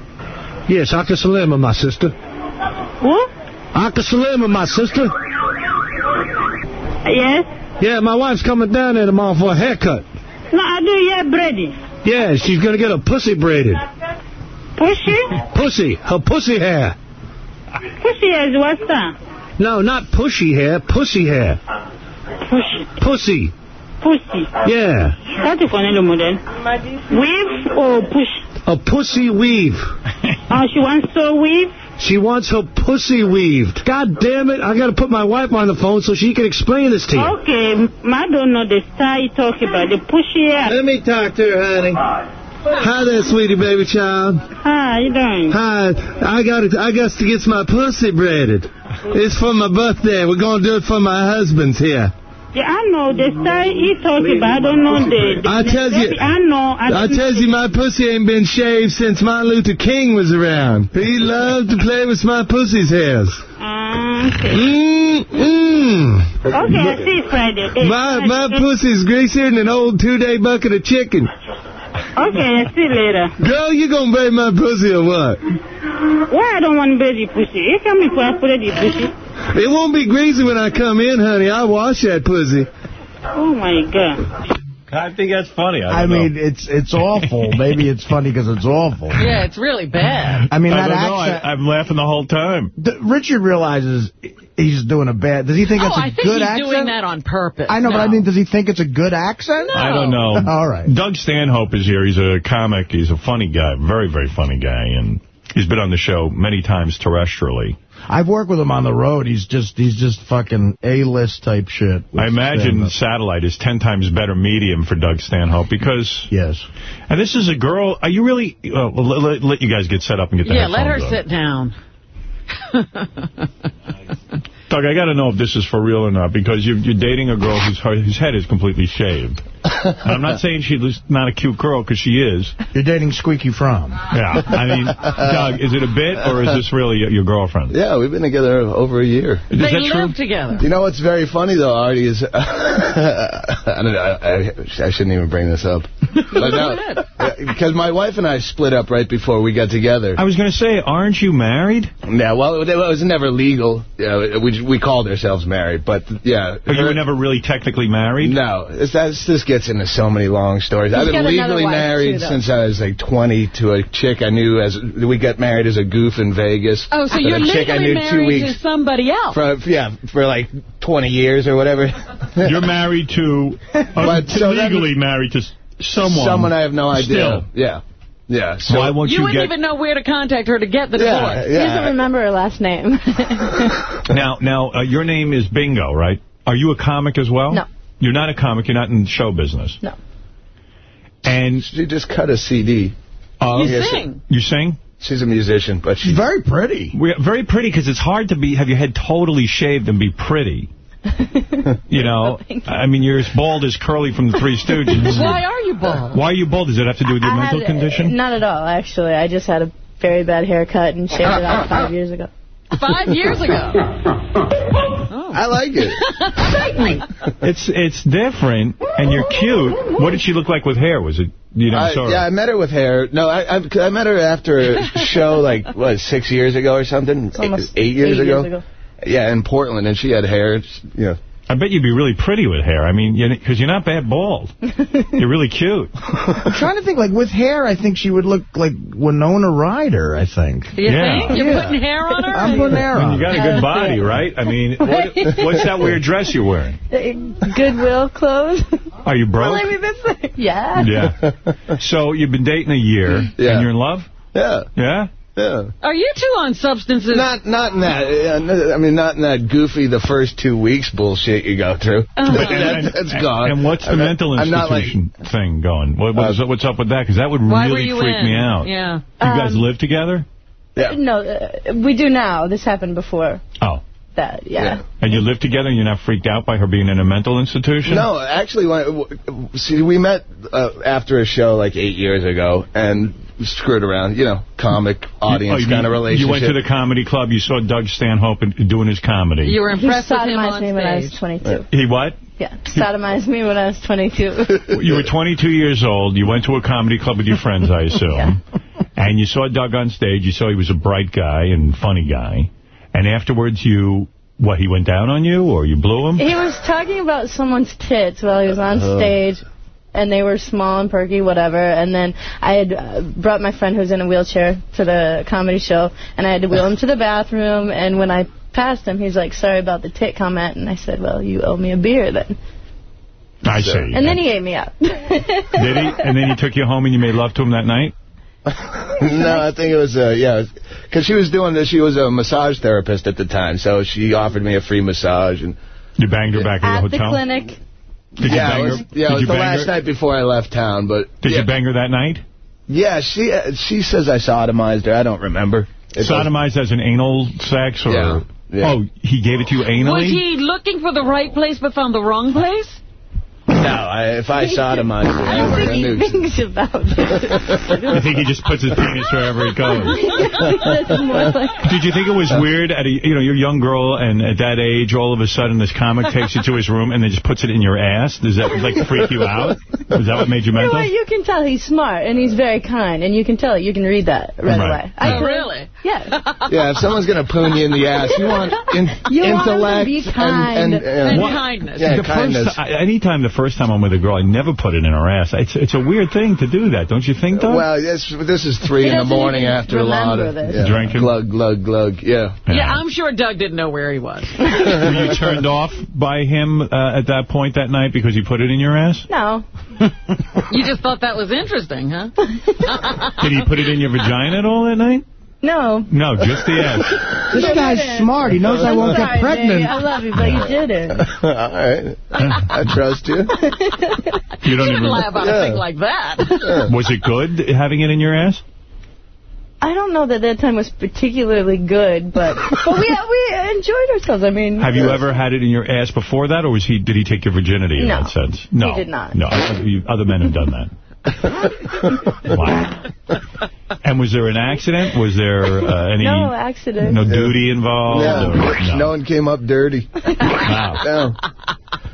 Speaker 21: Yes, Aka Salima, my sister.
Speaker 39: What?
Speaker 21: Aka Salima, my sister.
Speaker 39: Yes.
Speaker 21: Yeah, my wife's coming down there tomorrow for a haircut.
Speaker 39: No, I do. Yeah, Brady.
Speaker 21: Yeah, she's going to get her pussy braided.
Speaker 39: Pussy?
Speaker 21: Pussy. Her pussy hair.
Speaker 39: Pussy is what's that?
Speaker 21: No, not pushy hair. Pussy hair.
Speaker 39: Pussy.
Speaker 21: Pussy.
Speaker 39: Pussy.
Speaker 21: Yeah.
Speaker 39: What is on the model? Weave or push?
Speaker 21: A pussy weave.
Speaker 39: Oh, she wants to weave?
Speaker 21: She wants her pussy weaved. God damn it. I got to put my wife on the phone so she can explain this to you.
Speaker 39: Okay, I don't know the style you talk about. The pushy hair.
Speaker 21: Let me talk to her, honey. Hi there, sweetie baby child.
Speaker 39: Hi, you doing?
Speaker 21: Hi. I got to I got to get my pussy braided. It's for my birthday. We're going to do it for my husband's here.
Speaker 39: Yeah, I know the style he talk about. I don't know the. the
Speaker 21: I tell you,
Speaker 39: I know. I,
Speaker 21: I tell you, my pussy ain't been shaved since Martin Luther King was around. He loved to play with my pussy's hairs.
Speaker 39: Uh, okay.
Speaker 21: Mm, mm.
Speaker 39: Okay, I see Friday. Eh,
Speaker 21: My,
Speaker 39: Friday.
Speaker 21: my pussy's greasier than an old two-day bucket of chicken.
Speaker 39: Okay, I see later.
Speaker 21: Girl, you gonna braid my pussy or what?
Speaker 39: Why I don't want baby pussy? You come me for put the pussy.
Speaker 21: It won't be greasy when I come in, honey. I'll wash that pussy.
Speaker 39: Oh my god.
Speaker 1: I think that's funny. I,
Speaker 3: I
Speaker 1: don't know.
Speaker 3: mean, it's it's awful. Maybe it's funny because it's awful.
Speaker 2: Yeah, it's really bad.
Speaker 3: I mean,
Speaker 1: I
Speaker 3: that
Speaker 1: don't know.
Speaker 3: accent.
Speaker 1: I, I'm laughing the whole time.
Speaker 3: D- Richard realizes he's doing a bad. Does he think
Speaker 2: oh,
Speaker 3: that's a
Speaker 2: I think
Speaker 3: good
Speaker 2: he's
Speaker 3: accent?
Speaker 2: doing that on purpose.
Speaker 3: I know, but I mean, does he think it's a good accent?
Speaker 1: I don't know.
Speaker 3: All right.
Speaker 1: Doug Stanhope is here. He's a comic. He's a funny guy. Very, very funny guy. And he's been on the show many times terrestrially.
Speaker 3: I've worked with him on the road. He's just he's just fucking A-list type shit.
Speaker 1: I imagine satellite is 10 times better medium for Doug Stanhope because...
Speaker 3: Yes.
Speaker 1: And this is a girl... Are you really... Uh, let, let- let you guys get set up and get the
Speaker 2: Yeah, let her
Speaker 1: headphones
Speaker 2: sit down.
Speaker 1: Doug, I got to know if this is for real or not, because you're, you're dating a girl whose, whose head is completely shaved. And I'm not saying she's not a cute girl, because she is.
Speaker 3: You're dating Squeaky Fromme.
Speaker 1: Yeah. I mean, Doug, is it a bit, or is this really your, your girlfriend?
Speaker 40: Yeah, we've been together over a year.
Speaker 1: Is
Speaker 2: they
Speaker 1: that
Speaker 2: live
Speaker 1: true?
Speaker 2: together.
Speaker 40: You know what's very funny, though, Artie, is... I, don't know, I, I shouldn't even bring this up. But no, because uh, my wife and I split up right before we got together.
Speaker 1: I was going to say, aren't you married?
Speaker 40: Yeah, well, it was never legal. Yeah, we we called ourselves married, but yeah.
Speaker 1: But you were never really technically married?
Speaker 40: No, it's, that's, this gets into so many long stories.
Speaker 1: He's
Speaker 40: I've been legally married
Speaker 1: too,
Speaker 40: since I was like 20 to a chick I knew as we got married as a goof in Vegas.
Speaker 2: Oh, so
Speaker 40: With
Speaker 2: you're
Speaker 40: a chick I
Speaker 2: legally
Speaker 40: knew two
Speaker 2: married
Speaker 40: weeks
Speaker 2: to somebody else.
Speaker 40: for yeah for like 20 years or whatever.
Speaker 1: You're married to, uh,
Speaker 40: But
Speaker 1: to
Speaker 40: so that-
Speaker 1: legally married to someone.
Speaker 40: Someone I have no idea.
Speaker 1: Still.
Speaker 40: Yeah. Yeah. So
Speaker 1: Why won't
Speaker 2: You,
Speaker 1: you,
Speaker 2: wouldn't
Speaker 1: get...
Speaker 2: even know where to contact her to get the
Speaker 40: Yeah,
Speaker 2: divorce.
Speaker 40: yeah.
Speaker 41: He doesn't remember her last name.
Speaker 1: Now, now uh, your name is Bingo, right? Are you a comic as well?
Speaker 41: No.
Speaker 1: You're not a comic. You're not in show business.
Speaker 41: No.
Speaker 1: And
Speaker 40: she just cut a CD.
Speaker 1: Uh,
Speaker 2: You sing.
Speaker 1: You sing?
Speaker 40: She's a musician, but she's
Speaker 3: very pretty.
Speaker 1: We're very pretty because it's hard to be have your head totally shaved and be pretty. you know, I mean, you're as bald as Curly from the Three Stooges.
Speaker 2: Why are you bald?
Speaker 1: Why are you bald? Does it have to do with your
Speaker 41: I
Speaker 1: mental
Speaker 41: had-
Speaker 1: condition?
Speaker 41: Not at all, actually. I just had a very bad haircut and shaved it off five years ago.
Speaker 2: Five years ago.
Speaker 40: I like it.
Speaker 1: It's it's different, and you're cute. What did she look like with hair? Was it you know?
Speaker 40: I,
Speaker 1: saw
Speaker 40: yeah, I met her with hair. No, I, I I met her after a show like what six years ago or something.
Speaker 41: almost
Speaker 40: eight, years,
Speaker 41: eight
Speaker 40: ago.
Speaker 41: years ago.
Speaker 40: Yeah, in Portland, and she had hair. It's, You know,
Speaker 1: I bet you'd be really pretty with hair. I mean, because you're not bad bald. You're really cute.
Speaker 3: I'm trying to think, like, with hair, I think she would look like Winona Ryder, I think.
Speaker 2: You
Speaker 1: Yeah.
Speaker 2: think? You're
Speaker 3: Yeah.
Speaker 2: putting hair on her?
Speaker 3: I'm putting hair
Speaker 1: I mean,
Speaker 3: on.
Speaker 1: you got a good body, right? I mean, what, what's that weird dress you're wearing?
Speaker 41: Uh, Goodwill clothes.
Speaker 1: Are you broke?
Speaker 41: Believe me, this thing. Yeah.
Speaker 1: Yeah. So you've been dating a year,
Speaker 40: Yeah.
Speaker 1: and you're in love?
Speaker 40: yeah,
Speaker 1: Yeah?
Speaker 40: Yeah.
Speaker 2: Are you two on substances?
Speaker 40: Not not in that. I mean, not in that goofy the first two weeks bullshit you go through.
Speaker 2: Uh-huh.
Speaker 40: But that, that's gone.
Speaker 1: And what's the
Speaker 40: I'm
Speaker 1: mental
Speaker 40: I'm not like
Speaker 1: institution thing going? What, what is, what's up with that? Because that would really freak
Speaker 2: in?
Speaker 1: me out.
Speaker 2: Yeah.
Speaker 1: You guys
Speaker 41: Um,
Speaker 1: live together?
Speaker 40: Yeah.
Speaker 41: No, uh, we do now. This happened before
Speaker 1: Oh.
Speaker 41: that, yeah.
Speaker 1: And you live together and you're not freaked out by her being in a mental institution?
Speaker 40: No, actually, when, see, we met uh, after a show like eight years ago and screwed around, you know, comic oh, audience
Speaker 1: Oh,
Speaker 40: kind of relationship.
Speaker 1: You went to the comedy club, you saw Doug Stanhope doing his comedy.
Speaker 2: You were impressed with him
Speaker 41: sodomized
Speaker 2: on
Speaker 41: me when I was
Speaker 2: stage.
Speaker 41: 22.
Speaker 1: He what?
Speaker 41: Yeah, sodomized me when I was 22.
Speaker 1: You were 22 years old. You went to a comedy club with your friends, I assume. yeah. And you saw Doug on stage. You saw he was a bright guy and funny guy. And afterwards, you, what, he went down on you or you blew him?
Speaker 41: He was talking about someone's tits while he was on
Speaker 1: Oh.
Speaker 41: stage, and they were small and perky, whatever. And then I had uh, brought my friend who's in a wheelchair to the comedy show, and I had to wheel him to the bathroom. And when I passed him, he's like, "Sorry about the tit comment," and I said, "Well, you owe me a beer then."
Speaker 1: I see.
Speaker 41: And then he ate me up.
Speaker 1: Did he? And then he took you home and you made love to him that night?
Speaker 40: no, I think it was, uh, yeah, because she was doing this. She was a massage therapist at the time, so she offered me a free massage. and
Speaker 1: You banged her back at,
Speaker 41: At
Speaker 1: the
Speaker 41: the
Speaker 1: hotel?
Speaker 41: clinic.
Speaker 1: Did you
Speaker 40: yeah,
Speaker 1: bang
Speaker 40: it was,
Speaker 1: her?
Speaker 40: yeah,
Speaker 1: Did
Speaker 40: it was the last
Speaker 1: her?
Speaker 40: night before I left town. But
Speaker 1: Did
Speaker 40: yeah,
Speaker 1: you bang her that night?
Speaker 40: Yeah, she uh, she says I sodomized her. I don't remember. It
Speaker 1: Sodomized as an anal sex? or
Speaker 40: Yeah, yeah.
Speaker 1: Oh, he gave it to you
Speaker 2: Was he looking for the right place but found the wrong place?
Speaker 40: No, I, if I sodomized her, I,
Speaker 41: I
Speaker 40: I
Speaker 41: think
Speaker 40: knew.
Speaker 41: he thinks about it.
Speaker 1: I think he just puts his penis wherever it goes.
Speaker 41: That's more like-
Speaker 1: Did you think it was weird at a, you know, you're a young girl and at that age, all of a sudden this comic takes you to his room and then just puts it in your ass? Does that like freak you out? Is that what made you
Speaker 41: You know what? You can tell he's smart and he's very kind, and you can tell. You can read that right,
Speaker 1: Right.
Speaker 41: away. I
Speaker 2: Oh,
Speaker 41: could.
Speaker 2: really?
Speaker 41: Yeah.
Speaker 40: Yeah, if someone's gonna poon you in the ass, you want in,
Speaker 41: You want to
Speaker 40: intellect
Speaker 41: be
Speaker 40: and
Speaker 41: kind.
Speaker 40: and,
Speaker 2: And
Speaker 40: uh,
Speaker 2: kindness.
Speaker 40: Yeah,
Speaker 1: the
Speaker 40: kindness.
Speaker 1: First, anytime the first time I'm with a girl, I never put it in her ass. It's it's a weird thing to do that, don't you think, though?
Speaker 40: Well, yes, this is three in the morning after a lot of yeah,
Speaker 1: Drinking?
Speaker 40: glug glug glug. Yeah.
Speaker 2: Yeah, I'm sure Doug didn't know where he was.
Speaker 1: Were you turned off by him uh, at that point that night because he put it in your ass?
Speaker 41: No.
Speaker 2: You just thought that was interesting, huh?
Speaker 1: Did he put it in your vagina at all that night?
Speaker 41: No.
Speaker 1: No, just the ass.
Speaker 3: This guy's smart. He knows I
Speaker 41: I'm
Speaker 3: won't
Speaker 41: sorry,
Speaker 3: get pregnant.
Speaker 41: Baby. I love you, but you did it.
Speaker 40: All right. I trust you.
Speaker 1: You don't
Speaker 2: You
Speaker 1: even
Speaker 2: laugh about a thing like that.
Speaker 1: Was it good having it in your ass?
Speaker 41: I don't know that that time was particularly good, but but we we enjoyed ourselves. I mean,
Speaker 1: Have you ever had it in your ass before that, or was he? Did he take your virginity in
Speaker 41: No.
Speaker 1: that sense? No, He
Speaker 41: did not.
Speaker 1: No, other men have done that. wow. And was there an accident? Was there uh, any
Speaker 41: no accident.
Speaker 1: no duty involved?
Speaker 40: Yeah,
Speaker 1: or-
Speaker 40: no. one came up dirty.
Speaker 1: Wow.
Speaker 40: No.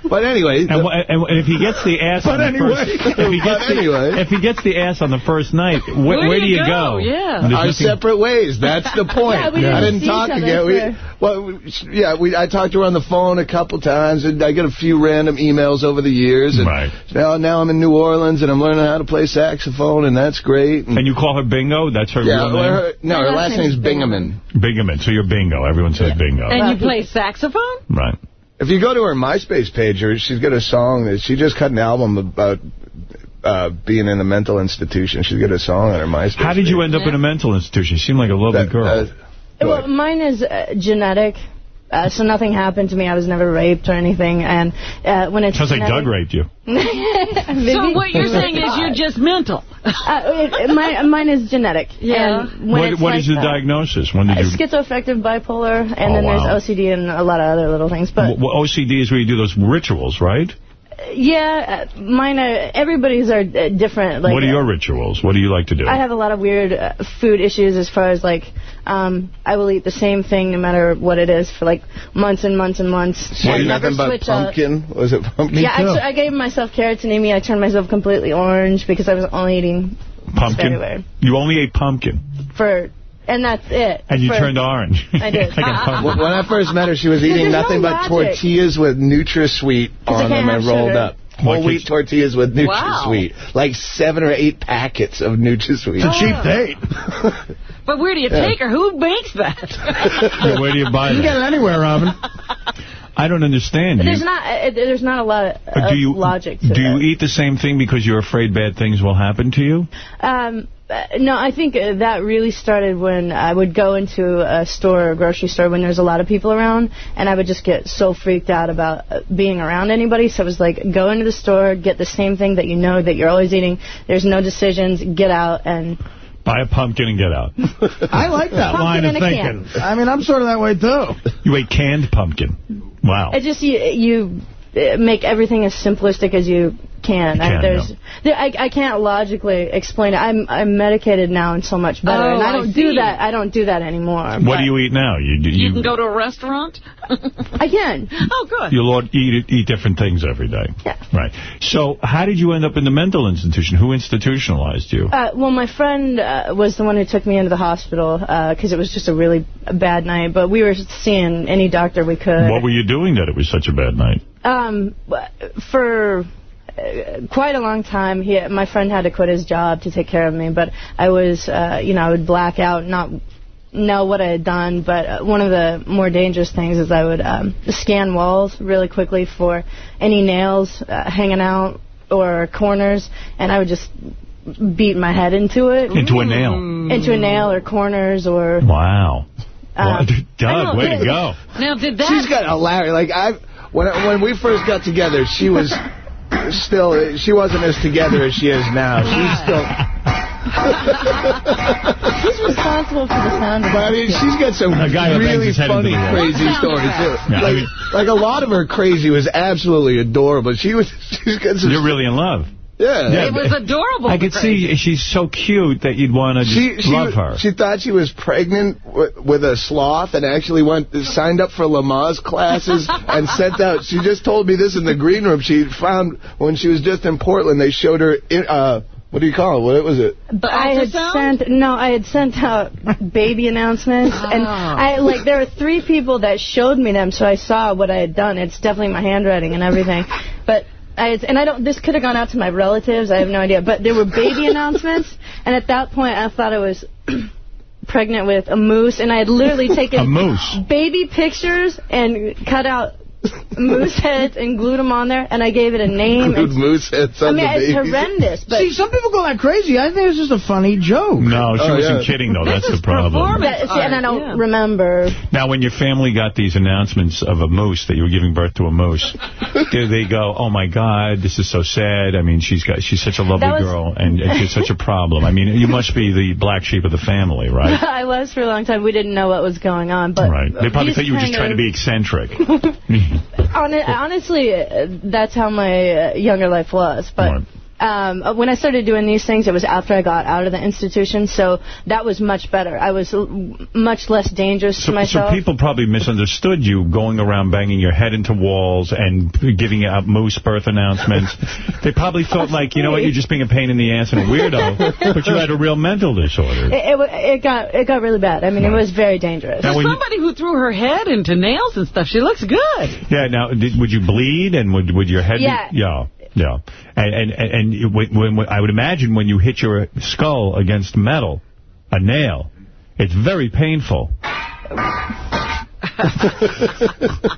Speaker 40: But anyway,
Speaker 1: And, and, and if he gets the ass on the
Speaker 40: anyway.
Speaker 1: first, if he gets
Speaker 40: But
Speaker 1: the,
Speaker 40: anyway.
Speaker 1: if he gets the ass on the first night, wh- where, do you go? Yeah,
Speaker 40: Our separate ways. That's the point.
Speaker 1: Yeah, we didn't
Speaker 40: I didn't
Speaker 1: see
Speaker 40: talk
Speaker 1: each other
Speaker 40: again. We,
Speaker 1: for-
Speaker 40: well, we, yeah, we, I talked to her on the phone a couple times, and I get a few random emails over the years. And
Speaker 1: Right.
Speaker 40: Now, now I'm in New Orleans, and I'm learning how to play saxophone, and that's great. And,
Speaker 1: And you call her Bingo? That's her
Speaker 40: yeah,
Speaker 1: real name?
Speaker 40: her, no, her last name's Bingaman.
Speaker 1: Bingaman. So you're Bingo. Everyone says Bingo.
Speaker 2: And you play saxophone?
Speaker 1: Right.
Speaker 40: If you go to her MySpace page, she's got a song that she just cut an album about uh, being in a mental institution. She's got a song on her MySpace.
Speaker 1: How did you end up in a mental institution? You seem like a lovely girl.
Speaker 41: Well, mine is uh, genetic. Uh, so nothing happened to me. I was never raped or anything. And uh, when it's
Speaker 1: Sounds like
Speaker 41: genetic-
Speaker 1: Doug raped you.
Speaker 2: So what you're saying is you're just mental.
Speaker 41: Uh, it, it, mine, mine is genetic.
Speaker 2: Yeah.
Speaker 41: And when
Speaker 1: What, what
Speaker 41: like
Speaker 1: is the
Speaker 41: that-
Speaker 1: diagnosis? When did
Speaker 41: Uh,
Speaker 1: you...
Speaker 41: Schizoaffective bipolar, and
Speaker 1: Oh,
Speaker 41: then
Speaker 1: wow.
Speaker 41: there's OCD and a lot of other little things. But
Speaker 1: Well, OCD is where you do those rituals, right?
Speaker 41: Yeah, uh, mine are. Everybody's are uh, different. Like
Speaker 1: what are your rituals? What do you like to do?
Speaker 41: I have a lot of weird uh, food issues as far as like um, I will eat the same thing no matter what it is for like months and months and months.
Speaker 40: What,
Speaker 41: I
Speaker 40: nothing but
Speaker 41: switch up.
Speaker 40: pumpkin? Was it pumpkin?
Speaker 41: Yeah, actually, I gave myself carotenemia. I turned myself completely orange because I was only eating
Speaker 1: pumpkin?
Speaker 41: very.
Speaker 1: You only ate pumpkin,
Speaker 41: for, and that's it.
Speaker 1: and you
Speaker 41: For-
Speaker 1: turned orange.
Speaker 41: I did.
Speaker 1: Like a.
Speaker 40: When when I first met her, she was eating nothing
Speaker 41: no
Speaker 40: but
Speaker 41: logic.
Speaker 40: tortillas with NutraSweet on them
Speaker 41: have
Speaker 40: and rolled
Speaker 41: sugar.
Speaker 40: up. Whole wheat tortillas with NutraSweet. Like seven or eight packets of NutraSweet.
Speaker 2: It's a cheap
Speaker 40: date.
Speaker 2: But where do you
Speaker 40: Yeah.
Speaker 2: take her? Who makes that?
Speaker 1: Yeah, where do you buy it?
Speaker 3: You can get it anywhere, Robin.
Speaker 1: I don't understand.
Speaker 41: But
Speaker 1: You,
Speaker 41: there's not. Uh, there's not a lot of
Speaker 1: uh,
Speaker 41: uh,
Speaker 1: do you
Speaker 41: logic to
Speaker 1: do you eat the same thing because you're afraid bad things will happen to you?
Speaker 41: Um, uh, no, I think uh, that really started when I would go into a store or a grocery store when there's a lot of people around, and I would just get so freaked out about uh, being around anybody. So it was like, go into the store, get the same thing that you know that you're always eating. There's no decisions. Get out and
Speaker 1: Buy a pumpkin and get out.
Speaker 3: I like that
Speaker 41: Pumpkin
Speaker 3: line of
Speaker 41: in a can.
Speaker 3: thinking. I mean, I'm sort of that way, too.
Speaker 1: You ate canned pumpkin. Wow.
Speaker 41: it just you you uh, make everything as simplistic as you can. I,
Speaker 1: can,
Speaker 41: there's, there, I, I can't logically explain it. I'm I'm medicated now and so much better,
Speaker 2: Oh,
Speaker 41: and I
Speaker 2: I
Speaker 41: don't
Speaker 2: see.
Speaker 41: do that. I don't do that anymore.
Speaker 1: What do you eat now? You you,
Speaker 2: You can go to a restaurant?
Speaker 41: I can.
Speaker 2: Oh, good.
Speaker 1: You'll eat eat different things every day.
Speaker 41: Yeah.
Speaker 1: Right. So how did you end up in the mental institution? Who institutionalized you?
Speaker 41: Uh, well, my friend uh, was the one who took me into the hospital because it was just a really bad night. But we were seeing any doctor we could.
Speaker 1: What were you doing that it was such a bad night?
Speaker 41: Um, for uh, quite a long time, he, my friend had to quit his job to take care of me. But I was, uh, you know, I would black out, not know what I had done. But uh, one of the more dangerous things is I would um, scan walls really quickly for any nails uh, hanging out or corners, and I would just beat my head into it.
Speaker 1: Into a nail.
Speaker 41: Into a nail or corners or.
Speaker 1: Wow.
Speaker 41: Uh,
Speaker 1: Doug, way to go.
Speaker 2: Now, did that...
Speaker 40: She's got hilarious. Like I, when when we first got together, she was still she wasn't as together as she is now. She's still.
Speaker 41: Who's responsible for the sound of
Speaker 40: But I mean, she's got some
Speaker 1: guy
Speaker 40: really
Speaker 1: his head into
Speaker 40: funny, crazy stories too.
Speaker 1: Yeah, I
Speaker 40: like,
Speaker 1: mean-
Speaker 40: like a lot of her crazy was absolutely adorable. She was, she's got some.
Speaker 1: You're really in love.
Speaker 40: Yeah.
Speaker 2: It was adorable.
Speaker 1: I could see she's so cute that you'd want to
Speaker 40: She,
Speaker 1: just
Speaker 40: she,
Speaker 1: love her.
Speaker 40: she thought she was pregnant with a sloth and actually went signed up for Lamaze classes and sent out. She just told me this in the green room. She found when she was just in Portland, they showed her. In, uh, what do you call it? What was it?
Speaker 41: But I had sent no, I had sent out baby announcements, and I like there were three people that showed me them, so I saw what I had done. It's definitely my handwriting and everything, but. I and I don't. This could have gone out to my relatives. I have no idea. But there were baby announcements, and at that point, I thought I was pregnant with a moose, and I had literally taken baby pictures and cut out moose heads and glued them on there, and I gave it a name.
Speaker 40: Glued moose heads
Speaker 41: I mean,
Speaker 40: the
Speaker 41: it's horrendous, but
Speaker 3: See, some people go that crazy. I think it's just a funny joke.
Speaker 1: No, she
Speaker 40: Oh,
Speaker 1: wasn't
Speaker 40: yeah.
Speaker 1: kidding, though.
Speaker 2: This
Speaker 1: That's the problem.
Speaker 41: that, see, and I don't remember.
Speaker 1: Now, when your family got these announcements of a moose, that you were giving birth to a moose, did they go, oh, my God, this is so sad. I mean, she's got she's such a lovely
Speaker 41: was-
Speaker 1: girl, and, and she's such a problem. I mean, you must be the black sheep of the family, right?
Speaker 41: I was for a long time. We didn't know what was going on, but
Speaker 1: Right. They probably thought you were just
Speaker 41: kind
Speaker 1: trying to be eccentric.
Speaker 41: Hon- honestly, that's how my uh, younger life was. But um, uh, when I started doing these things, it was after I got out of the institution, so that was much better. I was l- much less dangerous
Speaker 1: So,
Speaker 41: to myself.
Speaker 1: so people probably misunderstood you going around banging your head into walls and giving out moose birth announcements. they probably felt like, you know what, you're just being a pain in the ass and a weirdo, but you had a real mental disorder.
Speaker 41: it, it, it got it got really bad. I mean, it was very dangerous.
Speaker 1: Now,
Speaker 2: For somebody who threw her head into nails and stuff, she looks good.
Speaker 1: Yeah, now, did, would you bleed and would would your head
Speaker 2: Yeah.
Speaker 1: be... Yeah. Yeah. And, and, and when, when, when- I would imagine when you hit your skull against metal, a nail, it's very painful.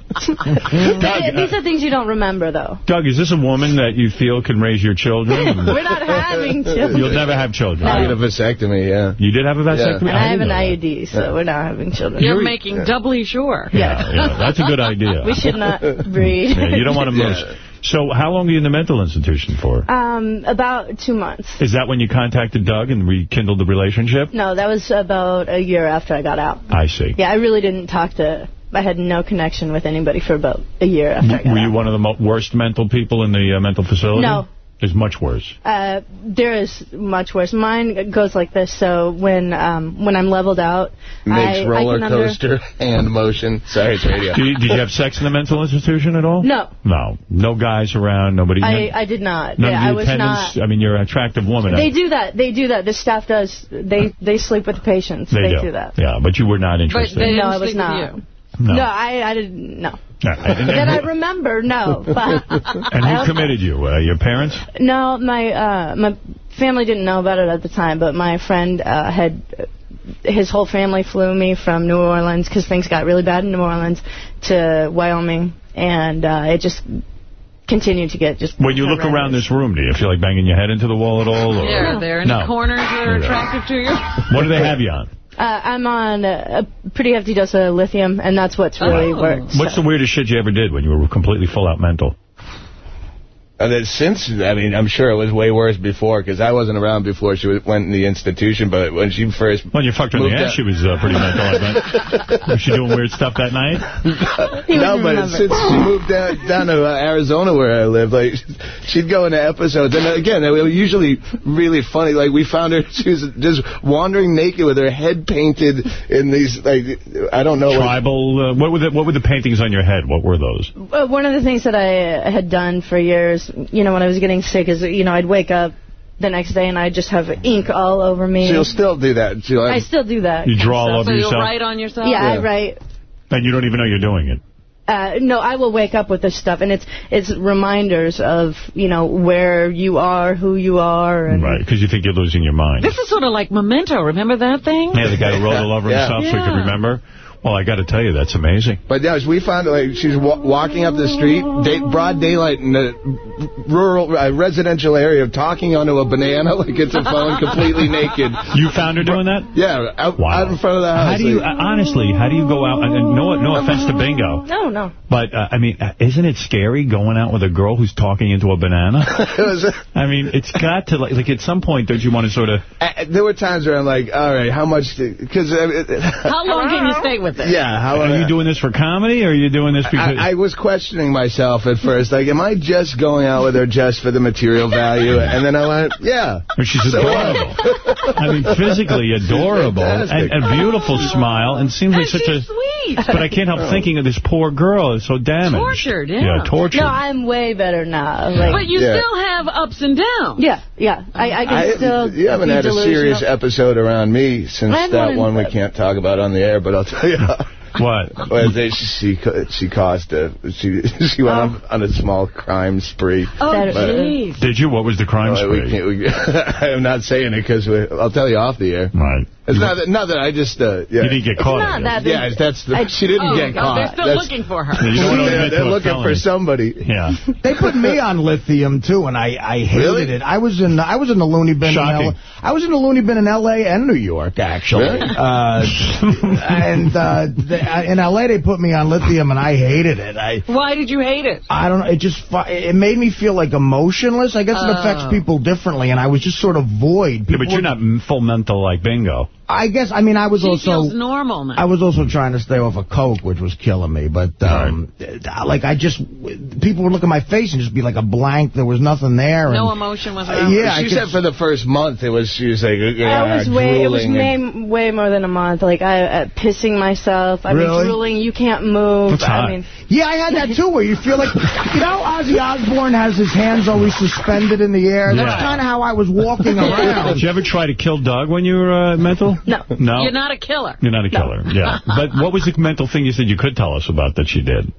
Speaker 41: Th- These are things you don't remember, though.
Speaker 1: Doug, is this a woman that you feel can raise your children?
Speaker 41: We're not having children.
Speaker 1: You'll never have children.
Speaker 40: I had a vasectomy, yeah.
Speaker 1: You did have a vasectomy?
Speaker 41: And I have an
Speaker 1: know that.
Speaker 41: IUD, so we're not having children.
Speaker 2: You're making doubly sure.
Speaker 1: Yeah, yeah, that's a good idea.
Speaker 41: We should not breed.
Speaker 1: Yeah, you don't want to move. So how long were you in the mental institution for?
Speaker 41: Um, about two months.
Speaker 1: Is that when you contacted Doug and rekindled the relationship?
Speaker 41: No, that was about a year after I got out.
Speaker 1: I see.
Speaker 41: Yeah, I really didn't talk to. I had no connection with anybody for about a year after I got
Speaker 1: Were
Speaker 41: out.
Speaker 1: you one of the mo worst mental people in the uh, mental facility?
Speaker 41: No.
Speaker 1: There's much worse.
Speaker 41: Uh, there is much worse. Mine goes like this. So when um, when I'm leveled out, I,
Speaker 40: Makes
Speaker 41: I
Speaker 40: roller
Speaker 41: can
Speaker 40: coaster hand motion. Sorry, it's radio.
Speaker 1: Did you, did you have sex in the mental institution at all?
Speaker 41: No.
Speaker 1: No. No guys around, nobody.
Speaker 41: I, I did not.
Speaker 1: none
Speaker 41: Yeah,
Speaker 1: of
Speaker 41: I
Speaker 1: the attendants? I mean, you're an attractive woman.
Speaker 41: They do that. They do that. The staff does. They they sleep with the patients.
Speaker 1: They,
Speaker 41: do.
Speaker 1: do.
Speaker 41: that.
Speaker 1: Yeah, but you were not interested.
Speaker 41: no, I was not.
Speaker 1: No.
Speaker 41: No, I I didn't. No.
Speaker 1: Yeah, and-
Speaker 41: that
Speaker 1: and
Speaker 41: I remember. No. But
Speaker 1: And who committed you? Uh, your parents?
Speaker 41: No, my uh, my family didn't know about it at the time, but my friend uh, had his whole family flew me from New Orleans because things got really bad in New Orleans to Wyoming, and uh, it just continued to get just.
Speaker 1: When you look
Speaker 41: horrendous.
Speaker 1: around this room, do you feel like banging your head into the wall at all? Or?
Speaker 2: Yeah, are there any
Speaker 1: no.
Speaker 2: corners that are attractive to you?
Speaker 1: What do they have you on?
Speaker 41: Uh, I'm on a, a pretty hefty dose of lithium, and that's what's really worked.
Speaker 1: What's the weirdest shit you ever did when you were completely full out mental?
Speaker 40: And then since, I mean, I'm sure it was way worse before, because I wasn't around before she went in the institution, but when she first
Speaker 1: When you fucked her in the ass,
Speaker 40: out-
Speaker 1: she was uh, pretty mental, I bet. Was she doing weird stuff that night?
Speaker 40: no, but since she moved down, down to uh, Arizona where I live, like she'd go into episodes, and again, they were usually really funny. Like we found her, she was just wandering naked with her head painted in these, like I don't know, what,
Speaker 1: Tribal, uh, what were the what were the paintings on your head? What were those?
Speaker 41: Uh, One of the things that I uh, had done for years, you know, when I was getting sick, is you know I'd wake up the next day and I'd just have ink all over me.
Speaker 40: she'll still do that. She'll
Speaker 41: I still do that.
Speaker 1: You draw all over So you'll
Speaker 2: write on yourself?
Speaker 41: Yeah, I write.
Speaker 1: And you don't even know you're doing it.
Speaker 41: Uh, no, I will wake up with this stuff, and it's it's reminders of you know where you are, who you are, and
Speaker 1: Right, because you think you're losing your mind.
Speaker 2: This is sort of like Memento. Remember that thing?
Speaker 1: Yeah, the guy who rolled all over
Speaker 40: Yeah.
Speaker 1: himself so he could remember. Well, I got to tell you, that's amazing.
Speaker 40: But yeah, we found like she's wa walking up the street, day, broad daylight in a rural uh, residential area, talking onto a banana like it's a phone, completely naked.
Speaker 1: You found her doing that?
Speaker 40: Yeah, out, out in front of the house.
Speaker 1: How do you,
Speaker 40: like-
Speaker 1: uh, honestly, how do you go out, and, and no, no offense to Bingo,
Speaker 41: no, no.
Speaker 1: but, uh, I mean, uh, isn't it scary going out with a girl who's talking into a banana? I mean, it's got to, like, like, at some point, don't you want to sort of...
Speaker 40: Uh, there were times where I'm like, all right, how much? Because
Speaker 2: How long can you stay with it?
Speaker 40: Yeah, how
Speaker 1: Are you doing this for comedy, or are you doing this because...
Speaker 40: I, I was questioning myself at first, like, am I just going out with her just for the material value? And then I went, yeah.
Speaker 1: But she's
Speaker 40: So-
Speaker 1: adorable. I mean, physically adorable and a beautiful smile, and seems like such a.
Speaker 2: Sweet.
Speaker 1: But I can't help thinking of this poor girl. It's so damaged.
Speaker 2: Tortured, yeah.
Speaker 1: Yeah, tortured.
Speaker 41: No, I'm way better now. Like,
Speaker 2: But you
Speaker 40: Yeah.
Speaker 2: still have ups and downs.
Speaker 41: yeah, yeah. I, I can
Speaker 40: I,
Speaker 41: still.
Speaker 40: you haven't
Speaker 41: be
Speaker 40: had a serious episode around me since that
Speaker 41: one
Speaker 40: one we can't talk about on the air, but I'll tell you.
Speaker 1: What?
Speaker 40: Well, they, she she caused a she she went oh. on, on a small crime spree.
Speaker 2: Oh,
Speaker 40: But- uh,
Speaker 2: jeez.
Speaker 1: Did you? What was the crime
Speaker 40: Well,
Speaker 1: spree?
Speaker 40: can't, we, I'm not saying it because I'll tell you off the air.
Speaker 1: Right.
Speaker 40: It's not that, not that I just, uh, yeah.
Speaker 1: You didn't get caught.
Speaker 41: not that
Speaker 40: Yeah,
Speaker 41: big.
Speaker 40: that's the,
Speaker 41: I-
Speaker 40: she didn't
Speaker 2: Oh,
Speaker 40: get
Speaker 2: God,
Speaker 40: caught.
Speaker 2: they're still
Speaker 40: That's-
Speaker 2: looking for her.
Speaker 1: You don't
Speaker 40: Yeah, they're looking
Speaker 1: felony.
Speaker 40: for somebody.
Speaker 1: Yeah.
Speaker 3: They put me on lithium too, and I I hated
Speaker 40: Really?
Speaker 3: it. I was in I was in the loony bin.
Speaker 1: Shocking.
Speaker 3: In L- I was in the loony bin in L.A. and New York actually.
Speaker 40: Really?
Speaker 3: Uh, and uh, the, in L.A. they put me on lithium, and I hated it. I
Speaker 2: Why did you hate it?
Speaker 3: I don't know. It just it made me feel like emotionless. I guess it affects
Speaker 2: Oh.
Speaker 3: people differently, and I was just sort of void.
Speaker 1: Yeah, but you're not full mental like bingo.
Speaker 3: I guess I mean I was
Speaker 2: She
Speaker 3: also
Speaker 2: feels normal now.
Speaker 3: I was also trying to stay off of coke, which was killing me. But um, like I just people would look at my face and just be like a blank. There was nothing there.
Speaker 2: no
Speaker 3: and,
Speaker 2: emotion was
Speaker 3: Uh, yeah,
Speaker 40: she
Speaker 3: I
Speaker 40: said
Speaker 3: could-
Speaker 40: for the first month, it was, she was like, uh,
Speaker 41: I was way, it was
Speaker 40: and-
Speaker 41: way, way more than a month. Like, I, uh, pissing myself. I
Speaker 3: Really?
Speaker 41: mean, drooling, you can't move.
Speaker 1: That's hot.
Speaker 41: I mean,
Speaker 3: Yeah, I had that too, where you feel like, you know, Ozzy Osbourne has his hands always suspended in the air. That's kind of how I was walking around.
Speaker 1: Did you ever try to kill Doug when you were uh, mental?
Speaker 41: No.
Speaker 1: No?
Speaker 2: You're not a killer.
Speaker 1: You're not a killer, yeah. But what was the mental thing you said you could tell us about that she did?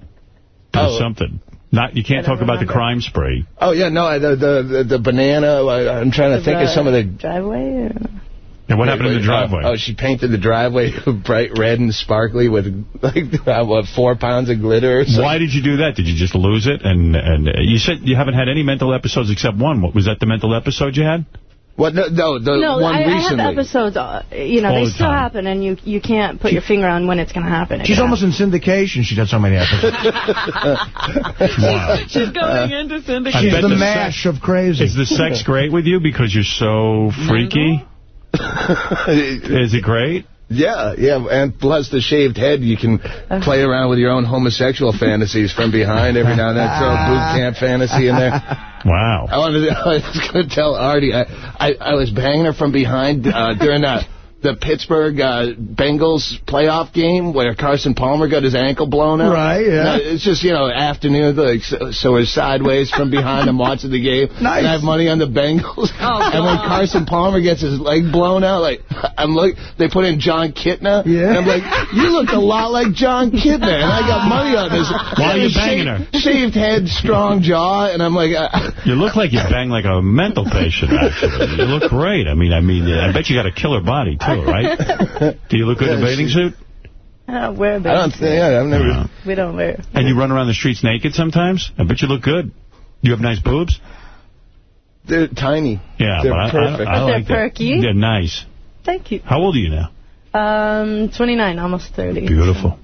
Speaker 40: Oh.
Speaker 1: something. Not You can't
Speaker 41: I don't
Speaker 1: talk about the crime spree.
Speaker 40: Oh, yeah, no, I- the, the, the, the banana, I, I'm trying to think of some of the...
Speaker 41: driveway. Or...
Speaker 1: And what happened in the driveway?
Speaker 40: Oh, oh, she painted the driveway bright red and sparkly with, like, uh, what, four pounds of glitter or something.
Speaker 1: Why did you do that? Did you just lose it? And and uh, you said you haven't had any mental episodes except one. What was that? The mental episode you had?
Speaker 40: What? No, no the
Speaker 41: No,
Speaker 40: one
Speaker 41: I, I have episodes, uh, you know,
Speaker 1: All
Speaker 41: they
Speaker 1: the
Speaker 41: still
Speaker 1: time.
Speaker 41: happen, and you you can't put your finger on when it's going to happen.
Speaker 3: She's
Speaker 41: can
Speaker 3: almost in syndication. She did so many episodes.
Speaker 1: Wow.
Speaker 2: She's going into syndication.
Speaker 3: She's
Speaker 1: bet
Speaker 3: the
Speaker 1: the
Speaker 3: mash of crazy.
Speaker 1: Is the sex great with you because you're so freaky? Is it great?
Speaker 40: Yeah, yeah, and plus the shaved head, you can play around with your own homosexual fantasies from behind every now and then. Throw a boot camp fantasy in there.
Speaker 1: Wow.
Speaker 40: I wanted. To, I was going to tell Artie. I, I I was banging her from behind uh, during that. The Pittsburgh uh, Bengals playoff game where Carson Palmer got his ankle blown out.
Speaker 3: Right, yeah.
Speaker 40: It's just, you know, afternoon, like, so, so we're sideways from behind. I'm watching the game.
Speaker 3: Nice.
Speaker 40: And I have money on the Bengals.
Speaker 2: Oh,
Speaker 40: and when Carson Palmer gets his leg blown out, like, I'm look, they put in Jon Kitna.
Speaker 3: Yeah.
Speaker 40: And I'm like, you look a lot like Jon Kitna. And I got money on this.
Speaker 1: Why are you banging her?
Speaker 40: Shaved head, strong jaw. And I'm like, uh,
Speaker 1: You look like you bang like a mental patient, actually. You look great. I mean, I mean, I bet you got a killer body, too, right? Do you look good in a bathing
Speaker 40: she-
Speaker 1: suit?
Speaker 41: I don't wear bathing
Speaker 40: I don't
Speaker 41: bathing
Speaker 40: think, yeah, I've never.
Speaker 1: Yeah.
Speaker 41: suits. We don't wear.
Speaker 1: And you run around the streets naked sometimes? I bet you look good. You have nice boobs?
Speaker 40: They're tiny.
Speaker 1: Yeah,
Speaker 40: They're
Speaker 1: but I, I. I
Speaker 41: But they're
Speaker 1: like that.
Speaker 41: perky?
Speaker 1: They're nice.
Speaker 41: Thank you.
Speaker 1: How old are you now?
Speaker 41: Um, 29, almost 30.
Speaker 1: Beautiful.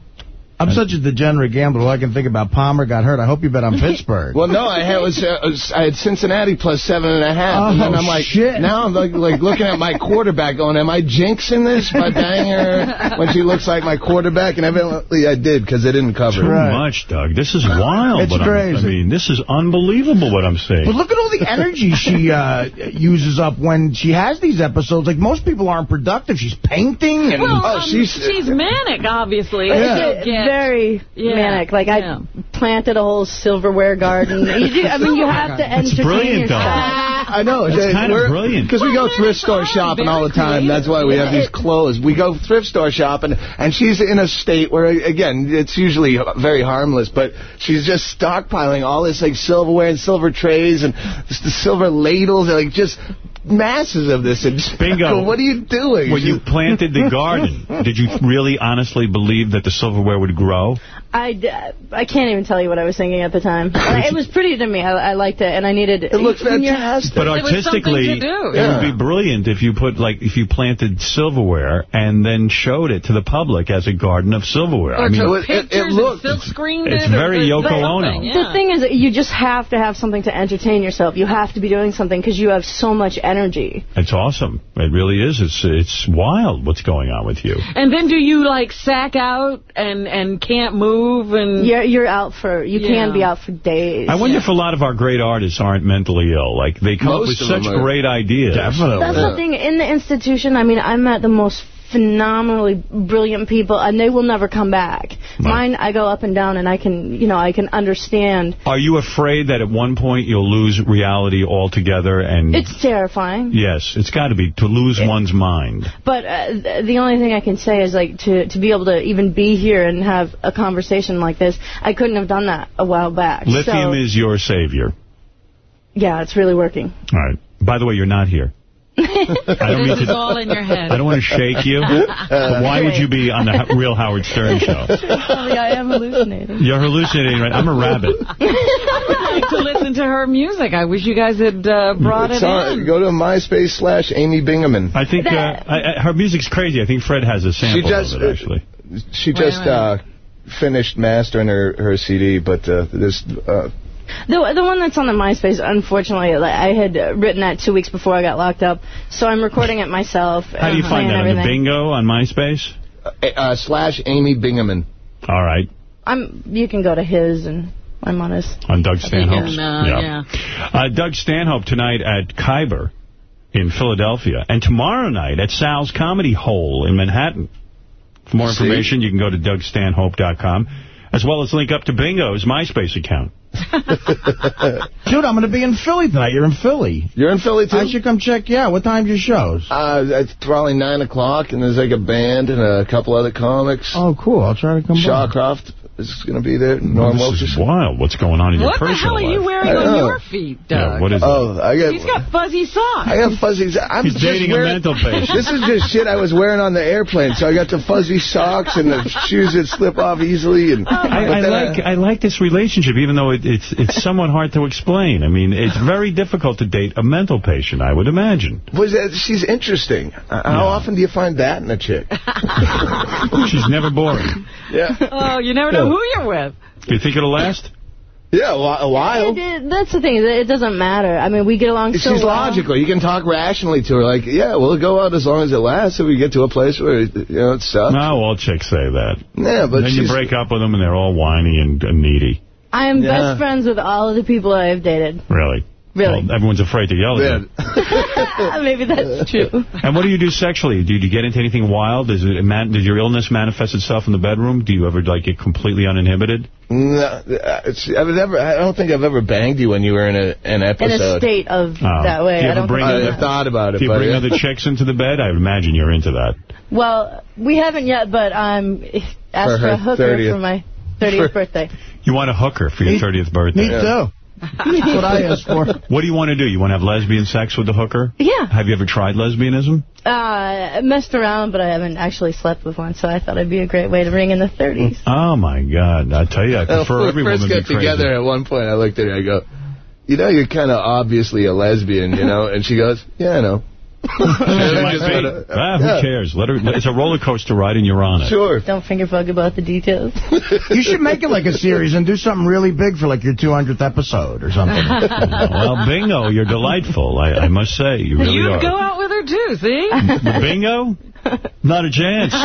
Speaker 3: I'm such a degenerate gambler. All I can think about Palmer got hurt. I hope you bet on Pittsburgh.
Speaker 40: Well, no, I had was uh, I had Cincinnati plus seven and a half, and
Speaker 3: Oh,
Speaker 40: then I'm like,
Speaker 3: shit.
Speaker 40: now I'm like, like looking at my quarterback, going, am I jinxing this by banging her when she looks like my quarterback? And evidently I did because they didn't cover.
Speaker 1: Too
Speaker 40: it.
Speaker 3: Right.
Speaker 1: much, Doug. This is wild.
Speaker 3: It's
Speaker 1: what I'm-
Speaker 3: crazy.
Speaker 1: I mean, this is unbelievable what I'm saying.
Speaker 3: But look at all the energy she uh, uses up when she has these episodes. Like, most people aren't productive. She's painting and...
Speaker 2: Well,
Speaker 40: Oh,
Speaker 2: um,
Speaker 40: she's-
Speaker 2: she's manic, obviously.
Speaker 41: It's
Speaker 2: She'll get-
Speaker 41: very
Speaker 2: Yeah,
Speaker 41: manic. Like
Speaker 2: yeah.
Speaker 41: I planted a whole silverware garden. You do, I mean, you have to
Speaker 1: That's
Speaker 41: entertain
Speaker 1: brilliant, though.
Speaker 41: yourself.
Speaker 40: I know.
Speaker 1: It's
Speaker 40: they-
Speaker 1: kind of
Speaker 40: we're-
Speaker 1: brilliant.
Speaker 40: Because we go thrift store shopping all the time. That's why we have these clothes. We go thrift store shopping, and she's in a state where, again, it's usually very harmless, but she's just stockpiling all this, like, silverware and silver trays and the silver ladles, and, like, just masses of this. And
Speaker 1: Bingo.
Speaker 40: what are you doing?
Speaker 1: When you planted the garden, did you really honestly believe that the silverware would grow?
Speaker 41: I, d- I can't even tell you what I was thinking at the time. it was pretty to me. I, I liked it, and I needed it.
Speaker 40: It looks
Speaker 41: when you're-
Speaker 40: fantastic.
Speaker 1: But
Speaker 2: It was something
Speaker 1: artistically,
Speaker 2: to do.
Speaker 1: it would be brilliant if you put like if you planted silverware and then showed it to the public as a garden of silverware.
Speaker 2: Or
Speaker 1: I mean,
Speaker 2: took
Speaker 40: it- it
Speaker 2: pictures
Speaker 40: looked-
Speaker 2: and silk screened
Speaker 1: it's
Speaker 2: it.
Speaker 1: very
Speaker 2: the-
Speaker 1: Yoko Ono.
Speaker 2: Yeah.
Speaker 41: The thing is, you just have to have something to entertain yourself. You have to be doing something because you have so much energy.
Speaker 1: it's awesome. It really is. It's it's wild what's going on with you.
Speaker 2: And then do you, like, sack out and, and can't move? And
Speaker 41: You're you're out for you
Speaker 2: Yeah.
Speaker 41: can be out for days.
Speaker 1: I wonder if a lot of our great artists aren't mentally ill. Like they come up with such great ideas.
Speaker 3: Definitely.
Speaker 41: That's the thing. In the institution, I mean, I met the most phenomenally brilliant people, and they will never come back. Mine, I go up and down, and I can, you know, I can understand.
Speaker 1: Are you afraid that at one point you'll lose reality altogether? And
Speaker 41: It's terrifying.
Speaker 1: yes, it's got to be to lose one's mind.
Speaker 41: But uh, the only thing I can say is like to to be able to even be here and have a conversation like this, I couldn't have done that a while back.
Speaker 1: Lithium
Speaker 41: so,
Speaker 1: is your savior.
Speaker 41: yeah, it's really working.
Speaker 1: All right. By the way, you're not here. I don't mean
Speaker 2: This is
Speaker 1: to-
Speaker 2: all in your head.
Speaker 1: I don't want to shake you, but why would you be on the real Howard Stern show?
Speaker 41: Probably I am hallucinating.
Speaker 1: You're hallucinating, right? I'm a rabbit.
Speaker 2: I like to listen to her music. I wish you guys had uh, brought
Speaker 40: It's
Speaker 2: it
Speaker 40: on-
Speaker 2: in.
Speaker 40: Go to MySpace slash Amy Bingaman.
Speaker 1: I think uh, I, I, her music's crazy. I think Fred has a sample
Speaker 40: She just-
Speaker 1: of it, actually.
Speaker 40: She
Speaker 41: Wait a
Speaker 40: just uh, finished mastering her, her CD, but uh, this... Uh,
Speaker 41: The the one that's on the MySpace, unfortunately, like, I had uh, written that two weeks before I got locked up, so I'm recording it myself.
Speaker 1: How do you find
Speaker 41: playing
Speaker 1: that? On the bingo on MySpace?
Speaker 40: uh, slash Amy Bingaman.
Speaker 1: All right.
Speaker 41: I'm. You can go to his, and I'm on his.
Speaker 1: On Doug
Speaker 41: think
Speaker 1: Stanhope's?
Speaker 41: in, uh, yeah.
Speaker 1: Uh, Doug Stanhope tonight at Khyber in Philadelphia. And tomorrow night at Sal's Comedy Hole in Manhattan. For more
Speaker 40: See?
Speaker 1: information, you can go to DougStanhope.com, as well as link up to Bingo's MySpace account.
Speaker 3: Dude, I'm going to be in Philly tonight. You're in Philly.
Speaker 40: You're in Philly, too?
Speaker 3: I should come check Yeah. What time's your shows?
Speaker 40: Uh, it's probably 9 o'clock, and there's like a band and a couple other comics.
Speaker 3: Oh, cool. I'll try to come by.
Speaker 40: Shawcroft is going to be there. Norm
Speaker 1: Well, this is wild. What's going on in your personal life?
Speaker 2: What the hell are you wearing
Speaker 40: I
Speaker 2: on
Speaker 40: know.
Speaker 2: your feet, Doug?
Speaker 1: Yeah,
Speaker 2: Doug?
Speaker 1: what is
Speaker 40: Oh, I got...
Speaker 2: He's got fuzzy socks.
Speaker 40: I got fuzzies. I'm
Speaker 1: He's
Speaker 40: just
Speaker 1: dating a mental patient.
Speaker 40: This is just shit I was wearing on the airplane. So I got the fuzzy socks and the shoes that slip off easily. And
Speaker 1: I, I like I like this relationship, even though it, it's it's somewhat hard to explain. I mean, it's very difficult to date a mental patient, I would imagine.
Speaker 40: Was that, she's interesting. Uh, How often do you find that in a chick?
Speaker 1: She's never boring.
Speaker 40: Yeah.
Speaker 2: Oh, you never know
Speaker 40: Yeah.
Speaker 2: Who you're with.
Speaker 1: Do you think it'll last?
Speaker 40: Yeah, a whi- a while.
Speaker 41: It- it- that's the thing. It doesn't matter. I mean, we get along so
Speaker 40: She's
Speaker 41: well.
Speaker 40: logical. You can talk rationally to her. Like, yeah, we'll go out as long as it lasts. If we get to a place where you know it sucks.
Speaker 1: No, all chicks say that.
Speaker 40: Yeah, but
Speaker 1: then you break up with them and they're all whiny and, and needy.
Speaker 41: I am
Speaker 40: Yeah.
Speaker 41: best friends with all of the people I've dated.
Speaker 1: Really?
Speaker 41: Really?
Speaker 1: Well, everyone's afraid to yell at you.
Speaker 41: Maybe that's true.
Speaker 1: And what do you do sexually? Do you get into anything wild? Does it man, does your illness manifest itself in the bedroom? Do you ever like get completely uninhibited?
Speaker 40: No, uh, it's, I've never. I don't think I've ever banged you when you were in a, an
Speaker 41: In
Speaker 40: episode.
Speaker 41: a state of
Speaker 1: Oh.
Speaker 41: that way.
Speaker 1: Do you
Speaker 41: I don't
Speaker 1: bring
Speaker 41: think
Speaker 1: other-
Speaker 40: I've thought about it.
Speaker 1: Do you
Speaker 40: but
Speaker 1: bring
Speaker 40: yeah.
Speaker 1: other chicks into the bed? I imagine you're into that.
Speaker 41: Well, we haven't yet, but um, asked
Speaker 1: For
Speaker 41: for, a hooker
Speaker 1: 30th.
Speaker 41: for my 30th birthday.
Speaker 1: You want a hooker for your 30th birthday?
Speaker 3: Me too. That's what I asked for.
Speaker 1: What do you want to do? You want to have lesbian sex with the hooker?
Speaker 41: Yeah.
Speaker 1: Have you ever tried lesbianism?
Speaker 41: Uh, I messed around, but I haven't actually slept with one, so I thought it'd be a great way to ring in the 30s.
Speaker 1: Oh, my God. I tell you, I
Speaker 40: When
Speaker 1: prefer
Speaker 40: we
Speaker 1: every
Speaker 40: first
Speaker 1: woman to
Speaker 40: got
Speaker 1: be crazy.
Speaker 40: together at one point, I looked at her. And I go, "You know, you're kind of obviously a lesbian, you know." And she goes, "Yeah, I know."
Speaker 1: She might
Speaker 40: just
Speaker 1: be. Ah, who
Speaker 40: Yeah.
Speaker 1: cares? Let her. It's a roller coaster ride, and you're on it.
Speaker 40: Sure.
Speaker 41: Don't finger fuck about the details.
Speaker 3: You should make it like a series and do something really big for like your 200th episode or something.
Speaker 1: well, bingo, you're delightful. I, I must say, you really
Speaker 2: You'd
Speaker 1: are.
Speaker 2: go out with her, too, see?
Speaker 1: Bingo? Not a chance.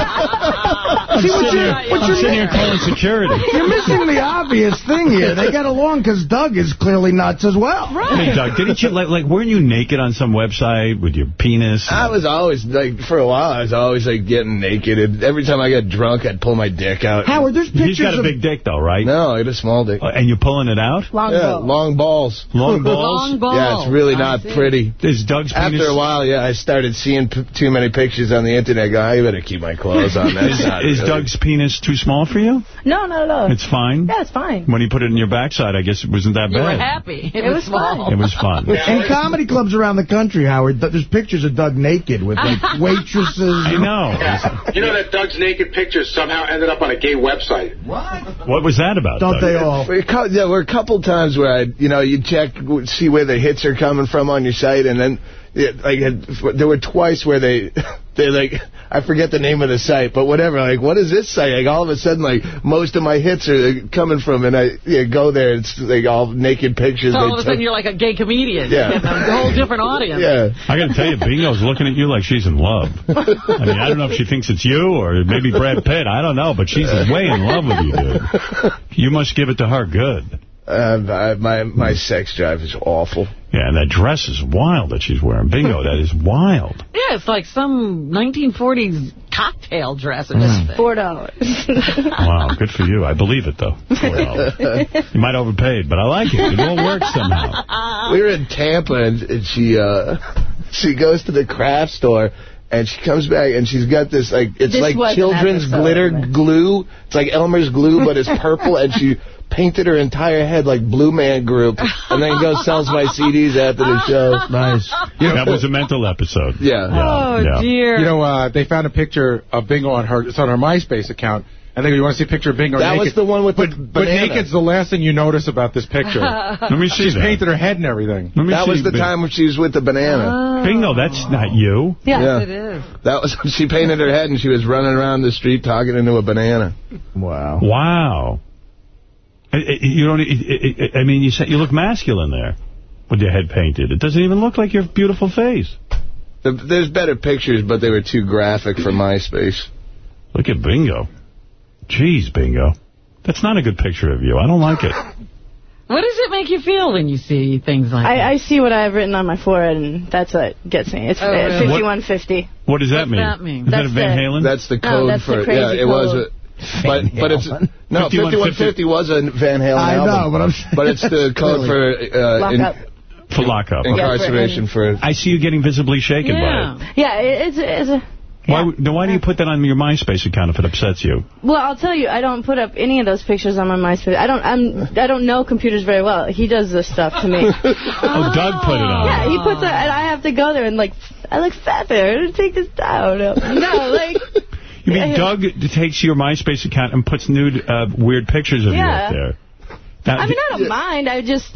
Speaker 1: I'm
Speaker 3: See, what
Speaker 1: sitting
Speaker 3: you're-
Speaker 1: here, I'm
Speaker 3: you're
Speaker 1: sitting here calling security.
Speaker 3: You're missing the obvious thing here. They get along because Doug is clearly nuts as well.
Speaker 1: Hey, Doug, didn't you, like, like, weren't you naked on some website with your penis?
Speaker 40: I was always like, for a while, I was always like getting naked. And every time I got drunk, I'd pull my dick out.
Speaker 3: Howard, there's
Speaker 1: He's
Speaker 3: pictures
Speaker 1: got a
Speaker 3: of...
Speaker 1: big dick, though, right?
Speaker 40: No, I had a small dick.
Speaker 1: Uh, and you're pulling it out?
Speaker 41: Long
Speaker 40: yeah,
Speaker 41: ball.
Speaker 40: long balls.
Speaker 1: Long balls?
Speaker 2: Long balls.
Speaker 40: Yeah, it's really
Speaker 2: I
Speaker 40: not
Speaker 2: see.
Speaker 40: pretty.
Speaker 1: Is Doug's penis...
Speaker 40: After a while, yeah, I started seeing p too many pictures on the internet. I go, ah, I better keep my clothes on. That's
Speaker 1: Is,
Speaker 40: not
Speaker 1: is
Speaker 40: really-
Speaker 1: Doug's penis too small for you?
Speaker 41: No, not at all.
Speaker 1: It's fine?
Speaker 41: Yeah, it's fine.
Speaker 1: When he put it in your backside, I guess it wasn't that
Speaker 2: You were
Speaker 1: bad.
Speaker 2: happy. It,
Speaker 41: It
Speaker 2: was,
Speaker 41: was
Speaker 2: small.
Speaker 41: fun.
Speaker 1: It was fun.
Speaker 3: In comedy clubs around the country, Howard, there's pictures of Doug naked with like waitresses.
Speaker 1: I know.
Speaker 42: You know that Doug's naked pictures somehow ended up on a gay website.
Speaker 1: What What was that about?
Speaker 3: Don't
Speaker 1: Doug?
Speaker 3: they all?
Speaker 40: We're a cou- yeah, we're a couple times where I, you know, you check, see where the hits are coming from on your site, and then, yeah, like, it- there were twice where they, they like, I forget the name of the site, but whatever. Like, what is this site? Like, all of a sudden, like, most of my hits are coming from, and I yeah, go there, it's like all naked pictures.
Speaker 2: So all of a sudden you're like a gay comedian.
Speaker 40: Yeah.
Speaker 2: You a whole different audience.
Speaker 40: yeah.
Speaker 1: I got to tell you, Bingo's looking at you like she's in love. I mean, I don't know if she thinks it's you or maybe Brad Pitt. I don't know, but she's way in love with you, dude. You must give it to her good.
Speaker 40: Uh, I, my my sex drive is awful.
Speaker 1: Yeah, and that dress is wild that she's wearing. Bingo, that is wild.
Speaker 2: Yeah, it's like some 1940s cocktail dress. It
Speaker 1: Mm.
Speaker 2: just.
Speaker 41: Four dollars.
Speaker 1: Wow, good for you. I believe it, though. $4. You might overpaid, but I like it. It all works somehow.
Speaker 40: we were in Tampa, and, and she uh, she goes to the craft store. And she comes back, and she's got this, like, it's
Speaker 41: This
Speaker 40: like children's glitter glue. It's like Elmer's glue, but it's purple, and she painted her entire head like Blue Man Group, and then goes sells my CDs after the show.
Speaker 3: Nice.
Speaker 1: that was a mental episode.
Speaker 40: Yeah.
Speaker 2: Oh,
Speaker 1: yeah.
Speaker 2: dear.
Speaker 4: You know, uh, they found a picture of Bingo on her. It's on her MySpace account. And they go, you want to see a picture of Bingo
Speaker 40: That
Speaker 4: naked?
Speaker 40: was the one with
Speaker 4: but,
Speaker 40: the
Speaker 4: But
Speaker 40: banana.
Speaker 4: naked's the last thing you notice about this picture.
Speaker 1: Let me see
Speaker 4: She's
Speaker 1: that.
Speaker 4: painted her head and everything.
Speaker 1: Let me
Speaker 40: That
Speaker 1: see.
Speaker 40: was the
Speaker 1: Bing-
Speaker 40: time when she was with the banana.
Speaker 1: Bingo, that's not you.
Speaker 2: Yes,
Speaker 40: Yeah.
Speaker 2: it is.
Speaker 40: That was she painted her head and she was running around the street talking into a banana.
Speaker 3: Wow.
Speaker 1: Wow. I- I- You don't. I- I I mean, you said you look masculine there with your head painted. It doesn't even look like your beautiful face.
Speaker 40: There's better pictures, but they were too graphic for MySpace.
Speaker 1: Look at Bingo. Jeez, Bingo. That's not a good picture of you. I don't like it.
Speaker 2: What does it make you feel when you see things like that?
Speaker 41: I, I see what I have written on my forehead, and that's what gets me. It's
Speaker 2: Oh, really?
Speaker 41: 5150.
Speaker 1: What does that
Speaker 2: What's
Speaker 1: mean?
Speaker 2: that mean?
Speaker 1: Is that a
Speaker 41: That's
Speaker 1: Van
Speaker 41: the-
Speaker 1: Halen?
Speaker 40: That's the
Speaker 41: No,
Speaker 40: code
Speaker 41: that's the
Speaker 40: for
Speaker 41: crazy
Speaker 40: yeah. It was
Speaker 41: code.
Speaker 40: A, but but it's no
Speaker 1: 5150
Speaker 40: 5150 was a Van Halen
Speaker 3: I
Speaker 40: album.
Speaker 3: know, but I'm
Speaker 40: but it's the code for uh,
Speaker 41: Lock
Speaker 40: in,
Speaker 1: for lockup.
Speaker 40: incarceration for.
Speaker 1: I see you getting visibly shaken by it.
Speaker 2: Yeah.
Speaker 41: Yeah, it's, it's a...
Speaker 1: Why, would- then why do you put that on your MySpace account if it upsets you?
Speaker 41: Well, I'll tell you, I don't put up any of those pictures on my MySpace. I don't. I'm. I don't know computers very well. He does this stuff to me.
Speaker 1: Oh, Doug put it on.
Speaker 41: Yeah, he puts it, and I have to go there and like, I look fat there. Take this down. No, like,
Speaker 1: You mean
Speaker 41: Yeah.
Speaker 1: Doug takes your MySpace account and puts nude, uh, weird pictures of you
Speaker 41: Yeah.
Speaker 1: up there? Now,
Speaker 41: I mean, I don't mind. I just.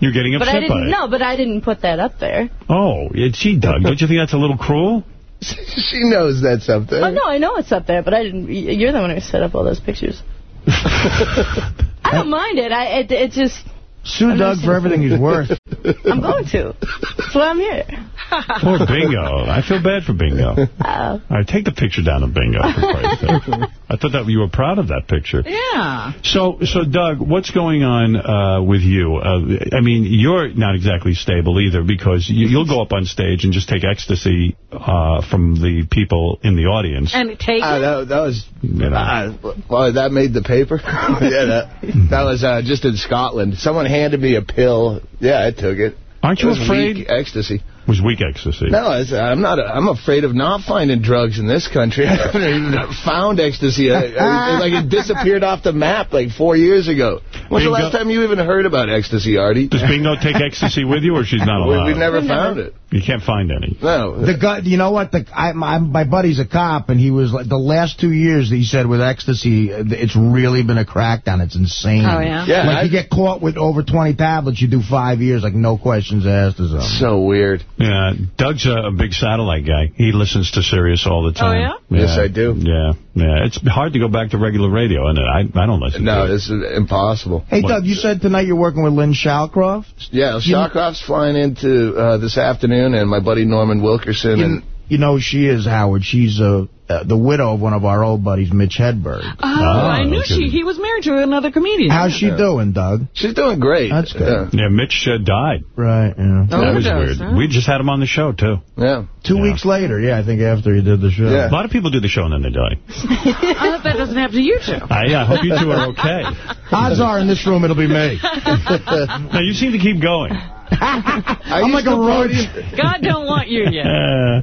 Speaker 1: you're getting
Speaker 41: But
Speaker 1: upset
Speaker 41: I
Speaker 1: by
Speaker 41: didn't.
Speaker 1: it.
Speaker 41: No, but I didn't put that up there.
Speaker 1: Oh, yeah, gee, Doug, don't you think that's a little cruel?
Speaker 40: she knows that's up there.
Speaker 41: Oh no, I know it's up there, but I didn't. You're the one who set up all those pictures. I don't mind it. I it, it just.
Speaker 3: Sue
Speaker 41: I'm
Speaker 3: Doug for everything he's worth.
Speaker 41: I'm going to. That's why I'm here.
Speaker 1: Poor Bingo. I feel bad for Bingo.
Speaker 41: Oh.
Speaker 1: All right, take the picture down of Bingo. For Christ's sake. I thought that you were proud of that picture.
Speaker 2: Yeah.
Speaker 1: So, so Doug, what's going on uh, with you? Uh, I mean, you're not exactly stable either because you, you'll go up on stage and just take ecstasy uh, from the people in the audience.
Speaker 2: And take
Speaker 40: Ah,
Speaker 2: it?
Speaker 40: that, that was
Speaker 1: You know.
Speaker 40: ah, well, that made the paper. yeah, that, that was uh, just in Scotland. Someone handed me a pill. Yeah, I took it.
Speaker 1: Aren't
Speaker 40: It
Speaker 1: you
Speaker 40: was
Speaker 1: afraid?
Speaker 40: Ecstasy.
Speaker 1: Was weak ecstasy.
Speaker 40: No, it's, I'm not. I'm afraid of not finding drugs in this country. I haven't even found ecstasy. I, I, like it disappeared off the map like four years ago. When's the last time you even heard about ecstasy, Artie?
Speaker 1: Does Bingo take ecstasy with you, or she's not
Speaker 40: We,
Speaker 1: allowed?
Speaker 40: we never found it.
Speaker 1: You can't find any.
Speaker 40: No.
Speaker 3: The guy, you know what? The I, my, my buddy's a cop, and he was like the last two years. He said with ecstasy, it's really been a crackdown. It's insane.
Speaker 2: Oh, yeah?
Speaker 40: Yeah,
Speaker 3: like
Speaker 40: I-
Speaker 3: you get caught with over 20 tablets, you do five years, like no questions asked or something.
Speaker 40: So weird.
Speaker 1: Yeah, Doug's a, a big satellite guy. He listens to Sirius all the time.
Speaker 2: Oh, yeah?
Speaker 40: Yes, I do.
Speaker 1: Yeah, yeah. It's hard to go back to regular radio, and I I don't listen
Speaker 40: No,
Speaker 1: to it.
Speaker 40: this is impossible.
Speaker 3: Hey, Doug, you said tonight you're working with Lynn Shawcroft?
Speaker 40: Yeah, Shawcroft's flying into uh, this afternoon, and my buddy Norman Wilkerson.
Speaker 3: You,
Speaker 40: and
Speaker 3: you know she is, Howard. She's uh, uh, the widow of one of our old buddies, Mitch Hedberg.
Speaker 2: Oh, I knew
Speaker 1: okay.
Speaker 2: she. He was married to another comedian.
Speaker 3: How's she doing, Doug?
Speaker 40: She's doing great.
Speaker 3: That's good.
Speaker 40: Yeah.
Speaker 1: Yeah, Mitch uh, died.
Speaker 3: Right, yeah.
Speaker 2: Oh,
Speaker 1: that was
Speaker 2: overdose,
Speaker 1: weird.
Speaker 2: huh?
Speaker 1: We just had him on the show, too.
Speaker 40: yeah.
Speaker 3: Two
Speaker 1: Yeah.
Speaker 3: weeks later, yeah, I think after he did the show.
Speaker 40: Yeah.
Speaker 1: A lot of people do the show and then they die.
Speaker 2: I hope that doesn't happen to you two.
Speaker 1: I, I hope you two are okay.
Speaker 3: Odds are in this room it'll be me.
Speaker 1: Now, you seem to keep going.
Speaker 3: I'm like a roach.
Speaker 2: God don't want you yet.
Speaker 1: Uh,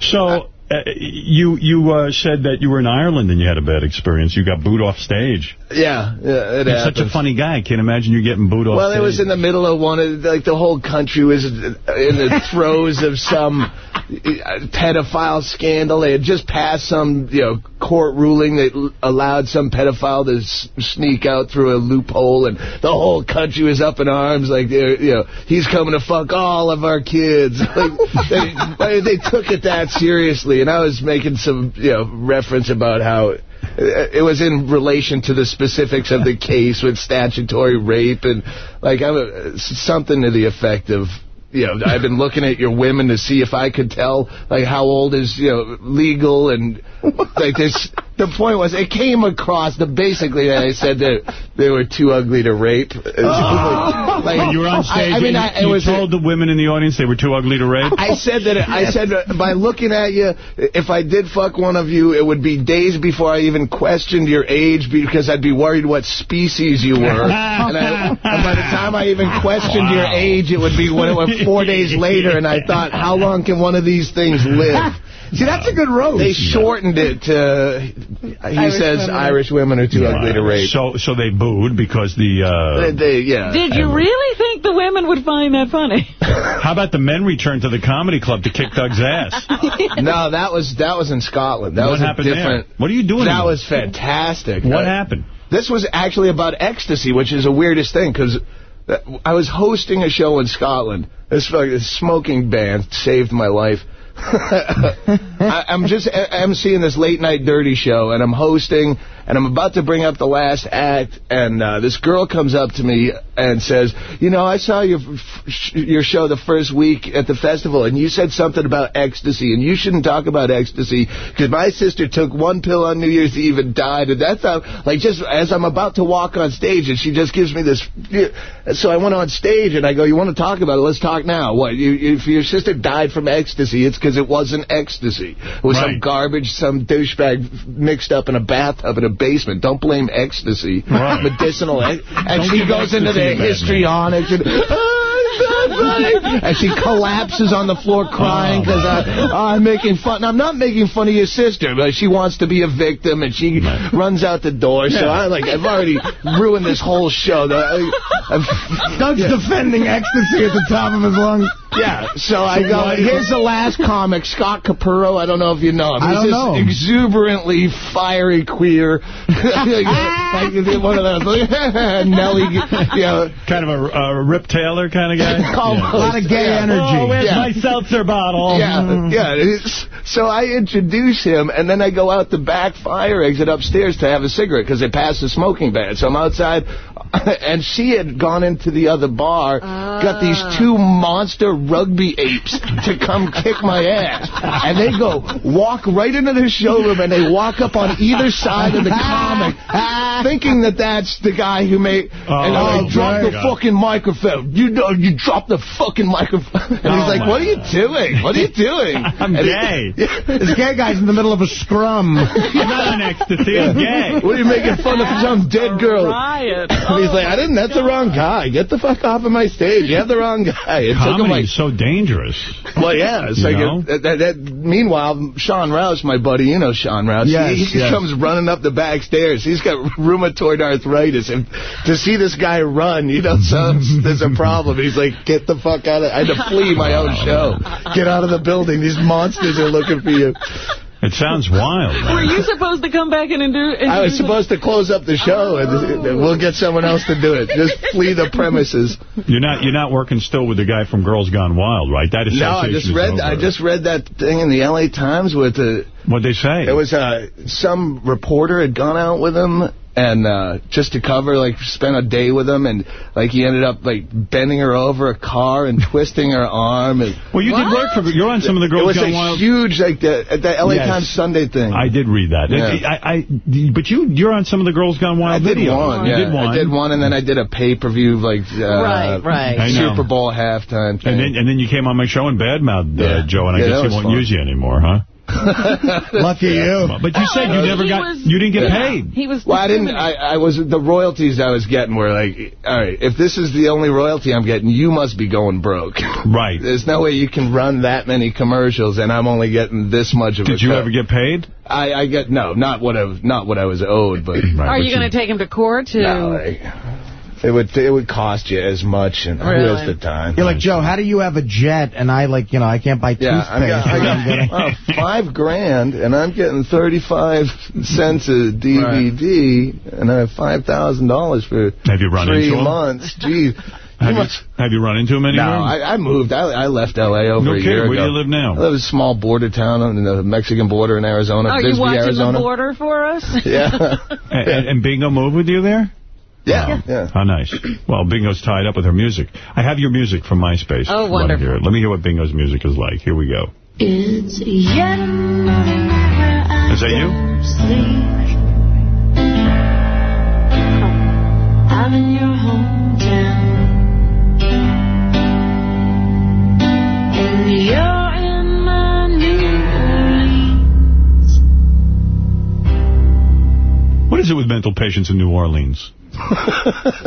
Speaker 1: so, uh, you you uh, said that you were in Ireland and you had a bad experience. You got booed off stage.
Speaker 40: Yeah, yeah, it
Speaker 1: You're
Speaker 40: happens.
Speaker 1: such a funny guy. I can't imagine you getting booed off
Speaker 40: Well,
Speaker 1: stage.
Speaker 40: it was in the middle of one of, like, the whole country was in the throes of some uh, pedophile scandal. They had just passed some, you know, court ruling that allowed some pedophile to s sneak out through a loophole, and the whole country was up in arms, like, you know, he's coming to fuck all of our kids. Like, they, they took it that seriously, and I was making some, you know, reference about how it was in relation to the specifics of the case with statutory rape and like I'm a, something to the effect of you know I've been looking at your women to see if I could tell like how old is you know legal and like this the point was it came across the basically that I said that they were too ugly to rape oh. like,
Speaker 1: When you were on stage,
Speaker 40: I, I mean
Speaker 1: and
Speaker 40: I, it
Speaker 1: you
Speaker 40: was
Speaker 1: told the women in the audience they were too ugly to rape?
Speaker 40: I said that I said that by looking at you, if I did fuck one of you, it would be days before I even questioned your age because I'd be worried what species you were. and, I, and by the time I even questioned your age, it would be when it was four days later, and I thought, how long can one of these things live?
Speaker 3: See, that's a good roast.
Speaker 40: They shortened it to, he
Speaker 1: Irish
Speaker 40: says
Speaker 1: women.
Speaker 40: Irish women are too ugly to rape.
Speaker 1: So so they booed because the... Uh,
Speaker 40: They, they, yeah.
Speaker 2: Did you really think the women would find that funny?
Speaker 1: How about the men return to the comedy club to kick Doug's ass?
Speaker 40: no, that was that was in Scotland. That
Speaker 1: What
Speaker 40: was
Speaker 1: happened
Speaker 40: a
Speaker 1: there?
Speaker 40: different.
Speaker 1: What are you doing
Speaker 40: That was fantastic.
Speaker 1: What
Speaker 40: Uh,
Speaker 1: happened?
Speaker 40: This was actually about ecstasy, which is the weirdest thing because I was hosting a show in Scotland. This smoking ban saved my life. I, I'm just emceeing this late night dirty show, and I'm hosting, and I'm about to bring up the last act, and uh, this girl comes up to me and says, "You know, I saw your your show the first week at the festival, and you said something about ecstasy, and you shouldn't talk about ecstasy because my sister took one pill on New Year's Eve and died, and that's how, like, just as I'm about to walk on stage, and she just gives me this. So I went on stage, and I go, "You want to talk about it? Let's talk now. What? You, if your sister died from ecstasy, it's because it wasn't ecstasy. It was some garbage, some douchebag mixed up in a bathtub in a basement. Don't blame ecstasy.
Speaker 1: Right.
Speaker 40: Medicinal. And she goes into the histrionics and. And she collapses on the floor crying because I'm making fun. I'm not making fun of your sister, but she wants to be a victim and she runs out the door. So I like I've already ruined this whole show. I,
Speaker 3: Doug's defending ecstasy at the top of his lungs.
Speaker 40: yeah, so I go, here's the last comic, Scott Capurro. I don't know if you know him.
Speaker 3: I
Speaker 40: He's
Speaker 3: don't
Speaker 40: this
Speaker 3: know
Speaker 40: exuberantly fiery queer. like one of those, Nelly, you know.
Speaker 1: Kind of a, a Rip Taylor kind of guy?
Speaker 40: Almost.
Speaker 3: A lot of gay
Speaker 40: Yeah.
Speaker 3: energy.
Speaker 1: Oh, where's
Speaker 40: Yeah.
Speaker 1: my seltzer bottle?
Speaker 40: Yeah, mm. yeah. It's, so I introduce him, and then I go out the back fire exit upstairs to have a cigarette because they passed the smoking ban. So I'm outside, and she had gone into the other bar, got these ah. two monster rugby apes to come kick my ass, and they go walk right into the showroom, and they walk up on either side of the comic, thinking that that's the guy who made. Oh, and I
Speaker 1: Oh,
Speaker 40: drop the
Speaker 1: God.
Speaker 40: fucking microphone. You know, you drop the fucking microphone. And
Speaker 1: Oh,
Speaker 40: he's like,
Speaker 1: my
Speaker 40: "What are you doing? What are you doing?"
Speaker 1: I'm
Speaker 40: And
Speaker 1: gay.
Speaker 3: This gay guy's in the middle of a scrum.
Speaker 1: I'm not on ecstasy. I'm gay.
Speaker 40: What are you making fun of some dead girl?
Speaker 2: Riot.
Speaker 40: And he's like, I didn't. That's the wrong guy. Get the fuck off of my stage. You have the wrong guy. It took him
Speaker 1: Comedy
Speaker 40: like,
Speaker 1: is so dangerous.
Speaker 40: well, yeah. It's like it- that, that, that- Meanwhile, Sean Rouse, my buddy, you know Sean Rouse.
Speaker 3: Yes,
Speaker 40: he, he
Speaker 3: yes.
Speaker 40: comes running up the back stairs. He's got rheumatoid arthritis, and to see this guy run, you know, so there's a problem. He's like, get the fuck out of. I had to flee my own show. Get out of the building. These monsters are looking for you.
Speaker 1: It sounds wild. man.
Speaker 2: Were you supposed to come back and do? it?
Speaker 40: I was supposed to close up the show, and we'll get someone else to do it. Just flee the premises.
Speaker 1: You're not you're not working still with the guy from Girls Gone Wild, right? That association
Speaker 40: No, I just read.
Speaker 1: over.
Speaker 40: I just read that thing in the L.A. Times with the.
Speaker 1: What'd they say?
Speaker 40: It was uh, some reporter had gone out with him and uh, just to cover, like, spent a day with him, and like he ended up like bending her over a car and twisting her arm. And
Speaker 1: well, you did work for. You're on some of the
Speaker 40: it
Speaker 1: Girls
Speaker 40: was
Speaker 1: Gone
Speaker 40: a
Speaker 1: Wild.
Speaker 40: huge like the the L.A.
Speaker 1: Yes.
Speaker 40: Times Sunday thing.
Speaker 1: I did read that.
Speaker 40: Yeah.
Speaker 1: I, I, but you, you're on some of the Girls Gone Wild
Speaker 40: I
Speaker 1: Wild
Speaker 40: did
Speaker 1: videos.
Speaker 40: one,
Speaker 1: You
Speaker 40: yeah.
Speaker 1: did one.
Speaker 40: I did one, and then I did a pay-per-view, like, uh,
Speaker 2: Right, right.
Speaker 40: Super Bowl halftime thing.
Speaker 1: And then, and then you came on my show and badmouthed uh,
Speaker 40: Yeah.
Speaker 1: Joe, and I guess
Speaker 40: that
Speaker 1: he won't
Speaker 40: fun.
Speaker 1: use you anymore, huh?
Speaker 3: Lucky you.
Speaker 1: But you said you never
Speaker 2: he
Speaker 1: got,
Speaker 2: was-
Speaker 1: you didn't get
Speaker 40: Yeah.
Speaker 1: paid.
Speaker 2: He was.
Speaker 40: Well, I didn't. I, I was the royalties I was getting were like, all right, if this is the only royalty I'm getting, you must be going broke.
Speaker 1: Right.
Speaker 40: There's no way you can run that many commercials, and I'm only getting this much of a
Speaker 1: Did you
Speaker 40: cut.
Speaker 1: ever get paid?
Speaker 40: I, I get no, not what I was, not what I was owed, but
Speaker 1: Right,
Speaker 2: Are
Speaker 1: but
Speaker 2: you going to take him to court to?
Speaker 40: no, like, it would it would cost you as much, and who
Speaker 2: Really?
Speaker 40: has the time?
Speaker 3: You're like, Joe, how do you have a jet and I, like, you know, I can't buy
Speaker 40: Yeah, I got, I
Speaker 3: toothpaste?
Speaker 40: got five grand, and I'm getting 35 cents a DVD, and I have $5,000 for
Speaker 1: Have you run
Speaker 40: three
Speaker 1: into
Speaker 40: months. Jeez.
Speaker 1: Have you, have you run into him anywhere?
Speaker 40: No, I, I moved. I, I left L.A. over
Speaker 1: No
Speaker 40: a
Speaker 1: kidding.
Speaker 40: year
Speaker 1: Where do you live now?
Speaker 40: I live in a small border town on the Mexican border in Arizona,
Speaker 2: Are you
Speaker 40: Bisbee,
Speaker 2: watching
Speaker 40: Arizona.
Speaker 2: the border for us?
Speaker 40: Yeah.
Speaker 1: and, and Bingo moved with you there?
Speaker 40: Yeah, yeah.
Speaker 1: How nice. Well, Bingo's tied up with her music. I have your music from MySpace.
Speaker 2: Oh,
Speaker 1: Let me
Speaker 2: wonderful.
Speaker 1: hear. Let me hear what Bingo's music is like. Here we go.
Speaker 43: It's yet another night where I
Speaker 1: Is that you?
Speaker 43: sleep. I'm in your hometown. And you're in my New Orleans.
Speaker 1: What is is it with mental patients in New Orleans?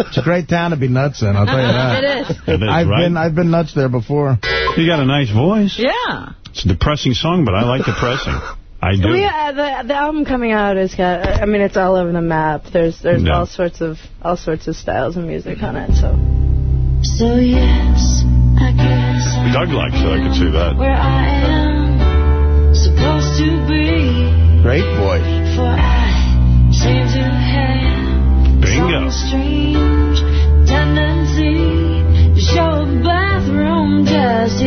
Speaker 3: It's a great town to be nuts in, I'll tell you that.
Speaker 2: It is.
Speaker 1: It is,
Speaker 3: I've
Speaker 1: right?
Speaker 3: been I've been nuts there before.
Speaker 1: You got a nice voice.
Speaker 2: Yeah.
Speaker 1: It's a depressing song, but I like depressing. I do.
Speaker 41: We, uh, the the album coming out is got. I mean, it's all over the map. There's there's
Speaker 1: Yeah.
Speaker 41: all sorts of all sorts of styles of music on it. So
Speaker 43: So yes, I guess
Speaker 1: Doug likes it. I can see that.
Speaker 43: where I am supposed to be.
Speaker 3: Great voice.
Speaker 43: Strange tendency show bathroom boss.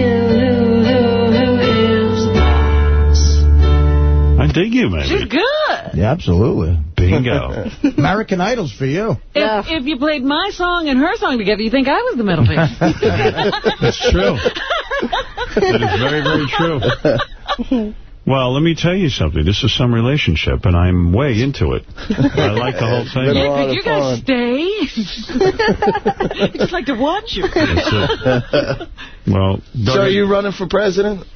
Speaker 1: I dig you, man.
Speaker 2: She's good.
Speaker 3: Yeah, absolutely.
Speaker 1: Bingo.
Speaker 3: American Idol's for you.
Speaker 2: If, if you played my song and her song together, you think I was the middle finger.
Speaker 1: That's true. That is very, very true. Well, let me tell you something. This is some relationship, and I'm way into it. I like the whole thing.
Speaker 2: yeah, could you guys stay? I just like to watch you.
Speaker 1: Well,
Speaker 40: So are you running for president?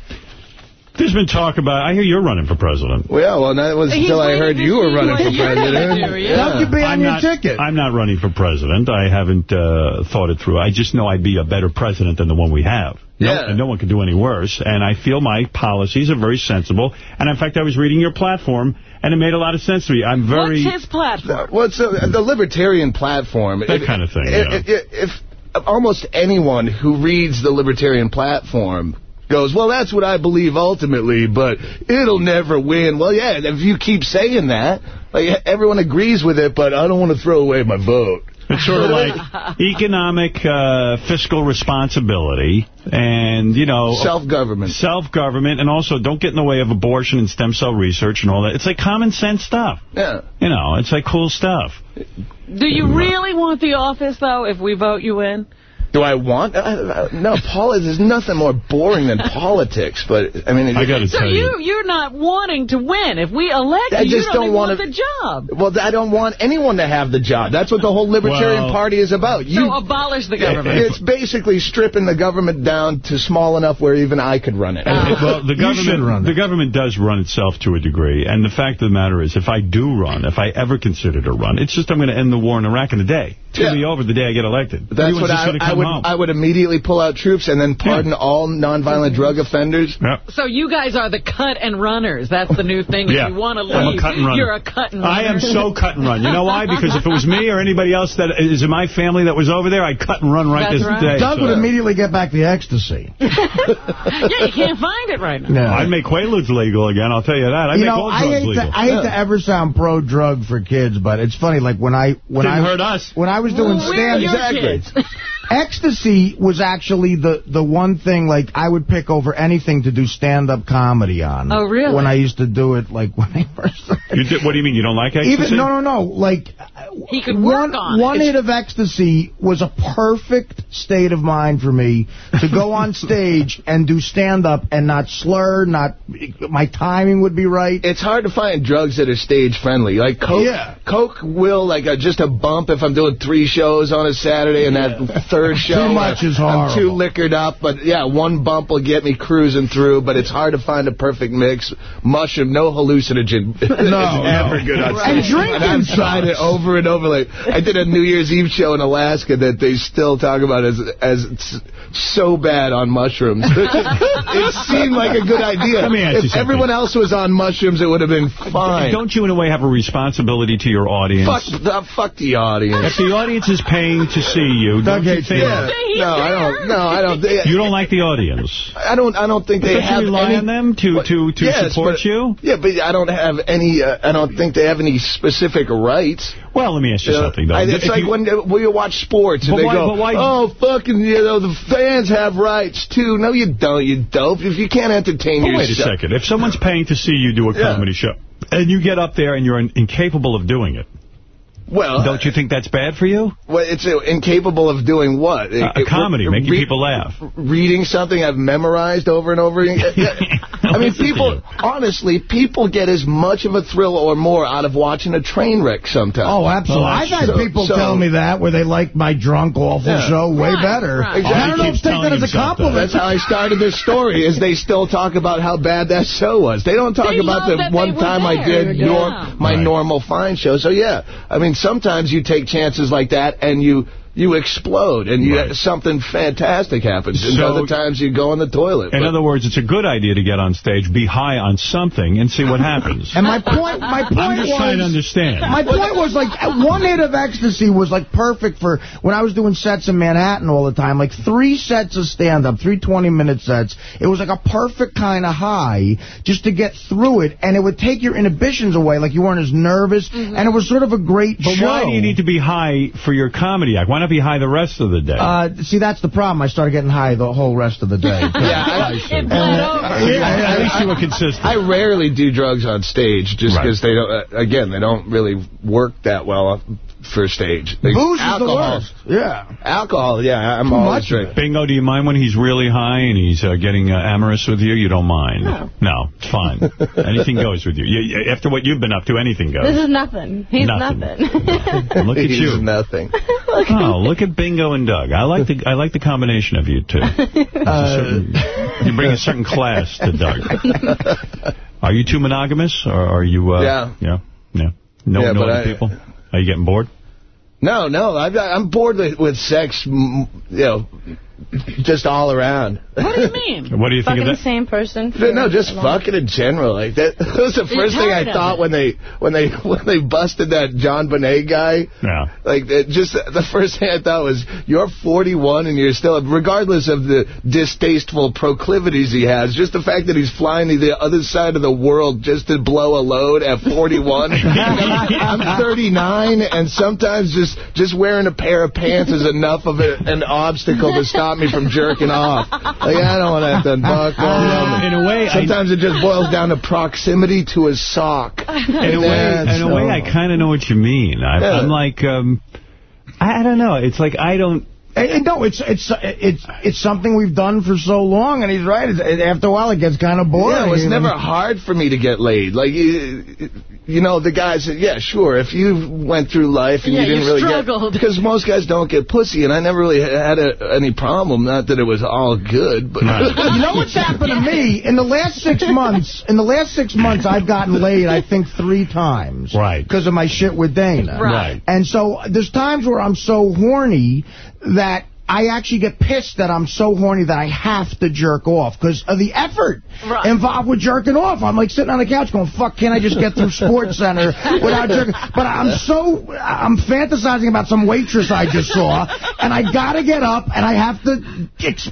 Speaker 1: There's been talk about, I hear you're running for president.
Speaker 40: Well, yeah, well, that was
Speaker 2: He's
Speaker 40: until I heard you were running for president.
Speaker 2: do, yeah.
Speaker 3: Doug could be on
Speaker 1: I'm
Speaker 3: your
Speaker 1: not,
Speaker 3: ticket.
Speaker 1: I'm not running for president. I haven't uh, thought it through. I just know I'd be a better president than the one we have. No,
Speaker 40: Yeah.
Speaker 1: and no one could do any worse. And I feel my policies are very sensible. And in fact, I was reading your platform, and it made a lot of sense to me. I'm very...
Speaker 2: What's his platform?
Speaker 40: What's uh, the libertarian platform?
Speaker 1: That kind of thing, yeah.
Speaker 40: If, if, if almost anyone who reads the libertarian platform goes, well, that's what I believe ultimately, but it'll never win. Well, yeah, if you keep saying that, like everyone agrees with it, but I don't want to throw away my vote.
Speaker 1: It's sort of like economic uh, fiscal responsibility and, you know...
Speaker 40: Self-government.
Speaker 1: Self-government, and also don't get in the way of abortion and stem cell research and all that. It's like common sense stuff.
Speaker 40: Yeah.
Speaker 1: You know, it's like cool stuff.
Speaker 2: Do you really want the office, though, if we vote you in?
Speaker 40: Do I want? I, I, no, politics. There's nothing more boring than politics. But I mean,
Speaker 1: I got to
Speaker 2: So
Speaker 1: tell
Speaker 2: you, you're not wanting to win. If we elect
Speaker 40: I
Speaker 2: you,
Speaker 40: just
Speaker 2: you don't,
Speaker 40: don't
Speaker 2: even
Speaker 40: wanna-
Speaker 2: want the job.
Speaker 40: Well, I don't want anyone to have the job. That's what the whole Libertarian
Speaker 1: Well-
Speaker 40: Party is about. You,
Speaker 2: so abolish the government.
Speaker 40: It's basically stripping the government down to small enough where even I could run it.
Speaker 1: well, the
Speaker 3: You
Speaker 1: government
Speaker 3: run
Speaker 1: the government does run itself to a degree, and the fact of the matter is, if I do run, if I ever consider to run, it's just I'm going to end the war in Iraq in a day. It's going to be over the day I get elected.
Speaker 40: That's
Speaker 1: Everyone's
Speaker 40: what I, I would.
Speaker 1: home.
Speaker 40: I would immediately pull out troops and then pardon all nonviolent drug offenders.
Speaker 2: So you guys are the cut and runners. That's the new thing.
Speaker 1: Yeah.
Speaker 2: If you want to leave,
Speaker 1: I'm a
Speaker 2: leave,
Speaker 1: cut and runner.
Speaker 2: you're a cut and runner.
Speaker 1: I am so cut and run. You know why? Because if it was me or anybody else that is in my family that was over there, I'd cut and run right
Speaker 2: That's
Speaker 1: this
Speaker 2: right.
Speaker 1: day.
Speaker 3: Doug
Speaker 1: So-
Speaker 3: would immediately get back the ecstasy.
Speaker 2: yeah, you can't find it right now.
Speaker 3: No.
Speaker 1: I'd make Quaaludes legal again, I'll tell you that. I'd
Speaker 3: you
Speaker 1: make
Speaker 3: know,
Speaker 1: all
Speaker 3: I
Speaker 1: drugs
Speaker 3: hate,
Speaker 1: legal.
Speaker 3: to, I hate to ever sound pro-drug for kids, but it's funny. Like when I when
Speaker 1: Didn't
Speaker 3: I
Speaker 1: hurt us.
Speaker 3: when I was doing
Speaker 2: Well,
Speaker 3: stand
Speaker 2: your kids.
Speaker 3: ecstasy was actually the the one thing like I would pick over anything to do stand-up comedy on.
Speaker 2: Oh, really?
Speaker 3: When I used to do it, like when I first. started.
Speaker 1: You did, what do you mean? You don't like ecstasy?
Speaker 3: Even no, no, no. Like
Speaker 2: He could work
Speaker 3: one
Speaker 2: on
Speaker 3: one
Speaker 2: it.
Speaker 3: hit of ecstasy was a perfect state of mind for me to go on stage and do stand-up and not slur, not my timing would be right.
Speaker 40: It's hard to find drugs that are stage friendly. Like Coke,
Speaker 3: Yeah.
Speaker 40: Coke will like uh, just a bump if I'm doing three shows on a Saturday and that third show.
Speaker 3: Too much is
Speaker 40: I'm too liquored up, but yeah, one bump will get me cruising through. But it's hard to find a perfect mix. Mushroom, no hallucinogen.
Speaker 3: No,
Speaker 40: is ever good on
Speaker 3: And drinking
Speaker 40: And I've tried it over and over. Like I did a New Year's Eve show in Alaska that they still talk about as as so bad on mushrooms. it seemed like a good idea.
Speaker 1: Let me ask
Speaker 40: if
Speaker 1: you something.
Speaker 40: everyone else was on mushrooms, it would have been fine.
Speaker 1: Don't you, in a way, have a responsibility to your audience?
Speaker 40: Fuck the, fuck the audience.
Speaker 1: If the audience is paying to see you, don't you
Speaker 3: hates
Speaker 1: think...
Speaker 40: Yeah. No, I don't. No, I don't. They,
Speaker 1: You don't like the audience.
Speaker 40: I don't. I don't think they
Speaker 1: Don't
Speaker 40: have
Speaker 1: you rely
Speaker 40: any,
Speaker 1: on them to,
Speaker 40: But-
Speaker 1: to, to
Speaker 40: yes,
Speaker 1: support
Speaker 40: but-
Speaker 1: you?
Speaker 40: Yeah, but I don't have any. Uh, I don't think they have any specific rights.
Speaker 1: Well, let me ask you
Speaker 40: You know,
Speaker 1: something, though.
Speaker 40: I- it's
Speaker 1: If
Speaker 40: like
Speaker 1: you-
Speaker 40: when uh, we watch sports and they
Speaker 1: why-
Speaker 40: go,
Speaker 1: why-
Speaker 40: "Oh, fucking, you know, the fans have rights too." No, you don't. You dope. If you can't entertain
Speaker 1: Well, wait a second. If someone's paying to see you do a
Speaker 40: Yeah.
Speaker 1: comedy show, and you get up there and you're in, incapable of doing it,
Speaker 40: Well,
Speaker 1: Don't you think that's bad for you?
Speaker 40: Well, it's uh, incapable of doing what?
Speaker 1: A- a comedy,
Speaker 40: re-
Speaker 1: making people laugh.
Speaker 40: Reading something I've memorized over and over again. I mean, people, honestly, people get as much of a thrill or more out of watching a train wreck sometimes.
Speaker 3: Oh, absolutely. I've had
Speaker 40: So-
Speaker 3: people
Speaker 40: so-
Speaker 3: tell me that where they like my drunk, awful
Speaker 40: Yeah.
Speaker 3: show way
Speaker 40: Right,
Speaker 3: better.
Speaker 40: right.
Speaker 3: I don't know if take that as a compliment.
Speaker 40: That's how I started this story, is they still talk about how bad that show was. They don't talk
Speaker 3: They
Speaker 40: about the one
Speaker 3: they were
Speaker 40: time I did
Speaker 3: Yeah.
Speaker 40: nor- my
Speaker 3: Right.
Speaker 40: normal fine show. So, yeah, I mean, sometimes you take chances like that and you... You explode, and you something fantastic happens. And
Speaker 1: So-
Speaker 40: other times you go in the toilet.
Speaker 1: In
Speaker 40: But-
Speaker 1: other words, it's a good idea to get on stage, be high on something, and see what happens.
Speaker 3: And my point, my point
Speaker 1: I'm just
Speaker 3: was,
Speaker 1: trying to understand.
Speaker 3: My point was like one hit of ecstasy was like perfect for when I was doing sets in Manhattan all the time. Like three sets of stand up, three 20 minute sets. It was like a perfect kind of high just to get through it, and it would take your inhibitions away. Like you weren't as nervous, mm-hmm. and it was sort of a great
Speaker 1: But
Speaker 3: show.
Speaker 1: why do you need to be high for your comedy act? Why not be high the rest of the day?
Speaker 3: Uh, see, that's the problem. I started getting high the whole rest of the day.
Speaker 40: Yeah,
Speaker 3: It bled over.
Speaker 40: at least
Speaker 1: you were consistent.
Speaker 40: I rarely do drugs on stage just
Speaker 1: Right.
Speaker 40: because they don't. Uh, again, they don't really work that well for stage. They,
Speaker 3: Booze is the
Speaker 40: alcohol,
Speaker 3: worst. Yeah.
Speaker 40: Alcohol, yeah, I'm
Speaker 3: Too
Speaker 40: always
Speaker 3: much of
Speaker 40: drinking.
Speaker 1: Bingo, do you mind when he's really high and he's uh, getting uh, amorous with you? You don't mind? No. it's fine. anything goes with you. you. you- After what you've been up to, anything goes.
Speaker 41: This is nothing. He's
Speaker 1: Nothing.
Speaker 41: nothing.
Speaker 1: Look at
Speaker 40: He's
Speaker 1: you.
Speaker 40: nothing.
Speaker 1: Oh, look at Bingo and Doug. I like the I like the combination of you two.
Speaker 40: Uh,
Speaker 1: you bring a certain class to Doug. Are you two monogamous, or are you? Uh,
Speaker 40: Yeah.
Speaker 1: Yeah. Yeah. No,
Speaker 40: Yeah,
Speaker 1: no other
Speaker 40: I-
Speaker 1: people. Are you getting bored?
Speaker 40: No, no, I've, I'm bored with, with sex, you know, just all around.
Speaker 2: What do you mean?
Speaker 1: What do you
Speaker 41: Fucking the same person. for
Speaker 40: No, just fucking in general. Like that, that was the
Speaker 41: You're
Speaker 40: first thing I thought
Speaker 41: it.
Speaker 40: when they when they when they busted that JonBenét guy.
Speaker 1: Yeah.
Speaker 40: Like that, just the first thing I thought was, you're 41 and you're still, regardless of the distasteful proclivities he has, just the fact that he's flying to the other side of the world just to blow a load at 41. I'm, I'm 39, and sometimes just just wearing a pair of pants is enough of a, an obstacle to stop me from jerking off. Like I don't want to have to buck all
Speaker 1: in a way, I-
Speaker 40: sometimes it just boils down to proximity to a sock.
Speaker 1: In a way, in a way, I kind of know what you mean. I,
Speaker 40: Yeah.
Speaker 1: I'm like, um, I, I don't know. It's like I don't.
Speaker 3: And no, it's it's it's it's something we've done for so long, and he's right. It's, after a while, it gets kind of boring.
Speaker 40: Yeah, it was never hard for me to get laid. Like, you, you know, the guys, yeah, sure, if you went through life and
Speaker 2: Yeah,
Speaker 40: you didn't
Speaker 2: you
Speaker 40: really
Speaker 2: struggled.
Speaker 40: get... Because most guys don't get pussy, and I never really had a, any problem. Not that it was all good, but...
Speaker 3: you know what's happened to me in the last six months? In the last six months, I've gotten laid, I think, three times.
Speaker 1: Right.
Speaker 3: Because of my shit with Dana.
Speaker 1: Right.
Speaker 3: And so there's times where I'm so horny that I actually get pissed that I'm so horny that I have to jerk off because of the effort
Speaker 2: Right.
Speaker 3: involved with jerking off. I'm like sitting on the couch going, fuck, can't I just get through Sports Center without jerking? But I'm so, I'm fantasizing about some waitress I just saw, and I gotta get up, and I have to ex-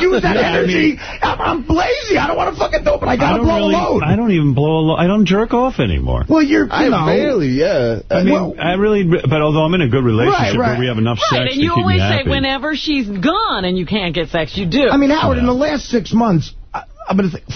Speaker 3: use that
Speaker 1: Yeah, I
Speaker 3: energy. I'm, I'm lazy. I don't want to fucking do it, but I
Speaker 1: I
Speaker 3: gotta
Speaker 1: don't
Speaker 3: blow
Speaker 1: really.
Speaker 3: a load.
Speaker 1: I don't even blow a load. I don't jerk off anymore.
Speaker 3: well, you're, you
Speaker 40: I
Speaker 3: know.
Speaker 40: barely, yeah.
Speaker 1: I mean,
Speaker 3: well-
Speaker 1: I really, but although I'm in a good relationship
Speaker 3: right.
Speaker 1: where we have enough
Speaker 2: Right,
Speaker 1: sex
Speaker 2: and
Speaker 1: to
Speaker 2: you
Speaker 1: keep
Speaker 2: always
Speaker 1: me
Speaker 2: say
Speaker 1: happy.
Speaker 2: Whenever she's gone and you can't get sex, you do.
Speaker 3: I mean, Howard, in the last six months, I, I'm going to think,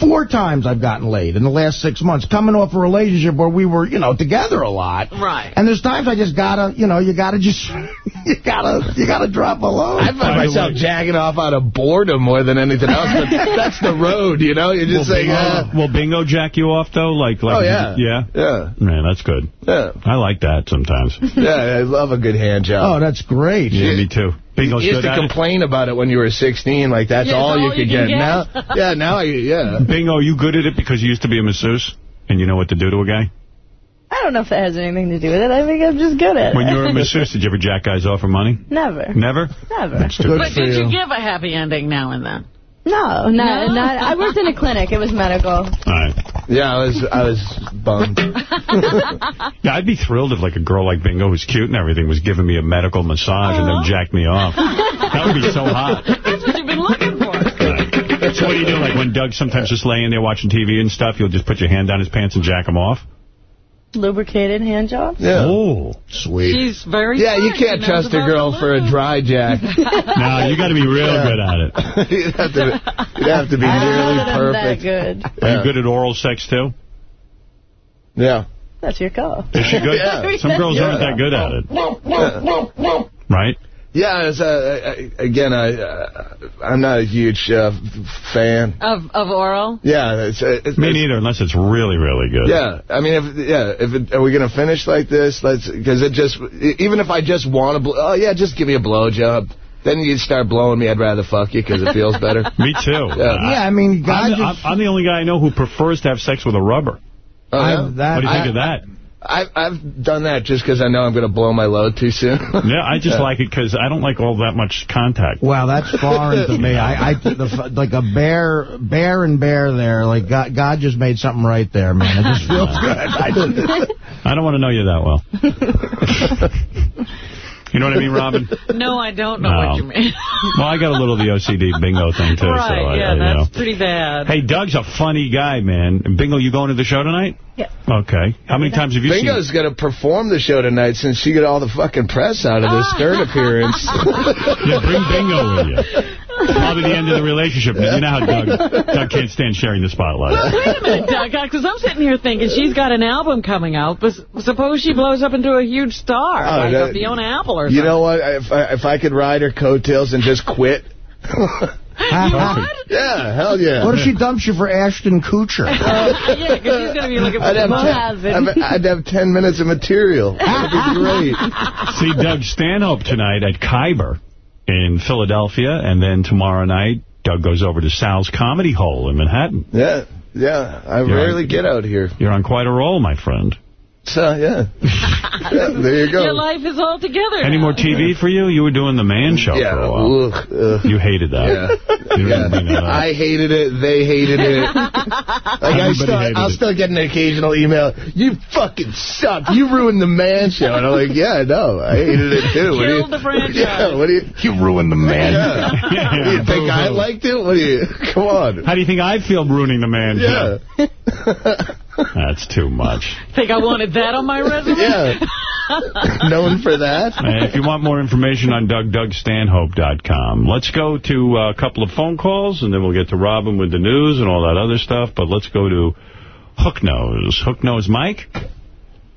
Speaker 3: four times I've gotten laid in the last six months, coming off a relationship where we were, you know, together a lot.
Speaker 2: Right.
Speaker 3: And there's times I just gotta, you know, you gotta just, you gotta, you gotta drop a load.
Speaker 40: I find myself jagging off out of boredom more than anything else, but that's the road, you know? You're
Speaker 1: Will
Speaker 40: just saying,
Speaker 1: bingo,
Speaker 40: uh,
Speaker 1: will bingo jack you off though? Like, like
Speaker 40: oh, yeah.
Speaker 1: yeah,
Speaker 40: Yeah.
Speaker 1: man, that's good.
Speaker 40: Yeah.
Speaker 1: I like that sometimes.
Speaker 40: Yeah, I love a good hand job.
Speaker 3: Oh, that's great.
Speaker 1: Yeah, me too. Bingo's
Speaker 40: you used to
Speaker 1: at it.
Speaker 40: complain about it when you were 16, like that's
Speaker 2: Yeah,
Speaker 40: all,
Speaker 2: all
Speaker 40: you
Speaker 2: you
Speaker 40: could
Speaker 2: can
Speaker 40: get.
Speaker 2: get.
Speaker 40: Now, yeah, now I, yeah.
Speaker 1: Bingo, are you good at it because you used to be a masseuse and you know what to do to a guy?
Speaker 41: I don't know if that has anything to do with it. I think I'm just good at
Speaker 1: When
Speaker 41: it.
Speaker 1: When you were a masseuse, did you ever jack guys off for money?
Speaker 41: Never.
Speaker 1: Never?
Speaker 41: Never.
Speaker 1: That's too
Speaker 2: but did you give a happy ending now and then?
Speaker 41: No, not,
Speaker 2: No?
Speaker 41: not. I worked in a clinic. It was medical.
Speaker 1: All right.
Speaker 40: Yeah, I was, I was bummed.
Speaker 1: Yeah, I'd be thrilled if like a girl like Bingo, who's cute and everything, was giving me a medical massage and then uh-huh. jacked me off. That would be so hot.
Speaker 2: That's what you've been looking for.
Speaker 1: So what do you do? Like when Doug sometimes just laying there watching TV and stuff, you'll just put your hand down his pants and jack him off?
Speaker 41: Lubricated hand jobs.
Speaker 40: Yeah.
Speaker 1: Oh.
Speaker 40: Sweet.
Speaker 2: She's very
Speaker 40: Yeah, you can't trust a girl for a dry jack.
Speaker 1: No, you got to be real
Speaker 40: Yeah.
Speaker 1: good at it.
Speaker 40: you'd, have to, you'd have to be
Speaker 41: I don't know
Speaker 40: nearly
Speaker 41: that I'm that
Speaker 40: perfect.
Speaker 41: good.
Speaker 1: Are
Speaker 40: Yeah.
Speaker 1: you good at oral sex, too?
Speaker 40: Yeah.
Speaker 41: That's your call.
Speaker 1: Is she good?
Speaker 40: Yeah.
Speaker 1: Some girls
Speaker 40: Yeah.
Speaker 1: aren't that good at it. Right?
Speaker 40: Yeah, it's, uh, I- again, I, uh, I'm not a huge uh, fan.
Speaker 2: Of of oral?
Speaker 40: Yeah, it's, uh, it's
Speaker 1: Me neither, unless it's really, really good.
Speaker 40: Yeah, I mean, if yeah, if it, are we gonna finish like this? Let's because it just even if I just want to, bl- oh yeah, just give me a blowjob. Then you start blowing me. I'd rather fuck you because it feels better.
Speaker 1: Me too.
Speaker 40: Yeah.
Speaker 3: Yeah, I mean, God
Speaker 1: I'm, the,
Speaker 3: just...
Speaker 1: I'm, I'm the only guy I know who prefers to have sex with a rubber.
Speaker 40: Oh, yeah?
Speaker 3: That-
Speaker 1: what do you think
Speaker 40: I-
Speaker 1: of that?
Speaker 40: I've I've done that just because I know I'm gonna blow my load too soon.
Speaker 1: Yeah, I just like it because I don't like all that much contact.
Speaker 3: Wow, that's foreign to me. I, I the, like a bear, bear and bear there. Like God, God just made something right there, man. It just feels good. I
Speaker 1: I don't want to know you that well. You know what I mean, Robin?
Speaker 2: No, I don't know
Speaker 1: No.
Speaker 2: what you mean.
Speaker 1: Well, I got a little of the OCD bingo thing, too.
Speaker 2: right,
Speaker 1: so
Speaker 2: yeah,
Speaker 1: I, you know.
Speaker 2: that's pretty bad.
Speaker 1: Hey, Doug's a funny guy, man. Bingo, you going to the show tonight?
Speaker 41: Yeah.
Speaker 1: Okay. How many times have you seen
Speaker 40: Bingo's gonna perform the show tonight since she got all the fucking press out of this ah. third appearance.
Speaker 1: Yeah, bring Bingo with you. Probably the end of the relationship. You know how Doug, Doug can't stand sharing the spotlight.
Speaker 2: Well, wait a minute, Doug, because I'm sitting here thinking she's got an album coming out, but suppose she blows up into a huge star,
Speaker 40: Oh,
Speaker 2: like
Speaker 40: that-
Speaker 2: a Fiona Apple or something.
Speaker 40: You know what? If I, if I could ride her coattails and just quit. yeah, hell yeah.
Speaker 3: what if she dumps you for Ashton Kutcher?
Speaker 2: Oh, yeah, because she's going to be looking for
Speaker 40: I'd have,
Speaker 2: the
Speaker 40: ten, I'd, I'd have 10 minutes of material. That'd be great.
Speaker 1: See Doug Stanhope tonight at Khyber in Philadelphia, and then tomorrow night, Doug goes over to Sal's Comedy Hole in Manhattan.
Speaker 40: Yeah, yeah. I
Speaker 1: You're
Speaker 40: rarely
Speaker 1: on-
Speaker 40: get out here.
Speaker 1: You're on quite a roll, my friend.
Speaker 40: So, uh, yeah. yeah there you go.
Speaker 2: Your life is all together
Speaker 1: Any
Speaker 2: now.
Speaker 1: more TV for you? You were doing the Man Show
Speaker 40: Yeah,
Speaker 1: for a while.
Speaker 40: ugh, ugh.
Speaker 1: You hated that.
Speaker 40: Yeah.
Speaker 1: You
Speaker 40: Yeah.
Speaker 1: didn't bring that up.
Speaker 40: I hated it. They hated it. Like I
Speaker 1: Everybody
Speaker 40: still,
Speaker 1: hated
Speaker 40: I'll
Speaker 1: it.
Speaker 40: still get an occasional email. You fucking suck. You ruined the man show. And I'm like, yeah, I know. I hated it too. What do you-
Speaker 2: Killed the franchise.
Speaker 40: Yeah. What do you?
Speaker 3: You ruined the man.
Speaker 40: Yeah.
Speaker 1: Yeah,
Speaker 40: do you think I liked it? What do you? Come on.
Speaker 1: How do you think I feel ruining the Man show?
Speaker 40: Yeah.
Speaker 1: Show? That's too much.
Speaker 2: Think I wanted that on my resume?
Speaker 40: Yeah. Known for that.
Speaker 1: And if you want more information on Doug, DougStanhope.com. Let's go to a couple of phone calls, and then we'll get to Robin with the news and all that other stuff. But let's go to Hook Nose. Hook Nose Mike?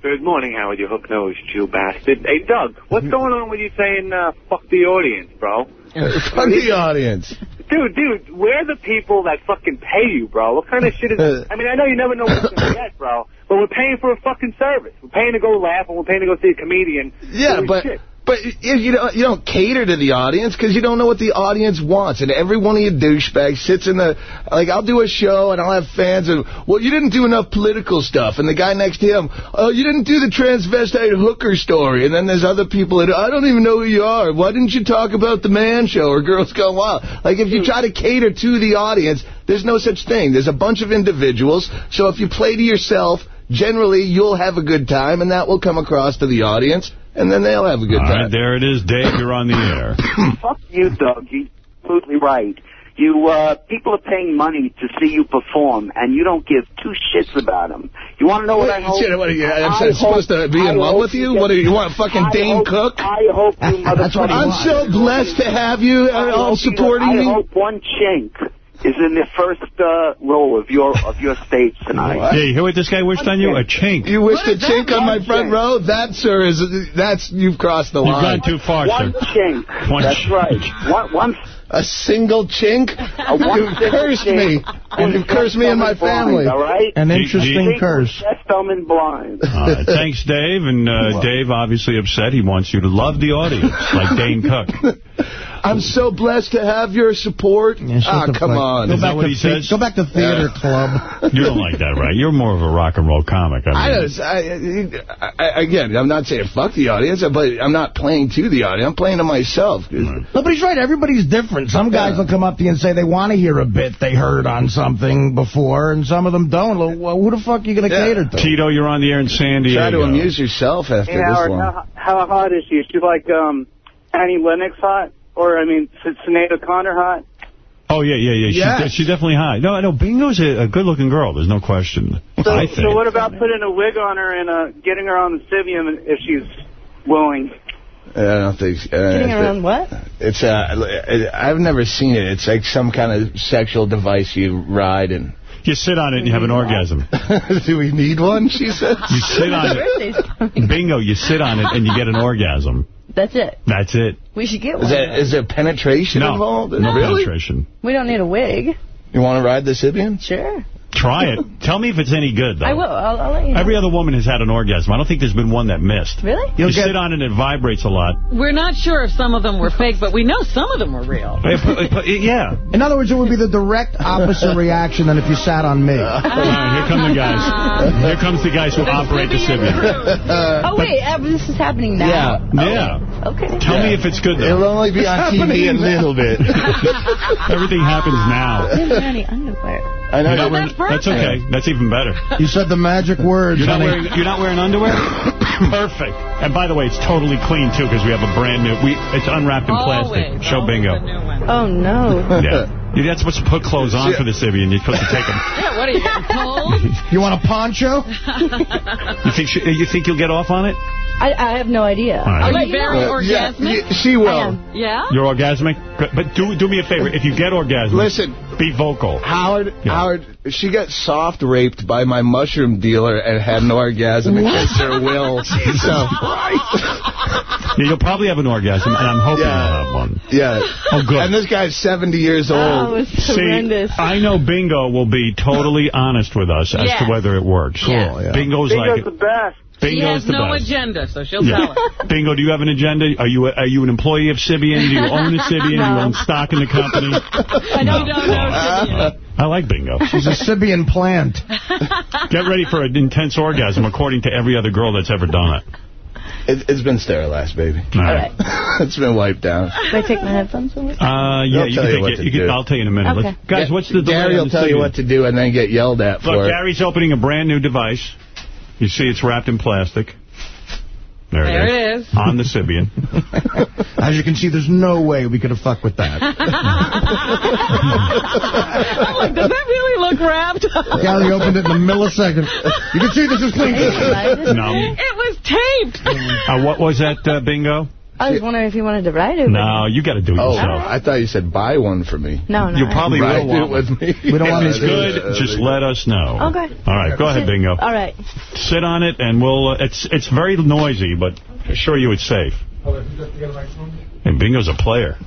Speaker 44: Good morning, Howard, you hook-nosed Jew bastard. Hey, Doug, what's going on with you saying, uh, fuck the audience, bro?
Speaker 40: Fuck the audience.
Speaker 44: Dude, dude, we're the people that fucking pay you, bro. What kind of shit is... Uh, I mean, I know you never know what you're going to get, bro, but we're paying for a fucking service. We're paying to go laugh, and we're paying to go see a comedian.
Speaker 40: Yeah,
Speaker 44: Holy
Speaker 40: but
Speaker 44: shit.
Speaker 40: But you don't you don't cater to the audience because you don't know what the audience wants, and every one of you douchebags sits in the like I'll do a show and I'll have fans and well you didn't do enough political stuff, and the guy next to him oh you didn't do the transvestite hooker story, and then there's other people that I don't even know who you are. Why didn't you talk about the man show or Girls Gone Wild? Like if you try to cater to the audience, there's no such thing. There's a bunch of individuals, so if you play to yourself. Generally, you'll have a good time, and that will come across to the audience, and then they'll have a good
Speaker 1: All
Speaker 40: time.
Speaker 1: right, there it is. Dave, you're on the air.
Speaker 45: Fuck you, Doug. You're absolutely right. You uh, people are paying money to see you perform, and you don't give two shits about them. You want to know what I
Speaker 40: Wait,
Speaker 45: hope?
Speaker 40: shit, what are you, I'm
Speaker 45: I
Speaker 40: supposed
Speaker 45: hope-
Speaker 40: to be in
Speaker 45: I
Speaker 40: love with you? What do you, you want, fucking
Speaker 45: I
Speaker 40: Dane
Speaker 45: hope-
Speaker 40: Cook?
Speaker 45: I hope you motherfuckers.
Speaker 40: I'm so blessed to have you uh,
Speaker 45: I
Speaker 40: all
Speaker 45: hope you-
Speaker 40: supporting
Speaker 45: I
Speaker 40: me.
Speaker 45: hope one chink is in the first uh, row of your of your stage tonight.
Speaker 1: Yeah, you hear what this guy wished on you? A chink.
Speaker 40: You wished a
Speaker 45: What is that
Speaker 40: chink on my front
Speaker 45: chink?
Speaker 40: row? That, sir, is that's you've crossed the line.
Speaker 1: You've gone too far,
Speaker 45: One
Speaker 1: sir.
Speaker 45: chink.
Speaker 1: One
Speaker 45: That's
Speaker 1: chink.
Speaker 45: right. One, one
Speaker 40: A single chink?
Speaker 45: one
Speaker 40: You've
Speaker 45: single
Speaker 40: cursed
Speaker 45: chink.
Speaker 40: me. And you've cursed me and my family.
Speaker 45: All right.
Speaker 3: An interesting
Speaker 1: he-
Speaker 3: curse.
Speaker 45: Deaf, dumb, and blind.
Speaker 1: All right, thanks, Dave. And uh, Dave, obviously upset. He wants you to love the audience, like Dane Cook.
Speaker 40: I'm so blessed to have your support.
Speaker 3: Yeah,
Speaker 40: ah, come
Speaker 3: fuck-
Speaker 40: on.
Speaker 3: Go
Speaker 1: Is
Speaker 3: back
Speaker 1: that what
Speaker 3: to
Speaker 1: he
Speaker 3: the-
Speaker 1: says?
Speaker 3: Go back to theater club.
Speaker 1: You don't like that, right? You're more of a rock and roll comic. I mean,
Speaker 40: I, don't- I, I, again, I'm not saying fuck the audience, but I'm not playing to the audience. I'm playing to myself.
Speaker 3: No, but he's right. Everybody's different. Some guys will come up to you and say they want to hear a bit they heard on something before, and some of them don't. Well, who the fuck are you going to cater to?
Speaker 1: Tito, you're on the air in San Diego.
Speaker 40: Try to amuse yourself after
Speaker 44: Hey,
Speaker 40: this
Speaker 44: Howard,
Speaker 40: long.
Speaker 44: how, how hot is she? Is she like um, Annie Lennox hot? Or, I mean, S- Sinead O'Connor hot?
Speaker 1: Oh, yeah, yeah, yeah. She's,
Speaker 40: Yes.
Speaker 1: she's definitely hot. No, no, Bingo's a, a good-looking girl. There's no question.
Speaker 44: So,
Speaker 1: I think.
Speaker 44: so what about putting a wig on her and uh, getting her on the Sybian if she's willing?
Speaker 40: I don't think. Uh,
Speaker 41: Getting
Speaker 40: it's-
Speaker 41: around what?
Speaker 40: It's uh, I've never seen it. It's like some kind of sexual device you ride and
Speaker 1: You sit on it and you have an orgasm.
Speaker 40: Do we need one, she says.
Speaker 1: You sit on it. Bingo, you sit on it and you get an orgasm.
Speaker 41: That's it.
Speaker 1: That's it.
Speaker 41: We should get one.
Speaker 40: Is there, is there penetration
Speaker 1: No,
Speaker 40: involved?
Speaker 1: no
Speaker 40: really?
Speaker 1: penetration.
Speaker 41: We don't need a wig.
Speaker 40: You want to ride the Sybian?
Speaker 41: Sure.
Speaker 1: Try it. Tell me if it's any good, though.
Speaker 41: I will. I'll, I'll let you know.
Speaker 1: Every other woman has had an orgasm. I don't think there's been one that missed.
Speaker 41: Really?
Speaker 1: You sit on it and it vibrates a lot.
Speaker 2: We're not sure if some of them were fake, but we know some of them were real.
Speaker 1: Yeah.
Speaker 3: In other words, it would be the direct opposite reaction than if you sat on me.
Speaker 1: All right, here come the guys. Here comes the guys who operate the Sybian.
Speaker 41: oh, wait. Uh, this is happening now.
Speaker 1: Yeah. yeah.
Speaker 41: Okay.
Speaker 1: Tell me if it's good, though.
Speaker 40: It'll only be on TV a little bit.
Speaker 1: Everything happens now.
Speaker 41: didn't wear any underwear.
Speaker 40: I know.
Speaker 1: You're not wearing- that's okay. That's even better.
Speaker 3: You said the magic words,
Speaker 1: You're not, wearing, you're not wearing underwear? Perfect. And by the way, it's totally clean, too, because we have a brand new... We It's unwrapped in plastic.
Speaker 2: Always,
Speaker 1: Show bingo.
Speaker 41: Oh, no.
Speaker 1: Yeah. You're not supposed to put clothes on for the Sybian. You're supposed to take them.
Speaker 2: Yeah, what are you, getting cold?
Speaker 3: You want a poncho?
Speaker 1: You think she, you think you'll get off on it?
Speaker 41: I, I have no idea.
Speaker 1: right.
Speaker 2: Are you
Speaker 41: you
Speaker 2: very uh,
Speaker 41: know.
Speaker 2: orgasmic?
Speaker 40: she
Speaker 41: I
Speaker 40: will.
Speaker 2: Yeah?
Speaker 1: You're orgasmic? But do do me a favor. If you get orgasmic,
Speaker 40: Listen.
Speaker 1: be vocal.
Speaker 40: Howard, Howard, she got soft raped by my mushroom dealer and had an orgasm against her will. So,
Speaker 1: Yeah, you'll probably have an orgasm, and I'm hoping
Speaker 40: Yeah.
Speaker 1: you'll have one.
Speaker 40: yeah.
Speaker 1: Oh, good.
Speaker 40: And this guy's 70 years
Speaker 41: Oh,
Speaker 40: old.
Speaker 41: it's
Speaker 1: See,
Speaker 41: horrendous.
Speaker 1: I know Bingo will be totally honest with us as
Speaker 2: Yes.
Speaker 1: to whether it works.
Speaker 2: Cool, yeah.
Speaker 1: Bingo's, like...
Speaker 44: Bingo's the best.
Speaker 2: She has no
Speaker 1: best.
Speaker 2: agenda, so she'll tell it.
Speaker 1: Bingo, do you have an agenda? Are you a, are you an employee of Sybian? Do you own a Sybian? Do you own stock in the company?
Speaker 2: I know you don't know Sybian.
Speaker 1: I like Bingo.
Speaker 3: She's a Sybian plant.
Speaker 1: Get ready for an intense orgasm, according to every other girl that's ever done it.
Speaker 40: It, it's been sterilized, baby.
Speaker 1: All right.
Speaker 40: it's been wiped down.
Speaker 41: Can I take my headphones away?
Speaker 1: Uh, yeah,
Speaker 40: They'll
Speaker 1: you can
Speaker 40: you
Speaker 1: take
Speaker 40: what
Speaker 1: it. You can. I'll tell you in a minute.
Speaker 41: Okay.
Speaker 1: Let's- Guys, what's the delay
Speaker 40: Gary will
Speaker 1: the
Speaker 40: tell you what to do and then get yelled at for
Speaker 1: Look,
Speaker 40: it.
Speaker 1: Gary's opening a brand new device. You see it's wrapped in plastic. There,
Speaker 2: There
Speaker 1: it
Speaker 2: it
Speaker 1: is.
Speaker 2: is.
Speaker 1: On the Sybian.
Speaker 3: As you can see, there's no way we could have fucked with that.
Speaker 2: I'm like, does that really look wrapped?
Speaker 3: Gary opened it in a millisecond. You can see this is clean.
Speaker 1: No.
Speaker 2: It was taped.
Speaker 1: Uh, what was that, uh, Bingo?
Speaker 41: I was wondering if you wanted to ride it. with
Speaker 1: No, you got to do it
Speaker 40: Oh,
Speaker 1: yourself.
Speaker 40: I thought you said buy one for me.
Speaker 41: me. No, no.
Speaker 1: You probably
Speaker 40: Ride
Speaker 1: will
Speaker 40: it
Speaker 1: want
Speaker 40: with me.
Speaker 3: We don't want
Speaker 1: If it's
Speaker 3: these-
Speaker 1: good, just let us know.
Speaker 41: Okay.
Speaker 1: All right, go ahead, Bingo.
Speaker 41: All right.
Speaker 1: Sit on it, and we'll. Uh, it's it's very noisy, but I assure you it's safe. And Bingo's a player.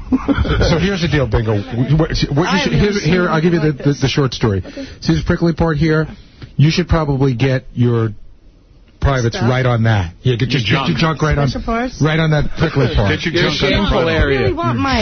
Speaker 21: So here's the deal, Bingo. What you should, here, here, I'll give you the, the, the short story. See this prickly part here? You should probably get your privates
Speaker 41: Stuff?
Speaker 21: right on that. Yeah, get your,
Speaker 1: Your
Speaker 21: get your junk right on
Speaker 41: parts?
Speaker 21: right on that prickly part.
Speaker 1: Get your
Speaker 40: Your
Speaker 1: junk on the
Speaker 40: shameful
Speaker 1: front.
Speaker 41: I really want my...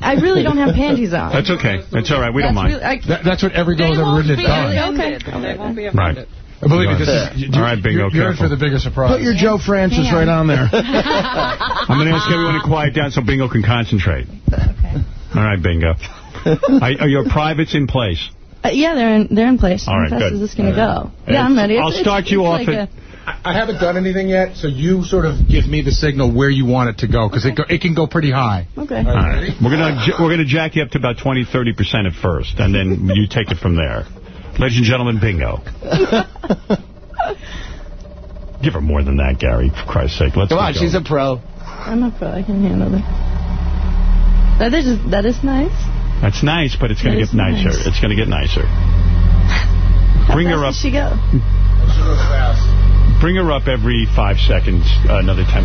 Speaker 41: I really don't have panties on.
Speaker 1: That's okay. That's all right. We don't
Speaker 41: That's
Speaker 1: mind.
Speaker 41: really- I-
Speaker 21: That, that's what every
Speaker 2: They
Speaker 21: girl who's ever
Speaker 2: won't
Speaker 21: ridden
Speaker 2: be
Speaker 21: it done.
Speaker 2: offended.
Speaker 41: Okay.
Speaker 2: They won't be
Speaker 1: Right.
Speaker 2: offended.
Speaker 21: Believe me, this is... You,
Speaker 1: All right, Bingo,
Speaker 21: You're, you're in for the bigger surprise.
Speaker 3: Put your Joe Francis right on there.
Speaker 1: I'm going to ask everyone to quiet down so Bingo can concentrate.
Speaker 41: Okay.
Speaker 1: All right, Bingo. are, are your privates in place?
Speaker 41: Uh, yeah, they're in, they're in place.
Speaker 1: All right,
Speaker 41: How fast
Speaker 1: good.
Speaker 41: is this going to go?
Speaker 1: right.
Speaker 41: Yeah, I'm ready.
Speaker 1: I'll
Speaker 41: It's-
Speaker 1: start
Speaker 41: it's-
Speaker 1: you off
Speaker 41: like
Speaker 1: at-
Speaker 41: a-
Speaker 21: I haven't done anything yet, so you sort of give me the signal where you want it to go, because it, go, it can go pretty high.
Speaker 41: Okay.
Speaker 1: All right. We're going to we're going to jack you up to about 20, 30% at first, and then you take it from there. Ladies and gentlemen, Bingo. Give her more than that, Gary, for Christ's sake. Let's
Speaker 40: Come
Speaker 1: get
Speaker 40: on, she's a pro.
Speaker 41: I'm a pro. I can handle it. That is that is nice.
Speaker 1: That's nice, but it's going to get nicer.
Speaker 41: nice.
Speaker 1: It's going to get nicer.
Speaker 41: How
Speaker 1: Bring
Speaker 41: fast
Speaker 1: her up.
Speaker 41: does she go?
Speaker 1: Bring her up every five seconds, uh, another 10%.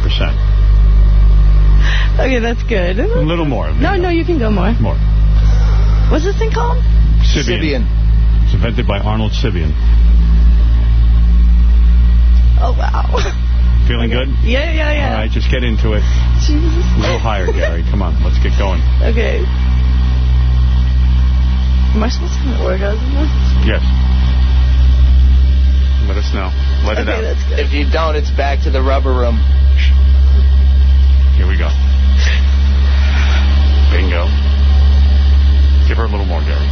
Speaker 41: Okay, that's good.
Speaker 1: A little more.
Speaker 41: No, no, you can go more.
Speaker 1: More.
Speaker 41: What's this thing called?
Speaker 1: Sybian. It's invented by Arnold Sybian.
Speaker 41: Oh wow.
Speaker 1: Feeling good?
Speaker 41: Yeah, yeah, yeah.
Speaker 1: All right, just get into it.
Speaker 41: Jesus.
Speaker 1: A little higher, Gary. Come on, let's get going.
Speaker 41: Okay. Am I supposed to have an orgasm? now?
Speaker 1: Yes. Let us know. Let it out.
Speaker 41: that's good.
Speaker 40: If you don't, it's back to the rubber room.
Speaker 1: Here we go. Bingo. Give her a little more, Gary.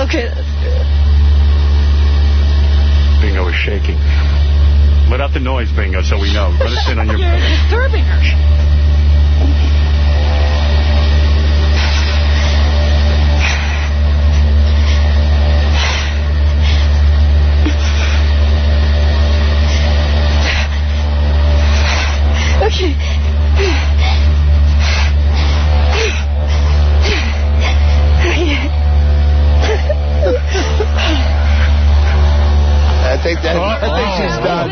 Speaker 41: Okay, that's good.
Speaker 1: Bingo is shaking. Let out the noise, Bingo, so we know. Let us in on your...
Speaker 2: You're disturbing her.
Speaker 41: I
Speaker 40: think that. I think oh. she's done.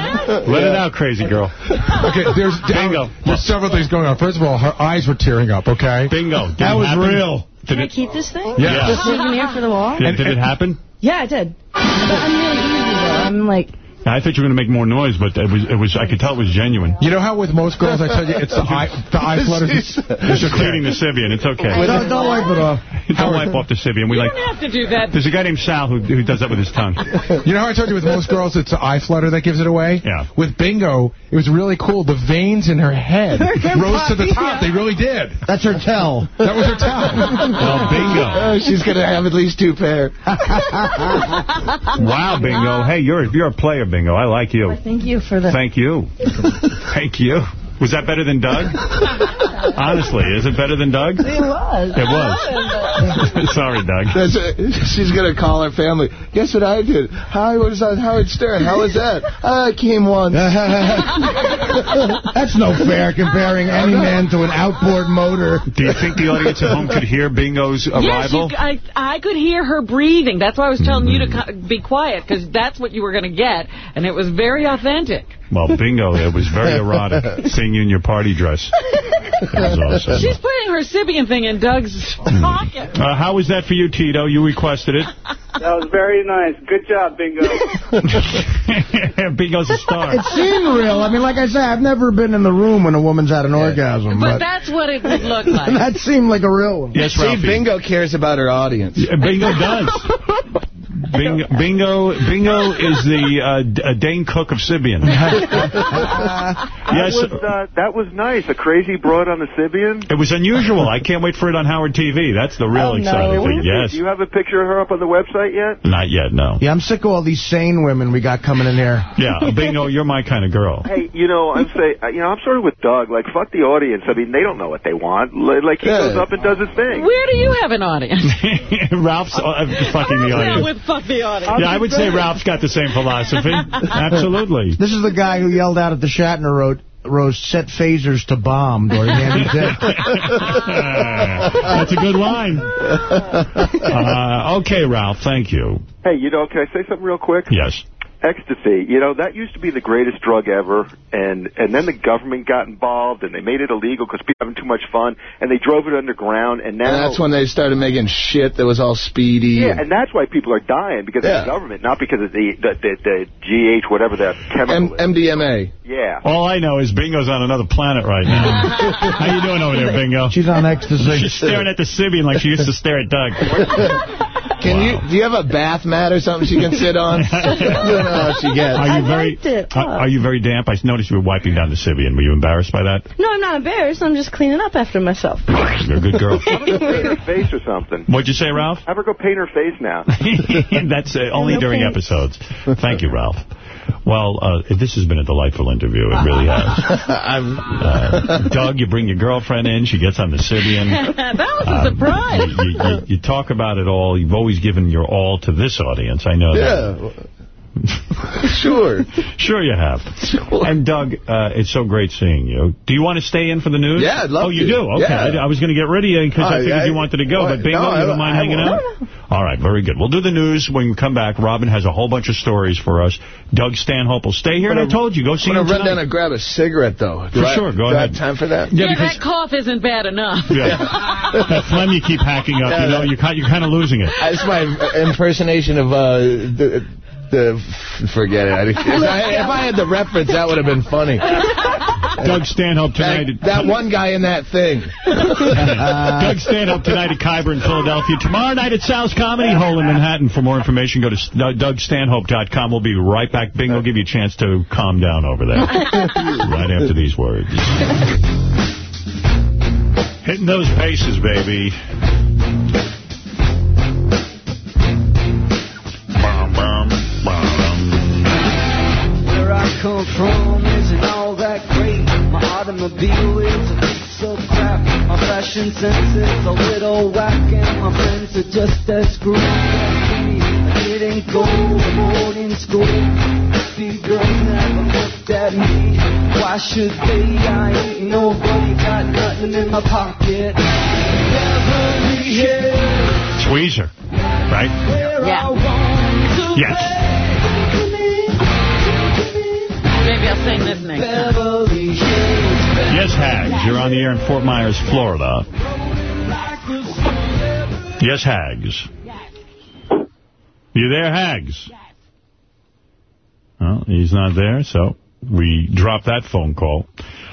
Speaker 1: Let yeah. it out, crazy girl.
Speaker 4: okay, there's
Speaker 1: bingo.
Speaker 4: There's several things going on. First of all, her eyes were tearing up. Okay.
Speaker 1: Bingo. Did
Speaker 4: that was
Speaker 1: happen?
Speaker 4: real.
Speaker 1: Did
Speaker 46: Can
Speaker 1: it, I
Speaker 46: keep this thing?
Speaker 4: Yeah.
Speaker 46: yeah. Just souvenir for the wall.
Speaker 1: Did, did it happen?
Speaker 46: Yeah, it did. But I'm really easy though. I'm like.
Speaker 1: I thought you were going to make more noise, but it was, it was. I could tell it was genuine.
Speaker 4: You know how with most girls, I tell you, it's the eye, the eye flutters.
Speaker 1: You're cleaning the Sybian. It's okay.
Speaker 3: Don't, don't wipe it off.
Speaker 1: Don't wipe off the Sybian. We
Speaker 2: You
Speaker 1: like.
Speaker 2: don't have to do that.
Speaker 1: There's a guy named Sal who, who does that with his tongue.
Speaker 4: You know how I told you with most girls, it's the eye flutter that gives it away?
Speaker 1: Yeah.
Speaker 4: With Bingo, it was really cool. The veins in her head rose to the top. They really did.
Speaker 3: That's her tell.
Speaker 4: That was her tell.
Speaker 1: Well, bingo.
Speaker 40: Oh, she's going to have at least two pair.
Speaker 1: Wow, bingo. Hey, you're you're a player, bingo. I like you.
Speaker 46: thank you for the...
Speaker 1: Thank you. Thank you. Was that better than Doug? Honestly, is it better than Doug?
Speaker 46: It was.
Speaker 1: It was. Sorry, Doug.
Speaker 40: That's it. She's going to call her family. Guess what I did? I was on Howard Stern. How was that? I came once.
Speaker 3: That's no fair comparing any man to an outboard motor.
Speaker 1: Do you think the audience at home could hear Bingo's
Speaker 2: Yes,
Speaker 1: arrival?
Speaker 2: you, I, I could hear her breathing. That's why I was telling you to mm-hmm. be quiet, because that's what you were going to get, and it was very authentic.
Speaker 1: Well, bingo, it was very erotic, seeing you in your party dress. Awesome.
Speaker 2: She's putting her Sybian thing in Doug's pocket.
Speaker 1: Uh, how was that for you, Tito? You requested it.
Speaker 44: That was very nice. Good job, Bingo.
Speaker 1: Bingo's a star.
Speaker 3: It seemed real. I mean, like I said, I've never been in the room when a woman's had an orgasm.
Speaker 2: But
Speaker 3: But,
Speaker 2: that's what it would look like.
Speaker 3: that seemed like a real one.
Speaker 1: Yes,
Speaker 40: See,
Speaker 1: Ralphie.
Speaker 40: Bingo cares about her audience.
Speaker 1: Yeah, Bingo does. Bingo, bingo, bingo is the uh, D- uh, Dane Cook of Sybian. Yes,
Speaker 47: That was, uh, that was nice. A crazy broad on the Sybian.
Speaker 1: it was unusual. I can't wait for it on Howard TV. That's the real
Speaker 47: Oh,
Speaker 1: exciting thing. Yes.
Speaker 47: Do you have a picture of her up on the website yet?
Speaker 1: Not yet, no.
Speaker 3: Yeah, I'm sick of all these sane women we got coming in here.
Speaker 1: Yeah, bingo, you're my kind of girl.
Speaker 47: Hey, you know, I'm say, uh, you know, I'm sort of with Doug. Like, fuck the audience. I mean, they don't know what they want. Like, he goes up and does his thing.
Speaker 2: Where do you have an audience?
Speaker 1: Ralph's uh, fucking the
Speaker 2: Yeah,
Speaker 1: audience.
Speaker 2: with fuck the audience.
Speaker 1: Yeah, I would say Ralph's got the same philosophy. Absolutely.
Speaker 3: This is the guy who yelled out at the Shatner road, rose set phasers to bomb during Andy Dick.
Speaker 1: That's a good line. Uh, okay, Ralph, thank you.
Speaker 47: Hey, you know, can I say something real quick?
Speaker 1: Yes.
Speaker 47: Ecstasy, you know, that used to be the greatest drug ever, and and then the government got involved, and they made it illegal because people were having too much fun, and they drove it underground, and now...
Speaker 40: And that's when they started making shit that was all speedy.
Speaker 47: Yeah, and that's why people are dying, because of the government, not because of the, the, the, the GH, whatever that chemical
Speaker 40: M-
Speaker 47: is.
Speaker 40: MDMA.
Speaker 47: Yeah.
Speaker 1: All I know is Bingo's on another planet right now. How you doing over there, Bingo?
Speaker 3: She's on ecstasy.
Speaker 1: She's staring at the Sybian like she used to stare at Doug.
Speaker 40: Can you? Do you have a bath mat or something she can sit on? I don't know how she gets.
Speaker 1: Are you
Speaker 46: I
Speaker 1: very
Speaker 46: liked it.
Speaker 1: are, are you very damp? I noticed you were wiping down the Sybian. Were you embarrassed by that?
Speaker 46: No, I'm not embarrassed. I'm just cleaning up after myself.
Speaker 1: You're a good girl.
Speaker 47: Have her go paint her face or something.
Speaker 1: What'd you say, Ralph?
Speaker 47: Have her go paint her face now.
Speaker 1: That's uh, only
Speaker 46: No
Speaker 1: during
Speaker 46: thanks.
Speaker 1: episodes. Thank you, Ralph. Well, uh, this has been a delightful interview. It really has.
Speaker 40: I'm,
Speaker 1: Uh, Doug, you bring your girlfriend in. She gets on the Sybian.
Speaker 2: that was a
Speaker 1: Um,
Speaker 2: surprise.
Speaker 1: You, you, you, you talk about it all. You've always given your all to this audience. I know that.
Speaker 40: Yeah. sure.
Speaker 1: Sure you have. And Doug, uh, it's so great seeing you. Do you want to stay in for the news?
Speaker 40: Yeah, I'd love to.
Speaker 1: Oh, you
Speaker 40: to.
Speaker 1: do? Okay.
Speaker 40: Yeah.
Speaker 1: I, I was going to get rid of you because I
Speaker 40: Oh,
Speaker 1: figured
Speaker 40: yeah.
Speaker 1: you wanted to go.
Speaker 40: What?
Speaker 1: But bingo,
Speaker 40: No,
Speaker 1: you don't mind
Speaker 40: I
Speaker 1: hanging
Speaker 40: won't.
Speaker 1: out? All right, very good. We'll do the news when we come back. Robin has a whole bunch of stories for us. Doug Stanhope will stay here, and I told you, go see him I'm
Speaker 40: going to run down and grab a cigarette, though. Do
Speaker 1: For
Speaker 40: I-
Speaker 1: sure, go
Speaker 40: do I
Speaker 1: ahead.
Speaker 40: have time for that?
Speaker 1: Yeah,
Speaker 2: Yeah,
Speaker 1: because
Speaker 2: that cough isn't bad enough.
Speaker 1: yeah. that phlegm you keep hacking up, you know, you're, you're kind of losing it.
Speaker 40: That's my impersonation of uh, the, the forget it. If I, if I had the reference, that would have been funny.
Speaker 1: Doug Stanhope tonight.
Speaker 40: That, that one guy in that thing.
Speaker 1: Doug Stanhope tonight at Khyber in Philadelphia. Tomorrow night at Sal's Comedy Hole in Manhattan. For more information, go to uh, DougStanhope.com. We'll be right back. Bing will give you a chance to calm down over there. right after these words. Hitting those paces, baby.
Speaker 48: Come from isn't all that great. My automobile is a piece of crap. My fashion sense is a little whack, and my friends are just as screwed as me. I didn't go to boarding school. The girls never looked at me. Why should they? I ain't nobody got nothing in my pocket.
Speaker 1: Tweezer, right?
Speaker 28: Yeah.
Speaker 48: I want to
Speaker 1: Yes.
Speaker 2: Sing this next.
Speaker 1: Yes, Hags, you're on the air in Fort Myers, Florida. Yes, Hags. You there, Hags? Well, he's not there, so we drop that phone call.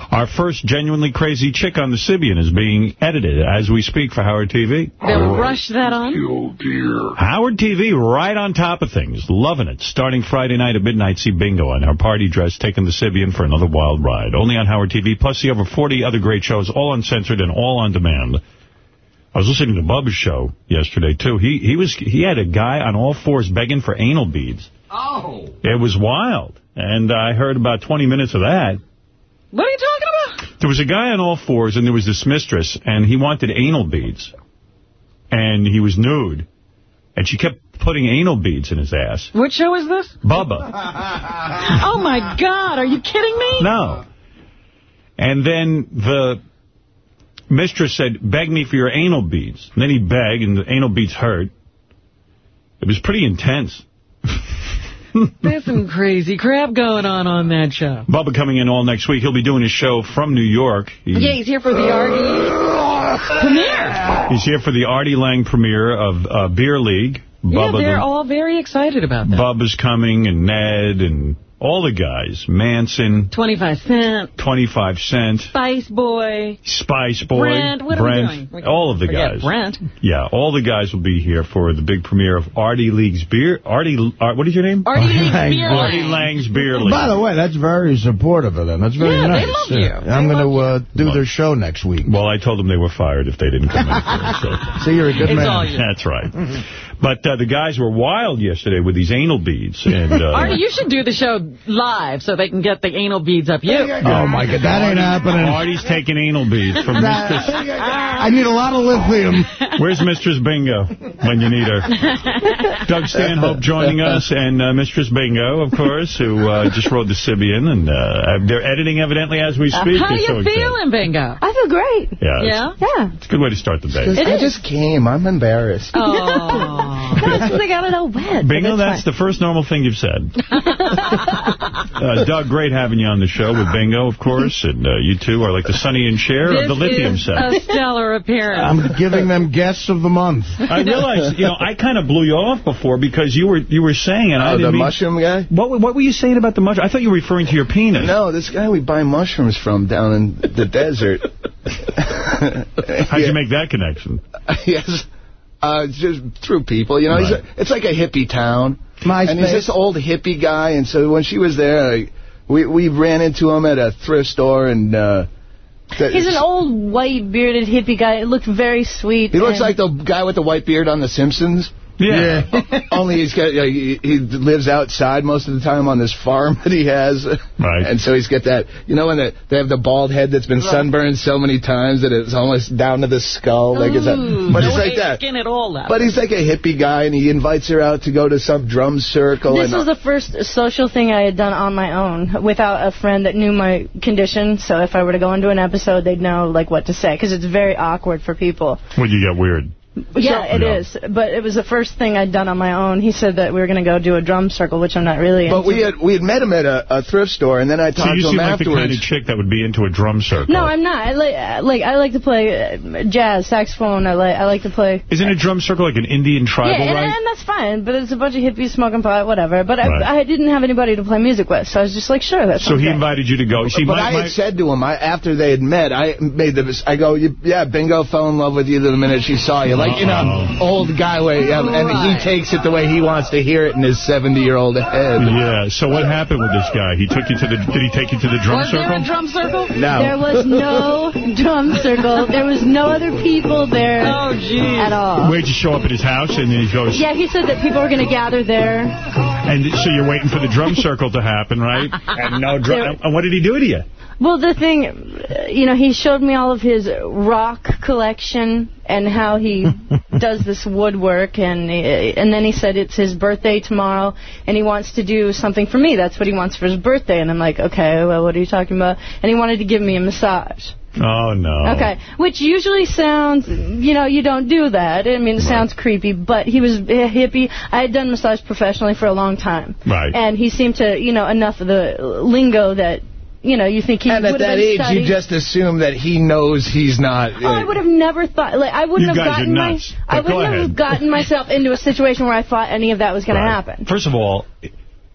Speaker 1: Our first genuinely crazy chick on the Sybian is being edited as we speak for Howard TV.
Speaker 2: They'll rush that on.
Speaker 1: Oh, Howard TV right on top of things. Loving it. Starting Friday night at midnight, see Bingo in her party dress taking the Sybian for another wild ride. Only on Howard TV, plus the over 40 other great shows, all uncensored and all on demand. I was listening to Bubba's show yesterday, too. He he was he had a guy on all fours begging for anal beads.
Speaker 48: Oh.
Speaker 1: It was wild. And I heard about 20 minutes of that.
Speaker 2: What are you talking about?
Speaker 1: There was a guy on all fours, and there was this mistress, and he wanted anal beads. And he was nude. And she kept putting anal beads in his ass.
Speaker 2: What show is this?
Speaker 1: Bubba.
Speaker 2: oh, my God. Are you kidding me?
Speaker 1: No. And then the mistress said, beg me for your anal beads. And then he begged, and the anal beads hurt. It was pretty intense.
Speaker 2: There's some crazy crap going on on that show.
Speaker 1: Bubba coming in all next week. He'll be doing his show from New York. He-
Speaker 2: Yeah, he's here for the Artie premiere.
Speaker 1: He's here for the Artie Lange premiere of uh, Beer League.
Speaker 2: Yeah,
Speaker 1: Bubba
Speaker 2: they're
Speaker 1: the-
Speaker 2: all very excited about that.
Speaker 1: Bubba's coming, and Ned, and all the guys. Manson,
Speaker 2: 25 Cent,
Speaker 1: 25 Cent,
Speaker 2: Spice Boy,
Speaker 1: Spice Boy,
Speaker 2: Brent. What are we doing? We
Speaker 1: all of the guys.
Speaker 2: Brent.
Speaker 1: Yeah, all the guys will be here for the big premiere of Artie League's Beer. Artie, uh, what is your name?
Speaker 2: Artie League's Beer
Speaker 1: Artie Lange's Beer League.
Speaker 3: By the way, that's very supportive of them. That's very
Speaker 2: Yeah, they
Speaker 3: nice.
Speaker 2: love
Speaker 3: Yeah.
Speaker 2: you.
Speaker 3: I'm going to uh, do their show next week.
Speaker 1: Well, I told them they were fired if they didn't come in. For it, so.
Speaker 3: See, you're a good
Speaker 2: It's
Speaker 3: man.
Speaker 2: all you.
Speaker 1: That's right. But uh, the guys were wild yesterday with these anal beads. And uh,
Speaker 2: Artie, you should do the show live so they can get the anal beads up you.
Speaker 3: Oh, my God. That ain't happening.
Speaker 1: Artie's taking anal beads from
Speaker 3: That-
Speaker 1: Mistress.
Speaker 3: I need a lot of lithium.
Speaker 1: Where's Mistress Bingo when you need her? Doug Stanhope joining us, and uh, Mistress Bingo, of course, who uh, just rode the Sybian, and uh, they're editing evidently as we speak.
Speaker 2: How
Speaker 1: They're
Speaker 2: you
Speaker 1: so excited.
Speaker 2: feeling, Bingo?
Speaker 41: I feel great.
Speaker 1: Yeah,
Speaker 2: Yeah?
Speaker 41: Yeah.
Speaker 1: It's a good way to start the day.
Speaker 40: I just came. I'm embarrassed.
Speaker 2: Oh.
Speaker 41: No, it's because I got it all wet.
Speaker 1: Bingo,
Speaker 41: but
Speaker 1: that's
Speaker 41: fine.
Speaker 1: the first normal thing you've said. Uh, Doug, great having you on the show with Bingo, of course, and uh, you two are like the Sonny and Cher of the lithium
Speaker 2: is
Speaker 1: set.
Speaker 2: a stellar appearance.
Speaker 3: I'm giving them guests of the month.
Speaker 1: I realized, you know, I kind of blew you off before because you were you were saying, and I
Speaker 40: Oh,
Speaker 1: didn't
Speaker 40: the
Speaker 1: mean,
Speaker 40: mushroom guy?
Speaker 1: What what were you saying about the mushroom? I thought you were referring to your penis.
Speaker 40: No, this guy we buy mushrooms from down in the desert.
Speaker 1: How'd you make that connection?
Speaker 40: yes. Uh, just through people, you know. He's
Speaker 1: Right.
Speaker 40: a, it's like a hippie town.
Speaker 3: MySpace.
Speaker 40: And he's this old hippie guy, and so when she was there, like, we we ran into him at a thrift store, and uh,
Speaker 41: He's an old, white, bearded hippie guy. It looked very sweet.
Speaker 40: He looks like the guy with the white beard on The Simpsons.
Speaker 1: Yeah.
Speaker 40: Only he's got like, he, he lives outside most of the time on this farm that he has.
Speaker 1: Right.
Speaker 40: And so he's got that, you know, when the, they have the bald head that's been sunburned so many times that it's almost down to the skull. Like it's a, but
Speaker 2: no
Speaker 40: he's like that.
Speaker 2: skin at all. That
Speaker 40: But he's like a hippie guy, and he invites her out to go to some drum circle.
Speaker 41: This
Speaker 40: and
Speaker 41: was the first social thing I had done on my own without a friend that knew my condition. So if I were to go into an episode, they'd know like what to say because it's very awkward for people.
Speaker 1: When you get weird.
Speaker 41: Yeah, it
Speaker 1: Yeah.
Speaker 41: is. But it was the first thing I'd done on my own. He said that we were going to go do a drum circle, which I'm not really
Speaker 40: But
Speaker 41: into.
Speaker 40: we had we had met him at a, a thrift store, and then I
Speaker 1: So
Speaker 40: talked
Speaker 1: you
Speaker 40: to
Speaker 1: seem
Speaker 40: him
Speaker 1: like the kind of chick that would be into a drum circle.
Speaker 41: no, I'm not. I like like I like to play uh, jazz, saxophone. I like I like to play.
Speaker 1: Isn't a drum circle like an Indian tribal
Speaker 41: yeah, and,
Speaker 1: rite?
Speaker 41: and that's fine. But it's a bunch of hippies smoking pot, whatever. But
Speaker 1: Right.
Speaker 41: I, I didn't have anybody to play music with, so I was just like, sure, that's
Speaker 1: So he invited you to go. See,
Speaker 40: but
Speaker 1: my,
Speaker 40: I
Speaker 1: my,
Speaker 40: had said to him I, after they had met, I made the I go, yeah, Bingo fell in love with you the minute she saw you, like you know, old guy way, yeah, and he takes it the way he wants to hear it in his 70 year old head.
Speaker 1: yeah. So what happened with this guy? He took you to the. Did he take you to the drum
Speaker 2: Was there
Speaker 1: circle?
Speaker 2: a drum circle?
Speaker 40: No.
Speaker 41: There was no drum circle. There was no other people there
Speaker 2: Oh, geez.
Speaker 41: at all.
Speaker 1: Where'd you show up at his house? And then he goes.
Speaker 41: Yeah, he said that people were going to gather there.
Speaker 1: And so you're waiting for the drum circle to happen, right? And no drum. And what did he do to you?
Speaker 41: Well, the thing, you know, he showed me all of his rock collection and how he does this woodwork, and uh, and then he said it's his birthday tomorrow, and he wants to do something for me. That's what he wants for his birthday, and I'm like, okay, well, what are you talking about? And he wanted to give me a massage.
Speaker 1: Oh, no.
Speaker 41: Okay, which usually sounds, you know, you don't do that. I mean, it sounds creepy, but he was a hippie. I had done massage professionally for a long time.
Speaker 40: Right.
Speaker 41: And he seemed to, you know, enough of the lingo that, you know, you think he
Speaker 40: And
Speaker 41: would
Speaker 40: at
Speaker 41: have
Speaker 40: that age,
Speaker 41: studying.
Speaker 40: you just assume that he knows he's not.
Speaker 41: Oh, I would have never thought, like, I wouldn't
Speaker 1: You
Speaker 41: have
Speaker 1: guys are
Speaker 41: gotten my. I wouldn't have gotten myself into a situation where I thought any of that was going to happen.
Speaker 1: First of all,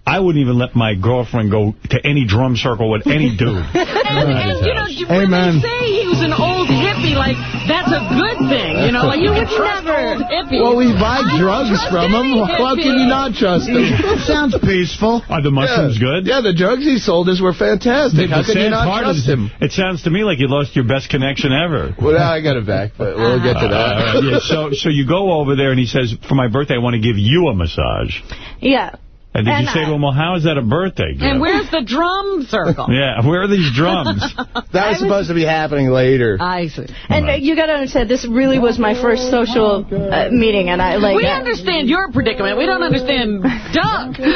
Speaker 1: I wouldn't even let my girlfriend go to any drum circle with any dude.
Speaker 2: And, and you know, you- when
Speaker 1: Amen.
Speaker 2: they say he was an old hippie, like, that's a good thing. You know, like, you would never. Old hippies.
Speaker 40: Well, we buy
Speaker 2: I
Speaker 40: drugs from him.
Speaker 2: any
Speaker 40: How can you not trust him?
Speaker 3: Sounds peaceful.
Speaker 1: Are the mushrooms good?
Speaker 40: Yeah, the drugs he sold us were fantastic. How
Speaker 1: The
Speaker 40: can you not
Speaker 1: part
Speaker 40: trust
Speaker 1: is,
Speaker 40: him?
Speaker 1: It sounds to me like you lost your best connection ever.
Speaker 40: Well, I got it back, but we'll get to that.
Speaker 1: Uh, yeah, so, so you go over there and he says, for my birthday, I want to give you a massage.
Speaker 41: Yeah.
Speaker 1: And did
Speaker 41: And
Speaker 1: you say to him, well, how is that a birthday gift?
Speaker 2: And where's the drum circle?
Speaker 1: Yeah, where are these drums?
Speaker 40: That was supposed to be happening later.
Speaker 2: I see.
Speaker 41: And uh, you got to understand, this really was my first social uh, meeting, and I like.
Speaker 2: we
Speaker 41: uh,
Speaker 2: understand your predicament. We don't understand Doug.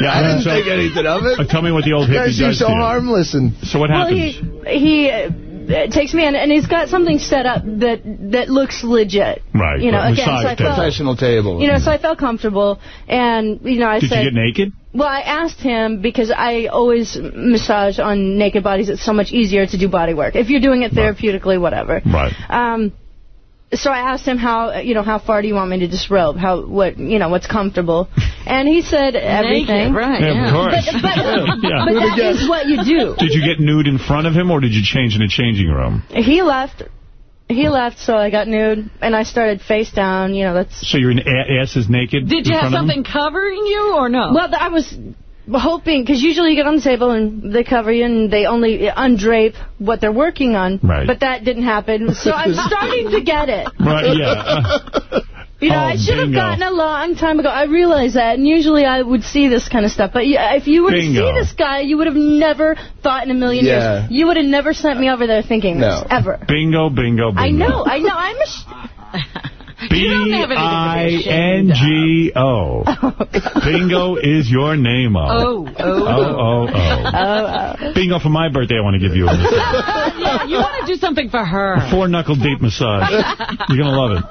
Speaker 1: Yeah,
Speaker 40: I didn't
Speaker 1: so-
Speaker 40: think anything of it.
Speaker 1: Uh, tell me what the old
Speaker 40: You
Speaker 1: hippie
Speaker 40: guys seem
Speaker 1: does
Speaker 40: so
Speaker 1: to you.
Speaker 40: harmless and.
Speaker 1: So what happens?
Speaker 41: well, he he uh, takes me in, and he's got something set up that that looks legit.
Speaker 1: Right.
Speaker 41: You know, again, so
Speaker 1: massage
Speaker 41: I felt,
Speaker 40: Professional table.
Speaker 41: you know, so I felt comfortable, and you know, I
Speaker 1: Did
Speaker 41: said.
Speaker 1: you get naked?
Speaker 41: Well, I asked him because I always massage on naked bodies. It's so much easier to do body work if you're doing it therapeutically, whatever.
Speaker 1: Right.
Speaker 41: Um, so I asked him how, you know, how far do you want me to disrobe? How, what, you know, what's comfortable? And he said everything.
Speaker 2: Naked, right,
Speaker 1: Yeah, of course.
Speaker 41: But, but,
Speaker 1: Yeah.
Speaker 41: but
Speaker 1: Who'd have
Speaker 41: that is what you do.
Speaker 1: Did you get nude in front of him, or did you change in a changing room?
Speaker 41: He left. He left, so I got nude, and I started face down. You know, that's.
Speaker 1: So your ass is naked
Speaker 2: Did you have
Speaker 1: front of him?
Speaker 2: something covering you or no?
Speaker 41: Well, I was hoping because usually you get on the table and they cover you and they only undrape what they're working on.
Speaker 1: Right.
Speaker 41: But that didn't happen, so I'm starting to get it.
Speaker 1: Right, yeah.
Speaker 41: You know,
Speaker 1: Oh,
Speaker 41: I should have gotten a long time ago. I realize that, and usually I would see this kind of stuff. But if you were to
Speaker 1: Bingo.
Speaker 41: see this guy, you would have never thought in a million
Speaker 1: Yeah.
Speaker 41: years. You would have never sent me over there thinking
Speaker 1: No.
Speaker 41: this, ever.
Speaker 1: Bingo, bingo, bingo.
Speaker 41: I know, I know. I'm a... Sh-
Speaker 1: B-I-N-G-O. Bingo is your name, oh.
Speaker 2: Oh, oh,
Speaker 1: Oh, oh, oh. Bingo, for my birthday, I want to give you a massage.
Speaker 2: yeah, you want to do something for her.
Speaker 1: Four-knuckle deep massage. You're going to love it.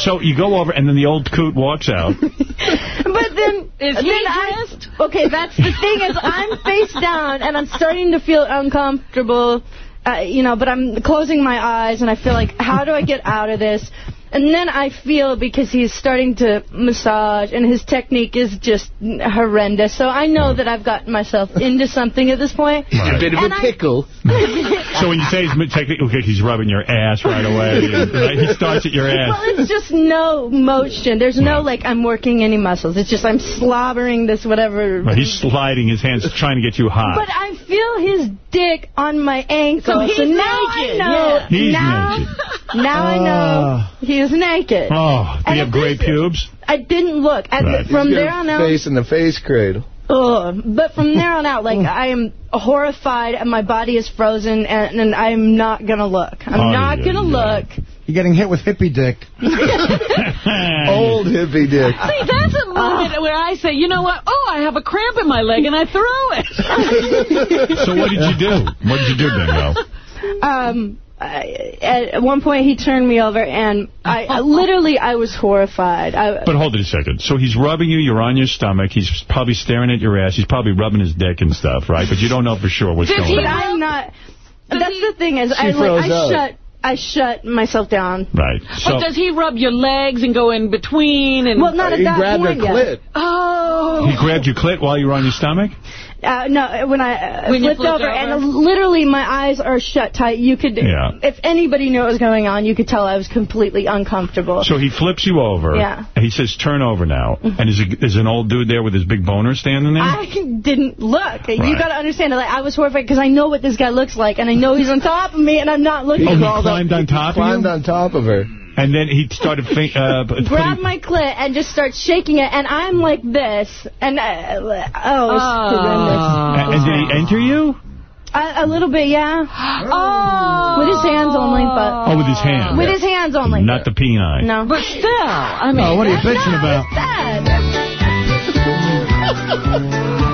Speaker 1: So you go over, and then the old coot walks out.
Speaker 41: But then,
Speaker 2: Is
Speaker 41: then
Speaker 2: he
Speaker 41: I, okay, that's the thing is I'm face down and I'm starting to feel uncomfortable, uh, you know. But I'm closing my eyes and I feel like, how do I get out of this? And then I feel because he's starting to massage and his technique is just horrendous. So I know that I've gotten myself into something at this point.
Speaker 1: Right.
Speaker 40: A bit of
Speaker 41: And
Speaker 40: a
Speaker 41: I-
Speaker 40: pickle.
Speaker 1: So when you say he's technically, okay, he's rubbing your ass right away. and, right, he starts at your ass.
Speaker 41: Well, it's just no motion. There's no, like, I'm working any muscles. It's just I'm slobbering this whatever.
Speaker 1: Right, he's sliding his hands, trying to get you hot.
Speaker 41: But I feel his dick on my ankle.
Speaker 2: So he's
Speaker 41: now I
Speaker 2: naked,
Speaker 41: know.
Speaker 2: yeah.
Speaker 1: He's
Speaker 41: now,
Speaker 1: naked.
Speaker 41: now I know ah. he is naked.
Speaker 1: Oh, do
Speaker 41: And
Speaker 1: you have
Speaker 41: if
Speaker 1: gray pubes?
Speaker 41: I didn't look. I,
Speaker 1: Right.
Speaker 41: From
Speaker 40: He's
Speaker 41: there
Speaker 40: got
Speaker 41: on
Speaker 40: a
Speaker 41: out.
Speaker 40: Face in the face cradle.
Speaker 41: Ugh. But from there on out, like, I am horrified and my body is frozen and, and I'm not going to look. I'm
Speaker 3: Oh,
Speaker 41: not
Speaker 3: yeah,
Speaker 41: going to
Speaker 3: yeah.
Speaker 41: look.
Speaker 3: You're getting hit with hippie dick.
Speaker 40: Old hippie dick.
Speaker 2: See, that's a moment where I say, you know what? Oh, I have a cramp in my leg, and I throw it.
Speaker 1: So what did you do? What did you do, Bingo?
Speaker 41: Um, I, at one point, he turned me over, and I, I literally, I was horrified. I,
Speaker 1: But hold it a second. So he's rubbing you, you're on your stomach, he's probably staring at your ass, he's probably rubbing his dick and stuff, right? But you don't know for sure what's
Speaker 41: but
Speaker 1: going on.
Speaker 41: I'm not. That's the thing is, I like I shut, I shut myself down.
Speaker 1: Right.
Speaker 2: but does he rub your legs and go in between? And
Speaker 41: Well, not at that point yet.
Speaker 2: Oh.
Speaker 1: He grabbed your clit while you were on your stomach?
Speaker 41: Uh, no, when I uh,
Speaker 2: When
Speaker 41: flipped,
Speaker 2: flipped
Speaker 41: over,
Speaker 2: over?
Speaker 41: and literally my eyes are shut tight. You could,
Speaker 1: Yeah.
Speaker 41: if anybody knew what was going on, you could tell I was completely uncomfortable.
Speaker 1: So he flips you over.
Speaker 41: Yeah.
Speaker 1: And he says, turn over now.
Speaker 41: Mhm.
Speaker 1: And is, a, is an old dude there with his big boner standing there?
Speaker 41: I didn't look. You got to understand. Like I was horrified because I know what this guy looks like, and I know he's on top of me, and I'm not looking.
Speaker 1: oh, he climbed on top of you?
Speaker 40: Climbed on top of her.
Speaker 1: And then he started fin- uh, putting...
Speaker 41: Grab my clit and just start shaking it, and I'm like this, and uh, oh, it's
Speaker 1: and, and did he enter you?
Speaker 41: A, a little bit, yeah.
Speaker 2: Oh.
Speaker 41: With his hands only, but...
Speaker 1: Oh, with his hands.
Speaker 41: With his hands only.
Speaker 1: Not the penile.
Speaker 41: No.
Speaker 2: But still, I mean...
Speaker 1: Oh, what are you bitching
Speaker 2: not-
Speaker 1: about?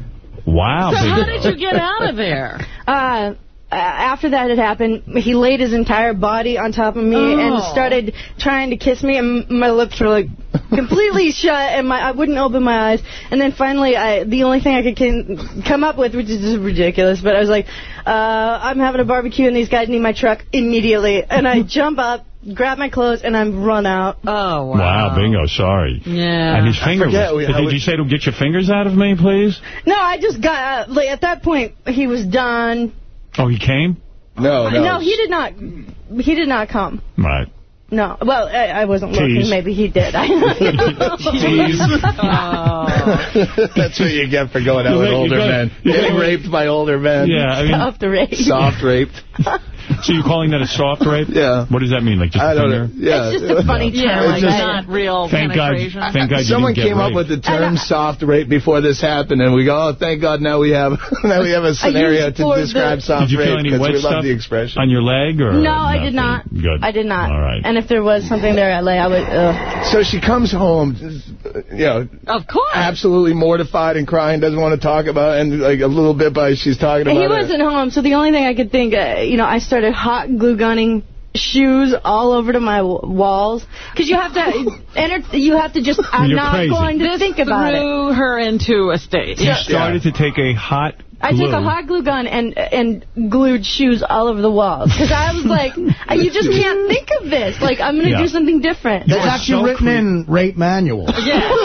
Speaker 1: Wow.
Speaker 2: So how did you get out of there?
Speaker 41: Uh, after that had happened, he laid his entire body on top of me
Speaker 2: Oh.
Speaker 41: and started trying to kiss me, and my lips were like completely shut, and my I wouldn't open my eyes. And then finally, I the only thing I could can, come up with, which is just ridiculous, but I was like, uh, I'm having a barbecue, and these guys need my truck immediately. And I jump up, grab my clothes, and I'm run out.
Speaker 2: Oh
Speaker 1: Wow, Wow, bingo, sorry.
Speaker 41: Yeah.
Speaker 1: And his
Speaker 41: I
Speaker 1: finger
Speaker 41: forget,
Speaker 1: was,
Speaker 41: we-
Speaker 1: did
Speaker 41: would-
Speaker 1: you say to get your fingers out of me, please?
Speaker 41: No, I just got uh, like at that point he was done.
Speaker 1: Oh, he came?
Speaker 40: No,
Speaker 41: no, No, he did not. He did not come.
Speaker 1: Right.
Speaker 41: No, well, I, I wasn't
Speaker 1: Tease.
Speaker 41: looking. Maybe he did. I
Speaker 40: That's what you get for going out
Speaker 1: You
Speaker 40: with
Speaker 1: make-
Speaker 40: older
Speaker 1: go-
Speaker 40: men. Getting raped by older men.
Speaker 1: Yeah, I mean-
Speaker 41: Soft raped.
Speaker 40: Soft raped.
Speaker 1: So you're calling that a soft rape?
Speaker 40: Yeah.
Speaker 1: What does that mean? Like just
Speaker 40: I
Speaker 1: a
Speaker 40: don't
Speaker 1: finger?
Speaker 40: know. Yeah.
Speaker 41: It's just a funny term.
Speaker 2: Yeah,
Speaker 40: It's
Speaker 2: like
Speaker 40: just-
Speaker 2: not real
Speaker 1: Thank God-
Speaker 2: penetration.
Speaker 1: thank God you
Speaker 40: Someone
Speaker 1: didn't get
Speaker 40: came up
Speaker 1: raped.
Speaker 40: with the term soft rape before this happened, and we go, oh, thank God, now we have now we have a scenario to describe
Speaker 41: the-
Speaker 40: soft
Speaker 1: Did you
Speaker 40: rape
Speaker 1: feel any wet
Speaker 40: we love
Speaker 1: stuff
Speaker 40: the expression.
Speaker 1: on your leg? or
Speaker 41: no, I did not.
Speaker 1: Good.
Speaker 41: I did not.
Speaker 1: All right.
Speaker 41: And if there was something there, I lay. I would. Ugh.
Speaker 40: So she comes home, you know,
Speaker 2: of course,
Speaker 40: absolutely mortified and crying, doesn't want to talk about it, and like a little bit by she's talking about
Speaker 41: he
Speaker 40: it.
Speaker 41: wasn't home, so the only thing I could think, uh, you know, I started hot glue gunning shoes all over to my w- walls because you have to enter you have to just I'm
Speaker 1: You're
Speaker 41: not
Speaker 1: crazy.
Speaker 41: going to think about it
Speaker 2: Threw her into a state.
Speaker 1: You started to take a hot
Speaker 41: I took a hot glue gun and and glued shoes all over the walls because I was like, you just can't think of this. Like I'm gonna
Speaker 3: Yeah.
Speaker 41: do something different.
Speaker 3: It's actually written in rape manual.
Speaker 2: Yeah.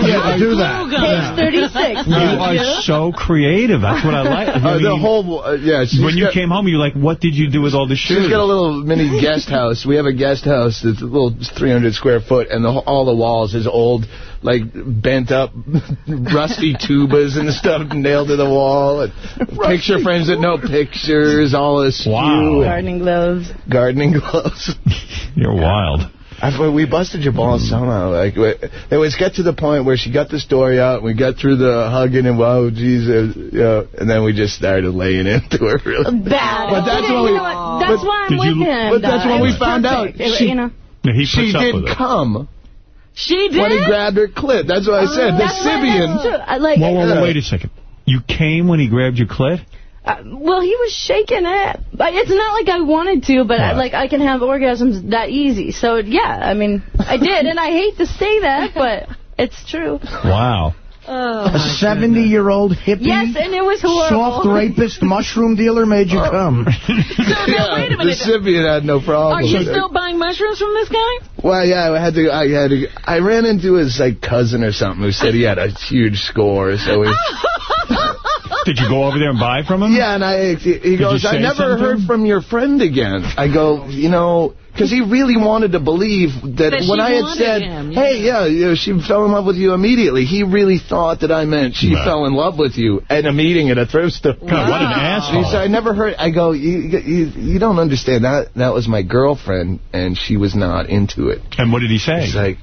Speaker 3: Yeah, do that.
Speaker 41: Page 36.
Speaker 1: You are so creative. That's what I like. I
Speaker 40: Uh, the whole, uh, yeah.
Speaker 1: when you
Speaker 40: got-
Speaker 1: came home, you're like, what did you do with all the shoes?
Speaker 40: She's got a little mini guest house. We have a guest house that's a little 300 square foot, and the, all the walls is old, like bent up, rusty tubas and stuff nailed to the wall. And picture frames with no pictures, all this.
Speaker 1: Wow.
Speaker 41: Gardening gloves.
Speaker 40: Gardening gloves.
Speaker 1: You're wild.
Speaker 40: I thought we busted your balls somehow. Like we- it was get to the point where she got the story out. And we got through the hugging and wow, Jesus, you know, and then we just started laying into her. Really.
Speaker 41: Bad.
Speaker 40: But that's
Speaker 41: You
Speaker 40: when we.
Speaker 41: That's why I'm with him.
Speaker 40: But that's
Speaker 41: though.
Speaker 40: when we found out.
Speaker 41: perfect. It-
Speaker 40: She,
Speaker 41: you know.
Speaker 1: He
Speaker 40: she did
Speaker 1: with
Speaker 40: come
Speaker 2: She did?
Speaker 40: when he grabbed her clit. That's what I said. the
Speaker 41: That's Sybian. true. Like.
Speaker 1: Whoa, whoa, whoa, wait a second. You came when he grabbed your clit?
Speaker 41: Uh, well, he was shaking it. But It's not like I wanted to, but I, like I can have orgasms that easy. So yeah, I mean, I did, and I hate to say that, but it's true.
Speaker 1: Wow.
Speaker 2: Oh,
Speaker 3: A 70-year-old hippie,
Speaker 41: Yes, and it was horrible.
Speaker 3: soft rapist mushroom dealer made you oh. come.
Speaker 2: So now, wait a minute.
Speaker 40: The
Speaker 2: minute.
Speaker 40: Sybian had no problem.
Speaker 2: Are you still buying mushrooms from this guy?
Speaker 40: Well, yeah, I had to. I had to. I ran into his like cousin or something who said he had a huge score. So he,
Speaker 1: Did you go over there and buy from him?
Speaker 40: yeah, and I he, he goes, I never
Speaker 1: something?
Speaker 40: heard from your friend again. I go, you know, because he really wanted to believe that,
Speaker 2: That
Speaker 40: when I had said,
Speaker 2: him,
Speaker 40: hey, yeah, you know, she fell in love with you immediately. He really thought that I meant she
Speaker 1: Right.
Speaker 40: fell in love with you at a meeting at a thrift store.
Speaker 1: God, what an asshole.
Speaker 40: He said, I never heard. I go, you, you, you don't understand. That that was my girlfriend, and she was not into it.
Speaker 1: And what did he say?
Speaker 40: He's like,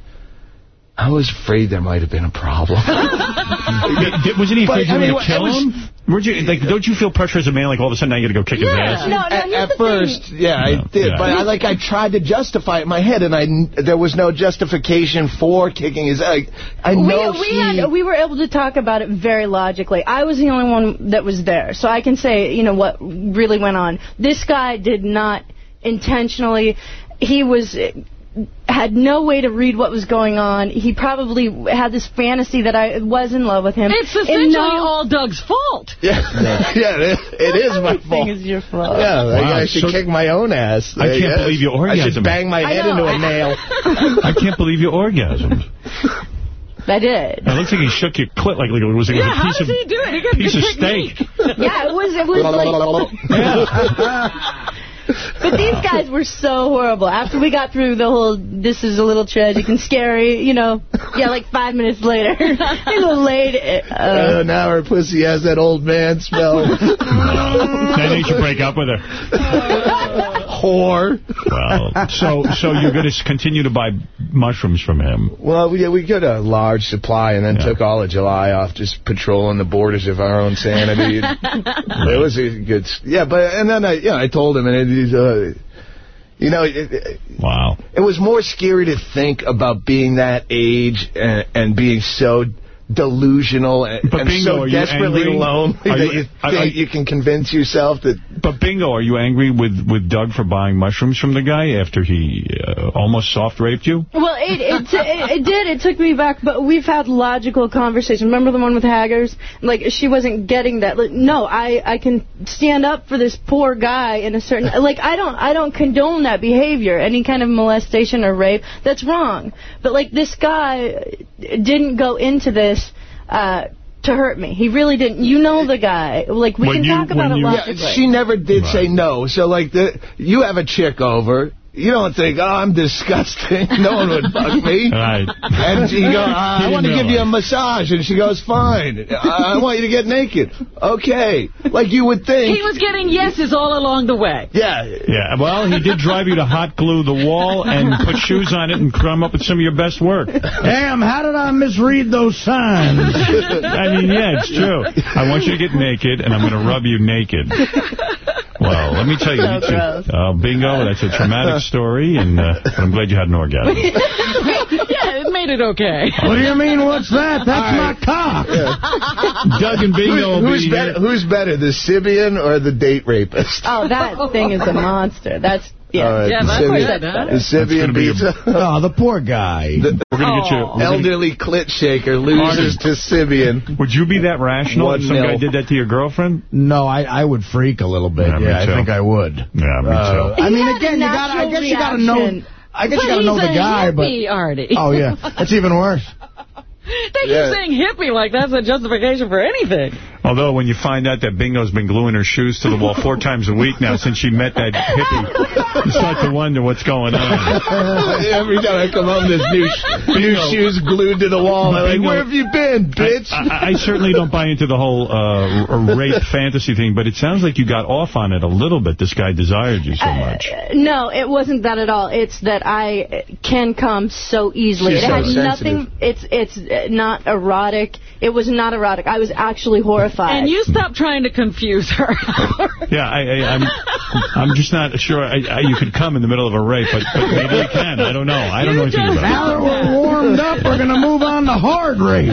Speaker 40: I was afraid there might have been a problem.
Speaker 1: Did- did- wasn't he
Speaker 40: But,
Speaker 1: afraid you
Speaker 40: I
Speaker 1: were
Speaker 40: mean,
Speaker 1: going to
Speaker 40: it
Speaker 1: kill
Speaker 40: was-
Speaker 1: him? Weren't you, like, don't you feel pressure as a man, like all of a sudden now you got to go kick his ass?
Speaker 41: No, no,
Speaker 40: at, at first,
Speaker 41: thing.
Speaker 40: yeah, I
Speaker 1: Yeah,
Speaker 40: did,
Speaker 1: yeah.
Speaker 40: but I like I tried to justify it in my head, and I there was no justification for kicking his. I, I know
Speaker 41: we, we,
Speaker 40: he.
Speaker 41: had, we were able to talk about it very logically. I was the only one that was there, so I can say, you know, what really went on. This guy did not intentionally. He was had no way to read what was going on. He probably had this fantasy that I was in love with him.
Speaker 2: It's
Speaker 41: And
Speaker 2: essentially
Speaker 41: no-
Speaker 2: all Doug's fault.
Speaker 40: yeah, yeah, it, it is my
Speaker 41: Everything
Speaker 40: fault.
Speaker 41: is your fault.
Speaker 40: Yeah, like,
Speaker 1: Wow,
Speaker 40: I should
Speaker 1: so-
Speaker 40: kick my own ass.
Speaker 1: I can't
Speaker 40: guess.
Speaker 1: believe your
Speaker 40: I should
Speaker 1: orgasm.
Speaker 40: bang my head into a nail.
Speaker 1: I can't believe you orgasmed.
Speaker 41: I did.
Speaker 1: It looks like he shook your clit like, like it was, like
Speaker 41: Yeah,
Speaker 1: a
Speaker 41: how
Speaker 1: piece
Speaker 41: does
Speaker 1: of,
Speaker 41: he do it? He got
Speaker 1: piece of
Speaker 41: good
Speaker 1: steak.
Speaker 41: Yeah, it was. It was like. But these guys were so horrible. After we got through the whole, this is a little tragic and scary, you know, yeah, like five minutes later, they were laid.
Speaker 40: Uh,
Speaker 41: Uh,
Speaker 40: now her pussy has that old man smell.
Speaker 1: then they should break up with her.
Speaker 40: Whore.
Speaker 1: Well, so so you're going to continue to buy mushrooms from him.
Speaker 40: Well, we, we got a large supply and then took all of July off just patrolling the borders of our own sanity. it was a good... Yeah, but... And then I, yeah, I told him, and he's uh, you know... It, it,
Speaker 1: wow.
Speaker 40: It was more scary to think about being that age and, and being so delusional and,
Speaker 1: But
Speaker 40: and
Speaker 1: Bingo,
Speaker 40: so
Speaker 1: are you
Speaker 40: desperately
Speaker 1: angry?
Speaker 40: lonely
Speaker 1: Are
Speaker 40: that
Speaker 1: you-
Speaker 40: you
Speaker 1: are-
Speaker 40: think
Speaker 1: are-
Speaker 40: you can convince yourself that...
Speaker 1: But Bingo, are you angry with, with Doug for buying mushrooms from the guy after he uh, almost soft raped you?
Speaker 41: well, it, it, it, it did. It took me back, but we've had logical conversations. Remember the one with Haggers? Like, she wasn't getting that. Like, no, I, I can stand up for this poor guy in a certain... Like, I don't I don't condone that behavior. Any kind of molestation or rape, that's wrong. But, like, this guy didn't go into this... Uh, to hurt me. He really didn't. You know the guy. Like, we can talk about it logically.
Speaker 40: Yeah, she never did say no. So, like, the you have a chick over. You don't think, oh, I'm disgusting. No one would fuck me.
Speaker 1: Right.
Speaker 40: And you go, uh, I want to
Speaker 1: didn't
Speaker 40: give you a massage. And she goes, fine. I I want you to get naked. Okay. Like you would think.
Speaker 2: He was getting yeses all along the way.
Speaker 40: Yeah.
Speaker 1: Yeah, well, he did drive you to hot glue the wall and put shoes on it and come up with some of your best work.
Speaker 3: Damn, how did I misread those signs?
Speaker 1: I mean, yeah, it's true. I want you to get naked, and I'm going to rub you naked. Well, let me tell you,
Speaker 2: So
Speaker 1: you two- uh, bingo, that's a traumatic story, and uh, I'm glad you had an orgasm.
Speaker 2: yeah, it made it okay.
Speaker 3: What do you mean, what's that? That's my cock.
Speaker 1: Doug and Bingo will
Speaker 40: Who's,
Speaker 1: be
Speaker 40: better, who's better, the Sybian or the date rapist?
Speaker 41: Oh, that thing is a monster. That's, yeah.
Speaker 40: All right,
Speaker 41: yeah,
Speaker 40: the
Speaker 41: that's
Speaker 40: Sybian-
Speaker 41: that's better.
Speaker 40: The Sybian beats
Speaker 3: Oh, the poor guy.
Speaker 1: We're going to get you... we're gonna-
Speaker 40: elderly clit shaker loses to Sybian.
Speaker 1: Would you be that rational
Speaker 40: One
Speaker 1: if some
Speaker 40: nil.
Speaker 1: guy did that to your girlfriend?
Speaker 3: No, I, I would freak a little bit.
Speaker 1: Yeah,
Speaker 3: Yeah,
Speaker 1: me
Speaker 3: I think I would.
Speaker 1: Yeah, me
Speaker 3: Uh,
Speaker 1: too.
Speaker 3: I mean, again, you got. I
Speaker 41: natural
Speaker 3: guess you got to know. I guess
Speaker 2: But
Speaker 3: you got to know the guy,
Speaker 2: hippie, Artie.
Speaker 3: but oh yeah, that's even worse.
Speaker 2: They keep
Speaker 40: Yeah.
Speaker 2: saying hippie like that's a justification for anything.
Speaker 1: Although when you find out that Bingo's been gluing her shoes to the wall four times a week now since she met that hippie, you start to wonder what's going on.
Speaker 40: Every time I come home, there's new, sh- new shoes glued to the wall. I'm like, where have you been, bitch?
Speaker 1: I, I, I certainly don't buy into the whole uh, rape fantasy thing, but it sounds like you got off on it a little bit. This guy desired you so much.
Speaker 41: No, it wasn't that at all. It's that I can come so easily.
Speaker 40: She's
Speaker 41: it
Speaker 40: so
Speaker 41: had
Speaker 40: sensitive.
Speaker 41: nothing. It's it's uh, not erotic. It was not erotic. I was actually horrified.
Speaker 2: And you stop trying to confuse her.
Speaker 1: Yeah, I, I, I'm I'm just not sure I, I, you could come in the middle of a rape, but, but maybe you can. I don't know. I don't know anything about
Speaker 3: Now that we're warmed up, we're gonna move on to hard rape.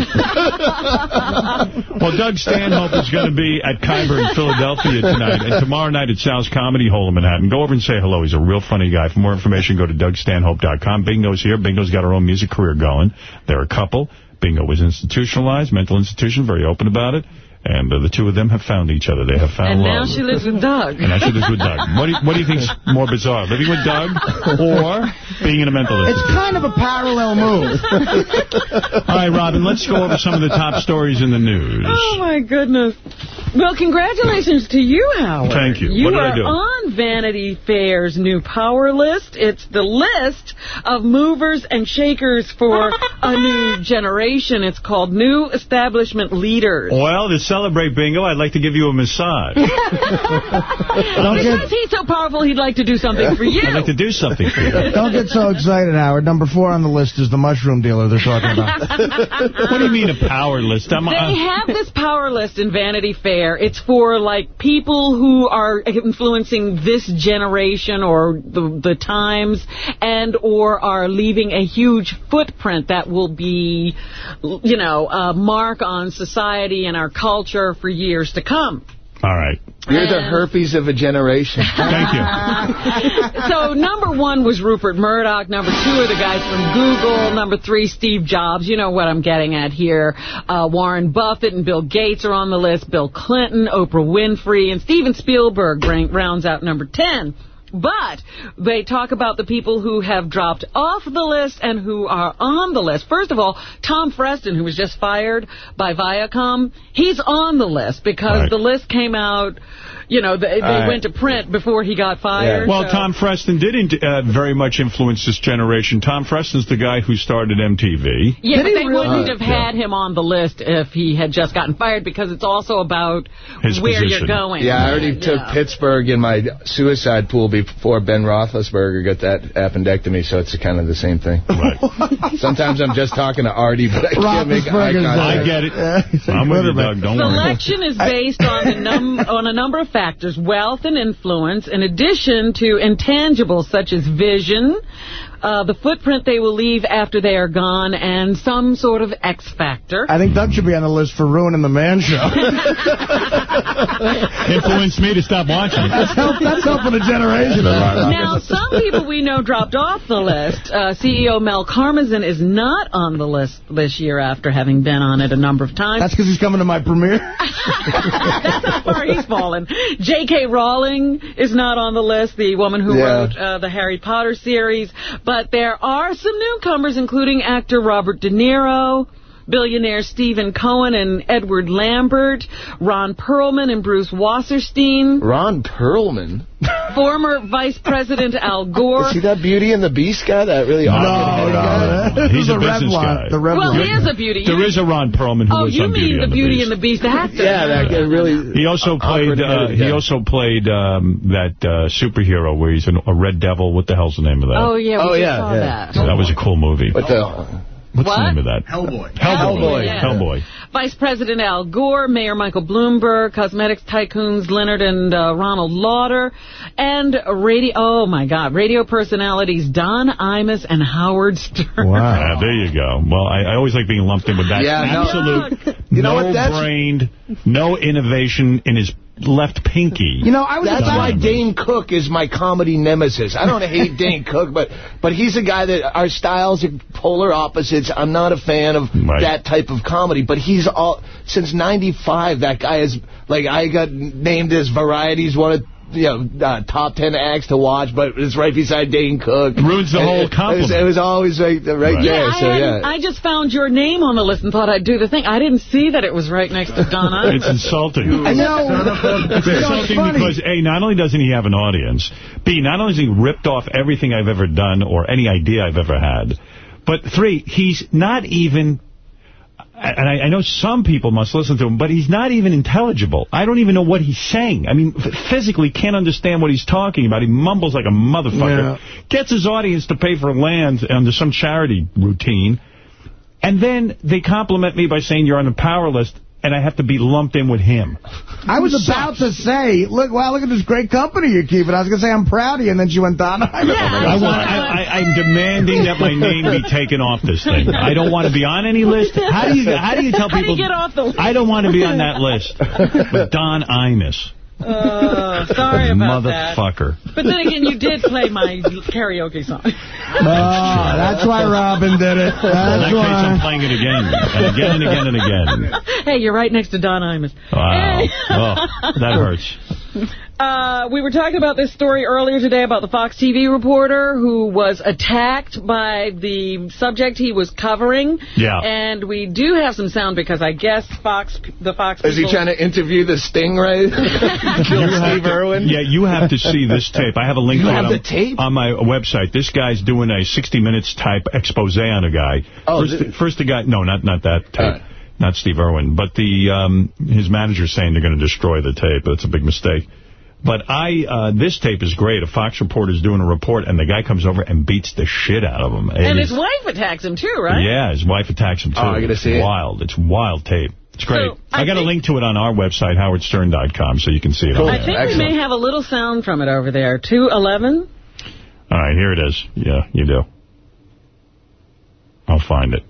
Speaker 1: Well, Doug Stanhope is going to be at Khyber in Philadelphia tonight, and tomorrow night at Sal's Comedy Hole in Manhattan. Go over and say hello. He's a real funny guy. For more information, go to DougStanhope.com. Bingo's here. Bingo's got her own music career going. They're a couple. Bingo was institutionalized, mental institution, very open about it. And uh, the two of them have found each other. They have found
Speaker 2: and
Speaker 1: love.
Speaker 2: now she lives with Doug.
Speaker 1: And I should live with Doug. What do, you, what do you think's more bizarre, living with Doug or being in a mental
Speaker 3: It's kind of a parallel move.
Speaker 1: All right, Robin, let's go over some of the top stories in the news.
Speaker 2: Oh, my goodness. Well, congratulations to you, Howard.
Speaker 1: Thank you.
Speaker 2: You
Speaker 1: What did I
Speaker 2: are on Vanity Fair's new power list. It's the list of movers and shakers for a new generation. It's called New Establishment Leaders.
Speaker 1: Well, to celebrate bingo, I'd like to give you a massage.
Speaker 3: Don't
Speaker 2: because he's so powerful, he'd like to do something for you.
Speaker 1: I'd like to do something for you.
Speaker 3: don't get so excited, Howard. Number four on the list is the mushroom dealer they're talking about.
Speaker 1: What do you mean a power list? I'm,
Speaker 2: They
Speaker 1: uh,
Speaker 2: have this power list in Vanity Fair. It's for, like, people who are influencing this generation or the, the times and or are leaving a huge footprint that will be, you know, a mark on society and our culture for years to come.
Speaker 1: all right.
Speaker 40: You're the herpes of a generation.
Speaker 1: Thank you.
Speaker 2: so number one was Rupert Murdoch. Number two are the guys from Google. Number three, Steve Jobs. You know what I'm getting at here. Uh, Warren Buffett and Bill Gates are on the list. Bill Clinton, Oprah Winfrey, and Steven Spielberg rounds out number 10. But they talk about the people who have dropped off the list and who are on the list. First of all, Tom Freston, who was just fired by Viacom, he's on the list because
Speaker 1: Right.
Speaker 2: the list came out, you know, they, they
Speaker 1: Right.
Speaker 2: went to print before he got fired.
Speaker 1: Well,
Speaker 2: so-
Speaker 1: Tom Freston did int- uh, very much influence this generation. Tom Freston's the guy who started MTV.
Speaker 2: Yeah, but they wouldn't
Speaker 1: Uh,
Speaker 2: have had him on the list if he had just gotten fired because it's also about
Speaker 40: His
Speaker 2: where
Speaker 40: position.
Speaker 2: you're going.
Speaker 40: Yeah, I already took Pittsburgh in my suicide pool before Ben Roethlisberger got that appendectomy, so it's kind of the same thing.
Speaker 1: Right.
Speaker 40: Sometimes I'm just talking to Artie, but I can't make eye contact.
Speaker 1: I get it. I'm with you, Doug. Don't worry.
Speaker 2: Selection is based on the num on a number of factors, wealth and influence, in addition to intangibles such as vision, uh, the footprint they will leave after they are gone, and some sort of X factor.
Speaker 3: I think Doug should be on the list for ruining the man show.
Speaker 1: Influenced me to stop watching.
Speaker 3: That's, help, that's helping a generation.
Speaker 2: Now, some people we know dropped off the list. Uh, CEO Mel Karmazin is not on the list this year after having been on it a number of times.
Speaker 3: That's because he's coming to my premiere.
Speaker 2: That's how far he's fallen. J.K. Rowling is not on the list, the woman who
Speaker 40: Yeah.
Speaker 2: wrote uh, the Harry Potter series. But there are some newcomers, including actor Robert De Niro, billionaire Steven Cohen and Edward Lampert, Ron Perlman and Bruce Wasserstein,
Speaker 40: Ron Perlman?
Speaker 2: former Vice President Al Gore.
Speaker 40: Is he that Beauty and the Beast guy? That really awkward guy?
Speaker 1: He's a
Speaker 3: The red
Speaker 1: business
Speaker 3: one,
Speaker 1: guy.
Speaker 3: the red
Speaker 2: Well,
Speaker 3: one.
Speaker 2: he is a beauty.
Speaker 1: There is a Ron Perlman who
Speaker 2: Oh,
Speaker 1: was
Speaker 2: you
Speaker 1: on
Speaker 2: mean
Speaker 1: Beauty
Speaker 2: the
Speaker 1: and the
Speaker 2: Beauty
Speaker 1: Beast.
Speaker 2: and the Beast actor?
Speaker 40: Yeah, that guy really...
Speaker 1: He also played. Uh, he also played um, that uh, superhero where he's an, a red devil. What the hell's the name of that?
Speaker 2: Oh, yeah, we
Speaker 40: Oh, yeah,
Speaker 2: saw
Speaker 40: yeah.
Speaker 2: that.
Speaker 1: that was a cool movie.
Speaker 40: What the...
Speaker 1: What's
Speaker 2: What?
Speaker 1: the name of that?
Speaker 9: Hellboy.
Speaker 1: Hellboy.
Speaker 2: Hellboy, yeah.
Speaker 1: Hellboy.
Speaker 2: Vice President Al Gore, Mayor Michael Bloomberg, cosmetics tycoons Leonard and uh, Ronald Lauder, and radio, oh my God, radio personalities Don Imus and Howard Stern.
Speaker 1: Yeah, there you go. Well, I, I always like being lumped in with that
Speaker 40: Yeah, no.
Speaker 1: absolute,
Speaker 40: You know what,
Speaker 1: no-brained, no innovation in his left pinky.
Speaker 3: You know, I was
Speaker 40: That's why Dane Cook is my comedy nemesis. I don't hate Dane Cook, but but he's a guy that our styles are polar opposites. I'm not a fan of
Speaker 1: Right.
Speaker 40: that type of comedy, but he's all since '95. That guy is like I got named as Variety's one of you know uh, top ten acts to watch, but it's right beside Dane Cook.
Speaker 1: Ruins the
Speaker 40: And
Speaker 1: whole
Speaker 40: it- it was-
Speaker 1: compliment.
Speaker 40: It was, always right, right,
Speaker 1: Right.
Speaker 40: there.
Speaker 2: I,
Speaker 40: so
Speaker 2: hadn't-
Speaker 40: yeah.
Speaker 2: I just found your name on the list and thought I'd do the thing. I didn't see that it was right next to Don Imus.
Speaker 1: It's insulting.
Speaker 3: I know.
Speaker 1: It's
Speaker 3: You know,
Speaker 1: insulting
Speaker 3: funny.
Speaker 1: because, A, not only doesn't he have an audience, B, not only has he ripped off everything I've ever done or any idea I've ever had, but three, he's not even, and I, I know some people must listen to him, but he's not even intelligible. I don't even know what he's saying. I mean, physically can't understand what he's talking about. He mumbles like a motherfucker. Gets his audience to pay for land under some charity routine. And then they compliment me by saying you're on the power list, and I have to be lumped in with him.
Speaker 3: I was about to say, look, wow, look at this great company you're keeping. I was going to say, I'm proud of you, and then she went down.
Speaker 1: I want, I, I, I'm demanding that my name be taken off this thing. I don't want to be on any list. How do you how do you tell
Speaker 2: How do you get off the list?
Speaker 1: I don't want to be on that list. But Don Imus,
Speaker 2: Uh, sorry about that.
Speaker 1: motherfucker.
Speaker 2: But then again, you did play my karaoke song.
Speaker 3: Oh, that's why Robin did it.
Speaker 1: In that
Speaker 3: That's
Speaker 1: case, I'm playing it again and again and again and again.
Speaker 2: hey, you're right next to Don Imus.
Speaker 1: Wow. Oh, that hurts.
Speaker 2: Uh, we were talking about this story earlier today about the Fox TV reporter who was attacked by the subject he was covering.
Speaker 40: Yeah.
Speaker 2: And we do have some sound because I guess Fox, the Fox
Speaker 40: Is he trying to interview the Sting, right? Kill Steve Irwin?
Speaker 1: Yeah, you have to see this tape. I have a link
Speaker 40: You have
Speaker 1: it
Speaker 40: the
Speaker 1: on,
Speaker 40: tape?
Speaker 1: on my website. This guy's doing a 60 minutes type expose on a guy.
Speaker 40: Oh,
Speaker 1: first,
Speaker 40: th-
Speaker 1: first the guy, no, not not that tape. Not Steve Irwin, but the um, his manager's saying they're going to destroy the tape. That's a big mistake. But I, uh, this tape is great. A Fox reporter's doing a report, and the guy comes over and beats the shit out of him. It
Speaker 2: And
Speaker 1: is-
Speaker 2: his wife attacks him too, right?
Speaker 1: yeah, his wife attacks him, too.
Speaker 40: Oh, I gotta
Speaker 1: it's
Speaker 40: see it.
Speaker 1: wild. It's wild tape. It's great.
Speaker 2: So,
Speaker 1: I,
Speaker 2: I
Speaker 1: got a link to it on our website, howardstern.com, so you can see it. on
Speaker 2: I
Speaker 1: there.
Speaker 2: think we may have a little sound from it over there. 211?
Speaker 1: All right, here it is. Yeah, you do. I'll find it.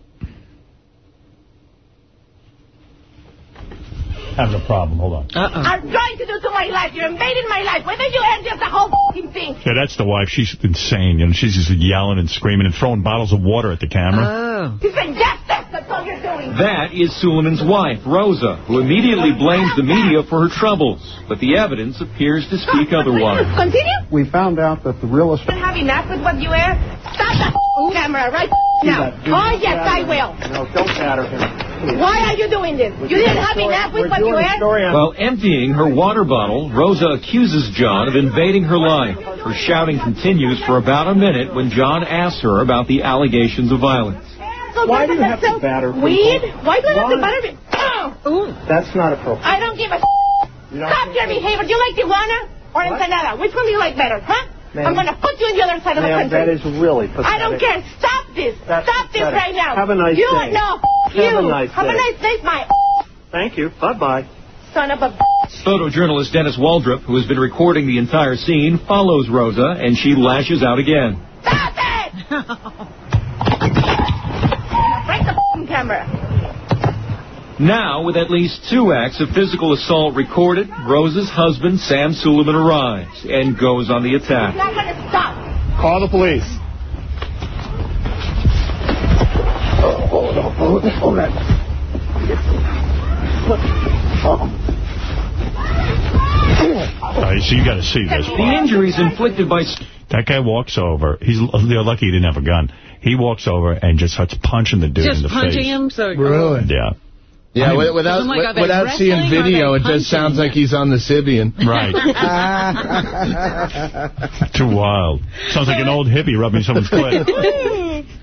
Speaker 1: Having a problem. Hold on. Uh-uh.
Speaker 49: I'm trying to do to my life. You're invading my life. Why don't you end up the whole f***ing thing?
Speaker 1: Yeah, that's the wife. She's insane. You know, she's just yelling and screaming and throwing bottles of water at the camera.
Speaker 2: Oh.
Speaker 49: It's injustice. That's all you're doing.
Speaker 50: That is Suleiman's wife, Rosa, who immediately blames the media for her troubles. But the evidence appears to speak otherwise.
Speaker 49: Continue.
Speaker 51: We found out that the real estate...
Speaker 49: don't have enough with what you wear? Stop the f***ing camera right now.
Speaker 51: Do
Speaker 49: Oh, yes, I will.
Speaker 51: No, don't batter him. Please.
Speaker 49: Why are you doing this? You didn't have enough with what you wear?
Speaker 50: While emptying her water bottle, Rosa accuses John of invading her life. Her shouting continues for about a minute when John asks her about the allegations of violence.
Speaker 49: So
Speaker 51: Why
Speaker 49: this
Speaker 51: do
Speaker 49: is
Speaker 51: you
Speaker 49: a
Speaker 51: have to batter people?
Speaker 49: Weed? Why do I have to
Speaker 51: Why?
Speaker 49: batter me? Oh,
Speaker 51: That's not appropriate.
Speaker 49: I don't give a Stop your behavior. Do you like Tijuana or
Speaker 51: What?
Speaker 49: Ensenada? Which one do you like better, huh?
Speaker 51: Ma'am.
Speaker 49: I'm going to put you on the other side of the
Speaker 51: Ma'am,
Speaker 49: country.
Speaker 51: that is really pathetic.
Speaker 49: I don't care. Stop this.
Speaker 51: That's
Speaker 49: Stop this right now.
Speaker 51: Have a nice
Speaker 49: you,
Speaker 51: day.
Speaker 49: No,
Speaker 51: Have
Speaker 49: you.
Speaker 51: a nice
Speaker 49: Have a
Speaker 51: day.
Speaker 49: nice day, my
Speaker 51: Thank you. Bye-bye.
Speaker 49: son of a
Speaker 50: Photojournalist Dennis Waldrop, who has been recording the entire scene, follows Rosa, and she lashes out again.
Speaker 49: Stop it! Break the f***ing camera.
Speaker 50: Now, with at least two acts of physical assault recorded, Rose's husband, Sam Suleiman, arrives and goes on the attack.
Speaker 49: Not going to stop.
Speaker 51: Call the police.
Speaker 40: Hold on, hold on, hold on.
Speaker 1: All right, so you got to see this.
Speaker 50: The injuries inflicted by...
Speaker 1: That guy walks over. He's they're lucky he didn't have a gun. He walks over and just starts punching the dude
Speaker 2: Just
Speaker 1: in the face.
Speaker 2: Just punching
Speaker 1: face.
Speaker 2: him so...
Speaker 1: Yeah.
Speaker 40: Yeah,
Speaker 1: I mean-
Speaker 40: without
Speaker 2: Oh my God,
Speaker 40: wi-
Speaker 2: are they
Speaker 40: without seeing
Speaker 2: wrestling or are
Speaker 40: video, it just sounds like he's on the Sybian.
Speaker 1: Right. Too wild. Sounds like an old hippie rubbing someone's clit.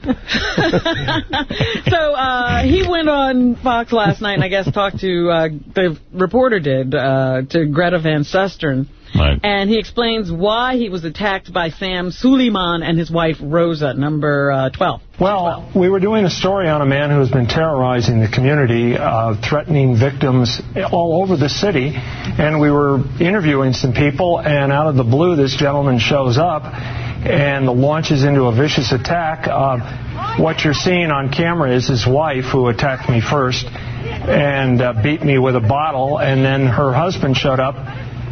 Speaker 2: so uh, he went on Fox last night and I guess talked to, uh, the reporter did, uh, to Greta Van Susteren.
Speaker 1: Right.
Speaker 2: And he explains why he was attacked by Sam Suleiman and his wife Rosa, number uh, 12.
Speaker 52: Well, we were doing a story on a man who's been terrorizing the community, uh, threatening victims all over the city, and we were interviewing some people, and out of the blue, this gentleman shows up and launches into a vicious attack. Uh, what you're seeing on camera is his wife, who attacked me first and uh, beat me with a bottle, and then her husband showed up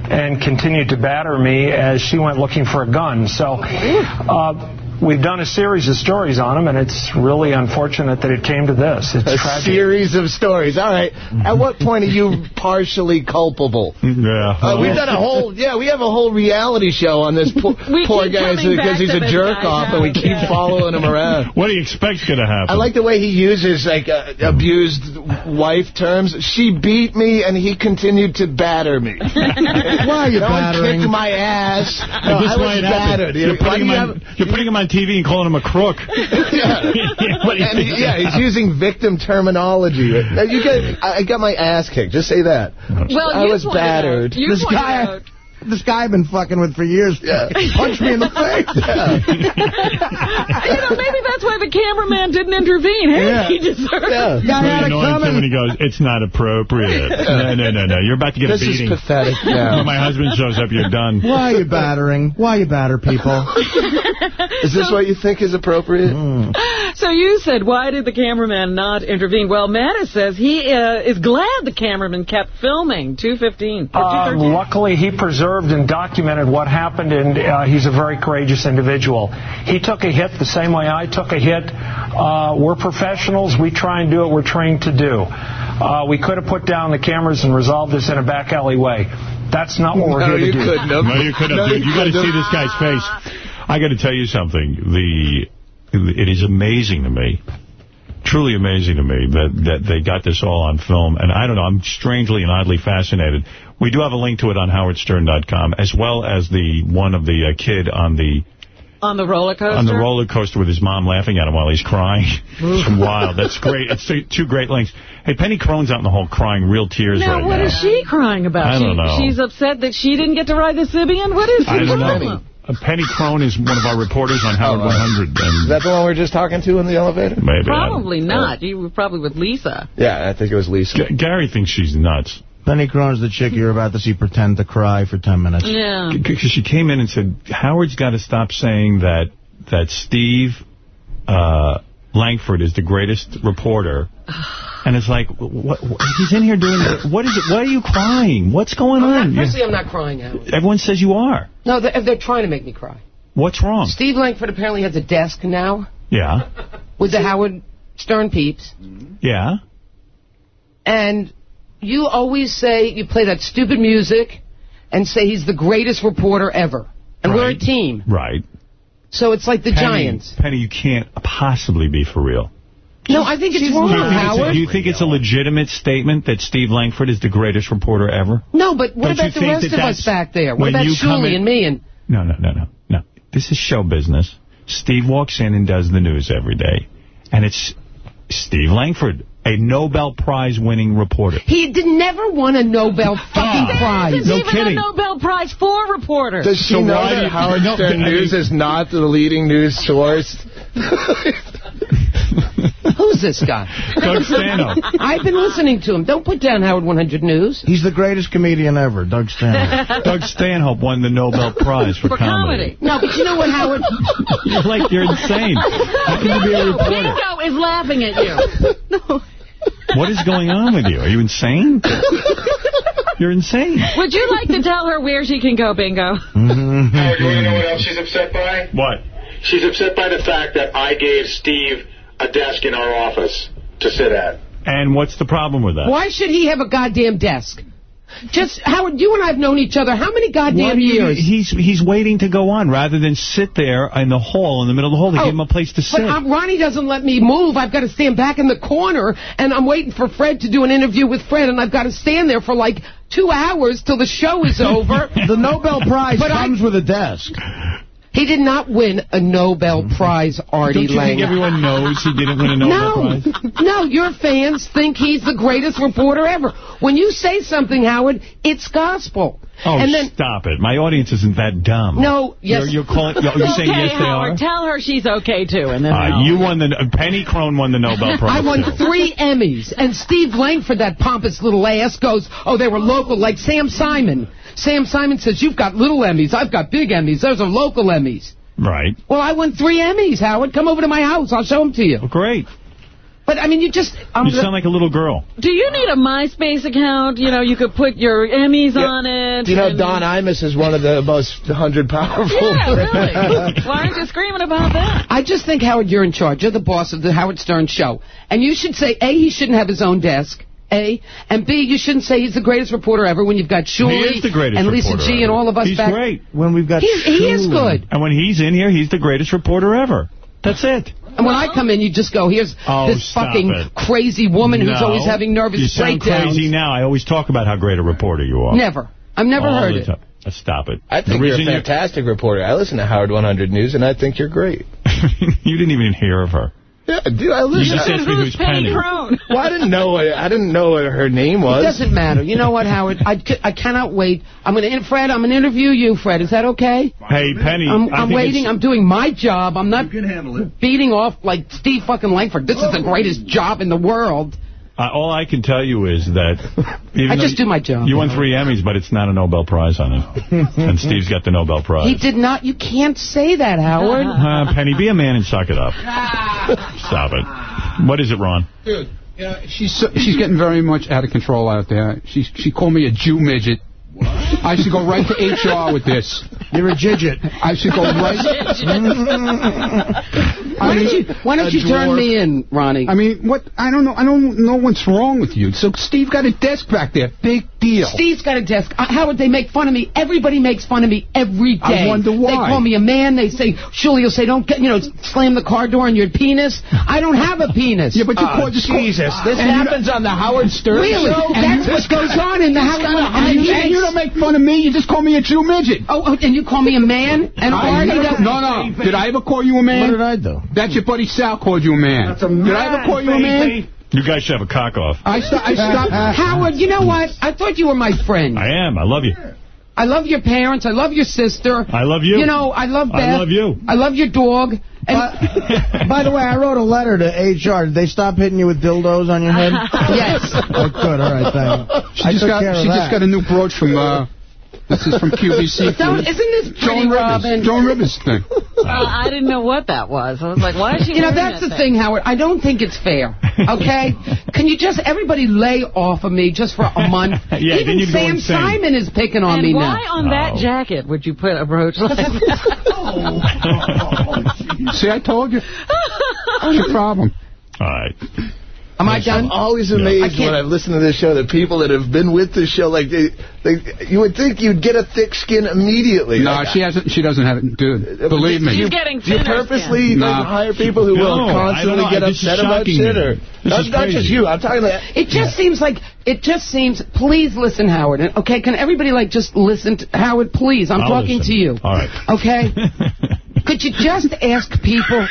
Speaker 52: and continued to batter me as she went looking for a gun. So uh, we've done a series of stories on him, and it's really unfortunate that it came to this. It's
Speaker 40: A
Speaker 52: tragic.
Speaker 40: series of stories. All right. At what point are you partially culpable?
Speaker 1: Yeah.
Speaker 40: Uh, we've done a whole, yeah, we have a whole reality show on this poor, poor guy because he's a jerk off and we keep
Speaker 2: yeah.
Speaker 40: following him around.
Speaker 1: What do you expect's going to happen?
Speaker 40: I like the way he uses like uh, abused wife terms. She beat me and he continued to batter me.
Speaker 3: Why are you
Speaker 40: no
Speaker 3: battering?
Speaker 40: one kicked my ass. No,
Speaker 1: Is this
Speaker 40: I was battered.
Speaker 1: You're putting, him
Speaker 40: you
Speaker 1: on,
Speaker 40: have-
Speaker 1: you're putting him on TV and calling him a crook.
Speaker 40: yeah.
Speaker 1: What do you
Speaker 40: And he- yeah, he's using victim terminology. Now, uh, you get, I I got my ass kicked. Just say that.
Speaker 2: Well,
Speaker 40: I
Speaker 2: you
Speaker 40: was
Speaker 2: pointed
Speaker 40: battered.
Speaker 2: Out, you
Speaker 3: This guy-
Speaker 2: out
Speaker 3: This guy I've been fucking with for years.
Speaker 40: Yeah.
Speaker 3: Punched me in the face.
Speaker 2: you know, maybe that's why the cameraman didn't intervene. Hey,
Speaker 3: Yeah.
Speaker 2: he deserved
Speaker 40: Yeah.
Speaker 3: Guy
Speaker 1: Really
Speaker 3: had it
Speaker 1: annoying too when he goes, it's not appropriate. No, no, no, no. You're about to get
Speaker 40: This
Speaker 1: a
Speaker 40: is pathetic now.
Speaker 1: When my husband shows up, you're done.
Speaker 3: Why are you battering? Why you batter people?
Speaker 40: Is this what you think is appropriate?
Speaker 2: So you said, why did the cameraman not intervene? Well, Mattis says he uh, is glad the cameraman kept filming. 215.
Speaker 52: Um, luckily, he preserved and documented what happened, and uh, he's a very courageous individual. He took a hit the same way I took a hit. Uh, we're professionals. We try and do what we're trained to do. Uh, we could have put down the cameras and resolved this in a back alley way. That's not what we're
Speaker 40: No,
Speaker 52: here to do.
Speaker 40: couldn't have.
Speaker 1: No, you couldn't
Speaker 40: No,
Speaker 1: have. dude.
Speaker 40: you
Speaker 1: You got to see this guy's face. I got to tell you something. The It is amazing to me, truly amazing to me, that, that they got this all on film. And I don't know, I'm strangely and oddly fascinated. We do have a link to it on howardstern.com, as well as the one of the uh, kid on the
Speaker 2: On the roller coaster?
Speaker 1: on the roller coaster with his mom laughing at him while he's crying. it's wild. That's great. It's two- two great links. Hey, Penny Crone's out in the hall crying real tears
Speaker 2: Now,
Speaker 1: right
Speaker 2: what
Speaker 1: now.
Speaker 2: is she crying about?
Speaker 1: I don't
Speaker 2: she,
Speaker 1: know.
Speaker 2: She's upset that she didn't get to ride the Sybian? What is
Speaker 1: I
Speaker 2: the
Speaker 1: don't
Speaker 2: problem?
Speaker 1: Uh, Penny Crone is one of our reporters on Howard 100. And
Speaker 40: Is that the one we were just talking to in the elevator?
Speaker 1: Maybe. I don't-
Speaker 2: Probably not. You were probably with Lisa.
Speaker 40: Yeah, I think it was Lisa.
Speaker 1: G- Gary thinks she's nuts.
Speaker 3: Penny Crone's the chick you're about to see pretend to cry for 10 minutes.
Speaker 2: Yeah.
Speaker 1: Because she came in and said, Howard's got to stop saying that that Steve uh, Langford is the greatest reporter. And it's like, what, what, he's in here doing, what is it? Why are you crying? What's going
Speaker 53: I'm
Speaker 1: on?
Speaker 53: not, firstly, I'm not crying, Howard.
Speaker 1: Everyone says you are.
Speaker 53: No, they're, they're trying to make me cry.
Speaker 1: What's wrong?
Speaker 53: Steve Langford apparently has a desk now
Speaker 1: Yeah.
Speaker 53: with the Howard Stern peeps.
Speaker 1: Yeah.
Speaker 53: And you always say, you play that stupid music and say he's the greatest reporter ever. And we're a team.
Speaker 1: Right.
Speaker 53: So it's like the
Speaker 1: Penny,
Speaker 53: Giants.
Speaker 1: Penny, you can't possibly be for real.
Speaker 53: No, I think it's
Speaker 1: Do
Speaker 53: wrong,
Speaker 1: you, think it's a,
Speaker 53: Howard.
Speaker 1: do you think it's a legitimate statement that Steve Langford is the greatest reporter ever?
Speaker 53: No, but what
Speaker 1: Don't
Speaker 53: about the rest
Speaker 1: that
Speaker 53: of us back there? What about
Speaker 1: you come
Speaker 53: Shuli
Speaker 1: in-
Speaker 53: and me? And
Speaker 1: No, no, no, no, no. This is show business. Steve walks in and does the news every day. And it's Steve Langford, a Nobel Prize winning reporter.
Speaker 53: he did never won a Nobel ah. fucking prize.
Speaker 2: There's even a Nobel Prize for reporters.
Speaker 40: Does she
Speaker 1: So
Speaker 40: know
Speaker 1: why
Speaker 40: that Howard
Speaker 1: no,
Speaker 40: Stern
Speaker 1: I mean-
Speaker 40: News is not the leading news source?
Speaker 53: Who's this guy?
Speaker 1: Doug Stanhope.
Speaker 53: I've been listening to him. Don't put down Howard 100 News.
Speaker 3: He's the greatest comedian ever, Doug Stanhope.
Speaker 1: Doug Stanhope won the Nobel Prize for, comedy. comedy.
Speaker 53: No, but you know what, Howard?
Speaker 1: You're like, you're insane. How can you be a reporter?
Speaker 2: Bingo is laughing at you.
Speaker 1: What is going on with you? Are you insane? You're insane.
Speaker 2: Would you like to tell her where she can go, Bingo?
Speaker 34: Howard, you want to know what else she's upset by?
Speaker 1: What?
Speaker 34: She's upset by the fact that I gave Steve a desk in our office to sit at.
Speaker 1: And what's the problem with that?
Speaker 53: Why should he have a goddamn desk? Just, Howard, you and I have known each other how many goddamn
Speaker 1: do
Speaker 53: years?
Speaker 1: He's he's waiting to go on rather than sit there in the hall, in the middle of the hall. They give him a place to sit.
Speaker 53: But um, Ronnie doesn't let me move. I've got to stand back in the corner, and I'm waiting for Fred to do an interview with Fred, and I've got to stand there for like two hours till the show is over.
Speaker 3: The Nobel Prize
Speaker 53: But I-
Speaker 3: comes with a desk.
Speaker 53: He did not win a Nobel Prize, Artie
Speaker 1: Don't you
Speaker 53: Lange.
Speaker 1: think everyone knows he didn't win a Nobel
Speaker 53: no,
Speaker 1: Prize?
Speaker 53: no, your fans think he's the greatest reporter ever. When you say something, Howard, it's gospel.
Speaker 1: Oh,
Speaker 53: and then,
Speaker 1: stop it. My audience isn't that dumb.
Speaker 53: No, yes.
Speaker 1: You're, you're calling. You're, you're saying
Speaker 2: okay,
Speaker 1: yes, they are.
Speaker 2: Tell her she's okay, too. And then
Speaker 1: Uh, you won the Penny Crone won the Nobel Prize.
Speaker 53: I won
Speaker 1: too.
Speaker 53: three Emmys, and Steve Langford, that pompous little ass, goes, oh, they were local, like Sam Simon. Sam Simon says, you've got little Emmys, I've got big Emmys, those are local Emmys.
Speaker 1: Right.
Speaker 53: Well, I won three Emmys, Howard. Come over to my house, I'll show them to you.
Speaker 1: Great.
Speaker 53: But, I mean, you just... I'm
Speaker 1: You sound like a little girl.
Speaker 2: Do you need a MySpace account? You know, you could put your Emmys on it.
Speaker 40: Do you know Don Imus is one of the most 100 powerful?
Speaker 2: Yeah, really. Why aren't you screaming about that?
Speaker 53: I just think, Howard, you're in charge. You're the boss of the Howard Stern show. And you should say, A, he shouldn't have his own desk. A. And B, you shouldn't say he's the greatest reporter ever when you've got Shuli
Speaker 1: He the greatest
Speaker 53: and Lisa
Speaker 1: reporter
Speaker 53: G and all of us
Speaker 1: He's
Speaker 53: back.
Speaker 1: great.
Speaker 3: When we've got
Speaker 53: He's, he is good.
Speaker 1: And when he's in here, he's the greatest reporter ever. That's it.
Speaker 53: And when I come in, you just go, here's
Speaker 1: Oh,
Speaker 53: this fucking
Speaker 1: it.
Speaker 53: crazy woman who's always having nervous breakdowns.
Speaker 1: You sound
Speaker 53: breakdowns.
Speaker 1: crazy now. I always talk about how great a reporter you are.
Speaker 53: Never. I've never
Speaker 1: All
Speaker 53: heard
Speaker 1: the
Speaker 53: it.
Speaker 1: time. Uh, Stop it.
Speaker 40: I think you're a
Speaker 1: reason
Speaker 40: fantastic reporter. I listen to Howard 100 News, and I think you're great.
Speaker 1: you didn't even hear of her.
Speaker 40: Yeah, dude, I listen.
Speaker 1: You just asked me who's Penny.
Speaker 2: Crone?
Speaker 40: Well, I didn't know. What, I didn't know what her name was.
Speaker 53: It doesn't matter. You know what, Howard? I, I cannot wait. I'm going to, Fred, I'm going to interview you, Fred. Is that okay?
Speaker 1: Hey, Penny.
Speaker 53: I'm,
Speaker 1: I
Speaker 53: I'm
Speaker 1: think
Speaker 53: waiting.
Speaker 1: it's-
Speaker 53: I'm doing my job. I'm not beating off like Steve fucking Langford. This is the greatest job in the world.
Speaker 1: Uh, all I can tell you is that... even
Speaker 53: I just do my job.
Speaker 1: You won three Emmys, but it's not a Nobel Prize on it. and Steve's got the Nobel Prize.
Speaker 53: He did not. You can't say that, Howard.
Speaker 1: Uh, Penny, be a man and suck it up. Stop it. What is it, Ron?
Speaker 54: Dude, yeah, she's so, she's getting very much out of control out there. She she called me a Jew midget. I should go right to HR with this.
Speaker 3: You're a jidget.
Speaker 54: I should go right.
Speaker 53: Why don't you, why don't you turn me in, Ronnie?
Speaker 54: I mean, what? I don't know. I don't know what's wrong with you. So Steve got a desk back there. Big deal.
Speaker 53: Steve's got a desk. Uh, Howard, they make fun of me. Everybody makes fun of me every day.
Speaker 54: I wonder why.
Speaker 53: They call me a man. They say, Shuli will say, don't get, you know, slam the car door on your penis. I don't have a penis.
Speaker 54: Yeah, but you
Speaker 40: Oh,
Speaker 54: call just call-
Speaker 40: Jesus, this
Speaker 54: and you-
Speaker 40: happens on the Howard Stern
Speaker 53: Really?
Speaker 40: show?
Speaker 53: That's what goes on in the Howard.
Speaker 54: Stern. you, and you don't make fun of me. You just call me a Jew midget.
Speaker 53: Oh, oh, and you call me a man? And
Speaker 54: I
Speaker 53: Artie
Speaker 54: never- no, no. Did I ever call you a man?
Speaker 3: What did I do?
Speaker 54: That's your buddy Sal called you a man. Did I ever call you a man?
Speaker 1: You guys should have a cock off.
Speaker 54: I, sto- I stopped.
Speaker 53: Howard, you know what? I thought you were my friend.
Speaker 1: I am. I love you.
Speaker 53: I love your parents. I love your sister.
Speaker 1: I love you.
Speaker 53: You know, I love Beth.
Speaker 1: I love you.
Speaker 53: I love your dog. And
Speaker 3: By the way, I wrote a letter to HR. Did they stop hitting you with dildos on your head?
Speaker 53: yes.
Speaker 3: Oh, good. All right, thank you.
Speaker 54: She
Speaker 3: I
Speaker 54: just got she just got a new brooch from uh, This is from QVC.
Speaker 53: Don't- isn't this pretty,
Speaker 54: Joan Rivers.
Speaker 53: Robin?
Speaker 54: Joan Rivers thing.
Speaker 2: Uh, I didn't know what that was. I was like, why is she
Speaker 53: You know, that's
Speaker 2: that
Speaker 53: the thing, Howard. I don't think it's fair. Okay? Can you just, everybody lay off of me just for a month?
Speaker 1: Yeah,
Speaker 53: Even
Speaker 1: you'd
Speaker 53: Sam. Simon is picking on
Speaker 2: and
Speaker 53: me
Speaker 2: why
Speaker 53: now.
Speaker 2: on that jacket would you put a brooch like that?
Speaker 54: See, I told you. What's your problem?
Speaker 1: All right.
Speaker 53: Am I done?
Speaker 40: I'm always amazed
Speaker 53: can't-
Speaker 40: when I listen to this show that people that have been with this show, like they, they, you would think you'd get a thick skin immediately.
Speaker 54: No,
Speaker 40: Like,
Speaker 54: she hasn't. She doesn't have it, dude. Believe me.
Speaker 2: She's getting
Speaker 40: Do you
Speaker 2: thinner
Speaker 40: purposely
Speaker 54: No.
Speaker 40: like, hire people who
Speaker 1: No,
Speaker 40: will constantly get
Speaker 1: This
Speaker 40: upset about
Speaker 1: shocking
Speaker 40: shit?
Speaker 1: me.
Speaker 40: Or
Speaker 1: This
Speaker 40: not,
Speaker 1: is
Speaker 40: not just you. I'm talking about.
Speaker 53: It just seems like it just seems. Please listen, Howard. Okay, can everybody like just listen to Howard? Please, I'm
Speaker 1: I'll
Speaker 53: talking
Speaker 1: listen.
Speaker 53: to you.
Speaker 1: All right.
Speaker 53: Okay. Could you just ask people?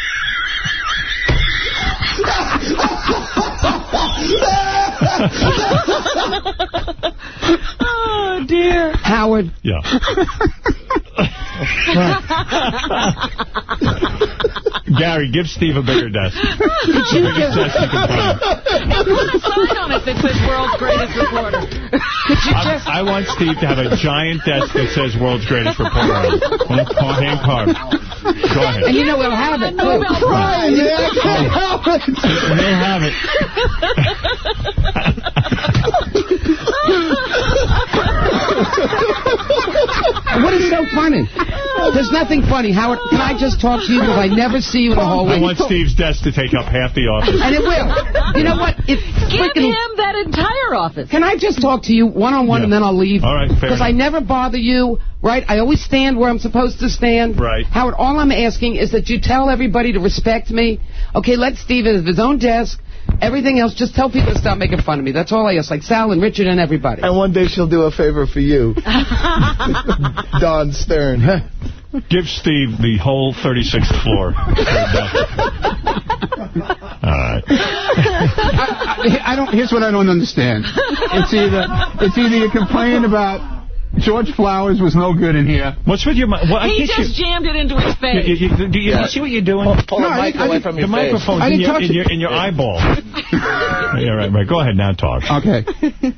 Speaker 2: oh, dear.
Speaker 53: Howard.
Speaker 1: Yeah. Gary, give Steve a bigger desk.
Speaker 53: Could you
Speaker 1: Biggest desk you can find.
Speaker 2: And put a sign on it that says world's greatest reporter.
Speaker 53: could you
Speaker 1: I'm-
Speaker 53: just
Speaker 1: I want Steve to have a giant desk that says world's greatest reporter on it. Hand car- hand carved. Go ahead.
Speaker 53: and you know we'll have it too.
Speaker 40: Crying, man. I can't help it.
Speaker 1: He'll have it.
Speaker 53: What is so funny? There's nothing funny, Howard. Can I just talk to you because I never see you in the hallway?
Speaker 1: I want Steve's desk to take up half the office.
Speaker 53: And it will. You know what? If
Speaker 2: Give
Speaker 53: freaking
Speaker 2: him that entire office.
Speaker 53: Can I just talk to you one-on-one
Speaker 1: Yeah.
Speaker 53: and then I'll leave?
Speaker 1: All right, fair
Speaker 53: Because I never bother you, right? I always stand where I'm supposed to stand.
Speaker 1: Right.
Speaker 53: Howard, all I'm asking is that you tell everybody to respect me. Okay, let Steve have his own desk. Everything else, just tell people to stop making fun of me. That's all I ask, like Sal and Richard and everybody.
Speaker 40: And one day she'll do a favor for you. Don Stern.
Speaker 1: Give Steve the whole 36th floor. All right.
Speaker 54: I, I don't. Here's what I don't understand. It's either it's either you complain about George Flowers was no good in here.
Speaker 1: What's with your... mi- Well,
Speaker 2: He just
Speaker 1: you,
Speaker 2: jammed it into his
Speaker 1: you,
Speaker 2: face.
Speaker 1: you, you, do you,
Speaker 40: Yeah.
Speaker 1: see what you're doing?
Speaker 40: Pull, pull
Speaker 54: No,
Speaker 40: the
Speaker 54: I
Speaker 40: mic away from
Speaker 1: The
Speaker 40: your face.
Speaker 1: microphone's in your, in, your, in your eyeball. yeah, right, right. Go ahead now, talk.
Speaker 54: Okay.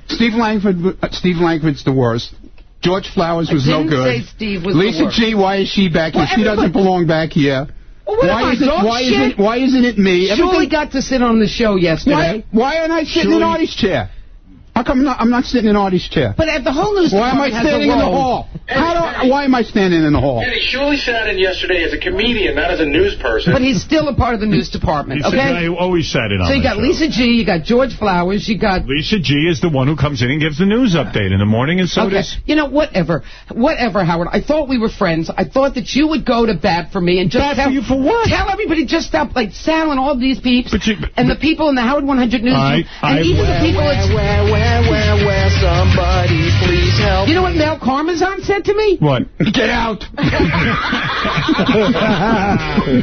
Speaker 54: Steve Langford. uh, Steve Langford's the worst. George Flowers was
Speaker 53: I
Speaker 54: no
Speaker 53: didn't
Speaker 54: good.
Speaker 53: say Steve was the
Speaker 54: Lisa
Speaker 53: worst.
Speaker 54: G. Why is she back here?
Speaker 53: Well,
Speaker 54: she doesn't belong back here.
Speaker 53: Well, what
Speaker 54: why isn't why isn't why isn't it me?
Speaker 53: Shuli
Speaker 54: Everything-
Speaker 53: got to sit on the show yesterday.
Speaker 54: why why am I sitting in
Speaker 1: Julie-
Speaker 54: Artie's chair? How come I'm not, I'm not sitting in Artie's chair?
Speaker 53: But at the whole news
Speaker 54: Why am I
Speaker 53: department has a
Speaker 54: standing in the
Speaker 53: role.
Speaker 54: hall? How do I, why am I standing in the hall?
Speaker 55: Eddie, Shuli sat in yesterday as a comedian, not as a news person.
Speaker 53: But he's still a part of the news department,
Speaker 1: He's the guy
Speaker 53: okay?
Speaker 1: who always sat in on
Speaker 53: So you got
Speaker 1: show.
Speaker 53: Lisa G, you got George Flowers, you got
Speaker 1: Lisa G is the one who comes in and gives the news update in the morning, and so
Speaker 53: okay.
Speaker 1: does...
Speaker 53: You know, whatever. Whatever, Howard. I thought we were friends. I thought that you would go to bat for me and just
Speaker 1: Bat
Speaker 53: tell
Speaker 1: for you for what?
Speaker 53: Tell everybody just stop, like Sal and all these peeps
Speaker 1: But you-
Speaker 53: and the people in the Howard 100 News.
Speaker 1: I-
Speaker 53: and
Speaker 1: I-
Speaker 53: even the people
Speaker 40: Where,
Speaker 53: at...
Speaker 40: where, help.
Speaker 53: You know what Mel Karmazin said to me?
Speaker 1: What?
Speaker 54: Get out!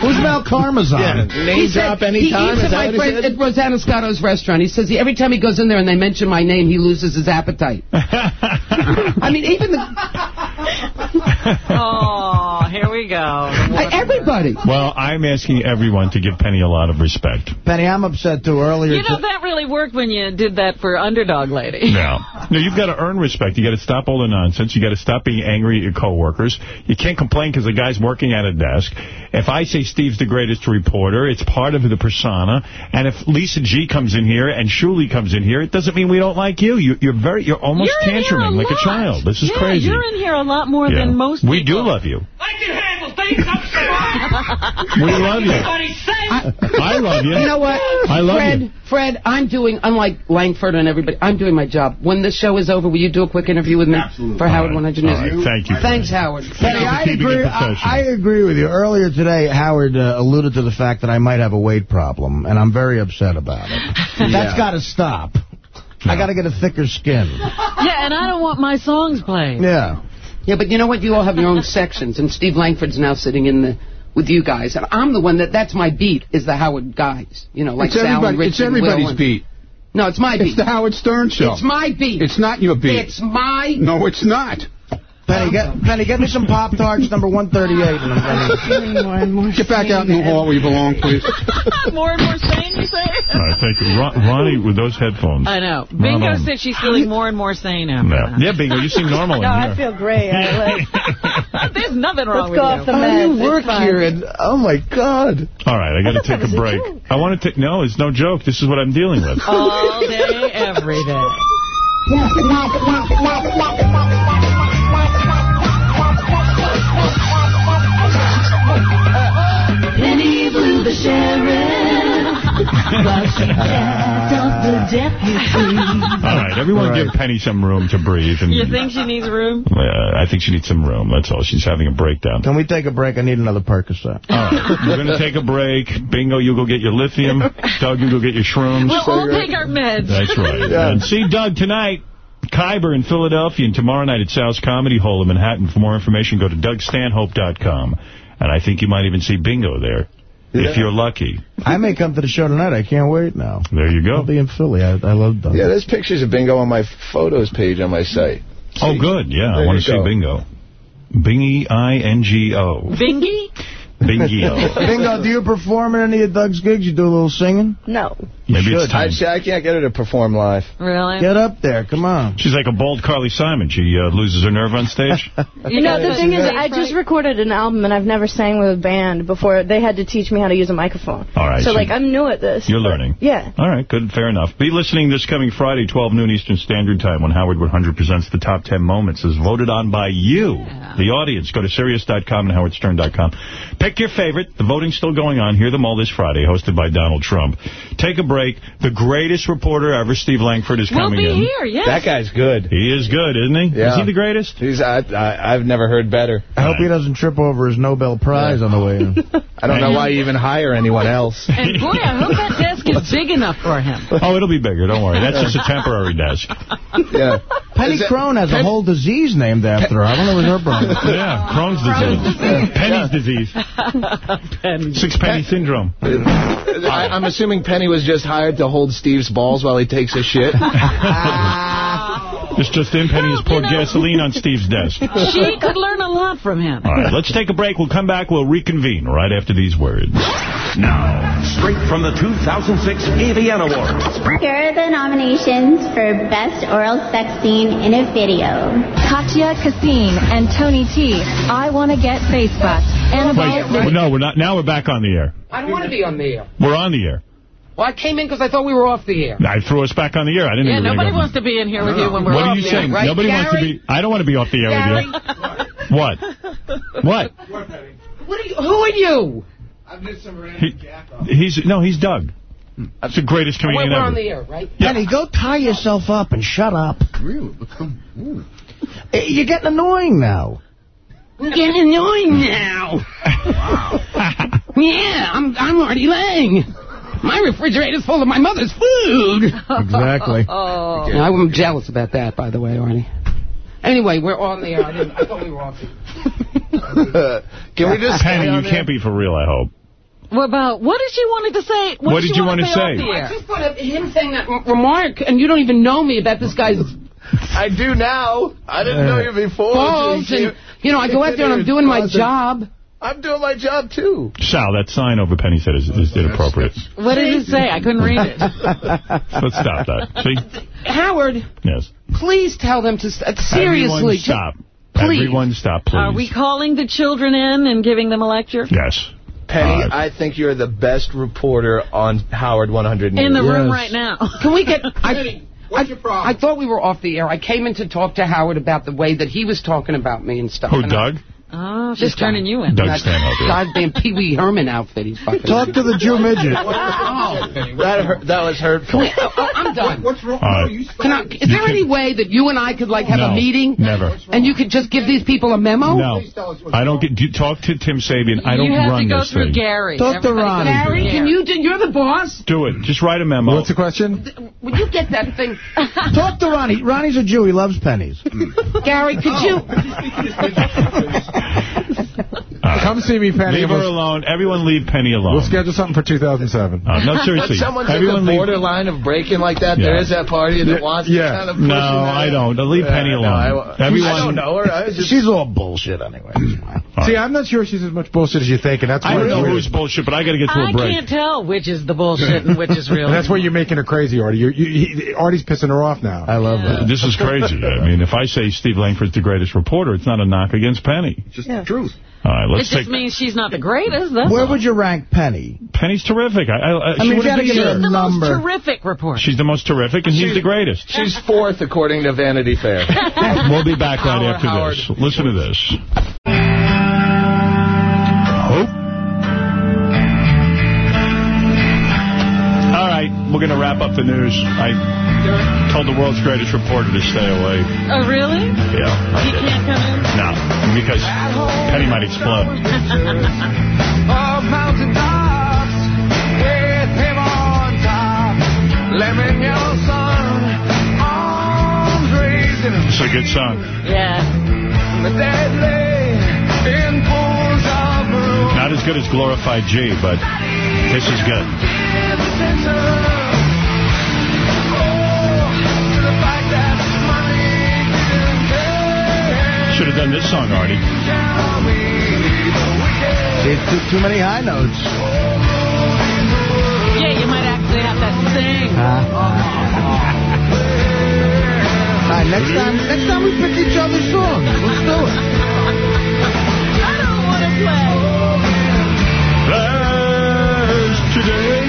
Speaker 3: Who's Mel Karmazin?
Speaker 40: Yeah, name
Speaker 53: He said
Speaker 40: drop
Speaker 53: he
Speaker 40: anytime.
Speaker 53: eats at my friend at Rosanna Scotto's restaurant. He says he, every time he goes in there and they mention my name, he loses his appetite. I mean, even the
Speaker 2: Oh, here we go.
Speaker 53: uh, everybody.
Speaker 1: Well, I'm asking everyone to give Penny a lot of respect.
Speaker 3: Penny, I'm upset too. Earlier,
Speaker 2: You know, that really worked when you did that for Underdog Lady.
Speaker 1: No. No, you've got to earn respect. You got to stop all the nonsense. You got to stop being angry at your coworkers. You can't complain because the guy's working at a desk. If I say Steve's the greatest reporter, it's part of the persona. And if Lisa G comes in here and Shuli comes in here, it doesn't mean we don't like you. you you're very, you're almost
Speaker 2: You're in here a
Speaker 1: tantruming like a child. This is
Speaker 2: yeah,
Speaker 1: crazy.
Speaker 2: you're in here a lot more
Speaker 1: Yeah.
Speaker 2: than most
Speaker 1: we
Speaker 2: people.
Speaker 1: do love you.
Speaker 55: I can handle things. I'm sorry.
Speaker 1: We love you.
Speaker 55: Everybody say.
Speaker 1: I love you.
Speaker 53: You know what?
Speaker 1: I love
Speaker 53: Fred,
Speaker 1: you.
Speaker 53: Fred, I'm doing, unlike Langford and everybody, I'm doing my job. When this show is over, will you do a quick interview with me
Speaker 54: Absolutely.
Speaker 53: for Howard
Speaker 1: All right.
Speaker 53: 100 News?
Speaker 1: All right. Thank you.
Speaker 53: Thanks, Howard.
Speaker 3: Penny,
Speaker 1: for
Speaker 3: I agree. I. I agree with you. Earlier today, Howard uh, alluded to the fact that I might have a weight problem, and I'm very upset about it. That's got to stop. I got to get a thicker skin.
Speaker 2: Yeah, and I don't want my songs played.
Speaker 3: Yeah.
Speaker 53: Yeah, but you know what? You all have your own sections, and Steve Langford's now sitting in the with you guys, and I'm the one that that's my beat is the Howard guys. You know, like
Speaker 54: it's
Speaker 53: Sal and
Speaker 54: everybody,
Speaker 53: Rich
Speaker 54: it's
Speaker 53: and Will
Speaker 54: everybody's
Speaker 53: and-
Speaker 54: beat.
Speaker 53: No, it's my beat.
Speaker 54: It's the Howard Stern show.
Speaker 53: It's my beat.
Speaker 54: It's not your beat.
Speaker 53: It's my.
Speaker 54: no, it's not.
Speaker 3: Penny, get, Penny, get me some Pop-Tarts, number 138. And I'm ready.
Speaker 54: Get back out in the hall where you belong, please.
Speaker 2: more and more sane, you say?
Speaker 1: All right, thank you. Ron, Ronnie, with those headphones.
Speaker 2: I know. Bingo
Speaker 1: on.
Speaker 2: said she's feeling more and more sane after
Speaker 1: Yeah.
Speaker 2: that.
Speaker 1: yeah, Bingo, you seem normal
Speaker 41: No,
Speaker 1: in
Speaker 41: I feel great. I, like,
Speaker 2: There's nothing wrong
Speaker 41: let's
Speaker 2: with
Speaker 41: go
Speaker 2: you.
Speaker 41: off the
Speaker 40: How do
Speaker 41: meds.
Speaker 40: you work here? And oh my God!
Speaker 1: All right, I got to take a break.
Speaker 41: joke.
Speaker 1: I want to take. No, it's no joke. This is what I'm dealing with.
Speaker 2: All day, every day.
Speaker 56: Penny blew the sheriff, but she jacked off the deputy.
Speaker 1: All right, everyone give Penny some room to breathe. And
Speaker 2: You think she needs room?
Speaker 1: Uh, I think she needs some room. That's all. She's having a breakdown.
Speaker 3: Can we take a break? I need another Percocet.
Speaker 1: All right, we're going to take a break. Bingo, you go get your lithium. Doug, you go get your shrooms.
Speaker 2: We'll all take our meds.
Speaker 1: That's right. And see Doug tonight. Khyber in Philadelphia and tomorrow night at Sal's Comedy Hall in Manhattan. For more information, go to DougStanhope.com. And I think you might even see Bingo there, if you're lucky.
Speaker 3: I may come to the show tonight. I can't wait now.
Speaker 1: There you go.
Speaker 3: I'll be in Philly. I, I love Doug.
Speaker 40: Yeah, there's pictures of Bingo on my photos page on my site.
Speaker 1: Oh, good. Yeah,
Speaker 40: There
Speaker 1: I want
Speaker 40: you
Speaker 1: to see
Speaker 40: go.
Speaker 1: Bingo. Bingy, I-N-G-O.
Speaker 2: Bingy?
Speaker 1: Bingio.
Speaker 3: Bingo, do you perform at any of Doug's gigs? You do a little singing?
Speaker 41: No.
Speaker 1: Maybe
Speaker 3: should.
Speaker 1: it's time.
Speaker 40: I, see, I can't get her to perform live.
Speaker 2: Really?
Speaker 3: Get up there. Come on.
Speaker 1: She's like a bald Carly Simon. She uh, loses her nerve on stage.
Speaker 41: You know, the thing is, I just recorded an album and I've never sang with a band before. They had to teach me how to use a microphone.
Speaker 1: All right,
Speaker 41: So,
Speaker 1: so
Speaker 41: like, I'm new at this.
Speaker 1: You're learning.
Speaker 41: Yeah.
Speaker 1: All right, good, fair enough. Be listening this coming Friday, 12 noon Eastern Standard Time, when Howard 100 presents the top 10 moments, as voted on by you, the audience. Go to Sirius.com and HowardStern.com. Pick your favorite. The voting's still going on. Hear them all this Friday, hosted by Donald Trump. Take a break. The greatest reporter ever, Steve Langford, is coming
Speaker 2: We'll
Speaker 1: coming
Speaker 2: be
Speaker 1: in.
Speaker 2: here, yes.
Speaker 40: That guy's good.
Speaker 1: He is good, isn't he?
Speaker 40: Yeah.
Speaker 1: Is he the greatest?
Speaker 40: He's I, I I've never heard better.
Speaker 3: I hope he doesn't trip over his Nobel Prize on the way in.
Speaker 40: I don't know why you even hire anyone else.
Speaker 2: And boy, I hope that desk is big enough for him.
Speaker 1: Oh, it'll be bigger. Don't worry. That's just a temporary desk.
Speaker 40: Yeah.
Speaker 3: Penny
Speaker 40: Is it-
Speaker 3: Crone has a whole disease named after her. I don't know what her problem is.
Speaker 1: Yeah, Crohn's disease. Penny's disease. Six penny syndrome.
Speaker 40: I, I'm assuming Penny was just hired to hold Steve's balls while he takes a shit.
Speaker 1: This just in, Penny has poured gasoline on Steve's desk.
Speaker 2: She could learn a lot from him.
Speaker 1: All right, let's take a break. We'll come back. We'll reconvene right after these words.
Speaker 50: Now, straight from the 2006 AVN Awards.
Speaker 57: Here are the nominations for Best Oral Sex Scene in a Video.
Speaker 28: Katja Kassin and Tony T. I want to get face bucked. Annabelle.
Speaker 1: Wait, no, we're not. Now we're back on the air.
Speaker 53: I don't want to be on the air.
Speaker 1: We're on the air.
Speaker 53: Well, I came in because I thought we were off the air.
Speaker 1: I threw us back on the air. I didn't
Speaker 2: Yeah,
Speaker 1: think
Speaker 2: nobody
Speaker 1: gonna
Speaker 2: wants to be in here with you when we're
Speaker 1: What
Speaker 2: off
Speaker 1: are you
Speaker 2: the
Speaker 1: saying?
Speaker 2: air.
Speaker 1: Nobody wants to be. I don't want to be off the air
Speaker 53: Gary?
Speaker 1: with you. What? What?
Speaker 53: What are you, who are you?
Speaker 1: I'm just some random he, he's no, he's Doug. That's the greatest
Speaker 53: Wait,
Speaker 1: comedian
Speaker 53: we're
Speaker 1: ever.
Speaker 53: on the air, right?
Speaker 3: Penny, go tie yourself up and shut up.
Speaker 54: Really?
Speaker 3: Eh, You're getting annoying now.
Speaker 53: I'm getting annoying now. wow. yeah, I'm I'm Artie Lange. My refrigerator's full of my mother's food.
Speaker 3: Exactly.
Speaker 2: Oh.
Speaker 53: Yeah, I'm jealous about that, by the way, Arnie. Anyway, we're on the air. I, didn't, I thought we were off the
Speaker 40: Can we just
Speaker 1: Penny,
Speaker 40: stay
Speaker 1: you can't be for real. I hope.
Speaker 2: What about, what did she wanted to say?
Speaker 1: What did
Speaker 2: she
Speaker 1: you
Speaker 2: want
Speaker 1: wanna
Speaker 2: say?
Speaker 1: say?
Speaker 2: off
Speaker 53: I just thought of him saying that r- remark, and you don't even know me about this guy's
Speaker 40: I do now. I didn't know you before.
Speaker 53: balls. And, you know, I go out there and I'm doing my job.
Speaker 40: I'm doing my job, too.
Speaker 1: Sal, that sign over Penny said is, is inappropriate.
Speaker 2: What did it say? I couldn't read it.
Speaker 1: Let's stop that. See?
Speaker 53: Howard,
Speaker 1: Yes.
Speaker 53: please tell them to st- seriously.
Speaker 1: Everyone stop.
Speaker 53: Please.
Speaker 1: Everyone stop, please.
Speaker 2: Are we calling the children in and giving them a lecture?
Speaker 1: Yes.
Speaker 40: Penny,
Speaker 1: Uh,
Speaker 40: I think you're the best reporter on Howard 100 News.
Speaker 2: In the room
Speaker 3: Yes.
Speaker 2: right now.
Speaker 53: Can we get? I,
Speaker 54: What's your problem?
Speaker 53: I thought we were off the air. I came in to talk to Howard about the way that he was talking about me and stuff.
Speaker 1: Who,
Speaker 53: And I-
Speaker 1: Doug?
Speaker 2: Oh, she's
Speaker 53: This
Speaker 2: turning you in.
Speaker 1: Doug Stanhope. yeah.
Speaker 53: goddamn Pee Wee Herman outfit he's fucking.
Speaker 3: Talk to the Jew midget.
Speaker 53: Oh,
Speaker 40: That, hurt, that was hurtful.
Speaker 53: Wait, oh, I'm done.
Speaker 54: What's wrong?
Speaker 1: All right.
Speaker 54: No, you
Speaker 53: Can I, is there any way that you and I could like have
Speaker 1: No,
Speaker 53: a meeting?
Speaker 1: never.
Speaker 53: And you could just give these people a memo?
Speaker 1: No. I don't get. Do, talk to Tim Sabean. I don't run this thing.
Speaker 2: you have to go through
Speaker 1: thing.
Speaker 2: Gary.
Speaker 3: Talk to
Speaker 2: Everybody
Speaker 3: Ronnie.
Speaker 2: goes through
Speaker 53: Gary, can you? do- You're the boss.
Speaker 1: Do it. Just write a memo.
Speaker 4: What's the question?
Speaker 53: Would you get that thing?
Speaker 3: Talk to Ronnie. Ronnie's a Jew. He loves pennies.
Speaker 53: Gary, could oh. you?
Speaker 1: Uh,
Speaker 4: Come see me, Penny.
Speaker 1: Leave her
Speaker 4: We'll-
Speaker 1: alone. Everyone leave Penny alone.
Speaker 4: We'll schedule something for 2007.
Speaker 1: Uh, no, seriously.
Speaker 40: When someone's at
Speaker 1: Everyone
Speaker 40: the
Speaker 1: leave.
Speaker 40: borderline of breaking like that, there
Speaker 1: Yeah.
Speaker 40: is that party that wants
Speaker 1: yeah.
Speaker 40: to kind of push
Speaker 1: No. I don't. Leave Penny alone.
Speaker 40: no, I,
Speaker 1: Everyone.
Speaker 40: I don't know her. Just,
Speaker 3: She's all bullshit anyway.
Speaker 4: See, I'm not sure she's as much bullshit as you think, and that's
Speaker 1: I don't know
Speaker 4: you're-
Speaker 1: who's bullshit, but I got to get to
Speaker 2: I
Speaker 1: a break.
Speaker 2: I can't tell which is the bullshit and which is real.
Speaker 4: That's why you're making her crazy, Artie. You're, you, he, Artie's pissing her off now.
Speaker 3: I love that.
Speaker 1: This is crazy. I mean, if I say Steve Langford's the greatest reporter, it's not a knock against Penny.
Speaker 9: It's just the truth.
Speaker 1: All right,
Speaker 2: It
Speaker 1: let's
Speaker 2: just
Speaker 1: take...
Speaker 2: means she's not the greatest. That's
Speaker 3: Where
Speaker 2: all.
Speaker 3: would you rank Penny?
Speaker 1: Penny's terrific. I, I,
Speaker 3: I
Speaker 1: she
Speaker 3: mean,
Speaker 1: wouldn't
Speaker 3: you gotta
Speaker 1: be
Speaker 3: give
Speaker 1: here.
Speaker 3: it
Speaker 2: the most terrific reporter.
Speaker 1: She's the most terrific, and he's the greatest.
Speaker 40: she's fourth according to Vanity Fair.
Speaker 1: We'll be back right
Speaker 40: Howard,
Speaker 1: after
Speaker 40: Howard.
Speaker 1: this. Listen to this. We're going to wrap up the news. I told the world's greatest reporter to stay away.
Speaker 2: Oh, really?
Speaker 1: Yeah.
Speaker 2: He can't come in?
Speaker 1: No, because Penny might explode.
Speaker 58: of mountain tops with him on top. Lemon yellow sun, arms raising
Speaker 1: It's a good song.
Speaker 2: Yeah.
Speaker 58: the dead in pools of blue.
Speaker 1: Not as good as Glorified G, but this is good. Should have done this song, Artie.
Speaker 58: Tell me the wicked.
Speaker 3: See, too, too many high notes.
Speaker 2: Yeah, you might actually have to sing.
Speaker 3: All right, next time, next time we pick each other's songs. Let's do it.
Speaker 2: I don't want to play.
Speaker 1: Last today.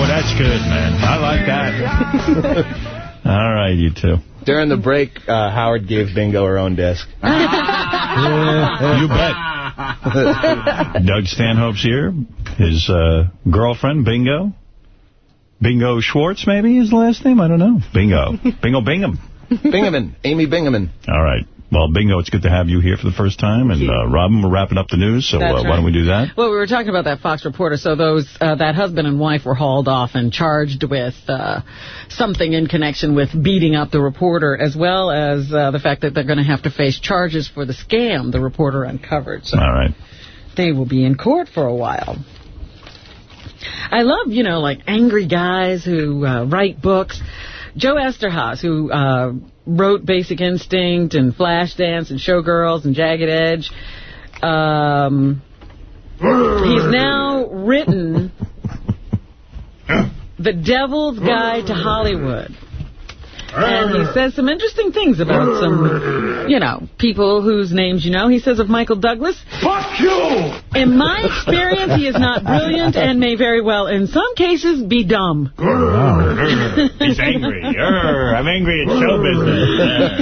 Speaker 1: Boy, that's good, man. I like that. All right, you two.
Speaker 40: During the break, uh, Howard gave Bingo her own disc.
Speaker 1: You bet. Doug Stanhope's here. His uh, girlfriend, Bingo. Bingo Schwartz, maybe, is the last name? I don't know. Bingo. Bingo Bingham.
Speaker 40: Bingaman, Amy Bingaman.
Speaker 1: All right. Well, Bingo, it's good to have you here for the first time. And, uh, Robin, we're wrapping up the news, so uh,
Speaker 2: That's
Speaker 1: why don't we do that?
Speaker 2: Well, we were talking about that Fox reporter. So those uh, that husband and wife were hauled off and charged with uh, something in connection with beating up the reporter, as well as uh, the fact that they're going to have to face charges for the scam the reporter uncovered. So
Speaker 1: All right.
Speaker 2: they will be in court for a while. I love, you know, like angry guys who uh, write books. Joe Eszterhas, who uh, wrote Basic Instinct and Flashdance and Showgirls and Jagged Edge, um, he's now written The Devil's Guide to Hollywood. And he uh. says some interesting things about some, you know, people whose names you know. He says of Michael Douglas,
Speaker 58: Fuck you!
Speaker 2: in my experience, he is not brilliant and may very well, in some cases, be dumb.
Speaker 1: He's angry. I'm angry at show business.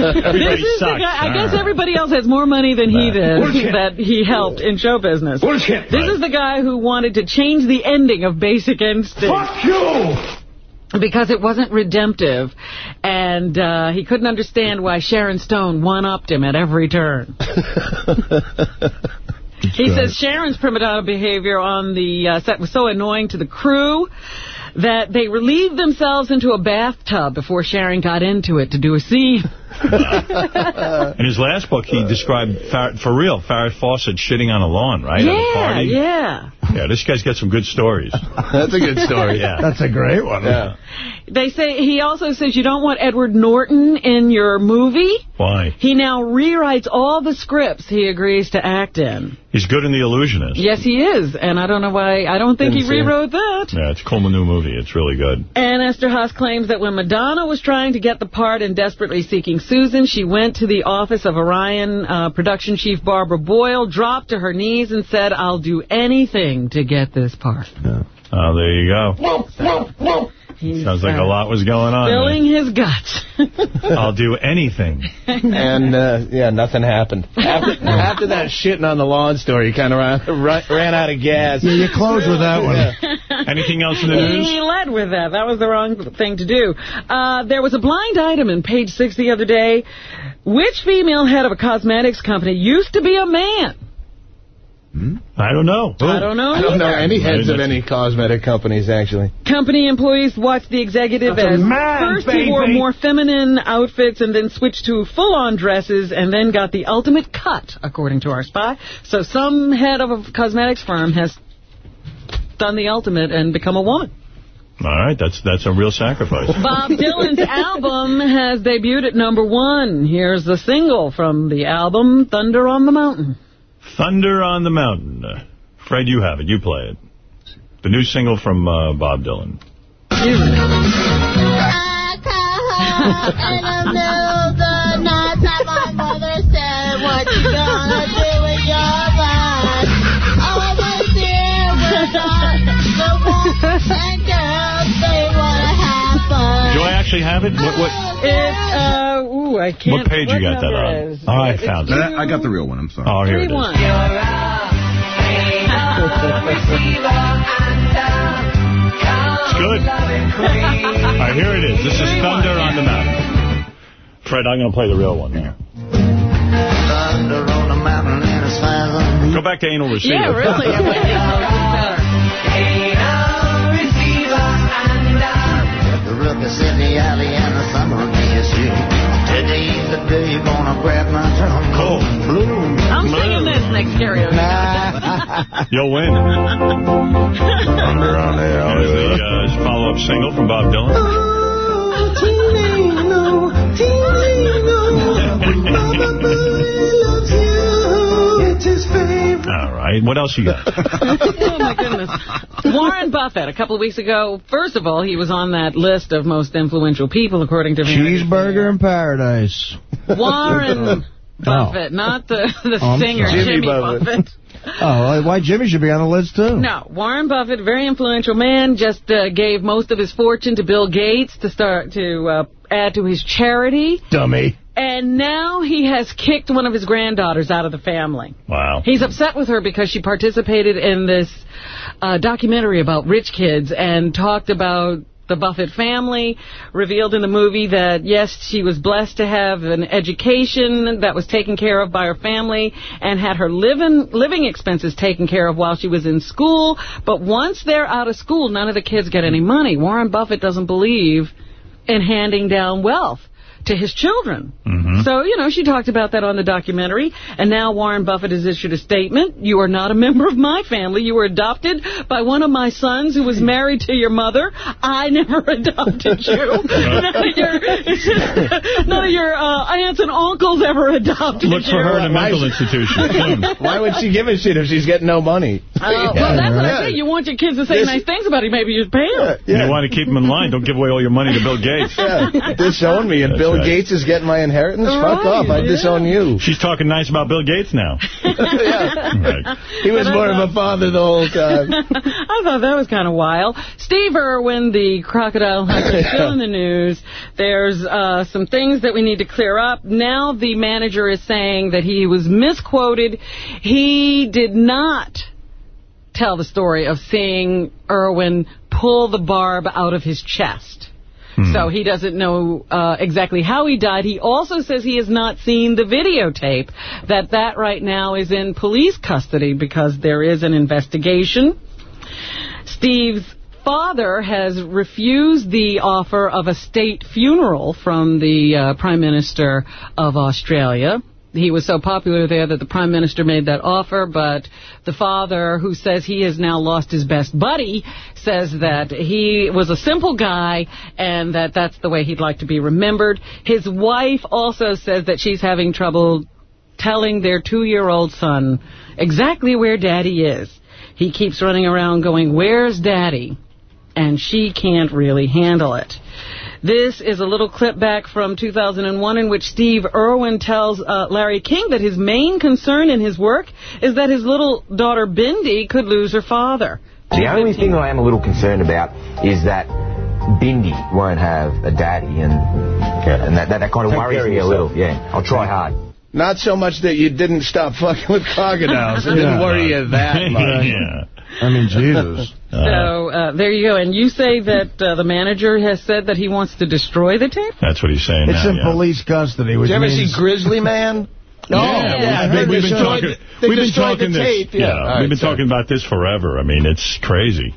Speaker 2: This
Speaker 1: Everybody
Speaker 2: is the guy, I guess everybody else has more money than he did
Speaker 1: Bullshit.
Speaker 2: that he helped in show business.
Speaker 58: Bullshit.
Speaker 2: This is the guy who wanted to change the ending of Basic Instinct.
Speaker 58: Fuck you!
Speaker 2: Because it wasn't redemptive, and uh, he couldn't understand why Sharon Stone one-upped him at every turn. He says Sharon's prima donna behavior on the uh, set was so annoying to the crew that they relieved themselves into a bathtub before Sharon got into it to do a scene.
Speaker 1: In his last book, he described, Far for real, Farrah Fawcett shitting on a lawn, right? At a
Speaker 2: yeah,
Speaker 1: party.
Speaker 2: yeah.
Speaker 1: Yeah, this guy's got some good stories.
Speaker 40: That's a good story.
Speaker 1: Yeah.
Speaker 3: That's a great one.
Speaker 40: Yeah.
Speaker 2: They say he also says you don't want Edward Norton in your movie.
Speaker 1: Why?
Speaker 2: He now rewrites all the scripts he agrees to act in.
Speaker 1: He's good in The Illusionist.
Speaker 2: Yes, he is, and I don't know why. I don't think
Speaker 40: Didn't
Speaker 2: he
Speaker 40: see it.
Speaker 2: rewrote that.
Speaker 1: Yeah, it's a cool new movie. It's really good.
Speaker 2: And Eszterhas claims that when Madonna was trying to get the part in Desperately Seeking Susan, she went to the office of Orion uh, production chief Barbara Boyle, dropped to her knees, and said, I'll do anything to get this part.
Speaker 1: Oh, there you go.
Speaker 2: He's,
Speaker 1: Sounds like
Speaker 2: uh,
Speaker 1: a lot was going on.
Speaker 2: Spilling his guts.
Speaker 1: I'll do anything.
Speaker 40: And, uh, yeah, nothing happened. After, after that shitting on the lawn story, he kind of ran, ran, ran out of gas.
Speaker 3: Yeah, you closed with that one.
Speaker 1: Anything else in the news?
Speaker 2: He led with that. That was the wrong thing to do. Uh, there was a blind item in page six the other day. Which female head of a cosmetics company used to be a man? Hmm?
Speaker 23: I don't know.
Speaker 2: I don't know
Speaker 40: I don't know any heads of any cosmetic companies, actually.
Speaker 2: Company employees watched the executive
Speaker 40: That's
Speaker 2: as
Speaker 40: man,
Speaker 2: first he wore more feminine outfits and then switched to full-on dresses and then got the ultimate cut, according to our spy. So some head of a cosmetics firm has done the ultimate and become a woman.
Speaker 23: All right, that's that's a real sacrifice.
Speaker 2: Bob Dylan's album has debuted at number one. Here's the single from the album, Thunder on the Mountain.
Speaker 23: Thunder on the Mountain. Fred, you have it. You play it. The new single from uh, Bob Dylan.
Speaker 59: In the middle have
Speaker 23: it? What, what,
Speaker 2: It's, uh, ooh, I can't.
Speaker 23: what page you got that on?
Speaker 2: is-
Speaker 23: Oh, I
Speaker 2: it's
Speaker 23: found it.
Speaker 2: two-
Speaker 9: I got the real one. I'm sorry.
Speaker 23: Oh, here it
Speaker 2: Three
Speaker 23: is.
Speaker 2: one.
Speaker 23: It's good. All right, here it is. This is Thunder on the Mountain. Fred, I'm going to play the real one now. Go back to anal receiver.
Speaker 2: Yeah, really. I'm
Speaker 59: The ruckus in the alley and the summer gets you. Today's the day you're gonna grab my drum.
Speaker 23: Cool.
Speaker 59: Blue.
Speaker 2: I'm singing this next karaoke.
Speaker 23: You'll win. There's the uh, follow-up single from Bob Dylan. All right. What else you got?
Speaker 2: oh, my goodness. Warren Buffett, a couple of weeks ago, first of all, he was on that list of most influential people, according to Vanity
Speaker 3: Cheeseburger in paradise.
Speaker 2: Warren Buffett, not the, the
Speaker 3: Oh,
Speaker 2: singer
Speaker 3: sorry.
Speaker 2: Jimmy,
Speaker 3: Jimmy
Speaker 2: Buffett.
Speaker 3: Buffett. Oh, why Jimmy should be on the list, too.
Speaker 2: No, Warren Buffett, very influential man, just uh, gave most of his fortune to Bill Gates to start to uh, add to his charity.
Speaker 3: Dummy.
Speaker 2: And now he has kicked one of his granddaughters out of the family.
Speaker 23: Wow.
Speaker 2: He's upset with her because she participated in this uh, documentary about rich kids and talked about the Buffett family, revealed in the movie that, yes, she was blessed to have an education that was taken care of by her family and had her living, living expenses taken care of while she was in school. But once they're out of school, none of the kids get any money. Warren Buffett doesn't believe in handing down wealth to his children. So, you know, she talked about that on the documentary. And now Warren Buffett has issued a statement. You are not a member of my family. You were adopted by one of my sons who was married to your mother. I never adopted you. none of your, none of your uh, aunts and uncles ever adopted
Speaker 23: Look
Speaker 2: you.
Speaker 23: Look for her in a mental institution.
Speaker 40: Why would she give a shit if she's getting no money?
Speaker 2: Oh, well, that's what I say. You want your kids to say
Speaker 40: This-
Speaker 2: nice things about you. Maybe you pay them.
Speaker 23: You want to keep him in line. Don't give away all your money to Bill Gates.
Speaker 40: Yeah, disown me, and Bill
Speaker 23: right.
Speaker 40: Gates is getting my inheritance? Fuck
Speaker 2: Right,
Speaker 40: off, I disown you.
Speaker 23: She's talking nice about Bill Gates now. Right.
Speaker 40: He was
Speaker 2: But
Speaker 40: more of a father the whole time.
Speaker 2: I thought that was kind of wild. Steve Irwin, the crocodile hunter, is still in the news. There's uh, some things that we need to clear up. Now the manager is saying that he was misquoted. He did not tell the story of seeing Irwin pull the barb out of his chest. So he doesn't know uh, exactly how he died. He also says he has not seen the videotape, that that right now is in police custody because there is an investigation. Steve's father has refused the offer of a state funeral from the uh, Prime Minister of Australia. He was so popular there that the Prime Minister made that offer, but the father, who says he has now lost his best buddy, says that he was a simple guy and that that's the way he'd like to be remembered. His wife also says that she's having trouble telling their two-year-old son exactly where Daddy is. He keeps running around going, where's Daddy? And she can't really handle it. This is a little clip back from 2001 in which Steve Irwin tells uh, Larry King that his main concern in his work is that his little daughter Bindi could lose her father.
Speaker 60: The only thing I am a little concerned about is that Bindi won't have a daddy, and and that, that, that kind of
Speaker 40: Take
Speaker 60: worries me a little. Yeah, I'll try hard.
Speaker 40: Not so much that you didn't stop fucking with crocodiles. It didn't
Speaker 3: Yeah.
Speaker 40: worry you that much.
Speaker 23: yeah.
Speaker 3: I mean, Jesus.
Speaker 2: So uh, there you go. And you say that uh, the manager has said that he wants to destroy the tape?
Speaker 23: That's what he's saying
Speaker 3: It's
Speaker 23: now,
Speaker 3: in
Speaker 23: yeah.
Speaker 3: police custody,
Speaker 40: Did
Speaker 3: which
Speaker 40: you ever
Speaker 3: means...
Speaker 40: see Grizzly Man?
Speaker 1: Yeah,
Speaker 40: yeah, I
Speaker 1: we've,
Speaker 40: heard
Speaker 1: we've
Speaker 40: they
Speaker 1: been
Speaker 40: destroyed-
Speaker 1: talking.
Speaker 40: they
Speaker 1: We've been talking this.
Speaker 40: tape, yeah. All right,
Speaker 1: we've been
Speaker 40: sorry.
Speaker 1: talking about this forever. I mean, it's crazy.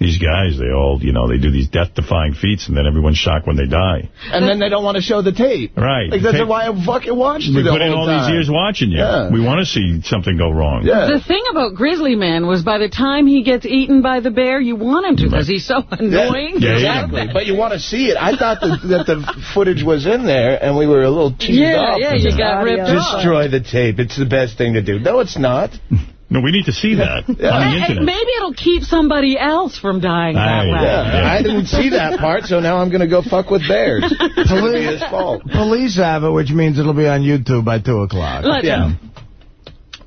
Speaker 1: These guys, they all, you know, they do these death-defying feats, and then everyone's shocked when they die.
Speaker 40: And then they don't want to show the tape.
Speaker 1: Right.
Speaker 40: Like,
Speaker 1: The
Speaker 40: that's
Speaker 1: tape-
Speaker 40: why I fucking watched
Speaker 1: We
Speaker 40: it the
Speaker 1: put in all
Speaker 40: time.
Speaker 1: these years watching you.
Speaker 40: Yeah.
Speaker 1: We want to see something go wrong. Yeah.
Speaker 2: The thing about Grizzly Man was by the time he gets eaten by the bear, you want him to because he's so annoying.
Speaker 40: exactly. But you want to see it. I thought that, that the footage was in there, and we were a little cheesed
Speaker 2: Yeah,
Speaker 40: off.
Speaker 2: yeah, you got ripped off.
Speaker 40: Destroy the tape. It's the best thing to do. No, it's not.
Speaker 1: No, we need to see that on the
Speaker 2: Hey, hey,
Speaker 1: internet.
Speaker 2: maybe it'll keep somebody else from dying that way.
Speaker 40: Yeah, I didn't see that part, so now I'm going to go fuck with bears. It's gonna be his fault.
Speaker 3: Police have it, which means it'll be on YouTube by 2 o'clock.
Speaker 2: Look,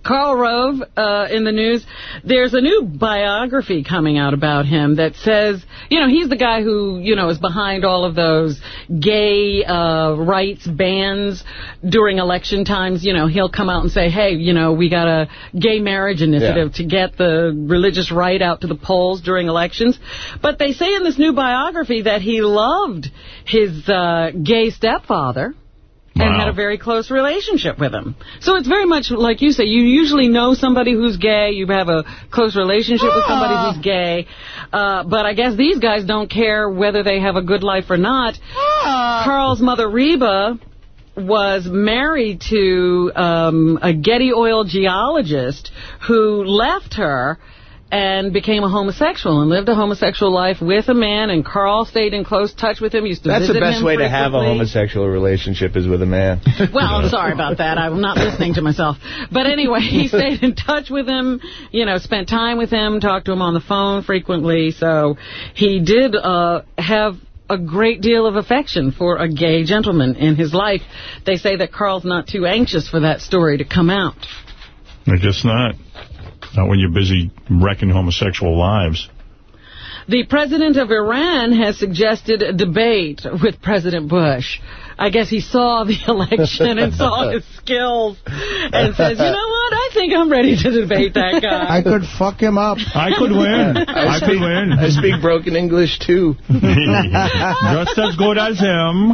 Speaker 2: Karl Rove uh, in the news. There's a new biography coming out about him that says, you know, he's the guy who, you know, is behind all of those gay uh, rights bans during election times. You know, he'll come out and say, hey, you know, we got a gay marriage initiative to get the religious right out to the polls during elections. But they say in this new biography that he loved his uh, gay stepfather and had a very close relationship with him. So it's very much like you say, you usually know somebody who's gay, you have a close relationship with somebody who's gay, uh, but I guess these guys don't care whether they have a good life or not. Karl's mother, Reba, was married to um, a Getty Oil geologist who left her and became a homosexual and lived a homosexual life with a man, and Karl stayed in close touch with him, used to
Speaker 40: That's the best
Speaker 2: him
Speaker 40: way to have a homosexual relationship is with a man.
Speaker 2: Well, I'm sorry about that. I'm not listening to myself. But anyway, he stayed in touch with him, you know, spent time with him, talked to him on the phone frequently. So he did uh, have a great deal of affection for a gay gentleman in his life. They say that Karl's not too anxious for that story to come out.
Speaker 23: I guess not. Not when you're busy wrecking homosexual lives.
Speaker 2: The president of Iran has suggested a debate with President Bush. I guess he saw the election and saw his skills and says, you know what, I think I'm ready to debate that guy.
Speaker 3: I could fuck him up.
Speaker 23: I could win. I, could
Speaker 40: speak,
Speaker 23: win.
Speaker 40: I speak broken English, too.
Speaker 23: Just as good as him.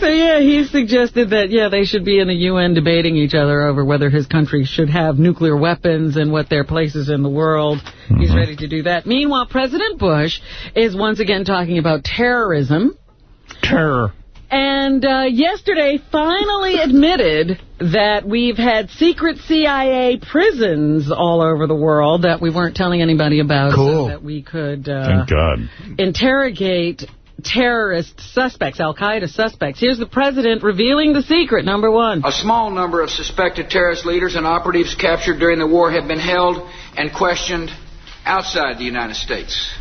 Speaker 2: so, yeah, he suggested that, yeah, they should be in the UN debating each other over whether his country should have nuclear weapons and what their place is in the world. He's mm-hmm. ready to do that. Meanwhile, President Bush is once again talking about terrorism.
Speaker 23: Terror.
Speaker 2: And uh, yesterday finally admitted that we've had secret CIA prisons all over the world that we weren't telling anybody about
Speaker 3: Cool.
Speaker 2: so that we could uh,
Speaker 23: Thank God.
Speaker 2: interrogate terrorist suspects, Al-Qaeda suspects. Here's the president revealing the secret, number one.
Speaker 61: A small number of suspected terrorist leaders and operatives captured during the war have been held and questioned outside the United States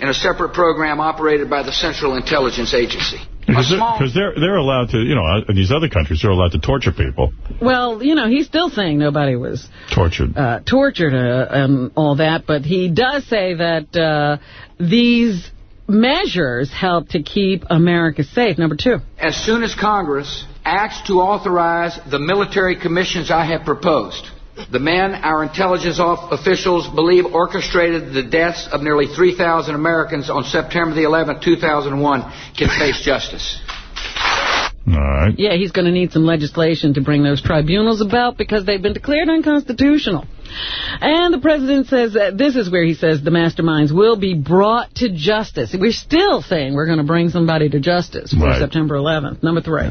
Speaker 61: in a separate program operated by the Central Intelligence Agency.
Speaker 23: Because they're, 'cause they're, they're allowed to, you know, uh, in these other countries, they're allowed to torture people.
Speaker 2: Well, you know, he's still saying nobody was
Speaker 23: Tortured.
Speaker 2: uh, tortured uh, and all that, but he does say that uh, these measures help to keep America safe. Number two.
Speaker 61: As soon as Congress acts to authorize the military commissions I have proposed, the men our intelligence officials believe orchestrated the deaths of nearly 3,000 Americans on September the 11th, 2001, can face justice.
Speaker 23: All right.
Speaker 2: Yeah, he's going to need some legislation to bring those tribunals about because they've been declared unconstitutional. And the president says that this is where he says the masterminds will be brought to justice. We're still saying we're going to bring somebody to justice for
Speaker 61: Right.
Speaker 2: September 11th. Number three.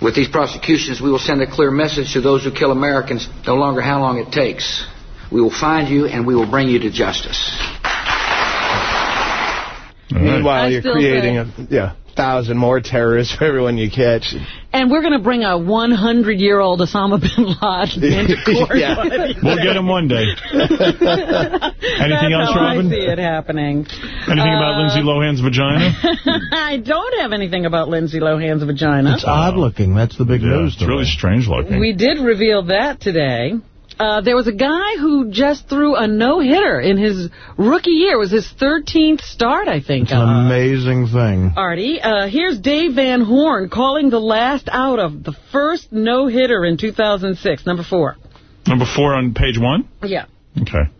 Speaker 61: With these prosecutions, we will send a clear message to those who kill Americans, no longer how long it takes. We will find you and we will bring you to justice.
Speaker 40: Meanwhile,
Speaker 2: I
Speaker 40: you're creating
Speaker 2: say-
Speaker 40: a yeah thousand more terrorists for everyone you catch.
Speaker 2: And we're going to bring a 100-year-old Osama bin Laden into court.
Speaker 40: Yeah.
Speaker 23: We'll get him one day. Anything
Speaker 2: That's
Speaker 23: else, Robin?
Speaker 2: I see it happening.
Speaker 23: Anything about
Speaker 2: Uh,
Speaker 23: Lindsay Lohan's vagina?
Speaker 2: I don't have anything about Lindsay Lohan's vagina.
Speaker 3: It's odd looking. That's the big
Speaker 23: Yeah,
Speaker 3: news.
Speaker 23: it's really strange looking.
Speaker 2: We did reveal that today. Uh, there was a guy who just threw a no-hitter in his rookie year. It was his 13th start, I think.
Speaker 3: It's an
Speaker 2: uh,
Speaker 3: amazing thing.
Speaker 2: Artie, uh, here's Dave Van Horne calling the last out of the first no-hitter in 2006, number four.
Speaker 23: Number four on page one?
Speaker 2: Yeah.
Speaker 23: Okay.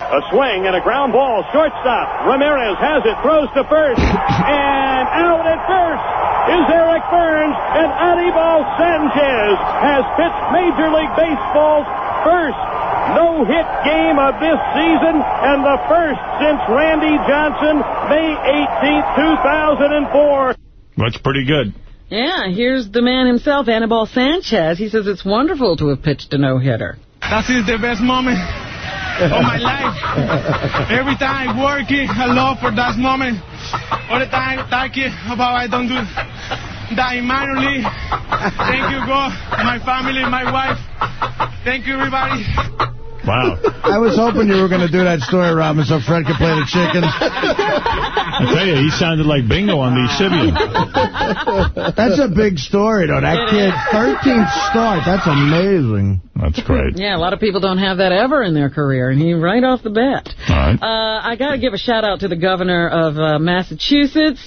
Speaker 62: A swing and a ground ball. Shortstop. Ramirez has it. Throws to first. And out at first is Eric Byrnes. And Anibal Sanchez has pitched Major League Baseball's first no-hit game of this season and the first since Randy Johnson, May 18, 2004.
Speaker 23: That's pretty good.
Speaker 2: Yeah, here's the man himself, Anibal Sanchez. He says it's wonderful to have pitched a no-hitter.
Speaker 63: That is the best moment of my life. Every time working, I love for that moment. All the time talking about I don't do that league. Thank you, God, my family, my wife. Thank you, everybody.
Speaker 23: Wow.
Speaker 3: I was hoping you were going to do that story, Robin, so Fred could play the chickens.
Speaker 23: I tell you, he sounded like bingo on the Sybian.
Speaker 3: That's a big story, though. That kid, 13th start. That's amazing.
Speaker 23: That's great.
Speaker 2: Yeah, a lot of people don't have that ever in their career, and he right off the bat.
Speaker 23: All right.
Speaker 2: Uh, I got to give a shout-out to the governor of uh, Massachusetts.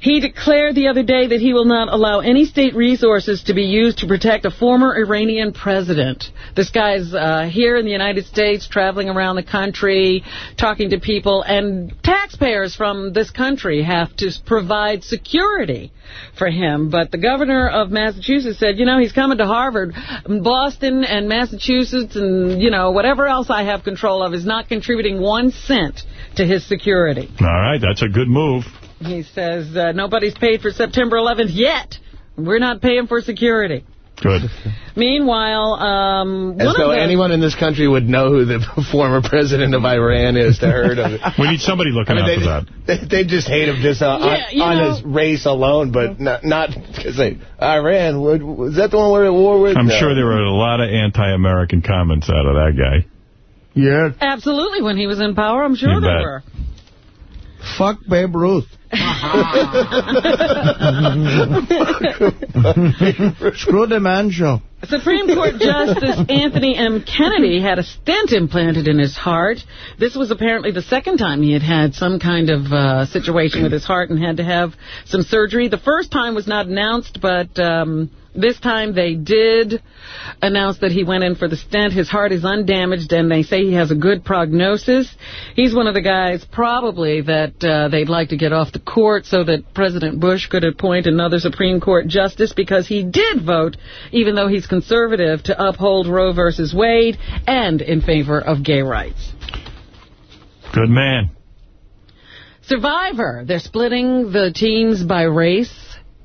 Speaker 2: He declared the other day that he will not allow any state resources to be used to protect a former Iranian president. This guy's uh, here in the United States, traveling around the country, talking to people, and taxpayers from this country have to provide security for him. But the governor of Massachusetts said, you know, he's coming to Harvard. Boston and Massachusetts and, you know, whatever else I have control of is not contributing one cent to his security.
Speaker 23: All right, that's a good move.
Speaker 2: He says uh, nobody's paid for September 11th yet. We're not paying for security.
Speaker 23: Good.
Speaker 2: Meanwhile, um,
Speaker 40: As though
Speaker 2: the,
Speaker 40: anyone in this country would know who the former president of Iran is to heard of it.
Speaker 23: We need somebody looking
Speaker 40: I mean,
Speaker 23: out for
Speaker 40: they,
Speaker 23: that.
Speaker 40: They, they just hate him just uh,
Speaker 2: Yeah,
Speaker 40: on, on his race alone, but not not because they Iran. what- Was that the one we're at war with?
Speaker 23: I'm
Speaker 40: No.
Speaker 23: sure there were a lot of anti-American comments out of that guy.
Speaker 3: Yeah.
Speaker 2: Absolutely, when he was in power, I'm sure
Speaker 23: You
Speaker 2: there
Speaker 23: bet.
Speaker 2: were.
Speaker 3: Fuck Babe Ruth. Screw the man show.
Speaker 2: Supreme Court Justice Anthony M. Kennedy had a stent implanted in his heart. This was apparently the second time he had had some kind of uh, situation with his heart and had to have some surgery. The first time was not announced, but um, this time they did announce that he went in for the stent. His heart is undamaged, and they say he has a good prognosis. He's one of the guys probably that uh, they'd like to get off the court so that President Bush could appoint another Supreme Court justice because he did vote, even though he's conservative, to uphold Roe versus Wade and in favor of gay rights.
Speaker 23: Good man.
Speaker 2: Survivor, they're splitting the teams by race.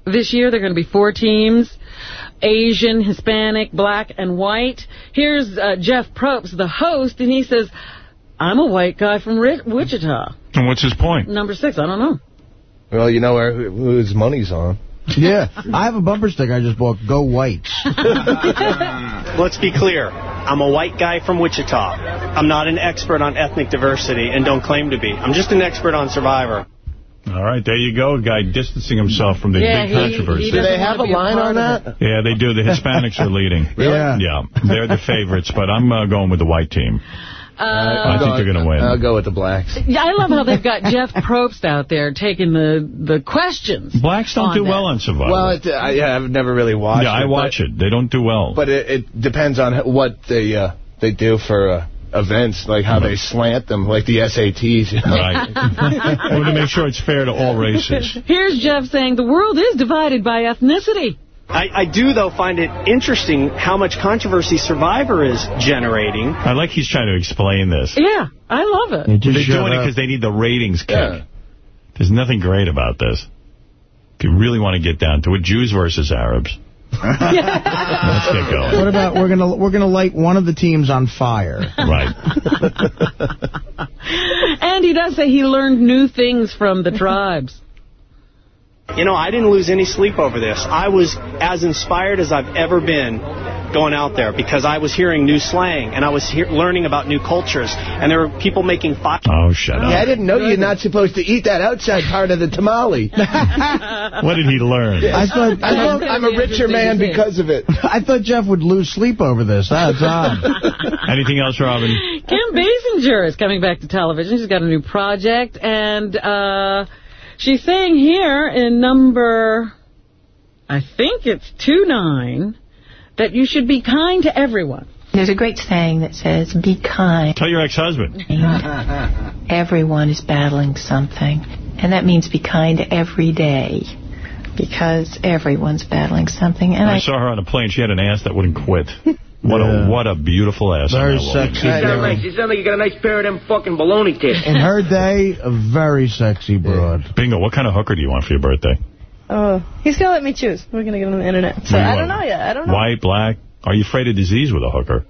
Speaker 2: This year, there are going to be four teams. Asian, Hispanic, black, and white. Here's uh, Jeff Probst, the host, and he says, I'm a white guy from Ri- Wichita.
Speaker 23: And what's his point?
Speaker 2: Number six, I don't know.
Speaker 40: Well, you know where who his money's on.
Speaker 3: Yeah. I have a bumper sticker I just bought. Go Whites.
Speaker 64: Let's be clear. I'm a white guy from Wichita. I'm not an expert on ethnic diversity and don't claim to be. I'm just an expert on Survivor.
Speaker 23: All right, there you go. A guy distancing himself from the
Speaker 64: Yeah,
Speaker 23: big
Speaker 64: he-
Speaker 23: controversy.
Speaker 64: he Do they have a line on that?
Speaker 23: Yeah, they do. The Hispanics are leading.
Speaker 3: Really? Yeah.
Speaker 23: Yeah, they're the favorites, but I'm uh, going with the white team.
Speaker 2: Uh,
Speaker 23: I think they're going to win.
Speaker 40: I'll go with the blacks.
Speaker 2: Yeah, I love how they've got Jeff Probst out there taking the, the questions.
Speaker 23: Blacks don't do
Speaker 2: that.
Speaker 23: well on Survivor.
Speaker 40: Well, it, I, yeah, I've never really watched
Speaker 23: yeah,
Speaker 40: it.
Speaker 23: I watch it. They don't do well.
Speaker 40: But it, it depends on what they uh, they do for uh, events, like how they slant them, like the SATs. You know?
Speaker 23: Right. I want to make sure it's fair to all races.
Speaker 2: Here's Jeff saying the world is divided by ethnicity.
Speaker 64: I, I do, though, find it interesting how much controversy Survivor is generating.
Speaker 23: I like he's trying to explain this.
Speaker 2: Yeah, I love it.
Speaker 23: They're
Speaker 3: just shut
Speaker 23: doing it because they need the ratings kick.
Speaker 40: Yeah.
Speaker 23: There's nothing great about this. If you really want to get down to it, Jews versus Arabs. Let's get going.
Speaker 3: What about we're gonna we're gonna light one of the teams on fire?
Speaker 23: Right.
Speaker 2: And he does say he learned new things from the tribes.
Speaker 64: You know, I didn't lose any sleep over this. I was as inspired as I've ever been going out there because I was hearing new slang and I was hear learning about new cultures. And there were people making fire.
Speaker 23: Oh, shut up.
Speaker 40: Yeah, I didn't know you're not supposed to eat that outside part of the tamale.
Speaker 23: What did he learn?
Speaker 3: I thought, I
Speaker 40: I'm,
Speaker 3: thought
Speaker 40: I'm a richer man because of it.
Speaker 3: I thought Jeff would lose sleep over this. That's odd.
Speaker 23: Anything else, Robin?
Speaker 2: Kim Basinger is coming back to television. She's got a new project, and uh, she's saying here in number, I think it's 2-9, that you should be kind to everyone.
Speaker 59: There's a great saying that says, be kind.
Speaker 1: Tell your ex-husband.
Speaker 59: Everyone is battling something. And that means be kind every day. Because everyone's battling something. And
Speaker 1: I
Speaker 59: I,
Speaker 1: saw her on a plane. She had an ass that wouldn't quit. What a what a beautiful ass. on
Speaker 3: Very sexy
Speaker 65: You sound,
Speaker 3: girl.
Speaker 65: like, you sound like you got a nice pair of them fucking baloney tits.
Speaker 3: In her day, a very sexy broad.
Speaker 1: Bingo, what kind of hooker do you want for your birthday?
Speaker 41: Oh, he's going to let me choose. We're going to get on the internet. So
Speaker 1: What do you
Speaker 41: I don't know yet. I don't know.
Speaker 1: White, black? Are you afraid of disease with a hooker?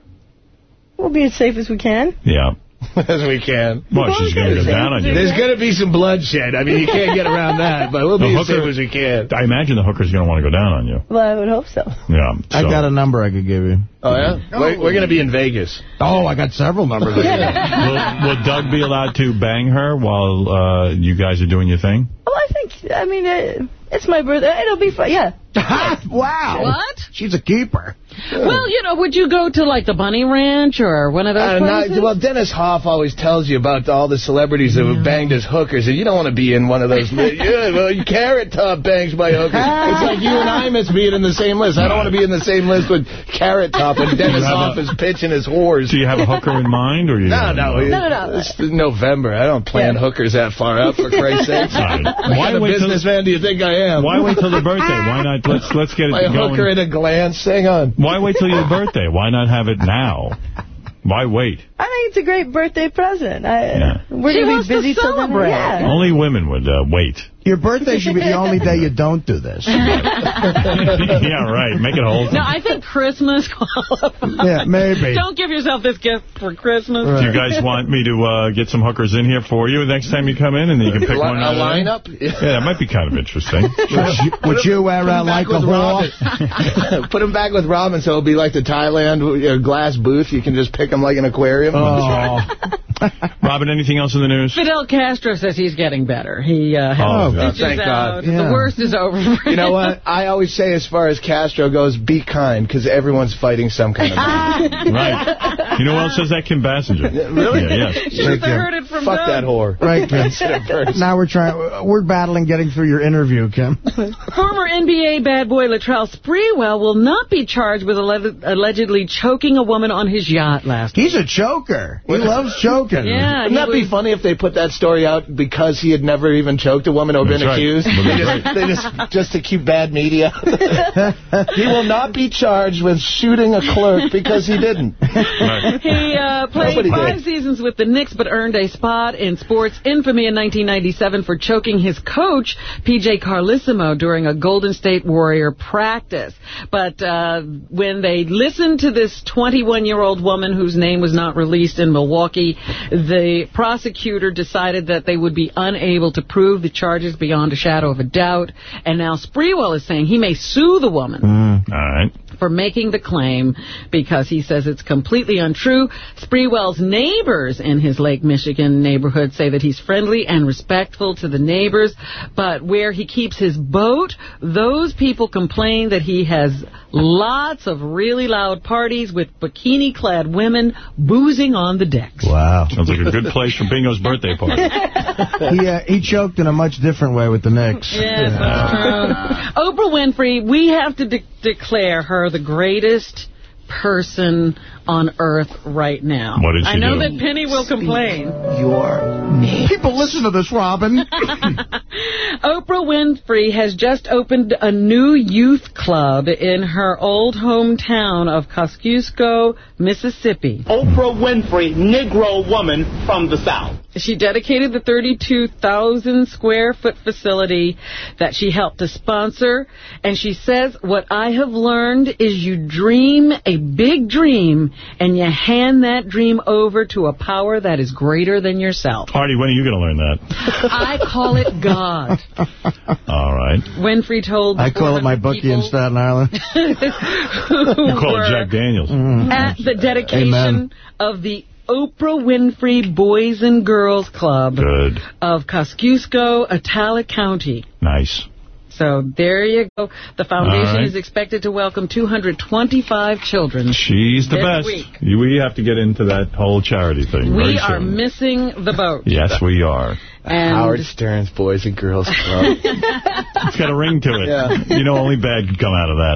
Speaker 41: We'll be as safe as we can.
Speaker 1: Yeah.
Speaker 40: As we can.
Speaker 1: Well, she's going to go down on you.
Speaker 40: There's going to be some bloodshed. I mean, you can't get around that, but we'll
Speaker 1: The
Speaker 40: be as
Speaker 1: hooker-
Speaker 40: safe as we can.
Speaker 1: I imagine the hooker's going to want to go down on you.
Speaker 41: Well, I would hope so.
Speaker 1: Yeah.
Speaker 3: I
Speaker 1: so-
Speaker 3: got a number I could give you.
Speaker 40: Oh, yeah? We're, we're going to be in Vegas.
Speaker 3: Oh, I got several numbers.
Speaker 1: will, will Doug be allowed to bang her while uh, you guys are doing your thing?
Speaker 41: Well, I think, I mean, uh, it's my birthday. It'll be fun. Yeah.
Speaker 3: wow.
Speaker 2: What?
Speaker 3: She's a keeper.
Speaker 2: Well, you know, would you go to, like, the Bunny Ranch or one of those
Speaker 40: Uh, not,
Speaker 2: places?
Speaker 40: well, Dennis Hoff always tells you about all the celebrities that have banged his hookers, and you don't want to be in one of those. li- yeah, well, Carrot Top bangs my hookers. it's like you and Imus being in the same list. I don't want to be in the same list with Carrot Top and Dennis
Speaker 1: have
Speaker 40: Hoff
Speaker 1: a-
Speaker 40: is pitching his whores.
Speaker 1: Do you have a hooker in mind? or you?
Speaker 40: No, no,
Speaker 41: No, no, no.
Speaker 40: It's November. I don't plan hookers that far out, for Christ's sake.
Speaker 1: All right.
Speaker 40: What
Speaker 1: Why
Speaker 40: kind of
Speaker 1: wait till-
Speaker 40: businessman do you think I am?
Speaker 1: Why wait till the birthday? Why not? Let's let's get it
Speaker 40: My
Speaker 1: going.
Speaker 40: hooker in a glance. Hang on.
Speaker 1: Why wait till your birthday? Why not have it now? Why wait?
Speaker 41: I think it's a great birthday present. I,
Speaker 1: Yeah.
Speaker 41: We're
Speaker 2: She
Speaker 41: going to
Speaker 2: to
Speaker 41: be busy till then.
Speaker 2: celebrate.
Speaker 41: Yeah.
Speaker 1: Only women would uh, wait.
Speaker 3: Your birthday should be the only day you don't do this.
Speaker 1: yeah, right. Make it a whole.
Speaker 2: No, I think Christmas qualifies.
Speaker 3: Yeah, maybe.
Speaker 2: Don't give yourself this gift for Christmas.
Speaker 1: Do you guys want me to uh, get some hookers in here for you the next time you come in, and then you can pick
Speaker 40: Li-
Speaker 1: one
Speaker 40: a
Speaker 1: out of there?
Speaker 40: lineup?
Speaker 1: Yeah, that might be kind of interesting.
Speaker 3: Would you, would you wear uh, like a whore?
Speaker 40: Robin. Put him back with Robin, so it'll be like the Thailand uh, glass booth. You can just pick him like an aquarium.
Speaker 3: Oh.
Speaker 1: Robin, anything else in the news?
Speaker 2: Fidel Castro says he's getting better. He uh,
Speaker 1: Oh,
Speaker 2: has
Speaker 1: Uh,
Speaker 2: God.
Speaker 40: Thank
Speaker 2: out.
Speaker 40: God.
Speaker 3: Yeah.
Speaker 2: The worst is over. for
Speaker 40: You know what? I always say, as far as Castro goes, be kind, because everyone's fighting some kind of battle.
Speaker 1: Right. You know who else says that? Kim Basinger.
Speaker 40: Really?
Speaker 1: Yeah, yes.
Speaker 2: Should have heard it from
Speaker 40: Fuck
Speaker 2: Doug.
Speaker 40: that whore.
Speaker 3: Right, Kim.
Speaker 40: Said it first.
Speaker 3: Now we're trying. We're battling getting through your interview, Kim.
Speaker 2: Former NBA bad boy Latrell Sprewell will not be charged with alle- allegedly choking a woman on his yacht last
Speaker 3: He's a choker. He loves choking.
Speaker 2: Yeah,
Speaker 40: Wouldn't
Speaker 2: he
Speaker 40: that be funny if they put that story out because he had never even choked a woman or
Speaker 1: That's
Speaker 40: been
Speaker 1: right.
Speaker 40: accused?
Speaker 1: Well,
Speaker 40: They
Speaker 1: that's
Speaker 40: just, they just, just to keep bad media. he will not be charged with shooting a clerk because he didn't.
Speaker 1: Right.
Speaker 2: He uh, played
Speaker 40: Nobody
Speaker 2: five
Speaker 40: did.
Speaker 2: seasons with the Knicks, but earned a spot in sports infamy in 1997 for choking his coach, P.J. Carlesimo, during a Golden State Warrior practice. But uh, when they listened to this 21-year-old woman whose name was not released in Milwaukee, the prosecutor decided that they would be unable to prove the charges beyond a shadow of a doubt. And now Sprewell is saying he may sue the woman
Speaker 1: mm-hmm. right.
Speaker 2: for making the claim because he says it's completely untrue. Sprewell's neighbors in his Lake Michigan neighborhood say that he's friendly and respectful to the neighbors, but where he keeps his boat, those people complain that he has lots of really loud parties with bikini-clad women boozing on the decks.
Speaker 3: Wow.
Speaker 1: Sounds like a good place for Bingo's birthday party.
Speaker 3: he uh, he choked in a much different way with the Knicks.
Speaker 2: Yes, that's true. Oprah Winfrey, we have to de- declare her the greatest person on earth right now.
Speaker 1: What did she
Speaker 2: I know
Speaker 1: do?
Speaker 2: that Penny will complain.
Speaker 3: Your name. People listen to this, Robin.
Speaker 2: Oprah Winfrey has just opened a new youth club in her old hometown of Kosciusko, Mississippi.
Speaker 26: Oprah Winfrey, Negro woman from the South.
Speaker 2: She dedicated the 32,000 square foot facility that she helped to sponsor. And she says, what I have learned is you dream a big dream and you hand that dream over to a power that is greater than yourself.
Speaker 1: Artie, when are you going to learn that?
Speaker 2: I call it God.
Speaker 1: All right.
Speaker 2: Winfrey told
Speaker 3: I call it my bookie in Staten Island.
Speaker 2: who
Speaker 1: You call it Jack Daniels. Mm-hmm.
Speaker 2: at the dedication
Speaker 3: Amen.
Speaker 2: of the Oprah Winfrey Boys and Girls Club
Speaker 1: Good.
Speaker 2: of Kosciusko, Attala County.
Speaker 1: Nice.
Speaker 2: So there you go. The foundation
Speaker 1: All right.
Speaker 2: is expected to welcome 225 children.
Speaker 1: She's the best.
Speaker 2: Week.
Speaker 1: We have to get into that whole charity thing
Speaker 2: We are
Speaker 1: soon.
Speaker 2: missing the boat.
Speaker 1: Yes, we are.
Speaker 2: And
Speaker 40: Howard Stern's Boys and Girls Club.
Speaker 1: It's got a ring to it. You know, only bad could come out of that.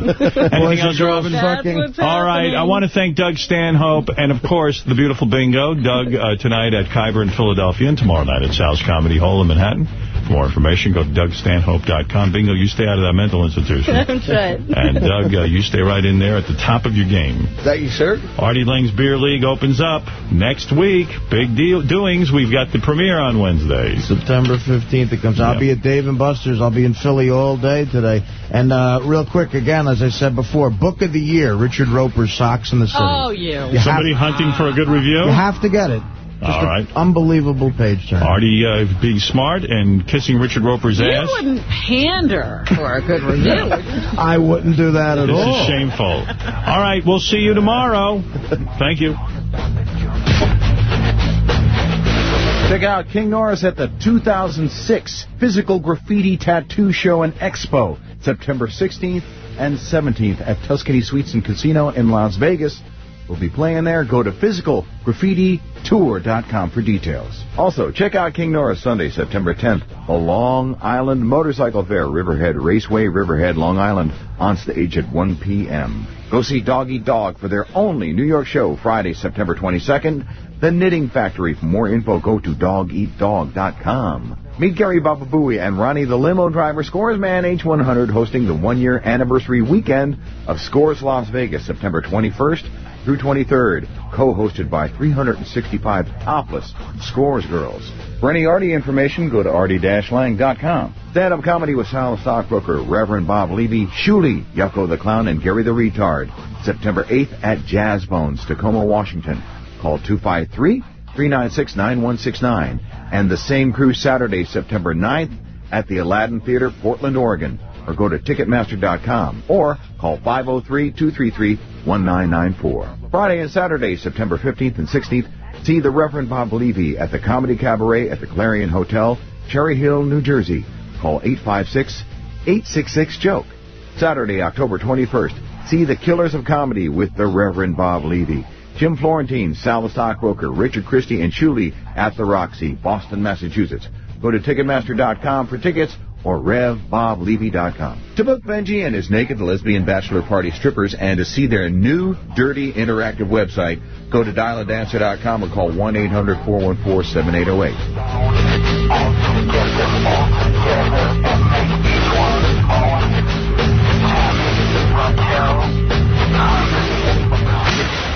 Speaker 1: Anything else, Robin?
Speaker 2: That's what's
Speaker 1: All right. I want to thank Doug Stanhope and, of course, the beautiful Bingo. Doug uh, tonight at Khyber in Philadelphia and tomorrow night at Sal's Comedy Hall in Manhattan. For more information, go to dougstanhope.com. Bingo, you stay out of that mental institution.
Speaker 41: That's right.
Speaker 1: And, Doug, uh, you stay right in there at the top of your game.
Speaker 40: Thank you, sir.
Speaker 1: Artie Lange's Beer League opens up next week. Big deal doings. We've got the premiere on Wednesday.
Speaker 3: September 15th it comes. I'll be at Dave and Buster's. I'll be in Philly all day today. And uh, real quick, again, as I said before, Book of the Year, Richard Roeper's Sox in the City.
Speaker 2: Oh, you.
Speaker 3: You
Speaker 1: Somebody
Speaker 3: have-
Speaker 1: hunting for a good review?
Speaker 3: You have to get it. Just
Speaker 1: All
Speaker 3: an
Speaker 1: right.
Speaker 3: Unbelievable page turn.
Speaker 1: Artie uh, being smart and kissing Richard Roeper's
Speaker 2: You
Speaker 1: ass.
Speaker 2: wouldn't pander for a good review. would?
Speaker 3: I wouldn't do that at
Speaker 1: This
Speaker 3: all.
Speaker 1: This is shameful. All right, we'll see you tomorrow. Thank you.
Speaker 54: Check out King Norris at the 2006 Physical Graffiti Tattoo Show and Expo, September 16th and 17th at Tuscany Suites and Casino in Las Vegas. We'll be playing there. Go to physicalgraffititour.com for details.
Speaker 9: Also, check out King Norris Sunday, September 10th, the Long Island Motorcycle Fair, Riverhead Raceway, Riverhead, Long Island, on stage at 1 p.m. Go see Dog Eat Dog for their only New York show, Friday, September 22nd, The Knitting Factory. For more info, go to dogeatdog.com. Meet Gary Bababooey and Ronnie the limo driver, Scores Man H100, hosting the one-year anniversary weekend of Scores Las Vegas, September 21st through 23rd, co-hosted by 365 topless Scores girls. For any Artie information, go to artie-lang.com. Stand-up comedy with Sal Stockbroker, Reverend Bob Levy, Shuli, Yucko the Clown, and Gary the Retard. September 8th at Jazz Bones, Tacoma, Washington. Call 253-396-9169. And the same crew Saturday, September 9th at the Aladdin Theater, Portland, Oregon. Or go to Ticketmaster.com or call 503-233-1994. Friday and Saturday, September 15th and 16th, see the Reverend Bob Levy at the Comedy Cabaret at the Clarion Hotel, Cherry Hill, New Jersey. Call 856-866-JOKE. Saturday, October 21st, see the Killers of Comedy with the Reverend Bob Levy. Jim Florentine, Sal the Stockbroker, Richard Christy, and Shuli at the Roxy, Boston, Massachusetts. Go to Ticketmaster.com for tickets or RevBobLevy.com. To book Benji and his naked lesbian bachelor party strippers and to see their new, dirty, interactive website, go to dialadancer.com or call 1-800-414-7808.